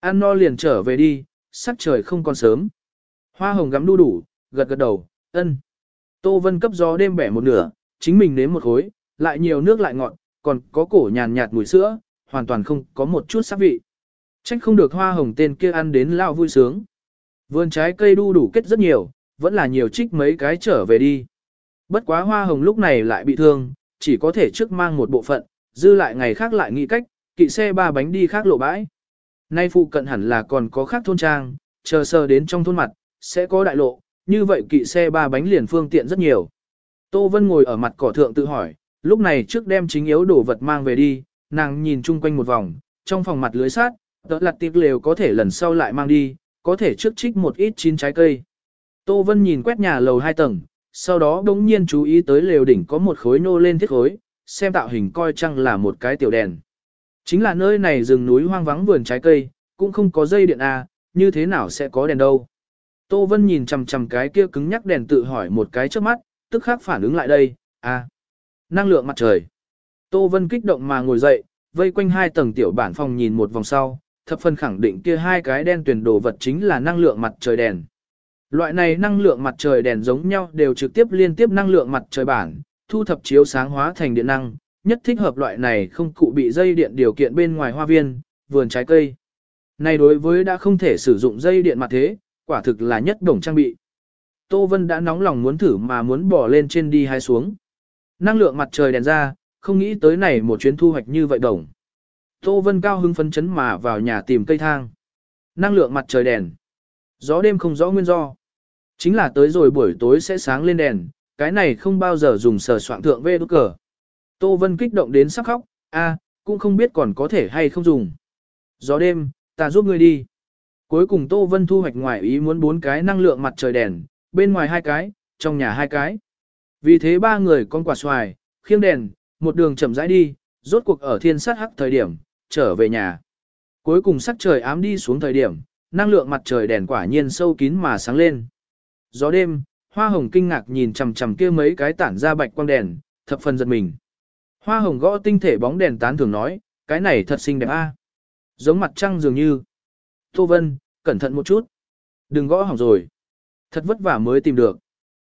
Ăn no liền trở về đi, sắc trời không còn sớm. Hoa hồng gắm đu đủ, gật gật đầu, ân. Tô Vân cấp gió đêm bẻ một nửa, chính mình nếm một khối, lại nhiều nước lại ngọt, còn có cổ nhàn nhạt mùi sữa, hoàn toàn không có một chút sắc vị. Trách không được hoa hồng tên kia ăn đến lao vui sướng. Vườn trái cây đu đủ kết rất nhiều, vẫn là nhiều trích mấy cái trở về đi. Bất quá hoa hồng lúc này lại bị thương, chỉ có thể trước mang một bộ phận, dư lại ngày khác lại nghĩ cách, kỵ xe ba bánh đi khác lộ bãi. Nay phụ cận hẳn là còn có khác thôn trang, chờ sờ đến trong thôn mặt, sẽ có đại lộ, như vậy kỵ xe ba bánh liền phương tiện rất nhiều. Tô Vân ngồi ở mặt cỏ thượng tự hỏi, lúc này trước đem chính yếu đồ vật mang về đi, nàng nhìn chung quanh một vòng, trong phòng mặt lưới sát, đỡ lặt tiệc lều có thể lần sau lại mang đi, có thể trước trích một ít chín trái cây. Tô Vân nhìn quét nhà lầu hai tầng, sau đó đống nhiên chú ý tới lều đỉnh có một khối nô lên thiết khối, xem tạo hình coi chăng là một cái tiểu đèn. Chính là nơi này rừng núi hoang vắng vườn trái cây, cũng không có dây điện à, như thế nào sẽ có đèn đâu. Tô Vân nhìn chằm chằm cái kia cứng nhắc đèn tự hỏi một cái trước mắt, tức khắc phản ứng lại đây, à, năng lượng mặt trời. Tô Vân kích động mà ngồi dậy, vây quanh hai tầng tiểu bản phòng nhìn một vòng sau, thập phần khẳng định kia hai cái đen tuyển đồ vật chính là năng lượng mặt trời đèn. Loại này năng lượng mặt trời đèn giống nhau đều trực tiếp liên tiếp năng lượng mặt trời bản, thu thập chiếu sáng hóa thành điện năng, nhất thích hợp loại này không cụ bị dây điện điều kiện bên ngoài hoa viên, vườn trái cây. Này đối với đã không thể sử dụng dây điện mặt thế, quả thực là nhất đồng trang bị. Tô Vân đã nóng lòng muốn thử mà muốn bỏ lên trên đi hay xuống. Năng lượng mặt trời đèn ra, không nghĩ tới này một chuyến thu hoạch như vậy đồng. Tô Vân cao hưng phấn chấn mà vào nhà tìm cây thang. Năng lượng mặt trời đèn. Gió đêm không rõ nguyên do. Chính là tới rồi buổi tối sẽ sáng lên đèn, cái này không bao giờ dùng sờ soạn thượng vê đốt cờ. Tô Vân kích động đến sắc khóc, a, cũng không biết còn có thể hay không dùng. Gió đêm, ta giúp ngươi đi. Cuối cùng Tô Vân thu hoạch ngoài ý muốn bốn cái năng lượng mặt trời đèn, bên ngoài hai cái, trong nhà hai cái. Vì thế ba người con quả xoài, khiêng đèn, một đường chậm rãi đi, rốt cuộc ở thiên sát hắc thời điểm, trở về nhà. Cuối cùng sắc trời ám đi xuống thời điểm, năng lượng mặt trời đèn quả nhiên sâu kín mà sáng lên. Gió đêm, hoa hồng kinh ngạc nhìn chằm chằm kia mấy cái tản ra bạch quang đèn, thập phần giật mình. Hoa hồng gõ tinh thể bóng đèn tán thường nói, cái này thật xinh đẹp a, Giống mặt trăng dường như. Tô Vân, cẩn thận một chút. Đừng gõ hỏng rồi. Thật vất vả mới tìm được.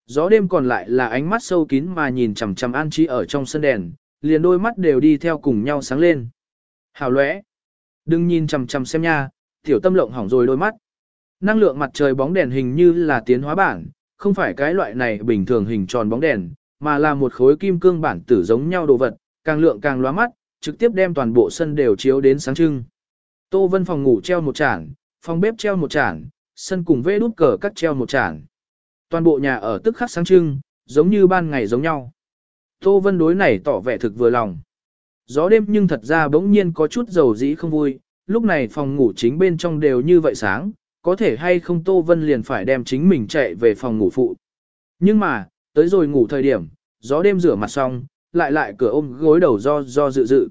Gió đêm còn lại là ánh mắt sâu kín mà nhìn chằm chằm An Trí ở trong sân đèn, liền đôi mắt đều đi theo cùng nhau sáng lên. Hào lóe. Đừng nhìn chằm chằm xem nha, tiểu tâm lộng hỏng rồi đôi mắt. Năng lượng mặt trời bóng đèn hình như là tiến hóa bản, không phải cái loại này bình thường hình tròn bóng đèn, mà là một khối kim cương bản tử giống nhau đồ vật, càng lượng càng lóa mắt, trực tiếp đem toàn bộ sân đều chiếu đến sáng trưng. Tô Vân phòng ngủ treo một chản, phòng bếp treo một chản, sân cùng vê đút cờ cắt treo một chản. Toàn bộ nhà ở tức khắc sáng trưng, giống như ban ngày giống nhau. Tô Vân đối này tỏ vẻ thực vừa lòng. Gió đêm nhưng thật ra bỗng nhiên có chút dầu dĩ không vui, lúc này phòng ngủ chính bên trong đều như vậy sáng, có thể hay không Tô Vân liền phải đem chính mình chạy về phòng ngủ phụ. Nhưng mà, tới rồi ngủ thời điểm, gió đêm rửa mặt xong, lại lại cửa ôm gối đầu do do dự dự.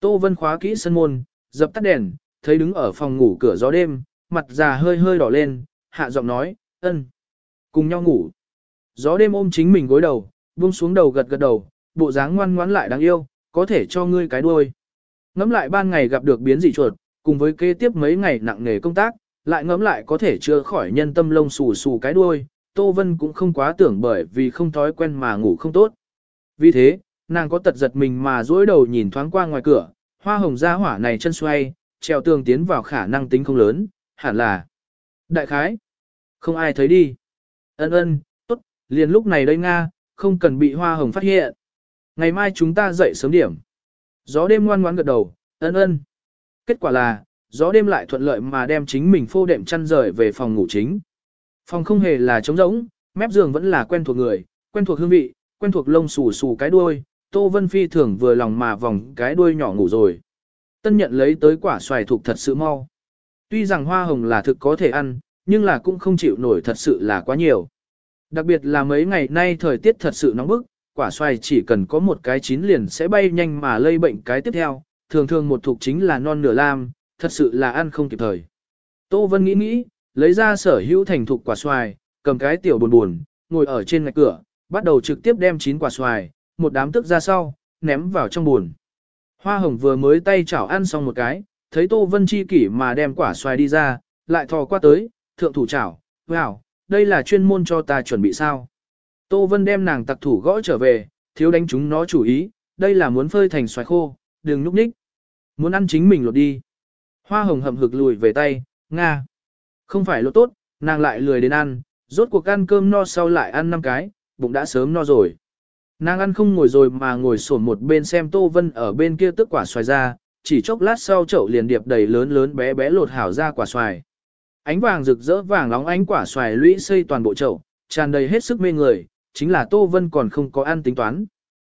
Tô Vân khóa kỹ sân môn, dập tắt đèn, thấy đứng ở phòng ngủ cửa gió đêm, mặt già hơi hơi đỏ lên, hạ giọng nói, ân, cùng nhau ngủ. Gió đêm ôm chính mình gối đầu, buông xuống đầu gật gật đầu, bộ dáng ngoan ngoãn lại đáng yêu, có thể cho ngươi cái đuôi. Ngắm lại ban ngày gặp được biến dị chuột, cùng với kế tiếp mấy ngày nặng nghề công tác, lại ngắm lại có thể chữa khỏi nhân tâm lông xù xù cái đuôi, Tô Vân cũng không quá tưởng bởi vì không thói quen mà ngủ không tốt. Vì thế, nàng có tật giật mình mà dối đầu nhìn thoáng qua ngoài cửa, hoa hồng ra hỏa này chân xoay, treo tường tiến vào khả năng tính không lớn, hẳn là đại khái. Không ai thấy đi. Ân ân, tốt, liền lúc này đây Nga, không cần bị hoa hồng phát hiện. Ngày mai chúng ta dậy sớm điểm. Gió đêm ngoan ngoãn gật đầu, ân ân. Kết quả là, gió đêm lại thuận lợi mà đem chính mình phô đệm chăn rời về phòng ngủ chính. Phòng không hề là trống rỗng, mép giường vẫn là quen thuộc người, quen thuộc hương vị, quen thuộc lông xù xù cái đuôi, Tô Vân Phi thường vừa lòng mà vòng cái đuôi nhỏ ngủ rồi. Tân nhận lấy tới quả xoài thuộc thật sự mau. Tuy rằng hoa hồng là thực có thể ăn, nhưng là cũng không chịu nổi thật sự là quá nhiều. Đặc biệt là mấy ngày nay thời tiết thật sự nóng bức, quả xoài chỉ cần có một cái chín liền sẽ bay nhanh mà lây bệnh cái tiếp theo, thường thường một thuộc chính là non nửa lam, thật sự là ăn không kịp thời. Tô Vân nghĩ nghĩ, lấy ra sở hữu thành thục quả xoài, cầm cái tiểu buồn buồn, ngồi ở trên ngạch cửa, bắt đầu trực tiếp đem chín quả xoài, một đám tức ra sau, ném vào trong buồn. Hoa hồng vừa mới tay chảo ăn xong một cái, thấy Tô Vân chi kỷ mà đem quả xoài đi ra, lại thò qua tới, thượng thủ chảo, wow, đây là chuyên môn cho ta chuẩn bị sao. Tô Vân đem nàng tặc thủ gõ trở về, thiếu đánh chúng nó chủ ý, đây là muốn phơi thành xoài khô, đừng nhúc nhích. Muốn ăn chính mình lột đi. Hoa hồng hậm hực lùi về tay, Nga. Không phải lột tốt, nàng lại lười đến ăn, rốt cuộc ăn cơm no sau lại ăn năm cái, bụng đã sớm no rồi. Nàng ăn không ngồi rồi mà ngồi sổn một bên xem Tô Vân ở bên kia tức quả xoài ra, chỉ chốc lát sau chậu liền điệp đầy lớn lớn bé bé lột hảo ra quả xoài. Ánh vàng rực rỡ vàng nóng ánh quả xoài lũy xây toàn bộ chậu, tràn đầy hết sức mê người, chính là Tô Vân còn không có ăn tính toán.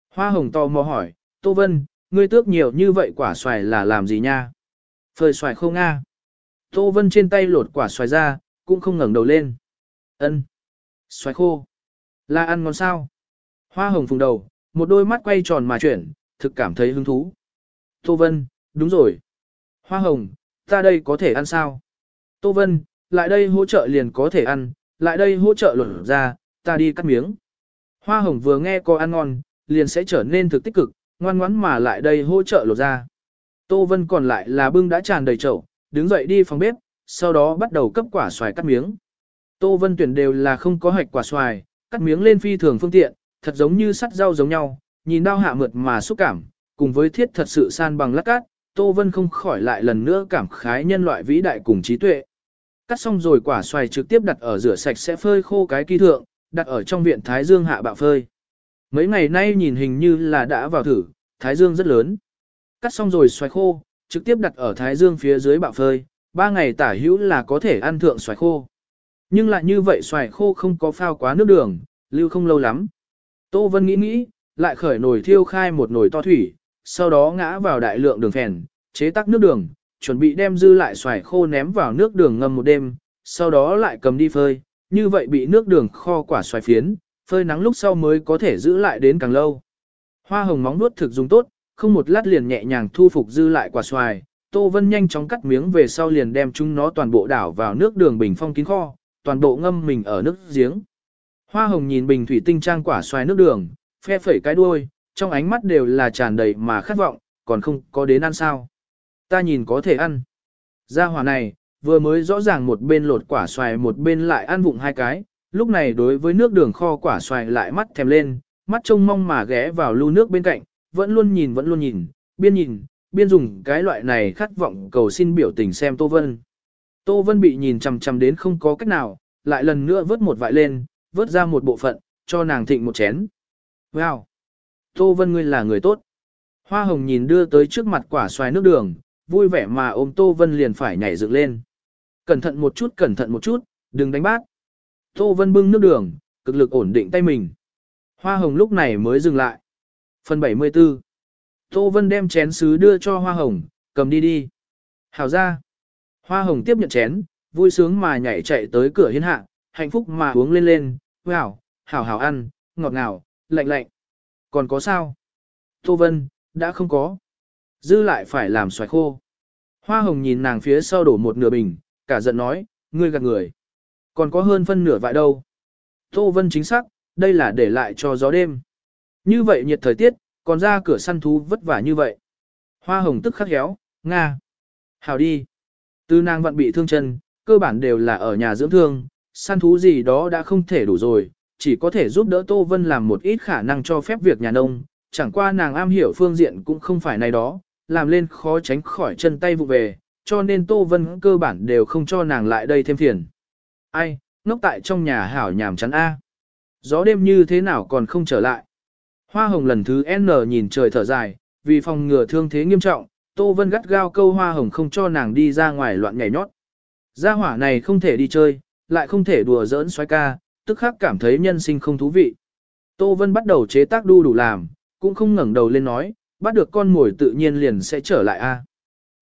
Hoa hồng to mò hỏi, Tô Vân, ngươi tước nhiều như vậy quả xoài là làm gì nha? Phơi xoài không nga. Tô Vân trên tay lột quả xoài ra, cũng không ngẩng đầu lên. Ân, Xoài khô. Là ăn ngon sao? Hoa hồng phùng đầu, một đôi mắt quay tròn mà chuyển, thực cảm thấy hứng thú. Tô Vân, đúng rồi. Hoa hồng, ta đây có thể ăn sao? Tô Vân, lại đây hỗ trợ liền có thể ăn, lại đây hỗ trợ lột ra, ta đi cắt miếng. Hoa hồng vừa nghe có ăn ngon, liền sẽ trở nên thực tích cực, ngoan ngoãn mà lại đây hỗ trợ lột ra. Tô Vân còn lại là bưng đã tràn đầy chậu, đứng dậy đi phòng bếp, sau đó bắt đầu cấp quả xoài cắt miếng. Tô Vân tuyển đều là không có hạch quả xoài, cắt miếng lên phi thường phương tiện, thật giống như sắt rau giống nhau, nhìn đau hạ mượt mà xúc cảm, cùng với thiết thật sự san bằng lát cát, Tô Vân không khỏi lại lần nữa cảm khái nhân loại vĩ đại cùng trí tuệ. Cắt xong rồi quả xoài trực tiếp đặt ở rửa sạch sẽ phơi khô cái kỳ thượng, đặt ở trong viện Thái Dương hạ bạo phơi. Mấy ngày nay nhìn hình như là đã vào thử, Thái Dương rất lớn. Cắt xong rồi xoài khô, trực tiếp đặt ở Thái Dương phía dưới bạo phơi, ba ngày tả hữu là có thể ăn thượng xoài khô. Nhưng lại như vậy xoài khô không có phao quá nước đường, lưu không lâu lắm. Tô Vân nghĩ nghĩ, lại khởi nồi thiêu khai một nồi to thủy, sau đó ngã vào đại lượng đường phèn, chế tắc nước đường, chuẩn bị đem dư lại xoài khô ném vào nước đường ngâm một đêm, sau đó lại cầm đi phơi, như vậy bị nước đường kho quả xoài phiến, phơi nắng lúc sau mới có thể giữ lại đến càng lâu. Hoa hồng móng nuốt thực dùng tốt, không một lát liền nhẹ nhàng thu phục dư lại quả xoài, Tô Vân nhanh chóng cắt miếng về sau liền đem chúng nó toàn bộ đảo vào nước đường bình phong kín kho, toàn bộ ngâm mình ở nước giếng. Hoa hồng nhìn bình thủy tinh trang quả xoài nước đường, phe phẩy cái đuôi, trong ánh mắt đều là tràn đầy mà khát vọng, còn không có đến ăn sao. Ta nhìn có thể ăn. Gia hỏa này, vừa mới rõ ràng một bên lột quả xoài một bên lại ăn vụng hai cái, lúc này đối với nước đường kho quả xoài lại mắt thèm lên, mắt trông mong mà ghé vào lưu nước bên cạnh, vẫn luôn nhìn vẫn luôn nhìn, biên nhìn, biên dùng cái loại này khát vọng cầu xin biểu tình xem Tô Vân. Tô Vân bị nhìn chằm chằm đến không có cách nào, lại lần nữa vớt một vại lên, vớt ra một bộ phận, cho nàng thịnh một chén. Wow! Tô Vân ngươi là người tốt. Hoa hồng nhìn đưa tới trước mặt quả xoài nước đường, vui vẻ mà ôm Tô Vân liền phải nhảy dựng lên. Cẩn thận một chút, cẩn thận một chút, đừng đánh bát. Tô Vân bưng nước đường, cực lực ổn định tay mình. Hoa hồng lúc này mới dừng lại. Phần 74 Tô Vân đem chén sứ đưa cho Hoa hồng, cầm đi đi. Hảo ra. Hoa hồng tiếp nhận chén, vui sướng mà nhảy chạy tới cửa hiên hạ, hạnh phúc mà uống lên lên, wow, hảo hảo ăn, ngọt ngào, lạnh lạnh. Còn có sao? Tô Vân, đã không có. Dư lại phải làm xoài khô. Hoa hồng nhìn nàng phía sau đổ một nửa bình, cả giận nói, ngươi gạt người. Còn có hơn phân nửa vại đâu. Tô Vân chính xác, đây là để lại cho gió đêm. Như vậy nhiệt thời tiết, còn ra cửa săn thú vất vả như vậy. Hoa hồng tức khắc héo, Nga. Hào đi. Tư nàng vận bị thương chân, cơ bản đều là ở nhà dưỡng thương, săn thú gì đó đã không thể đủ rồi, chỉ có thể giúp đỡ Tô Vân làm một ít khả năng cho phép việc nhà nông, chẳng qua nàng am hiểu phương diện cũng không phải này đó, làm lên khó tránh khỏi chân tay vụ về, cho nên Tô Vân cơ bản đều không cho nàng lại đây thêm phiền. Ai, ngốc tại trong nhà hảo nhàm chán A. Gió đêm như thế nào còn không trở lại. Hoa hồng lần thứ N nhìn trời thở dài, vì phòng ngừa thương thế nghiêm trọng, Tô Vân gắt gao câu hoa hồng không cho nàng đi ra ngoài loạn nhảy nhót. Gia hỏa này không thể đi chơi, lại không thể đùa giỡn xoay ca, tức khắc cảm thấy nhân sinh không thú vị. Tô Vân bắt đầu chế tác đu đủ làm, cũng không ngẩng đầu lên nói, bắt được con mồi tự nhiên liền sẽ trở lại a.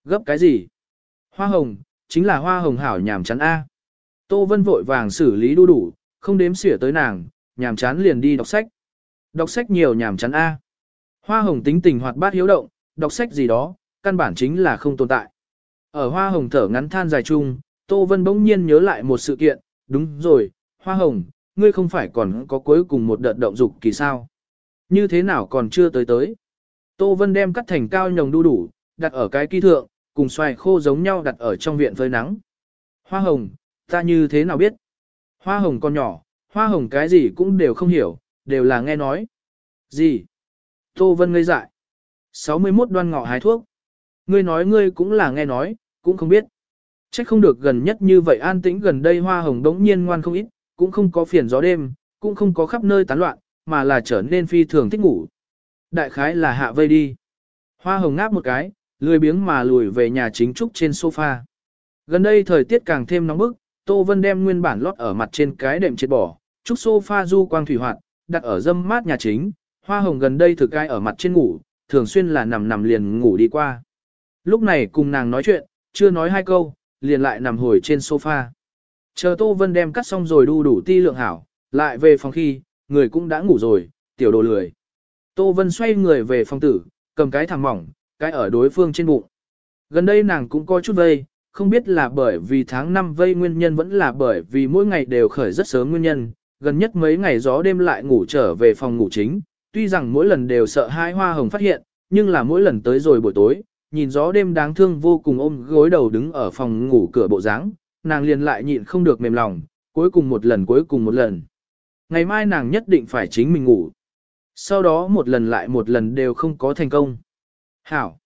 Gấp cái gì? Hoa hồng, chính là hoa hồng hảo nhàm chán a. Tô Vân vội vàng xử lý đu đủ, không đếm xỉa tới nàng, nhàm chán liền đi đọc sách. Đọc sách nhiều nhàm chán a. Hoa hồng tính tình hoạt bát hiếu động, đọc sách gì đó, căn bản chính là không tồn tại. Ở hoa hồng thở ngắn than dài chung, Tô Vân bỗng nhiên nhớ lại một sự kiện, đúng rồi, hoa hồng, ngươi không phải còn có cuối cùng một đợt động dục kỳ sao. Như thế nào còn chưa tới tới. Tô Vân đem cắt thành cao nhồng đu đủ, đặt ở cái kỳ thượng, cùng xoài khô giống nhau đặt ở trong viện phơi nắng. Hoa hồng, ta như thế nào biết? Hoa hồng con nhỏ, hoa hồng cái gì cũng đều không hiểu, đều là nghe nói. Gì? Tô Vân ngây dại. 61 đoan ngọ hái thuốc. Ngươi nói ngươi cũng là nghe nói, cũng không biết. Chắc không được gần nhất như vậy an tĩnh gần đây hoa hồng đống nhiên ngoan không ít, cũng không có phiền gió đêm, cũng không có khắp nơi tán loạn, mà là trở nên phi thường thích ngủ. Đại khái là hạ vây đi. Hoa hồng ngáp một cái, lười biếng mà lùi về nhà chính trúc trên sofa. Gần đây thời tiết càng thêm nóng bức, Tô Vân đem nguyên bản lót ở mặt trên cái đệm chết bỏ, trúc sofa du quang thủy hoạt, đặt ở dâm mát nhà chính, hoa hồng gần đây thực ai ở mặt trên ngủ, thường xuyên là nằm nằm liền ngủ đi qua. Lúc này cùng nàng nói chuyện, chưa nói hai câu, liền lại nằm hồi trên sofa. Chờ Tô Vân đem cắt xong rồi đu đủ ti lượng hảo, lại về phòng khi, người cũng đã ngủ rồi, tiểu đồ lười. Tô Vân xoay người về phòng tử, cầm cái thẳng mỏng, cái ở đối phương trên bụng. Gần đây nàng cũng có chút vây, không biết là bởi vì tháng 5 vây nguyên nhân vẫn là bởi vì mỗi ngày đều khởi rất sớm nguyên nhân, gần nhất mấy ngày gió đêm lại ngủ trở về phòng ngủ chính, tuy rằng mỗi lần đều sợ hai hoa hồng phát hiện, nhưng là mỗi lần tới rồi buổi tối, nhìn gió đêm đáng thương vô cùng ôm gối đầu đứng ở phòng ngủ cửa bộ dáng, nàng liền lại nhịn không được mềm lòng, cuối cùng một lần cuối cùng một lần. Ngày mai nàng nhất định phải chính mình ngủ. Sau đó một lần lại một lần đều không có thành công. Hảo!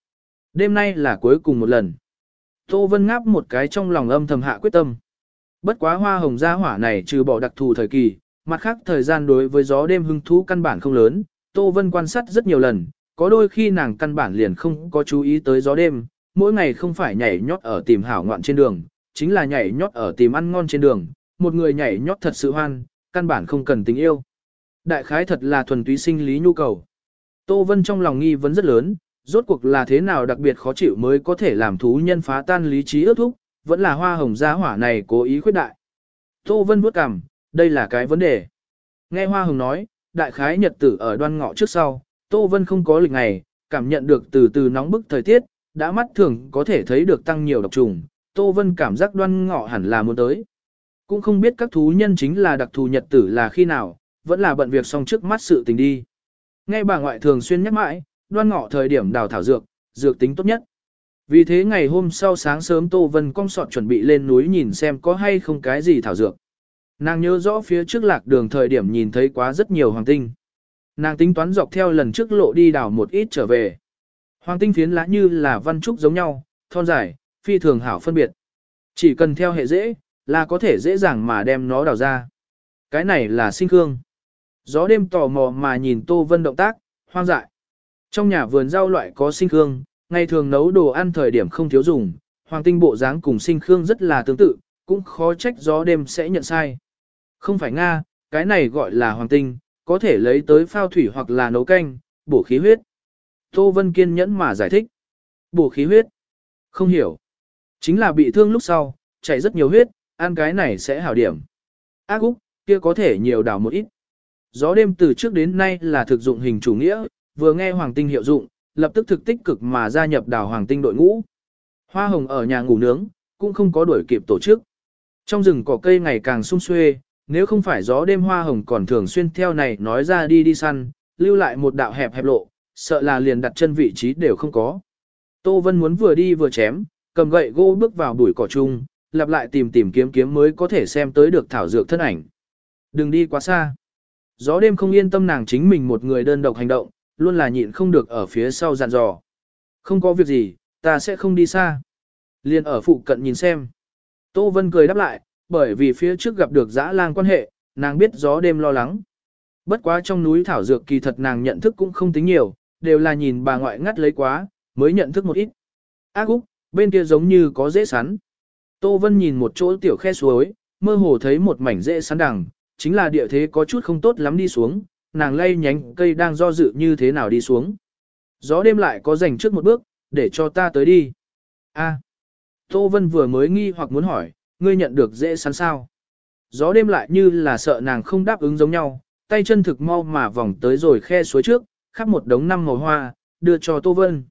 Đêm nay là cuối cùng một lần. Tô Vân ngáp một cái trong lòng âm thầm hạ quyết tâm. Bất quá hoa hồng gia hỏa này trừ bỏ đặc thù thời kỳ, mặt khác thời gian đối với gió đêm hưng thú căn bản không lớn, Tô Vân quan sát rất nhiều lần, có đôi khi nàng căn bản liền không có chú ý tới gió đêm, mỗi ngày không phải nhảy nhót ở tìm hảo ngoạn trên đường, chính là nhảy nhót ở tìm ăn ngon trên đường, một người nhảy nhót thật sự hoan, căn bản không cần tình yêu. Đại khái thật là thuần túy sinh lý nhu cầu. Tô Vân trong lòng nghi vấn rất lớn, rốt cuộc là thế nào đặc biệt khó chịu mới có thể làm thú nhân phá tan lý trí ước thúc, vẫn là hoa hồng gia hỏa này cố ý khuyết đại. Tô Vân bước cằm, đây là cái vấn đề. Nghe hoa hồng nói, đại khái nhật tử ở đoan ngọ trước sau, Tô Vân không có lịch ngày, cảm nhận được từ từ nóng bức thời tiết, đã mắt thường có thể thấy được tăng nhiều độc trùng, Tô Vân cảm giác đoan ngọ hẳn là muốn tới. Cũng không biết các thú nhân chính là đặc thù nhật tử là khi nào, vẫn là bận việc xong trước mắt sự tình đi. Nghe bà ngoại thường xuyên nhắc mãi, đoan ngọ thời điểm đào thảo dược, dược tính tốt nhất. Vì thế ngày hôm sau sáng sớm Tô Vân cong sọt chuẩn bị lên núi nhìn xem có hay không cái gì thảo dược. Nàng nhớ rõ phía trước lạc đường thời điểm nhìn thấy quá rất nhiều hoàng tinh. Nàng tính toán dọc theo lần trước lộ đi đào một ít trở về. Hoàng tinh phiến lá như là văn trúc giống nhau, thon dài, phi thường hảo phân biệt. Chỉ cần theo hệ dễ, là có thể dễ dàng mà đem nó đào ra. Cái này là sinh khương. Gió đêm tò mò mà nhìn Tô Vân động tác, hoang dại. Trong nhà vườn rau loại có sinh khương, ngày thường nấu đồ ăn thời điểm không thiếu dùng, hoàng tinh bộ dáng cùng sinh khương rất là tương tự, cũng khó trách gió đêm sẽ nhận sai. Không phải Nga, cái này gọi là hoàng tinh, có thể lấy tới phao thủy hoặc là nấu canh, bổ khí huyết. Tô Vân kiên nhẫn mà giải thích. Bổ khí huyết. Không hiểu. Chính là bị thương lúc sau, chảy rất nhiều huyết, ăn cái này sẽ hảo điểm. Ác Úc, kia có thể nhiều đảo một ít. Gió đêm từ trước đến nay là thực dụng hình chủ nghĩa, vừa nghe hoàng tinh hiệu dụng, lập tức thực tích cực mà gia nhập đảo hoàng tinh đội ngũ. Hoa hồng ở nhà ngủ nướng, cũng không có đuổi kịp tổ chức. Trong rừng cỏ cây ngày càng sung xuê, nếu không phải gió đêm hoa hồng còn thường xuyên theo này nói ra đi đi săn, lưu lại một đạo hẹp hẹp lộ, sợ là liền đặt chân vị trí đều không có. Tô Vân muốn vừa đi vừa chém, cầm gậy gỗ bước vào bụi cỏ chung, lặp lại tìm tìm kiếm kiếm mới có thể xem tới được thảo dược thân ảnh. Đừng đi quá xa. Gió đêm không yên tâm nàng chính mình một người đơn độc hành động, luôn là nhịn không được ở phía sau dặn dò. Không có việc gì, ta sẽ không đi xa. Liên ở phụ cận nhìn xem. Tô Vân cười đáp lại, bởi vì phía trước gặp được dã lang quan hệ, nàng biết gió đêm lo lắng. Bất quá trong núi thảo dược kỳ thật nàng nhận thức cũng không tính nhiều, đều là nhìn bà ngoại ngắt lấy quá, mới nhận thức một ít. Ác Úc, bên kia giống như có dễ sắn. Tô Vân nhìn một chỗ tiểu khe suối, mơ hồ thấy một mảnh dễ sắn đằng, chính là địa thế có chút không tốt lắm đi xuống, nàng lay nhánh cây đang do dự như thế nào đi xuống. Gió đêm lại có dành trước một bước, để cho ta tới đi. A. Tô Vân vừa mới nghi hoặc muốn hỏi, ngươi nhận được dễ sẵn sao. Gió đêm lại như là sợ nàng không đáp ứng giống nhau, tay chân thực mau mà vòng tới rồi khe suối trước, khắp một đống năm màu hoa, đưa cho Tô Vân.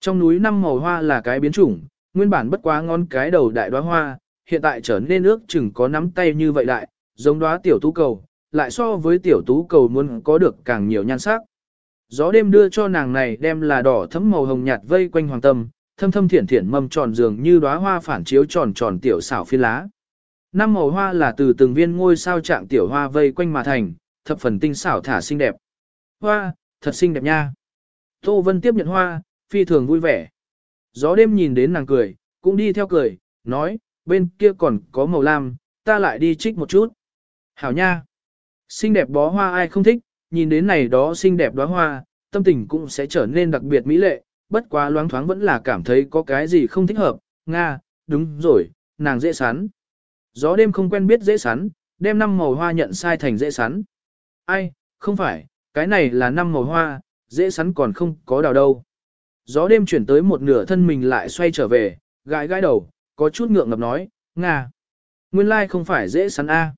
Trong núi năm màu hoa là cái biến chủng, nguyên bản bất quá ngon cái đầu đại đóa hoa, hiện tại trở nên ước chừng có nắm tay như vậy đại, giống đóa tiểu tú cầu, lại so với tiểu tú cầu muốn có được càng nhiều nhan sắc. Gió đêm đưa cho nàng này đem là đỏ thấm màu hồng nhạt vây quanh hoàng tâm, thâm thâm thiển thiển mầm tròn dường như đóa hoa phản chiếu tròn tròn tiểu xảo phi lá. Năm màu hoa là từ từng viên ngôi sao trạng tiểu hoa vây quanh mà thành, thập phần tinh xảo thả xinh đẹp. Hoa, thật xinh đẹp nha. Tô Vân tiếp nhận hoa, phi thường vui vẻ. Gió đêm nhìn đến nàng cười, cũng đi theo cười, nói, bên kia còn có màu lam, ta lại đi trích một chút. Hảo nha. Xinh đẹp bó hoa ai không thích, nhìn đến này đó xinh đẹp đóa hoa, tâm tình cũng sẽ trở nên đặc biệt mỹ lệ, bất quá loáng thoáng vẫn là cảm thấy có cái gì không thích hợp. Nga, đúng rồi, nàng dễ sắn. Gió đêm không quen biết dễ sắn, đem năm màu hoa nhận sai thành dễ sắn. Ai, không phải, cái này là năm màu hoa, dễ sắn còn không có đào đâu. Gió đêm chuyển tới một nửa thân mình lại xoay trở về, gãi gãi đầu, có chút ngượng ngập nói, Nga. Nguyên lai like không phải dễ sắn A.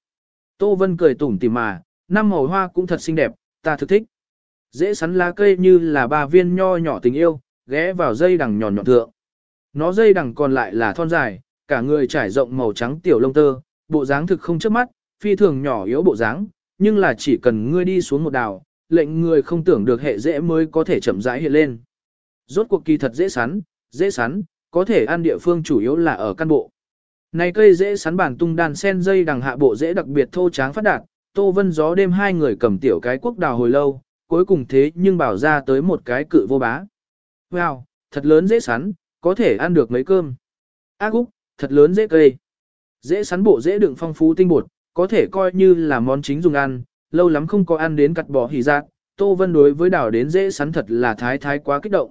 Tô Vân cười tủm tỉm mà, năm màu hoa cũng thật xinh đẹp, ta thực thích. Dễ sắn lá cây như là ba viên nho nhỏ tình yêu, ghé vào dây đằng nhọn nhọn thượng. Nó dây đằng còn lại là thon dài, cả người trải rộng màu trắng tiểu lông tơ, bộ dáng thực không chớp mắt, phi thường nhỏ yếu bộ dáng, nhưng là chỉ cần ngươi đi xuống một đào, lệnh người không tưởng được hệ dễ mới có thể chậm rãi hiện lên. Rốt cuộc kỳ thật dễ sắn, dễ sắn, có thể ăn địa phương chủ yếu là ở căn bộ. Này cây dễ sắn bản tung đàn sen dây đằng hạ bộ dễ đặc biệt thô tráng phát đạt, Tô Vân gió đêm hai người cầm tiểu cái quốc đào hồi lâu, cuối cùng thế nhưng bảo ra tới một cái cự vô bá. Wow, thật lớn dễ sắn, có thể ăn được mấy cơm. Ác Úc, thật lớn dễ cây. Dễ sắn bộ dễ đựng phong phú tinh bột, có thể coi như là món chính dùng ăn, lâu lắm không có ăn đến cặt bỏ hỉ giác. Tô Vân đối với đào đến dễ sắn thật là thái thái quá kích động.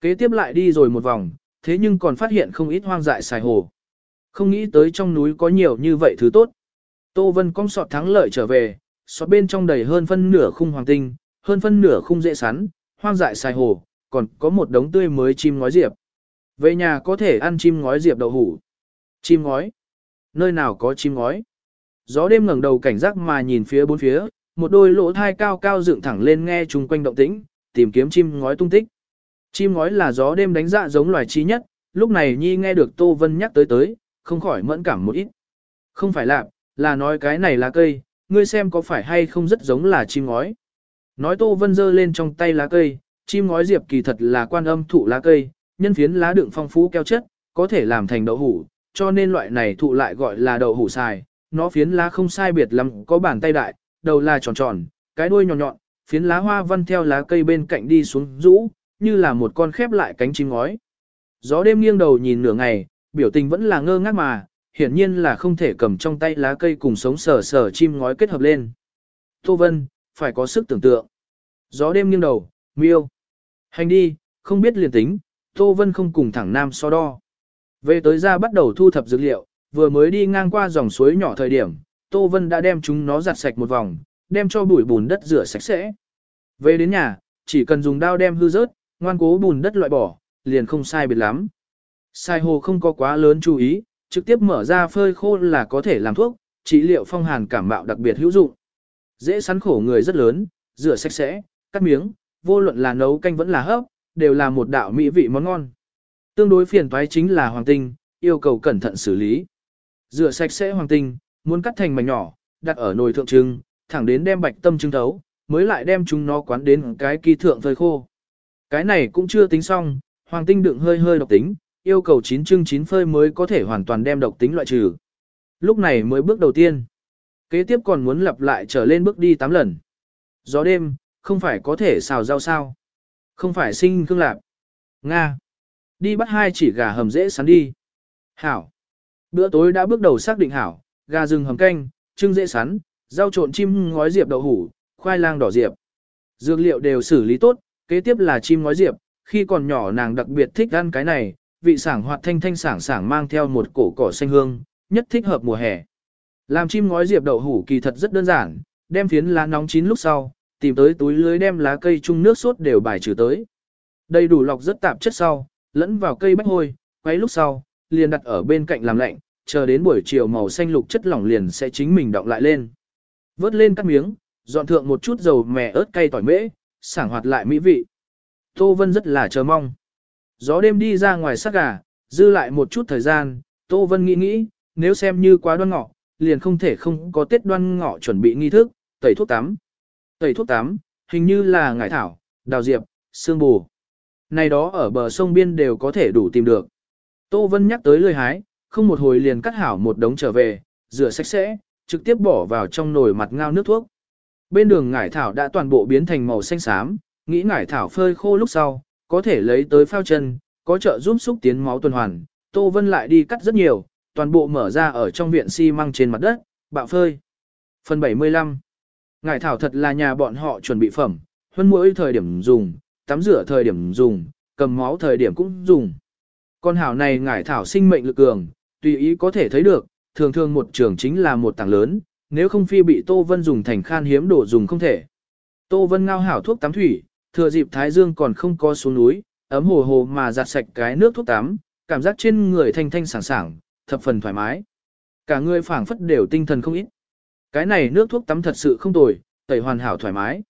Kế tiếp lại đi rồi một vòng, thế nhưng còn phát hiện không ít hoang dại xài hồ. Không nghĩ tới trong núi có nhiều như vậy thứ tốt. Tô Vân cong sọt thắng lợi trở về, sọt bên trong đầy hơn phân nửa khung hoàng tinh, hơn phân nửa khung dễ sắn, hoang dại xài hồ, còn có một đống tươi mới chim ngói diệp. Về nhà có thể ăn chim ngói diệp đậu hủ. Chim ngói? Nơi nào có chim ngói? Gió đêm ngẩng đầu cảnh giác mà nhìn phía bốn phía, một đôi lỗ thai cao cao dựng thẳng lên nghe chung quanh động tĩnh, tìm kiếm chim ngói tung tích. Chim ngói là gió đêm đánh dạ giống loài chi nhất, lúc này Nhi nghe được Tô Vân nhắc tới tới, không khỏi mẫn cảm một ít. Không phải là, là nói cái này là cây, ngươi xem có phải hay không rất giống là chim ngói. Nói Tô Vân giơ lên trong tay lá cây, chim ngói diệp kỳ thật là quan âm thụ lá cây, nhân phiến lá đựng phong phú keo chất, có thể làm thành đậu hủ, cho nên loại này thụ lại gọi là đậu hủ xài. Nó phiến lá không sai biệt lắm, có bàn tay đại, đầu là tròn tròn, cái đuôi nhọn nhọn, phiến lá hoa văn theo lá cây bên cạnh đi xuống rũ, như là một con khép lại cánh chim ngói. Gió đêm nghiêng đầu nhìn nửa ngày, biểu tình vẫn là ngơ ngác mà, hiển nhiên là không thể cầm trong tay lá cây cùng sống sờ sờ chim ngói kết hợp lên. Tô Vân, phải có sức tưởng tượng. Gió đêm nghiêng đầu, miêu. Hành đi, không biết liền tính, Tô Vân không cùng thẳng nam so đo. Về tới ra bắt đầu thu thập dược liệu, vừa mới đi ngang qua dòng suối nhỏ thời điểm, Tô Vân đã đem chúng nó giặt sạch một vòng, đem cho bụi bùn đất rửa sạch sẽ. Về đến nhà, chỉ cần dùng dao đem hư rớt, ngoan cố bùn đất loại bỏ, liền không sai biệt lắm. Sai hồ không có quá lớn chú ý, trực tiếp mở ra phơi khô là có thể làm thuốc, trị liệu phong hàn cảm mạo đặc biệt hữu dụng. Dễ sắn khổ người rất lớn, rửa sạch sẽ, cắt miếng, vô luận là nấu canh vẫn là hấp, đều là một đạo mỹ vị món ngon. Tương đối phiền toái chính là hoàng tinh, yêu cầu cẩn thận xử lý. Rửa sạch sẽ hoàng tinh, muốn cắt thành mảnh nhỏ, đặt ở nồi thượng trưng, thẳng đến đem bạch tâm trưng thấu, mới lại đem chúng nó quán đến cái kỳ thượng phơi khô. Cái này cũng chưa tính xong, hoàng tinh đựng hơi hơi độc tính, yêu cầu chín chương chín phơi mới có thể hoàn toàn đem độc tính loại trừ. Lúc này mới bước đầu tiên. Kế tiếp còn muốn lặp lại trở lên bước đi 8 lần. Gió đêm, không phải có thể xào rau sao. Không phải sinh cương lạc. Nga. Đi bắt hai chỉ gà hầm dễ sắn đi. Hảo. Bữa tối đã bước đầu xác định hảo, gà rừng hầm canh, trưng dễ sắn, rau trộn chim ngói diệp đậu hủ, khoai lang đỏ diệp. Dược liệu đều xử lý tốt, Kế tiếp là chim ngói diệp, khi còn nhỏ nàng đặc biệt thích ăn cái này, vị sảng hoạt thanh thanh sảng sảng mang theo một cổ cỏ xanh hương, nhất thích hợp mùa hè. Làm chim ngói diệp đậu hủ kỳ thật rất đơn giản, đem phiến lá nóng chín lúc sau, tìm tới túi lưới đem lá cây chung nước sốt đều bài trừ tới. Đầy đủ lọc rất tạp chất sau, lẫn vào cây bách hôi, quấy lúc sau, liền đặt ở bên cạnh làm lạnh, chờ đến buổi chiều màu xanh lục chất lỏng liền sẽ chính mình động lại lên. Vớt lên cắt miếng, dọn thượng một chút dầu mè ớt cay tỏi mễ, sảng hoạt lại mỹ vị. Tô Vân rất là chờ mong. Gió đêm đi ra ngoài sát gà, dư lại một chút thời gian, Tô Vân nghĩ nghĩ, nếu xem như quá đoan ngọ, liền không thể không có tiết đoan ngọ chuẩn bị nghi thức, tẩy thuốc tắm. Tẩy thuốc tắm, hình như là ngải thảo, đào diệp, xương bù. Này đó ở bờ sông biên đều có thể đủ tìm được. Tô Vân nhắc tới lười hái, không một hồi liền cắt hảo một đống trở về, rửa sạch sẽ, trực tiếp bỏ vào trong nồi mặt ngao nước thuốc. Bên đường ngải thảo đã toàn bộ biến thành màu xanh xám, nghĩ ngải thảo phơi khô lúc sau, có thể lấy tới phao chân, có trợ giúp xúc tiến máu tuần hoàn. Tô Vân lại đi cắt rất nhiều, toàn bộ mở ra ở trong viện xi măng trên mặt đất, bạo phơi. Phần 75 Ngải thảo thật là nhà bọn họ chuẩn bị phẩm, hơn mỗi thời điểm dùng, tắm rửa thời điểm dùng, cầm máu thời điểm cũng dùng. Con hảo này ngải thảo sinh mệnh lực cường, tùy ý có thể thấy được, thường thường một trường chính là một tảng lớn, nếu không phi bị Tô Vân dùng thành khan hiếm đồ dùng không thể. Tô Vân ngao hảo thuốc tắm thủy, thừa dịp Thái Dương còn không có xuống núi, ấm hồ hồ mà giặt sạch cái nước thuốc tắm, cảm giác trên người thanh thanh sảng sảng, thập phần thoải mái. Cả người phảng phất đều tinh thần không ít. Cái này nước thuốc tắm thật sự không tồi, tẩy hoàn hảo thoải mái.